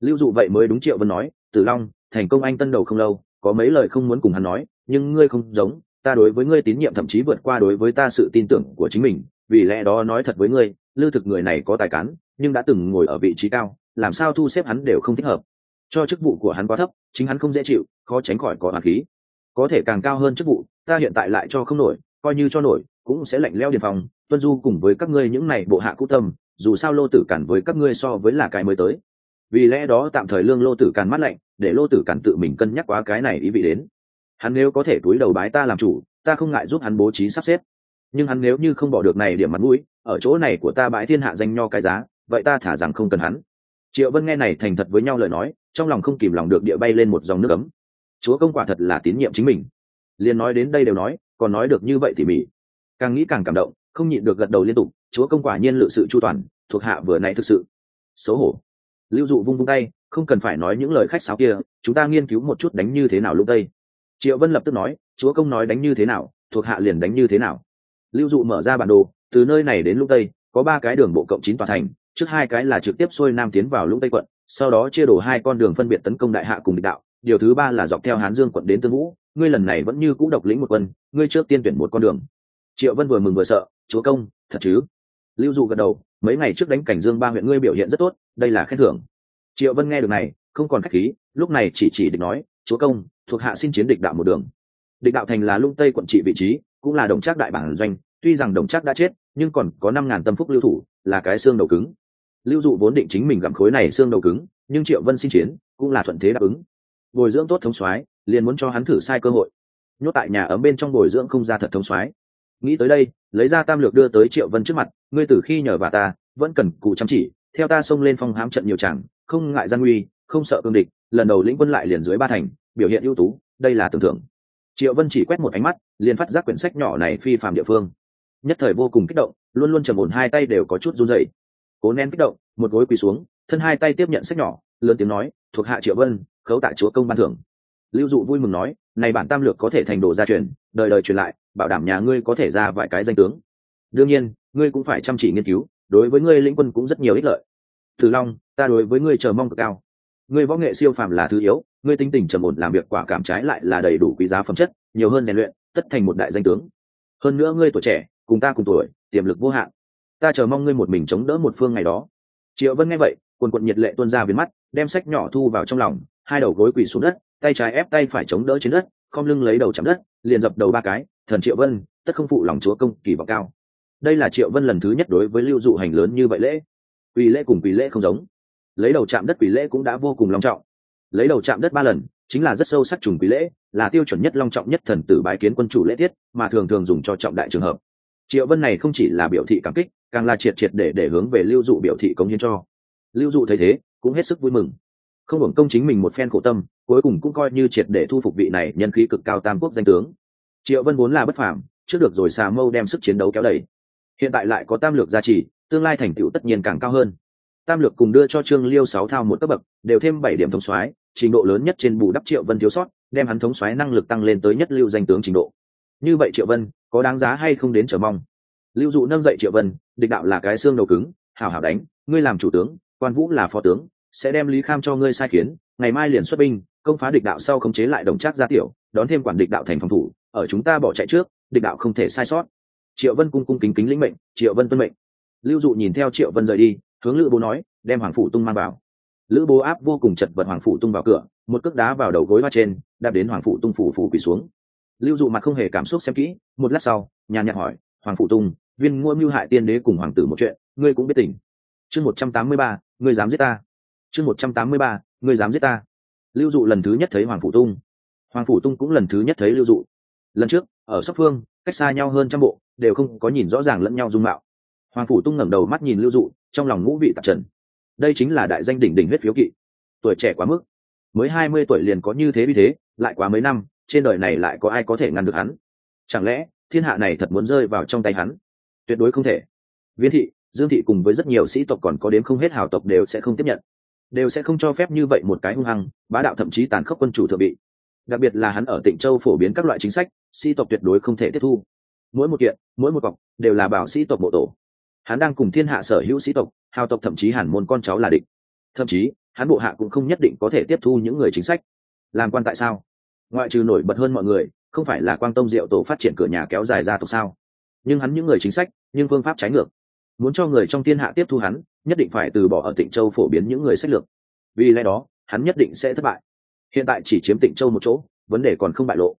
Lưu dụ vậy mới đúng triệu vân nói, tử long, thành công anh tân đầu không lâu, có mấy lời không muốn cùng hắn nói, nhưng ngươi không giống, ta đối với ngươi tín nhiệm thậm chí vượt qua đối với ta sự tin tưởng của chính mình, vì lẽ đó nói thật với ngươi lưu thực người này có tài cán, nhưng đã từng ngồi ở vị trí cao, làm sao thu xếp hắn đều không thích hợp. Cho chức vụ của hắn quá thấp, chính hắn không dễ chịu, khó tránh khỏi có hoàng khí. Có thể càng cao hơn chức vụ, ta hiện tại lại cho không nổi, coi như cho nổi, cũng sẽ lạnh leo điền phòng. Tuân du cùng với các ngươi những này bộ hạ cũ tâm, dù sao lô tử cản với các ngươi so với là cái mới tới. Vì lẽ đó tạm thời lương lô tử cản mắt lạnh, để lô tử cản tự mình cân nhắc quá cái này ý vị đến. Hắn nếu có thể túi đầu bái ta làm chủ, ta không ngại giúp hắn bố trí sắp xếp. Nhưng hắn nếu như không bỏ được này điểm mặt mũi ở chỗ này của ta bãi thiên hạ danh nho cái giá, vậy ta thả rằng không cần hắn. Triệu vân nghe này thành thật với nhau lời nói, trong lòng không kìm lòng được địa bay lên một dòng nước ấm. Chúa công quả thật là tín nhiệm chính mình. Liền nói đến đây đều nói, còn nói được như vậy thì mỉ. Càng nghĩ càng cảm động, không nhịn được gật đầu liên tục, chúa công quả nhiên lự sự chu toàn, thuộc hạ vừa nãy thực sự. Xấu hổ. Lưu dụ vung vung tay, không cần phải nói những lời khách sáo kia, chúng ta nghiên cứu một chút đánh như thế nào lúc đây. Triệu vân lập tức nói, chúa công nói đánh như thế nào, thuộc hạ liền đánh như thế nào. Lưu dụ mở ra bản đồ từ nơi này đến lũng tây, có ba cái đường bộ cộng chín tòa thành, trước hai cái là trực tiếp xuôi nam tiến vào lũng tây quận, sau đó chia đổ hai con đường phân biệt tấn công đại hạ cùng địch đạo, điều thứ ba là dọc theo hán dương quận đến tương vũ, ngươi lần này vẫn như cũ độc lĩnh một quân, ngươi trước tiên tuyển một con đường. Triệu vân vừa mừng vừa sợ, chúa công, thật chứ? Lưu dụ gật đầu, mấy ngày trước đánh cảnh dương ba huyện ngươi biểu hiện rất tốt, đây là khen thưởng. Triệu vân nghe được này, không còn khách khí, lúc này chỉ chỉ địch nói, chúa công, thuộc hạ xin chiến địch đạo một đường. Địch đạo thành là lung tây quận trị vị trí, cũng là đồng trác đại bản doanh tuy rằng đồng trác đã chết, nhưng còn có năm ngàn tâm phúc lưu thủ, là cái xương đầu cứng. Lưu dụ vốn định chính mình gặm khối này xương đầu cứng, nhưng triệu vân xin chiến, cũng là thuận thế đáp ứng. Bồi dưỡng tốt thống soái, liền muốn cho hắn thử sai cơ hội. Nhốt tại nhà ấm bên trong bồi dưỡng không ra thật thống soái. Nghĩ tới đây, lấy ra tam lược đưa tới triệu vân trước mặt, ngươi từ khi nhờ bà ta, vẫn cần cụ chăm chỉ, theo ta xông lên phong hám trận nhiều chẳng không ngại gian nguy, không sợ cương địch, lần đầu lĩnh quân lại liền dưới ba thành, biểu hiện ưu tú, đây là tưởng thưởng. Triệu vân chỉ quét một ánh mắt, liền phát giác quyển sách nhỏ này phi phạm địa phương nhất thời vô cùng kích động, luôn luôn trầm ổn hai tay đều có chút run dậy cố nén kích động, một gối quỳ xuống, thân hai tay tiếp nhận sách nhỏ, lớn tiếng nói, thuộc hạ triệu vân, khấu tạ chúa công ban thưởng. Lưu dụ vui mừng nói, này bản tam lược có thể thành đồ gia truyền, đời đời truyền lại, bảo đảm nhà ngươi có thể ra vài cái danh tướng. Đương nhiên, ngươi cũng phải chăm chỉ nghiên cứu, đối với ngươi lĩnh quân cũng rất nhiều ích lợi. Thử long, ta đối với ngươi chờ mong cực cao. Ngươi võ nghệ siêu phàm là thứ yếu, ngươi tính tình trầm ổn làm việc quả cảm trái lại là đầy đủ quý giá phẩm chất, nhiều hơn rèn luyện, tất thành một đại danh tướng. Hơn nữa ngươi tuổi trẻ cùng ta cùng tuổi, tiềm lực vô hạn. Ta chờ mong ngươi một mình chống đỡ một phương ngày đó. Triệu vân nghe vậy, quần quận nhiệt lệ tuôn ra biến mắt, đem sách nhỏ thu vào trong lòng, hai đầu gối quỳ xuống đất, tay trái ép tay phải chống đỡ trên đất không lưng lấy đầu chạm đất, liền dập đầu ba cái, thần triệu vân, tất không phụ lòng chúa công, kỳ vọng cao. Đây là triệu vân lần thứ nhất đối với lưu dụ hành lớn như vậy lễ. Quỳ lễ cùng quỳ lễ không giống. Lấy đầu chạm đất quỳ lễ cũng đã vô cùng long trọng. Lấy đầu chạm đất ba lần, chính là rất sâu sắc trùng quỳ lễ, là tiêu chuẩn nhất long trọng nhất thần tử bái kiến quân chủ lễ tiết, mà thường thường dùng cho trọng đại trường hợp triệu vân này không chỉ là biểu thị cảm kích, càng là triệt triệt để để hướng về lưu dụ biểu thị cống hiến cho. Lưu dụ thấy thế, cũng hết sức vui mừng. Không hưởng công chính mình một phen khổ tâm, cuối cùng cũng coi như triệt để thu phục vị này nhân khí cực cao tam quốc danh tướng. Triệu vân vốn là bất phàm, trước được rồi xà mâu đem sức chiến đấu kéo đẩy. Hiện tại lại có tam lược gia trì, tương lai thành tựu tất nhiên càng cao hơn. Tam lược cùng đưa cho trương liêu sáu thao một cấp bậc, đều thêm bảy điểm thống soái, trình độ lớn nhất trên bù đắp triệu vân thiếu sót, đem hắn thống soái năng lực tăng lên tới nhất lưu danh tướng trình độ như vậy triệu vân, có đáng giá hay không đến chờ mong? Lưu dụ nâng dậy triệu vân, địch đạo là cái xương đầu cứng, hảo hảo đánh, ngươi làm chủ tướng, quan vũ là phó tướng, sẽ đem lý kham cho ngươi sai khiến, ngày mai liền xuất binh, công phá địch đạo sau khống chế lại đồng trác gia tiểu, đón thêm quản địch đạo thành phòng thủ, ở chúng ta bỏ chạy trước, địch đạo không thể sai sót. Triệu vân cung cung kính kính lĩnh mệnh, triệu vân tuân mệnh. Lưu dụ nhìn theo triệu vân rời đi, hướng lữ bố nói, đem hoàng phủ tung mang vào. Lữ bố áp vô cùng chật vật hoàng phủ tung vào cửa, một cước đá vào đầu gối hoa trên, đạp đến hoàng phủ tung phủ phủ quỳ xuống lưu dụ mặt không hề cảm xúc xem kỹ, một lát sau nhà nhạc hỏi, hoàng phủ tung viên ngôi mưu hại tiên đế cùng hoàng tử một chuyện, ngươi cũng biết tình. Chương một trăm tám mươi ba, ngươi dám giết ta. Chương một trăm tám mươi ba, ngươi dám giết ta. Lưu dụ lần thứ nhất thấy hoàng phủ tung hoàng phủ tung cũng lần thứ nhất thấy lưu dụ. Lần trước, ở sóc phương, cách xa nhau hơn trăm bộ, đều không có nhìn rõ ràng lẫn nhau dung mạo. Hoàng phủ tung ngẩng đầu mắt nhìn lưu dụ, trong lòng ngũ vị tạp trần. Đây chính là đại danh đỉnh đỉnh huyết phiếu kỵ. Tuổi trẻ quá mức. Mới hai mươi tuổi liền có như thế vì thế, lại quá mấy năm trên đời này lại có ai có thể ngăn được hắn? Chẳng lẽ, thiên hạ này thật muốn rơi vào trong tay hắn? Tuyệt đối không thể. Viên thị, dương thị cùng với rất nhiều sĩ tộc còn có đến không hết hào tộc đều sẽ không tiếp nhận. Đều sẽ không cho phép như vậy một cái hung hăng, bá đạo thậm chí tàn khốc quân chủ thượng bị đặc biệt là hắn ở tịnh châu phổ biến các loại chính sách, sĩ tộc tuyệt đối không thể tiếp thu. Mỗi một kiện, mỗi một cọc, đều là bảo sĩ tộc bộ tổ. Hắn đang cùng thiên hạ sở hữu sĩ tộc, hào tộc thậm chí hẳn môn con cháu là địch. Thậm chí, hắn bộ hạ cũng không nhất định có thể tiếp thu những người chính sách. Làm quan tại sao? Ngoại trừ nổi bật hơn mọi người, không phải là quang tông diệu tổ phát triển cửa nhà kéo dài ra tộc sao? Nhưng hắn những người chính sách, nhưng phương pháp trái ngược. Muốn cho người trong thiên hạ tiếp thu hắn, nhất định phải từ bỏ ở tịnh châu phổ biến những người sách lược. Vì lẽ đó, hắn nhất định sẽ thất bại. Hiện tại chỉ chiếm tịnh châu một chỗ, vấn đề còn không bại lộ.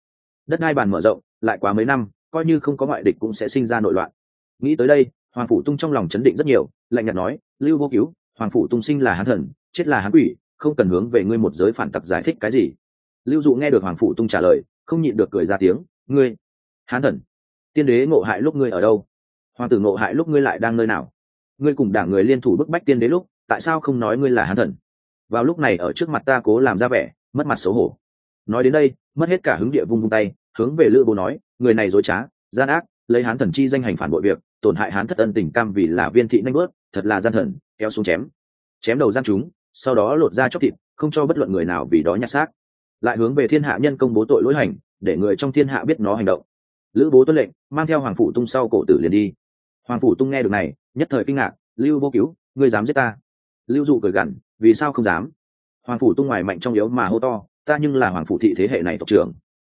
Đất hai bàn mở rộng, lại quá mấy năm, coi như không có ngoại địch cũng sẽ sinh ra nội loạn. Nghĩ tới đây, hoàng phủ tung trong lòng chấn định rất nhiều, lạnh nhạt nói, lưu vô cứu, hoàng phủ tung sinh là hán thần, chết là hán quỷ, không cần hướng về ngươi một giới phản tặc giải thích cái gì lưu dụ nghe được hoàng phủ tung trả lời, không nhịn được cười ra tiếng, ngươi, hán thần, tiên đế ngộ hại lúc ngươi ở đâu? Hoàng tử ngộ hại lúc ngươi lại đang nơi nào? Ngươi cùng đảng người liên thủ bức bách tiên đế lúc, tại sao không nói ngươi là hán thần? Vào lúc này ở trước mặt ta cố làm ra vẻ, mất mặt xấu hổ. Nói đến đây, mất hết cả hứng địa vung vung tay, hướng về lữ bố nói, người này dối trá, gian ác, lấy hán thần chi danh hành phản bội việc, tổn hại hán thất ân tình cam vì là viên thị nanh bớt thật là gian thần, kéo xuống chém. Chém đầu gian chúng, sau đó lột ra chóc thịt, không cho bất luận người nào vì đó nhặt xác lại hướng về thiên hạ nhân công bố tội lỗi hành, để người trong thiên hạ biết nó hành động. Lữ bố tuân lệnh, mang theo hoàng phủ tung sau cổ tử liền đi. Hoàng phủ tung nghe được này, nhất thời kinh ngạc, lưu vô cứu, ngươi dám giết ta? Lưu dụ cười gằn, vì sao không dám? Hoàng phủ tung ngoài mạnh trong yếu mà hô to, ta nhưng là hoàng phủ thị thế hệ này tộc trưởng.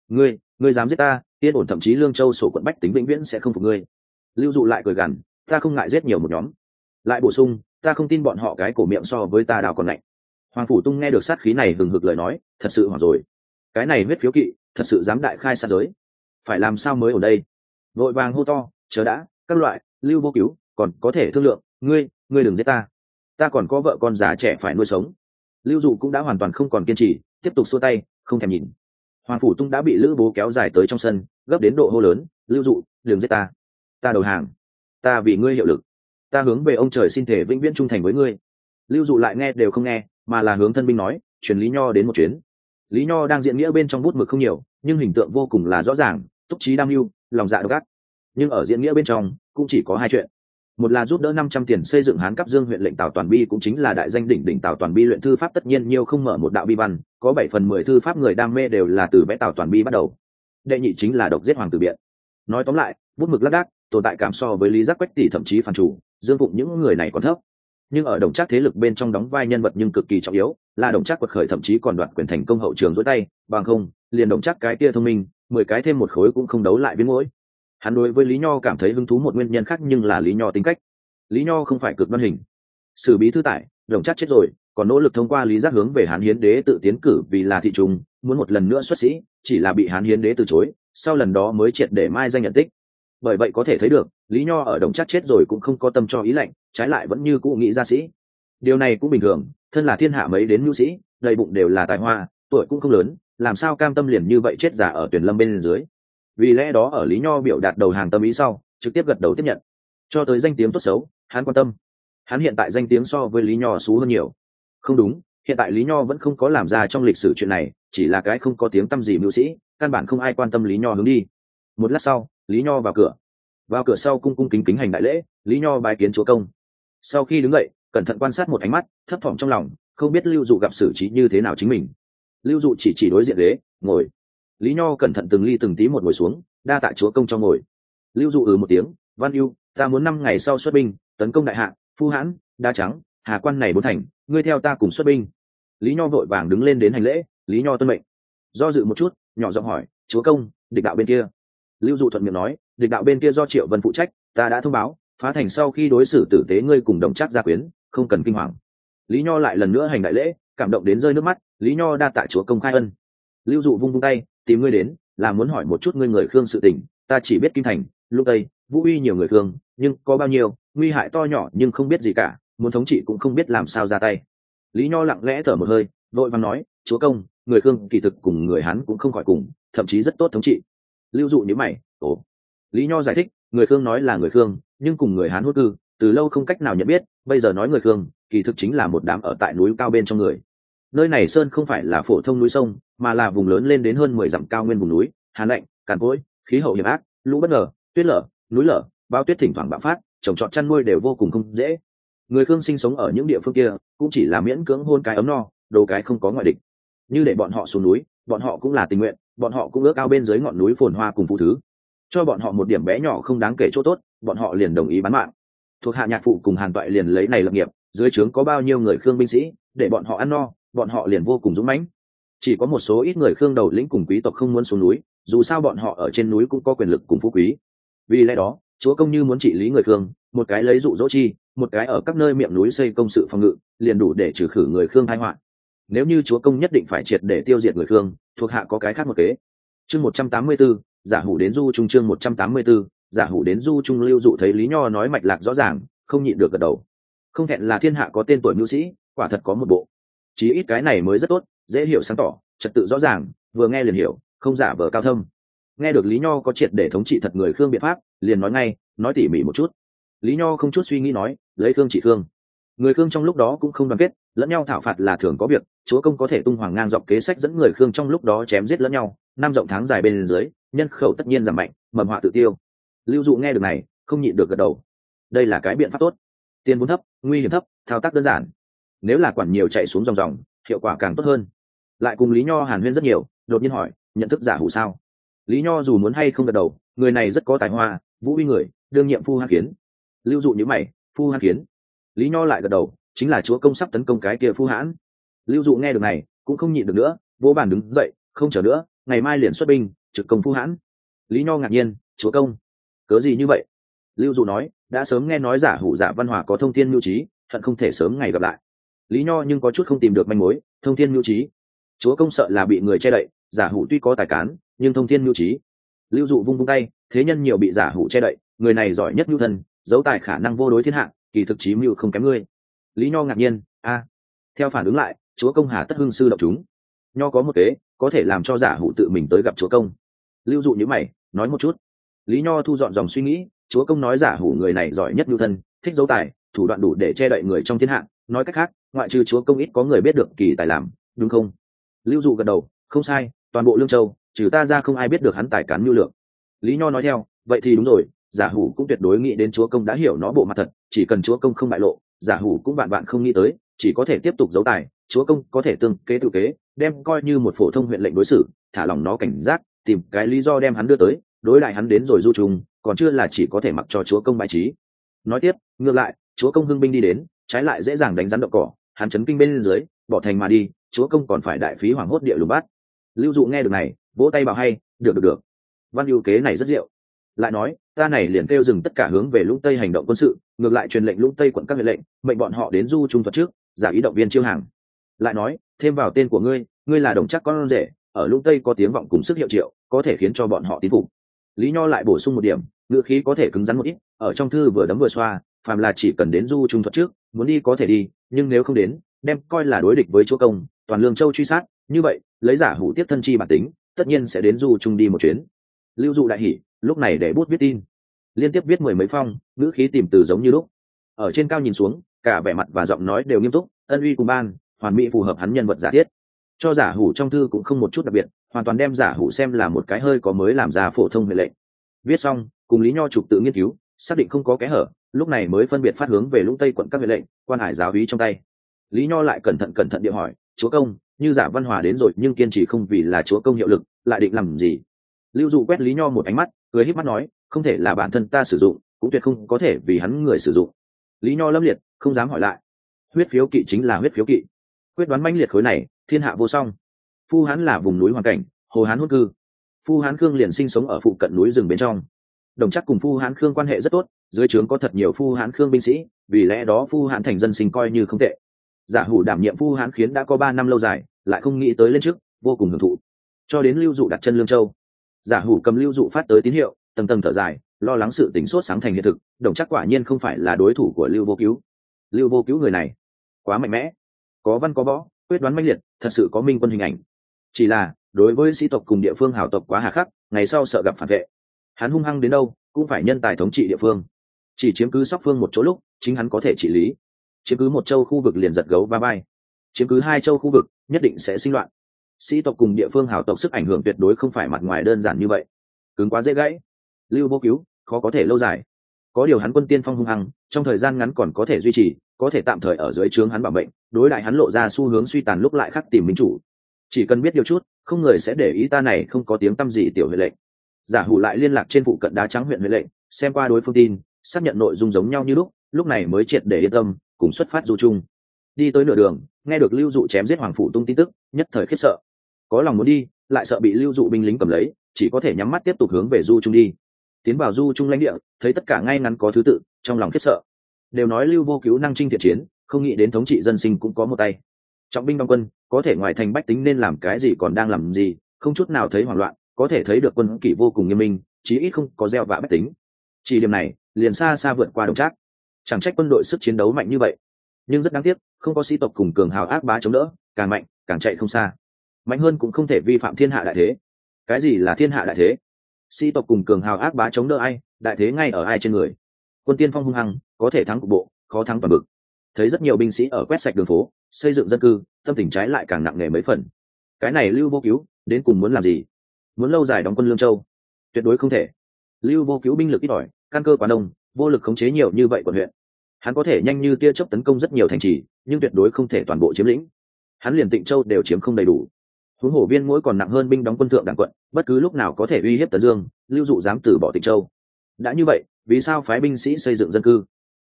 Ngươi ngươi dám giết ta, yên ổn thậm chí lương châu sổ quận bách tính vĩnh viễn sẽ không phục ngươi. Lưu dụ lại cười gằn, ta không ngại giết nhiều một nhóm. Lại bổ sung, ta không tin bọn họ cái cổ miệng so với ta đào còn lạnh hoàng phủ tung nghe được sát khí này hừng hực lời nói, thật sự hoảng rồi. Cái này huyết phiếu kỵ, thật sự dám đại khai sát giới. Phải làm sao mới ở đây? Vội vàng hô to, chờ đã, các loại, lưu vô cứu, còn có thể thương lượng, ngươi ngươi đừng giết ta. Ta còn có vợ con già trẻ phải nuôi sống. Lưu dụ cũng đã hoàn toàn không còn kiên trì, tiếp tục xua tay, không thèm nhìn. Hoàng phủ tung đã bị lữ bố kéo dài tới trong sân, gấp đến độ hô lớn, lưu dụ, đừng giết ta. Ta đầu hàng. Ta vì ngươi hiệu lực. Ta hướng về ông trời xin thể vĩnh viễn trung thành với ngươi. Lưu dụ lại nghe đều không nghe mà là hướng thân binh nói chuyển lý nho đến một chuyến. Lý nho đang diện nghĩa bên trong bút mực không nhiều, nhưng hình tượng vô cùng là rõ ràng, túc trí đam mưu, lòng dạ độc ác. Nhưng ở diễn nghĩa bên trong, cũng chỉ có hai chuyện. Một là giúp đỡ năm trăm tiền xây dựng hán cấp dương huyện lệnh tào toàn bi cũng chính là đại danh đỉnh đỉnh tào toàn bi luyện thư pháp tất nhiên nhiều không mở một đạo bi văn, có bảy phần mười thư pháp người đam mê đều là từ vẽ tào toàn bi bắt đầu. Đệ nhị chính là độc giết hoàng tử biện. Nói tóm lại, bút mực lác đác, tồn tại cảm so với lý giác quách tỷ thậm chí phản chủ, dương phụng những người này còn thấp nhưng ở đồng trác thế lực bên trong đóng vai nhân vật nhưng cực kỳ trọng yếu, là đồng trác quật khởi thậm chí còn đoạt quyền thành công hậu trường dối tay, bằng không, liền đồng trác cái kia thông minh, mười cái thêm một khối cũng không đấu lại biến mỗi. Hắn đối với lý nho cảm thấy hứng thú một nguyên nhân khác nhưng là lý nho tính cách. Lý nho không phải cực đoan hình. Xử bí thư tải đồng chắc chết rồi, còn nỗ lực thông qua lý giác hướng về hán hiến đế tự tiến cử vì là thị trùng, muốn một lần nữa xuất sĩ, chỉ là bị hán hiến đế từ chối, sau lần đó mới triệt để mai danh nhận tích. Bởi vậy có thể thấy được, lý nho ở đồng chắc chết rồi cũng không có tâm cho ý lệnh trái lại vẫn như cũ nghĩ gia sĩ. Điều này cũng bình thường, thân là thiên hạ mấy đến nhu sĩ, đầy bụng đều là tài hoa, tuổi cũng không lớn, làm sao cam tâm liền như vậy chết giả ở tuyển lâm bên dưới? Vì lẽ đó ở lý nho biểu đạt đầu hàng tâm ý sau, trực tiếp gật đầu tiếp nhận. Cho tới danh tiếng tốt xấu, hắn quan tâm. Hắn hiện tại danh tiếng so với lý nho xú hơn nhiều. Không đúng, hiện tại lý nho vẫn không có làm ra trong lịch sử chuyện này, chỉ là cái không có tiếng t â m gì mưu sĩ, căn bản không ai quan tâm lý nho hướng đi. Một lát sau, lý nho vào cửa. Vào cửa sau cung cung kính kính hành đại lễ, lý nho bài kiến chúa công sau khi đứng dậy, cẩn thận quan sát một ánh mắt, thấp thỏm trong lòng, không biết lưu dụ gặp xử trí như thế nào chính mình. Lưu dụ chỉ chỉ đối diện ghế, ngồi. Lý nho cẩn thận từng ly từng tí một ngồi xuống, đa tạ chúa công cho ngồi. Lưu dụ ừ một tiếng, văn yêu ta muốn năm ngày sau xuất binh, tấn công đại hạ, phu hãn, đa trắng, hà quan này bốn thành, ngươi theo ta cùng xuất binh. Lý nho vội vàng đứng lên đến hành lễ, lý nho tuân mệnh. Do dự một chút, nhỏ giọng hỏi, chúa công, địch đạo bên kia? Lưu dụ thuận miệng nói, địch đạo bên kia do triệu vân phụ trách, ta đã thông báo phá thành sau khi đối xử tử tế ngươi cùng đồng chắc gia quyến, không cần kinh hoàng. Lý nho lại lần nữa hành đại lễ, cảm động đến rơi nước mắt, lý nho đa tạ chúa công khai ân. Lưu dụ vung vung tay, tìm ngươi đến, là muốn hỏi một chút ngươi người khương sự tình, ta chỉ biết kinh thành lúc tây, vũ uy nhiều người khương, nhưng có bao nhiêu, nguy hại to nhỏ nhưng không biết gì cả, muốn thống trị cũng không biết làm sao ra tay. Lý nho lặng lẽ thở một hơi, vội vàng nói, chúa công, người khương kỳ thực cùng người hán cũng không khỏi cùng, thậm chí rất tốt thống trị. Lưu dụ nhữ mày, ồ. Lý nho giải thích, người khương nói là người khương nhưng cùng người hán hốt cư, từ lâu không cách nào nhận biết, bây giờ nói người khương, kỳ thực chính là một đám ở tại núi cao bên trong người. Nơi này sơn không phải là phổ thông núi sông, mà là vùng lớn lên đến hơn mười dặm cao nguyên vùng núi, hàn lạnh càn cỗi, khí hậu hiểm ác, lũ bất ngờ, tuyết lở, núi lở, bao tuyết thỉnh thoảng bạo phát, trồng trọt chăn nuôi đều vô cùng không dễ. Người khương sinh sống ở những địa phương kia, cũng chỉ là miễn cưỡng hôn cái ấm no, đồ cái không có ngoại địch. Như để bọn họ xuống núi, bọn họ cũng là tình nguyện, bọn họ cũng ước ao bên dưới ngọn núi phồn hoa cùng phụ thứ. Cho bọn họ một điểm bé nhỏ không đáng kể chỗ tốt bọn họ liền đồng ý bán mạng. Thuộc hạ nhạc phụ cùng hàn toại liền lấy này lập nghiệp dưới trướng có bao nhiêu người khương binh sĩ để bọn họ ăn no bọn họ liền vô cùng dũng mãnh. Chỉ có một số ít người khương đầu lĩnh cùng quý tộc không muốn xuống núi dù sao bọn họ ở trên núi cũng có quyền lực cùng phú quý. Vì lẽ đó chúa công như muốn trị lý người khương một cái lấy dụ dỗ chi một cái ở các nơi miệng núi xây công sự phòng ngự liền đủ để trừ khử người khương thái họa. Nếu như chúa công nhất định phải triệt để tiêu diệt người khương thuộc hạ có cái khác một kế. Chương một trăm tám mươi 184, giả hủ đến du trung chương một trăm tám mươi 184, giả hủ đến du trung lưu dụ thấy lý nho nói mạch lạc rõ ràng, không nhịn được gật đầu. Không thẹn là thiên hạ có tên tuổi mưu sĩ, quả thật có một bộ. Chí ít cái này mới rất tốt, dễ hiểu sáng tỏ, trật tự rõ ràng, vừa nghe liền hiểu, không giả vờ cao thâm. Nghe được lý nho có triệt để thống trị thật người khương biện pháp, liền nói ngay, nói tỉ mỉ một chút. Lý nho không chút suy nghĩ nói, lấy khương trị khương. Người khương trong lúc đó cũng không đoàn kết, lẫn nhau thảo phạt là thường có việc, chúa công có thể tung hoàng ngang dọc kế sách dẫn người khương trong lúc đó chém giết lẫn nhau, năm rộng tháng dài bên dưới, nhân khẩu tất nhiên giảm mạnh, mầm họa tự tiêu lưu dụ nghe được này, không nhịn được gật đầu. Đây là cái biện pháp tốt. Tiền vốn thấp, nguy hiểm thấp, thao tác đơn giản. Nếu là quản nhiều chạy xuống dòng dòng, hiệu quả càng tốt hơn. Lại cùng lý nho hàn huyên rất nhiều, đột nhiên hỏi, nhận thức giả hủ sao? Lý nho dù muốn hay không gật đầu, người này rất có tài hoa, vũ uy người, đương nhiệm phu hàn kiến. Lưu dụ như mày, phu hàn kiến? Lý nho lại gật đầu, chính là chúa công sắp tấn công cái kia phu hãn lưu dụ nghe được này, cũng không nhịn được nữa vô bàn đứng dậy, không chờ nữa, ngày mai liền xuất binh, trực công phu hãn lý nho ngạc nhiên, chúa công cớ gì như vậy? Lưu dụ nói, đã sớm nghe nói giả hủ giả văn hòa có thông tin mưu trí thận không thể sớm ngày gặp lại. Lý nho nhưng có chút không tìm được manh mối, thông thiên mưu trí. Chúa công sợ là bị người che đậy, giả hủ tuy có tài cán, nhưng thông thiên mưu trí. Lưu dụ vung vung tay, thế nhân nhiều bị giả hủ che đậy, người này giỏi nhất mưu thân, giấu tài khả năng vô đối thiên hạ, kỳ thực chí mưu không kém ngươi. Lý nho ngạc nhiên, a. Theo phản ứng lại, chúa công hà tất hưng sư động chúng. Nho có một kế, có thể làm cho giả hủ tự mình tới gặp chúa công. Lưu dụ nhữ mày, nói một chút lý nho thu dọn dòng suy nghĩ, chúa công nói giả hủ người này giỏi nhất lưu thân, thích dấu tài, thủ đoạn đủ để che đậy người trong thiên hạ. Nói cách khác, ngoại trừ chúa công ít có người biết được kỳ tài làm, đúng không? Lưu dụ gật đầu, không sai, toàn bộ lương châu, trừ ta ra không ai biết được hắn tài cán mưu lượng lý nho nói theo, vậy thì đúng rồi, giả hủ cũng tuyệt đối nghĩ đến chúa công đã hiểu nó bộ mặt thật, chỉ cần chúa công không bại lộ, giả hủ cũng bạn bạn không nghĩ tới, chỉ có thể tiếp tục giấu tài, chúa công có thể tương kế tự kế, đem coi như một phổ thông huyện lệnh đối xử, thả lòng nó cảnh giác, tìm cái lý do đem hắn đưa tới đối lại hắn đến rồi du trùng, còn chưa là chỉ có thể mặc cho chúa công bài trí. Nói tiếp, ngược lại, chúa công hưng binh đi đến, trái lại dễ dàng đánh rắn đậu cỏ, hắn chấn kinh bên dưới, bỏ thành mà đi, chúa công còn phải đại phí hoảng hốt địa lùm bát lưu dụ nghe được này, vỗ tay bảo hay, được được được. Văn ưu kế này rất diệu. Lại nói, ta này liền kêu dừng tất cả hướng về lũng tây hành động quân sự, ngược lại truyền lệnh lũng tây quận các huyện lệnh, mệnh bọn họ đến du trung thuật trước, giả ý động viên chiêu hàng. Lại nói, thêm vào tên của ngươi ngươi là đồng chắc con rể, ở lũng tây có tiếng vọng cùng sức hiệu triệu, có thể khiến cho bọn họ tín phục lý nho lại bổ sung một điểm, ngữ khí có thể cứng rắn một ít, ở trong thư vừa đấm vừa xoa, phàm là chỉ cần đến du trung thuật trước, muốn đi có thể đi, nhưng nếu không đến, đem coi là đối địch với chúa công, toàn lương châu truy sát, như vậy, lấy giả hủ tiếp thân chi bản tính, tất nhiên sẽ đến du trung đi một chuyến. Lưu dụ đại hỉ, lúc này để bút viết tin. Liên tiếp viết mười mấy phong, ngữ khí tìm từ giống như lúc. Ở trên cao nhìn xuống, cả vẻ mặt và giọng nói đều nghiêm túc, ân uy cùng ban, hoàn mỹ phù hợp hắn nhân vật giả thiết cho giả hủ trong thư cũng không một chút đặc biệt, hoàn toàn đem giả hủ xem là một cái hơi có mới làm ra phổ thông huệ lệnh. Viết xong, cùng lý nho trục tự nghiên cứu, xác định không có kẽ hở, lúc này mới phân biệt phát hướng về lũng tây quận các huệ lệnh, quan hải giáo hí trong tay. Lý nho lại cẩn thận cẩn thận điệu hỏi, chúa công, như giả văn hòa đến rồi nhưng kiên trì không vì là chúa công hiệu lực, lại định làm gì? Lưu dụ quét lý nho một ánh mắt, cười híp mắt nói, không thể là bản thân ta sử dụng, cũng tuyệt không có thể vì hắn người sử dụng. Lý nho lâm liệt, không dám hỏi lại, huyết phiếu kỵ chính là huyết phiếu kỵ. Quyết đoán manh liệt khối này thiên hạ vô song. Phu hán là vùng núi hoàn cảnh, hồ hán hốt cư. Phu hán khương liền sinh sống ở phụ cận núi rừng bên trong. Đồng chắc cùng phu hán khương quan hệ rất tốt, dưới trướng có thật nhiều phu hán khương binh sĩ, vì lẽ đó phu hán thành dân sinh coi như không tệ. Giả hủ đảm nhiệm phu hán khiến đã có ba năm lâu dài, lại không nghĩ tới lên trước, vô cùng hưởng thụ. Cho đến lưu dụ đặt chân lương châu. Giả hủ cầm lưu dụ phát tới tín hiệu, tầng tầng thở dài, lo lắng sự tính sốt sáng thành hiện thực, đồng chắc quả nhiên không phải là đối thủ của lưu vô cứu. Lưu vô cứu người này, quá mạnh mẽ. Có văn có võ, quyết đoán mãnh liệt thật sự có minh quân hình ảnh. Chỉ là, đối với sĩ tộc cùng địa phương hảo tộc quá hà khắc, ngày sau sợ gặp phản vệ. Hắn hung hăng đến đâu, cũng phải nhân tài thống trị địa phương. Chỉ chiếm cứ sóc phương một chỗ lúc, chính hắn có thể trị lý. Chiếm cứ một châu khu vực liền giật gấu ba bay. Chiếm cứ hai châu khu vực, nhất định sẽ sinh loạn. Sĩ tộc cùng địa phương hảo tộc sức ảnh hưởng tuyệt đối không phải mặt ngoài đơn giản như vậy. Cứng quá dễ gãy. Lưu vô cứu, khó có thể lâu dài có điều hắn quân tiên phong hung hăng, trong thời gian ngắn còn có thể duy trì, có thể tạm thời ở dưới trướng hắn bảo mệnh, đối đại hắn lộ ra xu hướng suy tàn lúc lại khắc tìm minh chủ. Chỉ cần biết điều chút, không người sẽ để ý ta này không có tiếng tăm gì tiểu huệ lệnh. Giả hủ lại liên lạc trên phụ cận đá trắng huyện huệ lệnh, xem qua đối phương tin, xác nhận nội dung giống nhau như lúc lúc này mới triệt để yên tâm, cùng xuất phát du chung. Đi tới nửa đường, nghe được lưu dụ chém giết hoàng phủ tung tin tức, nhất thời khiếp sợ. Có lòng muốn đi, lại sợ bị lưu dụ binh lính cầm lấy, chỉ có thể nhắm mắt tiếp tục hướng về du trung đi tiến vào du trung lãnh địa, thấy tất cả ngay ngắn có thứ tự, trong lòng khiếp sợ. Đều nói lưu vô cứu năng trinh thiện chiến, không nghĩ đến thống trị dân sinh cũng có một tay. Trọng binh đóng quân, có thể ngoài thành bách tính nên làm cái gì còn đang làm gì, không chút nào thấy hoảng loạn, có thể thấy được quân kỷ vô cùng nghiêm minh, chí ít không có gieo vạ bách tính. Chỉ điểm này, liền xa xa vượt qua đồng trác. Chẳng trách quân đội sức chiến đấu mạnh như vậy. Nhưng rất đáng tiếc, không có sĩ tộc cùng cường hào ác bá chống đỡ, càng mạnh, càng chạy không xa. Mạnh hơn cũng không thể vi phạm thiên hạ đại thế. Cái gì là thiên hạ đại thế? Sĩ tộc cùng cường hào ác bá chống đỡ ai, đại thế ngay ở ai trên người. Quân tiên phong hung hăng, có thể thắng cục bộ, khó thắng toàn bực thấy rất nhiều binh sĩ ở quét sạch đường phố, xây dựng dân cư, tâm tình trái lại càng nặng nề mấy phần. Cái này lưu vô cứu, đến cùng muốn làm gì? Muốn lâu dài đóng quân lương châu? Tuyệt đối không thể. Lưu vô cứu binh lực ít ỏi, căn cơ quá đông, vô lực khống chế nhiều như vậy quận huyện. Hắn có thể nhanh như tia chớp tấn công rất nhiều thành trì, nhưng tuyệt đối không thể toàn bộ chiếm lĩnh. Hắn liền tịnh châu đều chiếm không đầy đủ huống hổ viên mỗi còn nặng hơn binh đóng quân thượng đảng quận, bất cứ lúc nào có thể uy hiếp tấn dương, lưu dụ dám từ bỏ tịnh châu. Đã như vậy, vì sao phái binh sĩ xây dựng dân cư?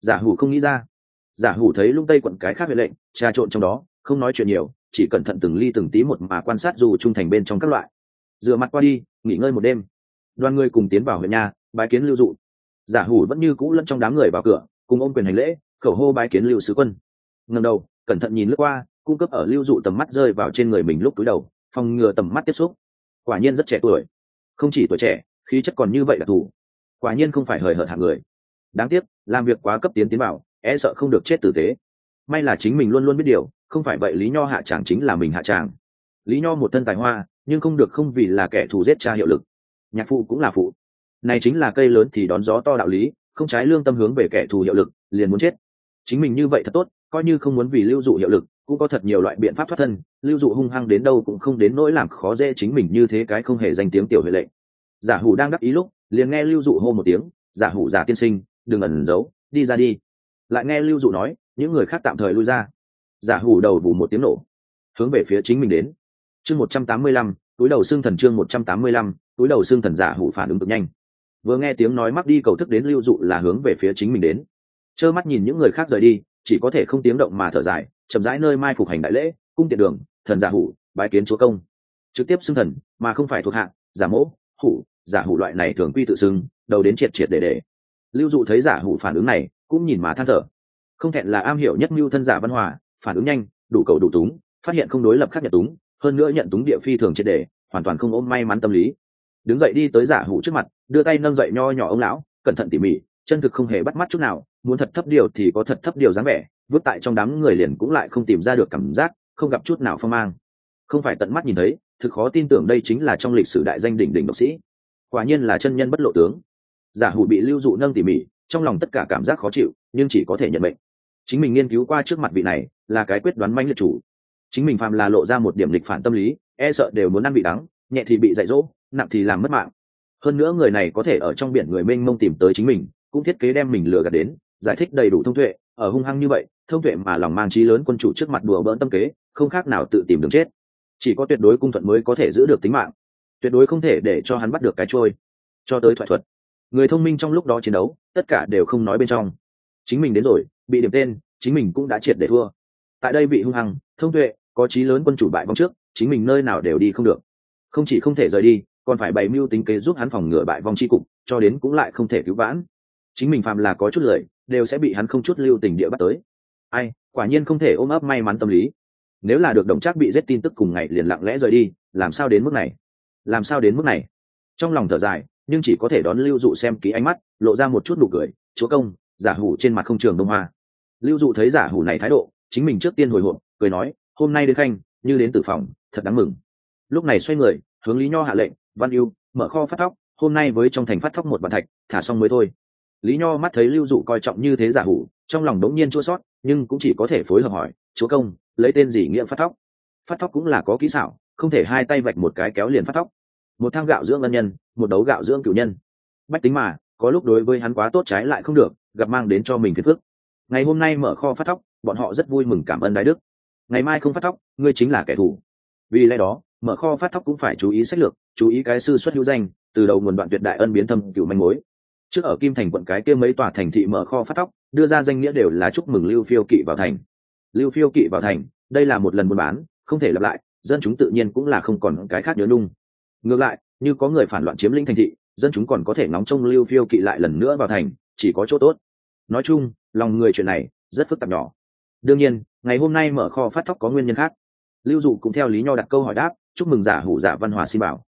Giả hủ không nghĩ ra. Giả hủ thấy lung tây quận cái khác huệ lệnh, trà trộn trong đó, không nói chuyện nhiều, chỉ cẩn thận từng ly từng tí một mà quan sát dù trung thành bên trong các loại. Dựa mặt qua đi, nghỉ ngơi một đêm. Đoàn người cùng tiến vào huyện nhà bái kiến lưu dụ. Giả hủ vẫn như cũ lẫn trong đám người vào cửa, cùng ôm quyền hành lễ, khẩu hô bái kiến lưu sứ quân. Ngầm đầu, cẩn thận nhìn lướt qua, cung cấp ở lưu dụ tầm mắt rơi vào trên người mình lúc túi đầu phòng ngừa tầm mắt tiếp xúc. Quả nhiên rất trẻ tuổi. Không chỉ tuổi trẻ, khí chất còn như vậy là thủ quả nhiên không phải hời hợt hạng người. Đáng tiếc, làm việc quá cấp tiến tiến bảo e sợ không được chết tử tế. May là chính mình luôn luôn biết điều, không phải vậy lý nho hạ tràng chính là mình hạ tràng lý nho một thân tài hoa, nhưng không được không vì là kẻ thù giết cha hiệu lực. Nhạc phụ cũng là phụ. Này chính là cây lớn thì đón gió to đạo lý, không trái lương tâm hướng về kẻ thù hiệu lực, liền muốn chết. Chính mình như vậy thật tốt, coi như không muốn vì lưu dụ hiệu lực cũng có thật nhiều loại biện pháp thoát thân, lưu dụ hung hăng đến đâu cũng không đến nỗi làm khó dễ chính mình như thế cái không hề danh tiếng tiểu huệ lệ. giả hủ đang đắc ý lúc, liền nghe lưu dụ hô một tiếng, giả hủ, giả tiên sinh, đừng ẩn giấu, đi ra đi. Lại nghe lưu dụ nói, những người khác tạm thời lui ra. Giả hủ đầu bù một tiếng nổ, hướng về phía chính mình đến. Chương một trăm tám mươi lăm, túi đầu xương thần chương một trăm tám mươi lăm, túi đầu xương thần giả hủ phản ứng cực nhanh. Vừa nghe tiếng nói mắc đi cầu thức đến lưu dụ là hướng về phía chính mình đến. Trơ mắt nhìn những người khác rời đi, chỉ có thể không tiếng động mà thở dài chậm rãi nơi mai phục hành đại lễ, cung tiện đường, thần giả hủ, bái kiến chúa công. Trực tiếp xưng thần, mà không phải thuộc hạng giả mỗ hủ, giả hủ loại này thường quy tự xưng, đầu đến triệt triệt để để. Lưu dụ thấy giả hủ phản ứng này, cũng nhìn mà than thở. Không thẹn là am hiểu nhất mưu thân giả văn hòa, phản ứng nhanh, đủ cầu đủ túng, phát hiện không đối lập khác nhận túng, hơn nữa nhận túng địa phi thường triệt để, hoàn toàn không ôm may mắn tâm lý. Đứng dậy đi tới giả hủ trước mặt, đưa tay nâng dậy nho nhỏ ông lão, cẩn thận tỉ mỉ, chân thực không hề bắt mắt chút nào, muốn thật thấp điều thì có thật thấp điều dáng vẻ vứt tại trong đám người liền cũng lại không tìm ra được cảm giác, không gặp chút nào phong mang. Không phải tận mắt nhìn thấy, thực khó tin tưởng đây chính là trong lịch sử đại danh đỉnh đỉnh độc sĩ. Quả nhiên là chân nhân bất lộ tướng. Giả hủ bị lưu dụ nâng tỉ mỉ, trong lòng tất cả cảm giác khó chịu, nhưng chỉ có thể nhận bệnh chính mình nghiên cứu qua trước mặt vị này, là cái quyết đoán manh liệt chủ. Chính mình phàm là lộ ra một điểm lịch phản tâm lý e sợ đều muốn ăn bị đắng, nhẹ thì bị dạy dỗ, nặng thì làm mất mạng. Hơn nữa người này có thể ở trong biển người mênh mông tìm tới chính mình, cũng thiết kế đem mình lừa gạt đến, giải thích đầy đủ thông tuệ, ở hung hăng như vậy thông tuệ mà lòng mang trí lớn quân chủ trước mặt đùa bỡn tâm kế, không khác nào tự tìm đường chết. Chỉ có tuyệt đối cung thuận mới có thể giữ được tính mạng. Tuyệt đối không thể để cho hắn bắt được cái trôi. Cho tới thoại thuật. Người thông minh trong lúc đó chiến đấu, tất cả đều không nói bên trong. Chính mình đến rồi, bị điểm tên, chính mình cũng đã triệt để thua. Tại đây bị hung hăng, thông tuệ, có trí lớn quân chủ bại vong trước, chính mình nơi nào đều đi không được. Không chỉ không thể rời đi, còn phải bày mưu tính kế giúp hắn phòng ngừa bại vong chi cục, cho đến cũng lại không thể cứu vãn. Chính mình phàm là có chút lợi đều sẽ bị hắn không chút lưu tình địa bắt tới ai, quả nhiên không thể ôm ấp may mắn tâm lý. Nếu là được đồng trác bị giết tin tức cùng ngày liền lặng lẽ rời đi, làm sao đến mức này? Làm sao đến mức này? Trong lòng thở dài, nhưng chỉ có thể đón lưu dụ xem ký ánh mắt, lộ ra một chút nụ cười, chúa công, giả hủ trên mặt không trường đông hoa. Lưu dụ thấy giả hủ này thái độ, chính mình trước tiên hồi hộp, cười nói, hôm nay đến khanh, như đến tử phòng, thật đáng mừng. Lúc này xoay người, hướng lý nho hạ lệnh, văn yêu mở kho phát thóc, hôm nay với trong thành phát thóc một bàn thạch, thả xong mới thôi lý nho mắt thấy lưu dụ coi trọng như thế giả hủ, trong lòng đống nhiên chua sót, nhưng cũng chỉ có thể phối hợp hỏi, chúa công, lấy tên gì nghĩa phát thóc? Phát thóc cũng là có kỹ xảo, không thể hai tay vạch một cái kéo liền phát thóc. Một thang gạo dưỡng ân nhân, một đấu gạo dưỡng cựu nhân. Bách tính mà, có lúc đối với hắn quá tốt trái lại không được, gặp mang đến cho mình phiền phức. Ngày hôm nay mở kho phát thóc, bọn họ rất vui mừng cảm ơn đại đức. Ngày mai không phát thóc, ngươi chính là kẻ thù. Vì lẽ đó, mở kho phát thóc cũng phải chú ý sách lược, chú ý cái sư xuất hữu danh, từ đầu nguồn đoạn tuyệt đại ân biến thâm cựu manh mối trước ở kim thành quận cái kia mấy tòa thành thị mở kho phát thóc đưa ra danh nghĩa đều là chúc mừng lưu phiêu kỵ vào thành. Lưu phiêu kỵ vào thành, đây là một lần buôn bán, không thể lặp lại, dân chúng tự nhiên cũng là không còn cái khác nhớ nung ngược lại, như có người phản loạn chiếm lĩnh thành thị, dân chúng còn có thể nóng trông lưu phiêu kỵ lại lần nữa vào thành, chỉ có chỗ tốt. Nói chung, lòng người chuyện này rất phức tạp nhỏ. Đương nhiên, ngày hôm nay mở kho phát thóc có nguyên nhân khác. Lưu dụ cũng theo lý nho đặt câu hỏi đáp, chúc mừng giả hủ giả văn hòa xin bảo.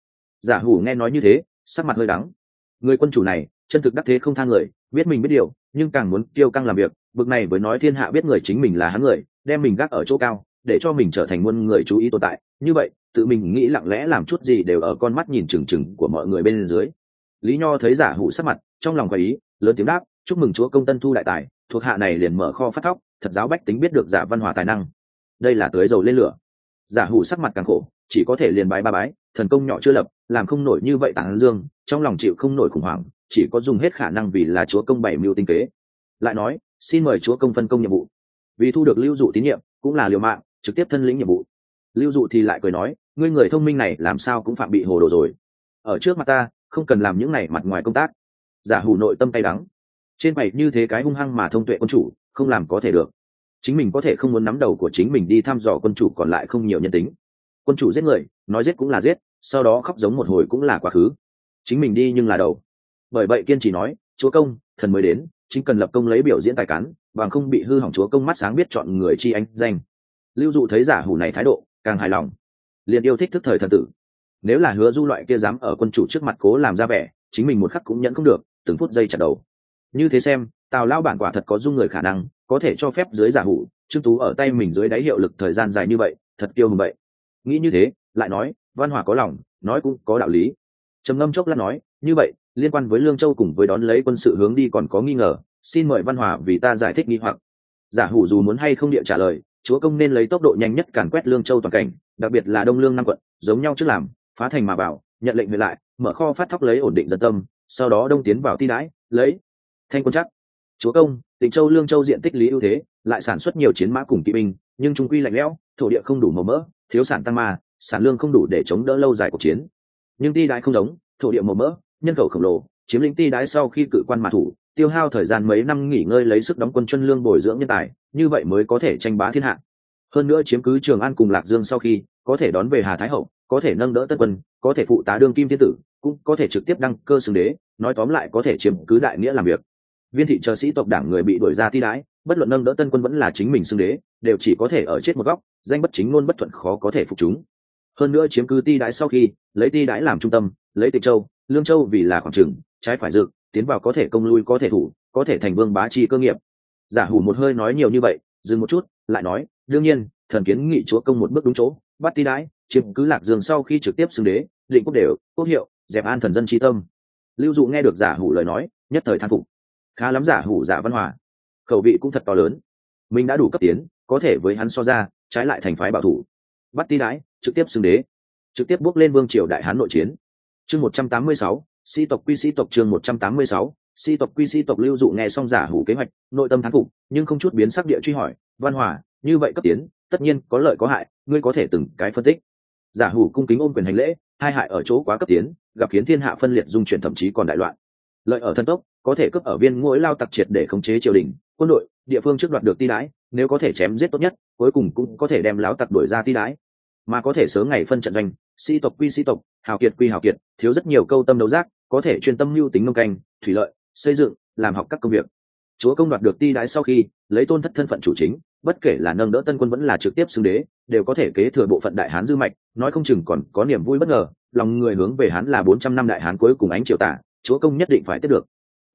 Giả hủ nghe nói như thế, sắc mặt hơi đắng. Người quân chủ này chân thực đắc thế không tha người, biết mình biết điều, nhưng càng muốn tiêu căng làm việc, bực này với nói thiên hạ biết người chính mình là hắn người, đem mình gác ở chỗ cao, để cho mình trở thành muôn người chú ý tồn tại. Như vậy, tự mình nghĩ lặng lẽ làm chút gì đều ở con mắt nhìn trừng trừng của mọi người bên dưới. Lý nho thấy giả hủ sắc mặt, trong lòng khoái ý, lớn tiếng đáp, chúc mừng chúa công tân thu đại tài, thuộc hạ này liền mở kho phát thóc, thật giáo bách tính biết được giả văn hòa tài năng. Đây là tưới dầu lên lửa. Giả hủ sắc mặt càng khổ, chỉ có thể liền bái ba bái, thần công nhỏ chưa lập, làm không nổi như vậy tản dương trong lòng chịu không nổi khủng hoảng, chỉ có dùng hết khả năng vì là chúa công bảy mưu tinh kế. Lại nói, xin mời chúa công phân công nhiệm vụ. Vì thu được lưu dụ tín nhiệm, cũng là liều mạng, trực tiếp thân lĩnh nhiệm vụ. Lưu dụ thì lại cười nói, ngươi người thông minh này làm sao cũng phạm bị hồ đồ rồi. Ở trước mặt ta, không cần làm những này mặt ngoài công tác. Giả hủ nội tâm tay đắng. Trên bày như thế cái hung hăng mà thông tuệ quân chủ, không làm có thể được. Chính mình có thể không muốn nắm đầu của chính mình đi thăm dò quân chủ còn lại không nhiều nhân tính. Quân chủ giết người, nói giết cũng là giết, sau đó khóc giống một hồi cũng là quá khứ chính mình đi nhưng là đầu. Bởi vậy kiên trì nói, chúa công, thần mới đến, chính cần lập công lấy biểu diễn tài cán, bằng không bị hư hỏng chúa công mắt sáng biết chọn người chi anh danh. Lưu dụ thấy giả hủ này thái độ, càng hài lòng. Liền yêu thích thức thời thần tử. Nếu là hứa du loại kia dám ở quân chủ trước mặt cố làm ra vẻ, chính mình một khắc cũng nhẫn không được, từng phút giây chặt đầu. Như thế xem, tào lao bản quả thật có dung người khả năng, có thể cho phép dưới giả hủ, trương tú ở tay mình dưới đáy hiệu lực thời gian dài như vậy, thật kiêu hùng vậy. Nghĩ như thế, lại nói, văn hòa có lòng, nói cũng có đạo lý trầm ngâm chốc lát nói như vậy liên quan với lương châu cùng với đón lấy quân sự hướng đi còn có nghi ngờ xin mời văn hòa vì ta giải thích nghi hoặc. Giả hủ dù muốn hay không địa trả lời chúa công nên lấy tốc độ nhanh nhất càn quét lương châu toàn cảnh đặc biệt là đông lương năm quận giống nhau trước làm phá thành mà bảo nhận lệnh về lại mở kho phát thóc lấy ổn định dân tâm sau đó đông tiến vào ti đãi lấy thanh quân chắc. Chúa công tỉnh châu lương châu diện tích lý ưu thế lại sản xuất nhiều chiến mã cùng kỵ binh nhưng trung quy lạnh lẽo thổ địa không đủ màu mỡ thiếu sản tăng mà, sản lương không đủ để chống đỡ lâu dài cuộc chiến nhưng ti Đái không giống, thổ địa màu mỡ, nhân khẩu khổng lồ, chiếm lĩnh ti Đái sau khi cự quan mà thủ, tiêu hao thời gian mấy năm nghỉ ngơi lấy sức đóng quân chân lương bồi dưỡng nhân tài, như vậy mới có thể tranh bá thiên hạ. Hơn nữa chiếm cứ trường an cùng lạc dương sau khi, có thể đón về hà thái hậu, có thể nâng đỡ tân quân, có thể phụ tá đương kim thiên tử, cũng có thể trực tiếp đăng cơ xưng đế, nói tóm lại có thể chiếm cứ đại nghĩa làm việc. Viên thị chờ sĩ tộc đảng người bị đuổi ra ti đái bất luận nâng đỡ tân quân vẫn là chính mình xưng đế, đều chỉ có thể ở chết một góc, danh bất chính luôn bất thuận khó có thể phục chúng hơn nữa chiếm cứ ti đái sau khi, lấy ti đái làm trung tâm, lấy tịch châu, lương châu vì là khoảng trừng trái phải dự, tiến vào có thể công lui, có thể thủ, có thể thành vương bá chi cơ nghiệp. Giả hủ một hơi nói nhiều như vậy, dừng một chút, lại nói, đương nhiên, thần kiến nghị chúa công một bước đúng chỗ, bắt ti đái, chiếm cứ lạc dương sau khi trực tiếp xưng đế, định quốc đều, quốc hiệu, dẹp an thần dân tri tâm. Lưu dụ nghe được giả hủ lời nói, nhất thời thán phục. Khá lắm giả hủ, giả văn hòa. Khẩu vị cũng thật to lớn. Mình đã đủ cấp tiến, có thể với hắn so ra, trái lại thành phái bảo thủ bắt ti đái, trực tiếp xưng đế. Trực tiếp bước lên vương triều đại hán nội chiến. Chương một trăm tám mươi sáu, sĩ tộc quy sĩ tộc chương một trăm tám mươi sáu, sĩ tộc quy sĩ tộc lưu dụ nghe xong giả hủ kế hoạch, nội tâm thán phục, nhưng không chút biến sắc địa truy hỏi, văn hòa, như vậy cấp tiến, tất nhiên có lợi có hại, ngươi có thể từng cái phân tích. Giả hủ cung kính ôm quyền hành lễ, hai hại ở chỗ quá cấp tiến, gặp khiến thiên hạ phân liệt dung chuyển thậm chí còn đại loạn. Lợi ở thân tốc, có thể cấp ở viên ngỗi lao tặc triệt để khống chế triều đình quân đội, địa phương trước đoạt được ti đái nếu có thể chém giết tốt nhất, cuối cùng cũng có thể đem láo tặc đuổi ra ti đái mà có thể sớm ngày phân trận doanh, sĩ tộc quy sĩ tộc, hào kiệt quy hào kiệt, thiếu rất nhiều câu tâm đấu giác, có thể chuyên tâm mưu tính nông canh, thủy lợi, xây dựng, làm học các công việc. Chúa công đoạt được ti đái sau khi, lấy tôn thất thân phận chủ chính, bất kể là nâng đỡ tân quân vẫn là trực tiếp xưng đế, đều có thể kế thừa bộ phận đại hán dư mạch, nói không chừng còn có niềm vui bất ngờ, lòng người hướng về hán là bốn trăm năm đại hán cuối cùng ánh triều tả, chúa công nhất định phải tiếp được.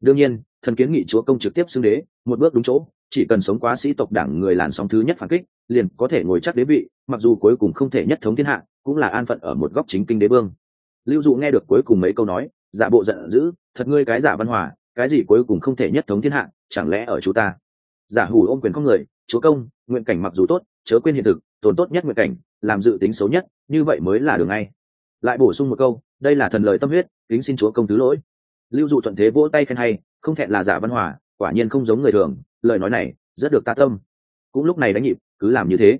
Đương nhiên thần kiến nghị chúa công trực tiếp xưng đế, một bước đúng chỗ, chỉ cần sống quá sĩ tộc đảng người làn sóng thứ nhất phản kích, liền có thể ngồi chắc đế vị, mặc dù cuối cùng không thể nhất thống thiên hạ, cũng là an phận ở một góc chính kinh đế vương. Lưu dụ nghe được cuối cùng mấy câu nói, giả bộ giận dữ, thật ngươi cái giả văn hòa, cái gì cuối cùng không thể nhất thống thiên hạ, chẳng lẽ ở chú ta? Giả hủ ôm quyền không người, chúa công, nguyện cảnh mặc dù tốt, chớ quên hiện thực, tồn tốt nhất nguyện cảnh, làm dự tính xấu nhất, như vậy mới là đường ngay. Lại bổ sung một câu, đây là thần lời tâm huyết, kính xin chúa công thứ lỗi. Lưu dụ thuận thế vỗ tay khen hay không thẹn là giả văn hòa, quả nhiên không giống người thường, lời nói này rất được ta tâm. Cũng lúc này đánh nhịp, cứ làm như thế.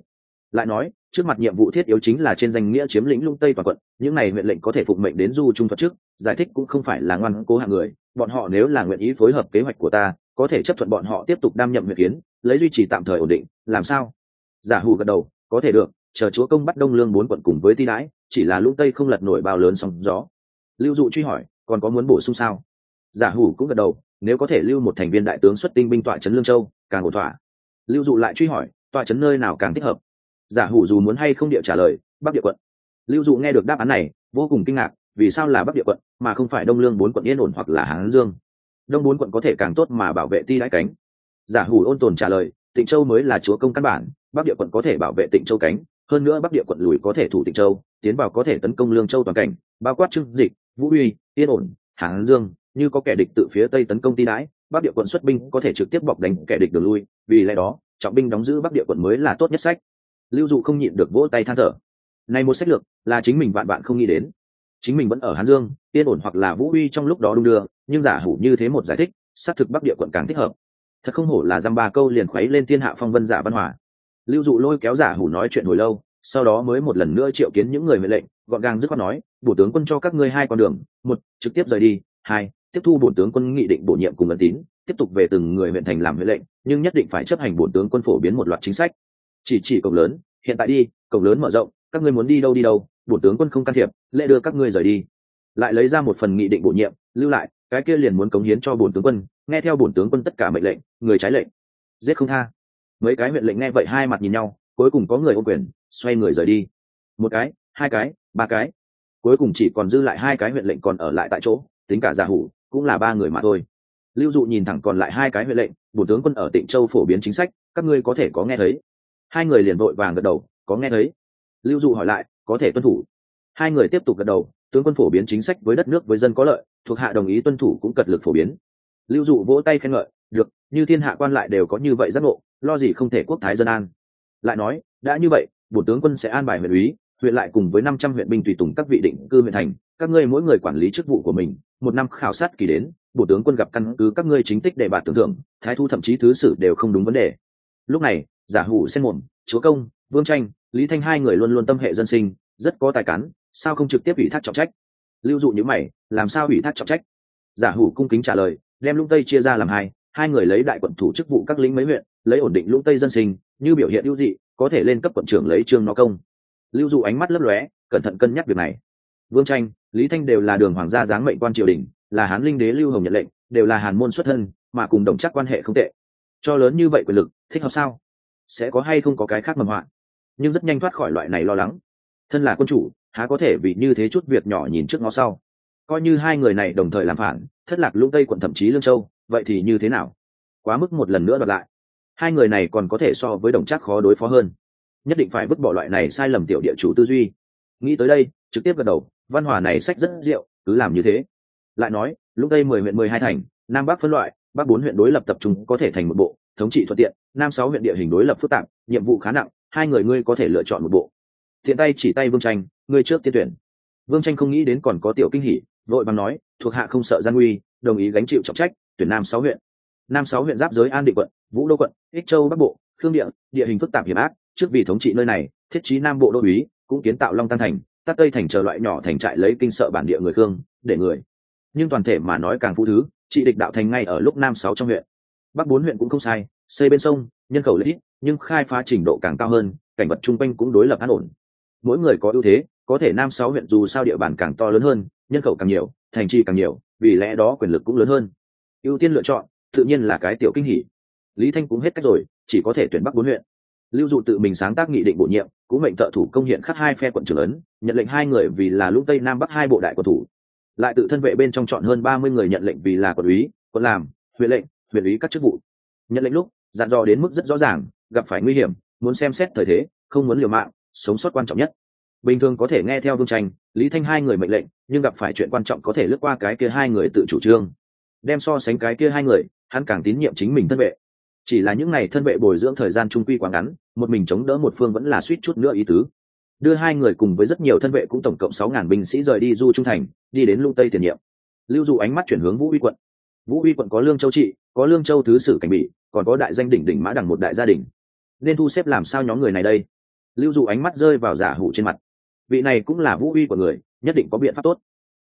Lại nói, trước mặt nhiệm vụ thiết yếu chính là trên danh nghĩa chiếm lĩnh lung tây toàn quận, những này huyện lệnh có thể phục mệnh đến du trung thuật trước, giải thích cũng không phải là ngoan cố hạng người. Bọn họ nếu là nguyện ý phối hợp kế hoạch của ta, có thể chấp thuận bọn họ tiếp tục đam nhậm huyện kiến, lấy duy trì tạm thời ổn định, làm sao? Giả hù gật đầu, có thể được, chờ chúa công bắt đông lương bốn quận cùng với ti đãi, chỉ là lũng tây không lật nổi bao lớn sóng gió. Lưu dụ truy hỏi, còn có muốn bổ sung sao? Giả hủ cũng gật đầu nếu có thể lưu một thành viên đại tướng xuất tinh binh tọa trấn lương châu, càng ổn thỏa. Lưu dụ lại truy hỏi, tọa trấn nơi nào càng thích hợp? Giả hủ dù muốn hay không địa trả lời, bắc địa quận. Lưu dụ nghe được đáp án này, vô cùng kinh ngạc, vì sao là bắc địa quận, mà không phải đông lương bốn quận yên ổn hoặc là hán dương? Đông bốn quận có thể càng tốt mà bảo vệ ti đãi cánh. Giả hủ ôn tồn trả lời, tịnh châu mới là chúa công căn bản, bắc địa quận có thể bảo vệ tịnh châu cánh, hơn nữa bắc địa quận lùi có thể thủ tịnh châu, tiến vào có thể tấn công lương châu toàn cảnh, bao quát trưng dịch, vũ uy, yên ổn, hán dương như có kẻ địch tự phía tây tấn công ti đãi, bắc địa quận xuất binh có thể trực tiếp bọc đánh kẻ địch đường lui, vì lẽ đó, trọng binh đóng giữ bắc địa quận mới là tốt nhất sách. Lưu dụ không nhịn được vỗ tay than thở. Này một sách lược, là chính mình vạn bạn không nghĩ đến. Chính mình vẫn ở hán dương, yên ổn hoặc là vũ uy trong lúc đó đung đưa, nhưng giả hủ như thế một giải thích, xác thực bắc địa quận càng thích hợp. Thật không hổ là dăm ba câu liền khuấy lên thiên hạ phong vân giả văn hòa. Lưu dụ lôi kéo giả hủ nói chuyện hồi lâu, sau đó mới một lần nữa triệu kiến những người mệnh lệnh, gọn gàng dứt khoát nói, bổ tướng quân cho các ngươi hai con đường, một, trực tiếp rời đi, hai tiếp thu bổn tướng quân nghị định bổ nhiệm cùng ấn tín, tiếp tục về từng người huyện thành làm huệ lệnh, nhưng nhất định phải chấp hành bổn tướng quân phổ biến một loạt chính sách. Chỉ chỉ cổng lớn, hiện tại đi, cổng lớn mở rộng, các ngươi muốn đi đâu đi đâu, bổn tướng quân không can thiệp, lễ đưa các ngươi rời đi. Lại lấy ra một phần nghị định bổ nhiệm, lưu lại, cái kia liền muốn cống hiến cho bổn tướng quân, nghe theo bổn tướng quân tất cả mệnh lệnh, người trái lệnh. Giết không tha. Mấy cái huyện lệnh nghe vậy hai mặt nhìn nhau, cuối cùng có người ô quyền, xoay người rời đi. Một cái, hai cái, ba cái. Cuối cùng chỉ còn dư lại hai cái huyện lệnh còn ở lại tại chỗ, tính cả giả hủ cũng là ba người mà thôi. Lưu dụ nhìn thẳng còn lại hai cái huyện lệnh, bổ tướng quân ở tịnh châu phổ biến chính sách, các ngươi có thể có nghe thấy? Hai người liền vội vàng gật đầu, có nghe thấy. Lưu dụ hỏi lại, có thể tuân thủ. Hai người tiếp tục gật đầu, tướng quân phổ biến chính sách với đất nước với dân có lợi, thuộc hạ đồng ý tuân thủ cũng cật lực phổ biến. Lưu dụ vỗ tay khen ngợi, được, như thiên hạ quan lại đều có như vậy giác ngộ, lo gì không thể quốc thái dân an. Lại nói, đã như vậy, bổ tướng quân sẽ an bài huyện úy, huyện lại cùng với năm trăm huyện binh tùy tùng các vị định cư huyện thành các ngươi mỗi người quản lý chức vụ của mình, một năm khảo sát kỳ đến, bộ tướng quân gặp căn cứ các ngươi chính tích để bạt tưởng thưởng thái thu thậm chí thứ sử đều không đúng vấn đề. Lúc này, giả hủ xen mồm, chúa công, vương tranh, lý thanh hai người luôn luôn tâm hệ dân sinh, rất có tài cán, sao không trực tiếp ủy thác trọng trách? Lưu dụ nhữ mày, làm sao ủy thác trọng trách? Giả hủ cung kính trả lời, đem lũng tây chia ra làm hai hai người lấy đại quận thủ chức vụ các lính mấy huyện, lấy ổn định lũng tây dân sinh, như biểu hiện ưu dị, có thể lên cấp quận trưởng lấy trương nó công. Lưu dụ ánh mắt lấp lóe, cẩn thận cân nhắc việc này vương tranh, lý thanh đều là đường hoàng gia giáng mệnh quan triều đình, là hán linh đế lưu hồng nhận lệnh, đều là hàn môn xuất thân, mà cùng đồng chắc quan hệ không tệ. Cho lớn như vậy quyền lực, thích hợp sao? Sẽ có hay không có cái khác mầm họa nhưng rất nhanh thoát khỏi loại này lo lắng. Thân là quân chủ, há có thể vì như thế chút việc nhỏ nhìn trước ngó sau? Coi như hai người này đồng thời làm phản, thất lạc lũng tây quận thậm chí lương châu, vậy thì như thế nào? Quá mức một lần nữa đoạt lại. Hai người này còn có thể so với đồng chắc khó đối phó hơn. Nhất định phải vứt bỏ loại này sai lầm tiểu địa chủ tư duy. Nghĩ tới đây, trực tiếp gật đầu văn hòa này sách rất rượu, cứ làm như thế. Lại nói, lúc đây mười huyện mười hai thành, nam bắc phân loại, bắc bốn huyện đối lập tập trung có thể thành một bộ, thống trị thuận tiện, nam sáu huyện địa hình đối lập phức tạp, nhiệm vụ khá nặng, hai người ngươi có thể lựa chọn một bộ. Thiện tay chỉ tay vương tranh, ngươi trước tiên tuyển. Vương tranh không nghĩ đến còn có tiểu kinh hỉ, vội bằng nói, thuộc hạ không sợ gian nguy, đồng ý gánh chịu trọng trách, tuyển nam sáu huyện. Nam sáu huyện giáp giới an định quận, vũ đô quận, ích châu bắc bộ, khương địa địa hình phức tạp hiểm ác, trước vì thống trị nơi này, thiết trí nam bộ đô uý, cũng kiến tạo long tan thành tắc tây thành chờ loại nhỏ thành trại lấy kinh sợ bản địa người khương, để người. Nhưng toàn thể mà nói càng phú thứ, trị địch đạo thành ngay ở lúc nam sáu trong huyện. Bắc bốn huyện cũng không sai, xây bên sông, nhân khẩu lấy ít nhưng khai phá trình độ càng cao hơn, cảnh vật chung quanh cũng đối lập an ổn. Mỗi người có ưu thế, có thể nam sáu huyện dù sao địa bàn càng to lớn hơn, nhân khẩu càng nhiều, thành trì càng nhiều, vì lẽ đó quyền lực cũng lớn hơn. Ưu tiên lựa chọn, tự nhiên là cái tiểu kinh hỉ. Lý thanh cũng hết cách rồi, chỉ có thể tuyển bắc bốn huyện. Lưu dụ tự mình sáng tác nghị định bổ nhiệm cũng mệnh thợ thủ công hiện khắc hai phe quận trưởng ấn nhận lệnh hai người vì là lũ tây nam bắc hai bộ đại quận thủ. Lại tự thân vệ bên trong chọn hơn ba mươi người nhận lệnh vì là quận úy, quận làm, huyện lệnh, huyện úy các chức vụ. Nhận lệnh lúc, dặn dò đến mức rất rõ ràng, gặp phải nguy hiểm, muốn xem xét thời thế, không muốn liều mạng, sống sót quan trọng nhất. Bình thường có thể nghe theo vương tranh, lý thanh hai người mệnh lệnh, nhưng gặp phải chuyện quan trọng có thể lướt qua cái kia hai người tự chủ trương. Đem so sánh cái kia hai người, hắn càng tín nhiệm chính mình thân vệ chỉ là những ngày thân vệ bồi dưỡng thời gian trung quy quá ngắn, một mình chống đỡ một phương vẫn là suýt chút nữa ý tứ. Đưa hai người cùng với rất nhiều thân vệ cũng tổng cộng sáu ngàn binh sĩ rời đi du trung thành, đi đến lung tây tiền nhiệm. Lưu dụ ánh mắt chuyển hướng vũ uy quận. Vũ uy quận có lương châu trị, có lương châu thứ sử cảnh bị, còn có đại danh đỉnh đỉnh mã đằng một đại gia đình. Nên thu xếp làm sao nhóm người này đây? Lưu dụ ánh mắt rơi vào giả hủ trên mặt. Vị này cũng là vũ uy của người, nhất định có biện pháp tốt.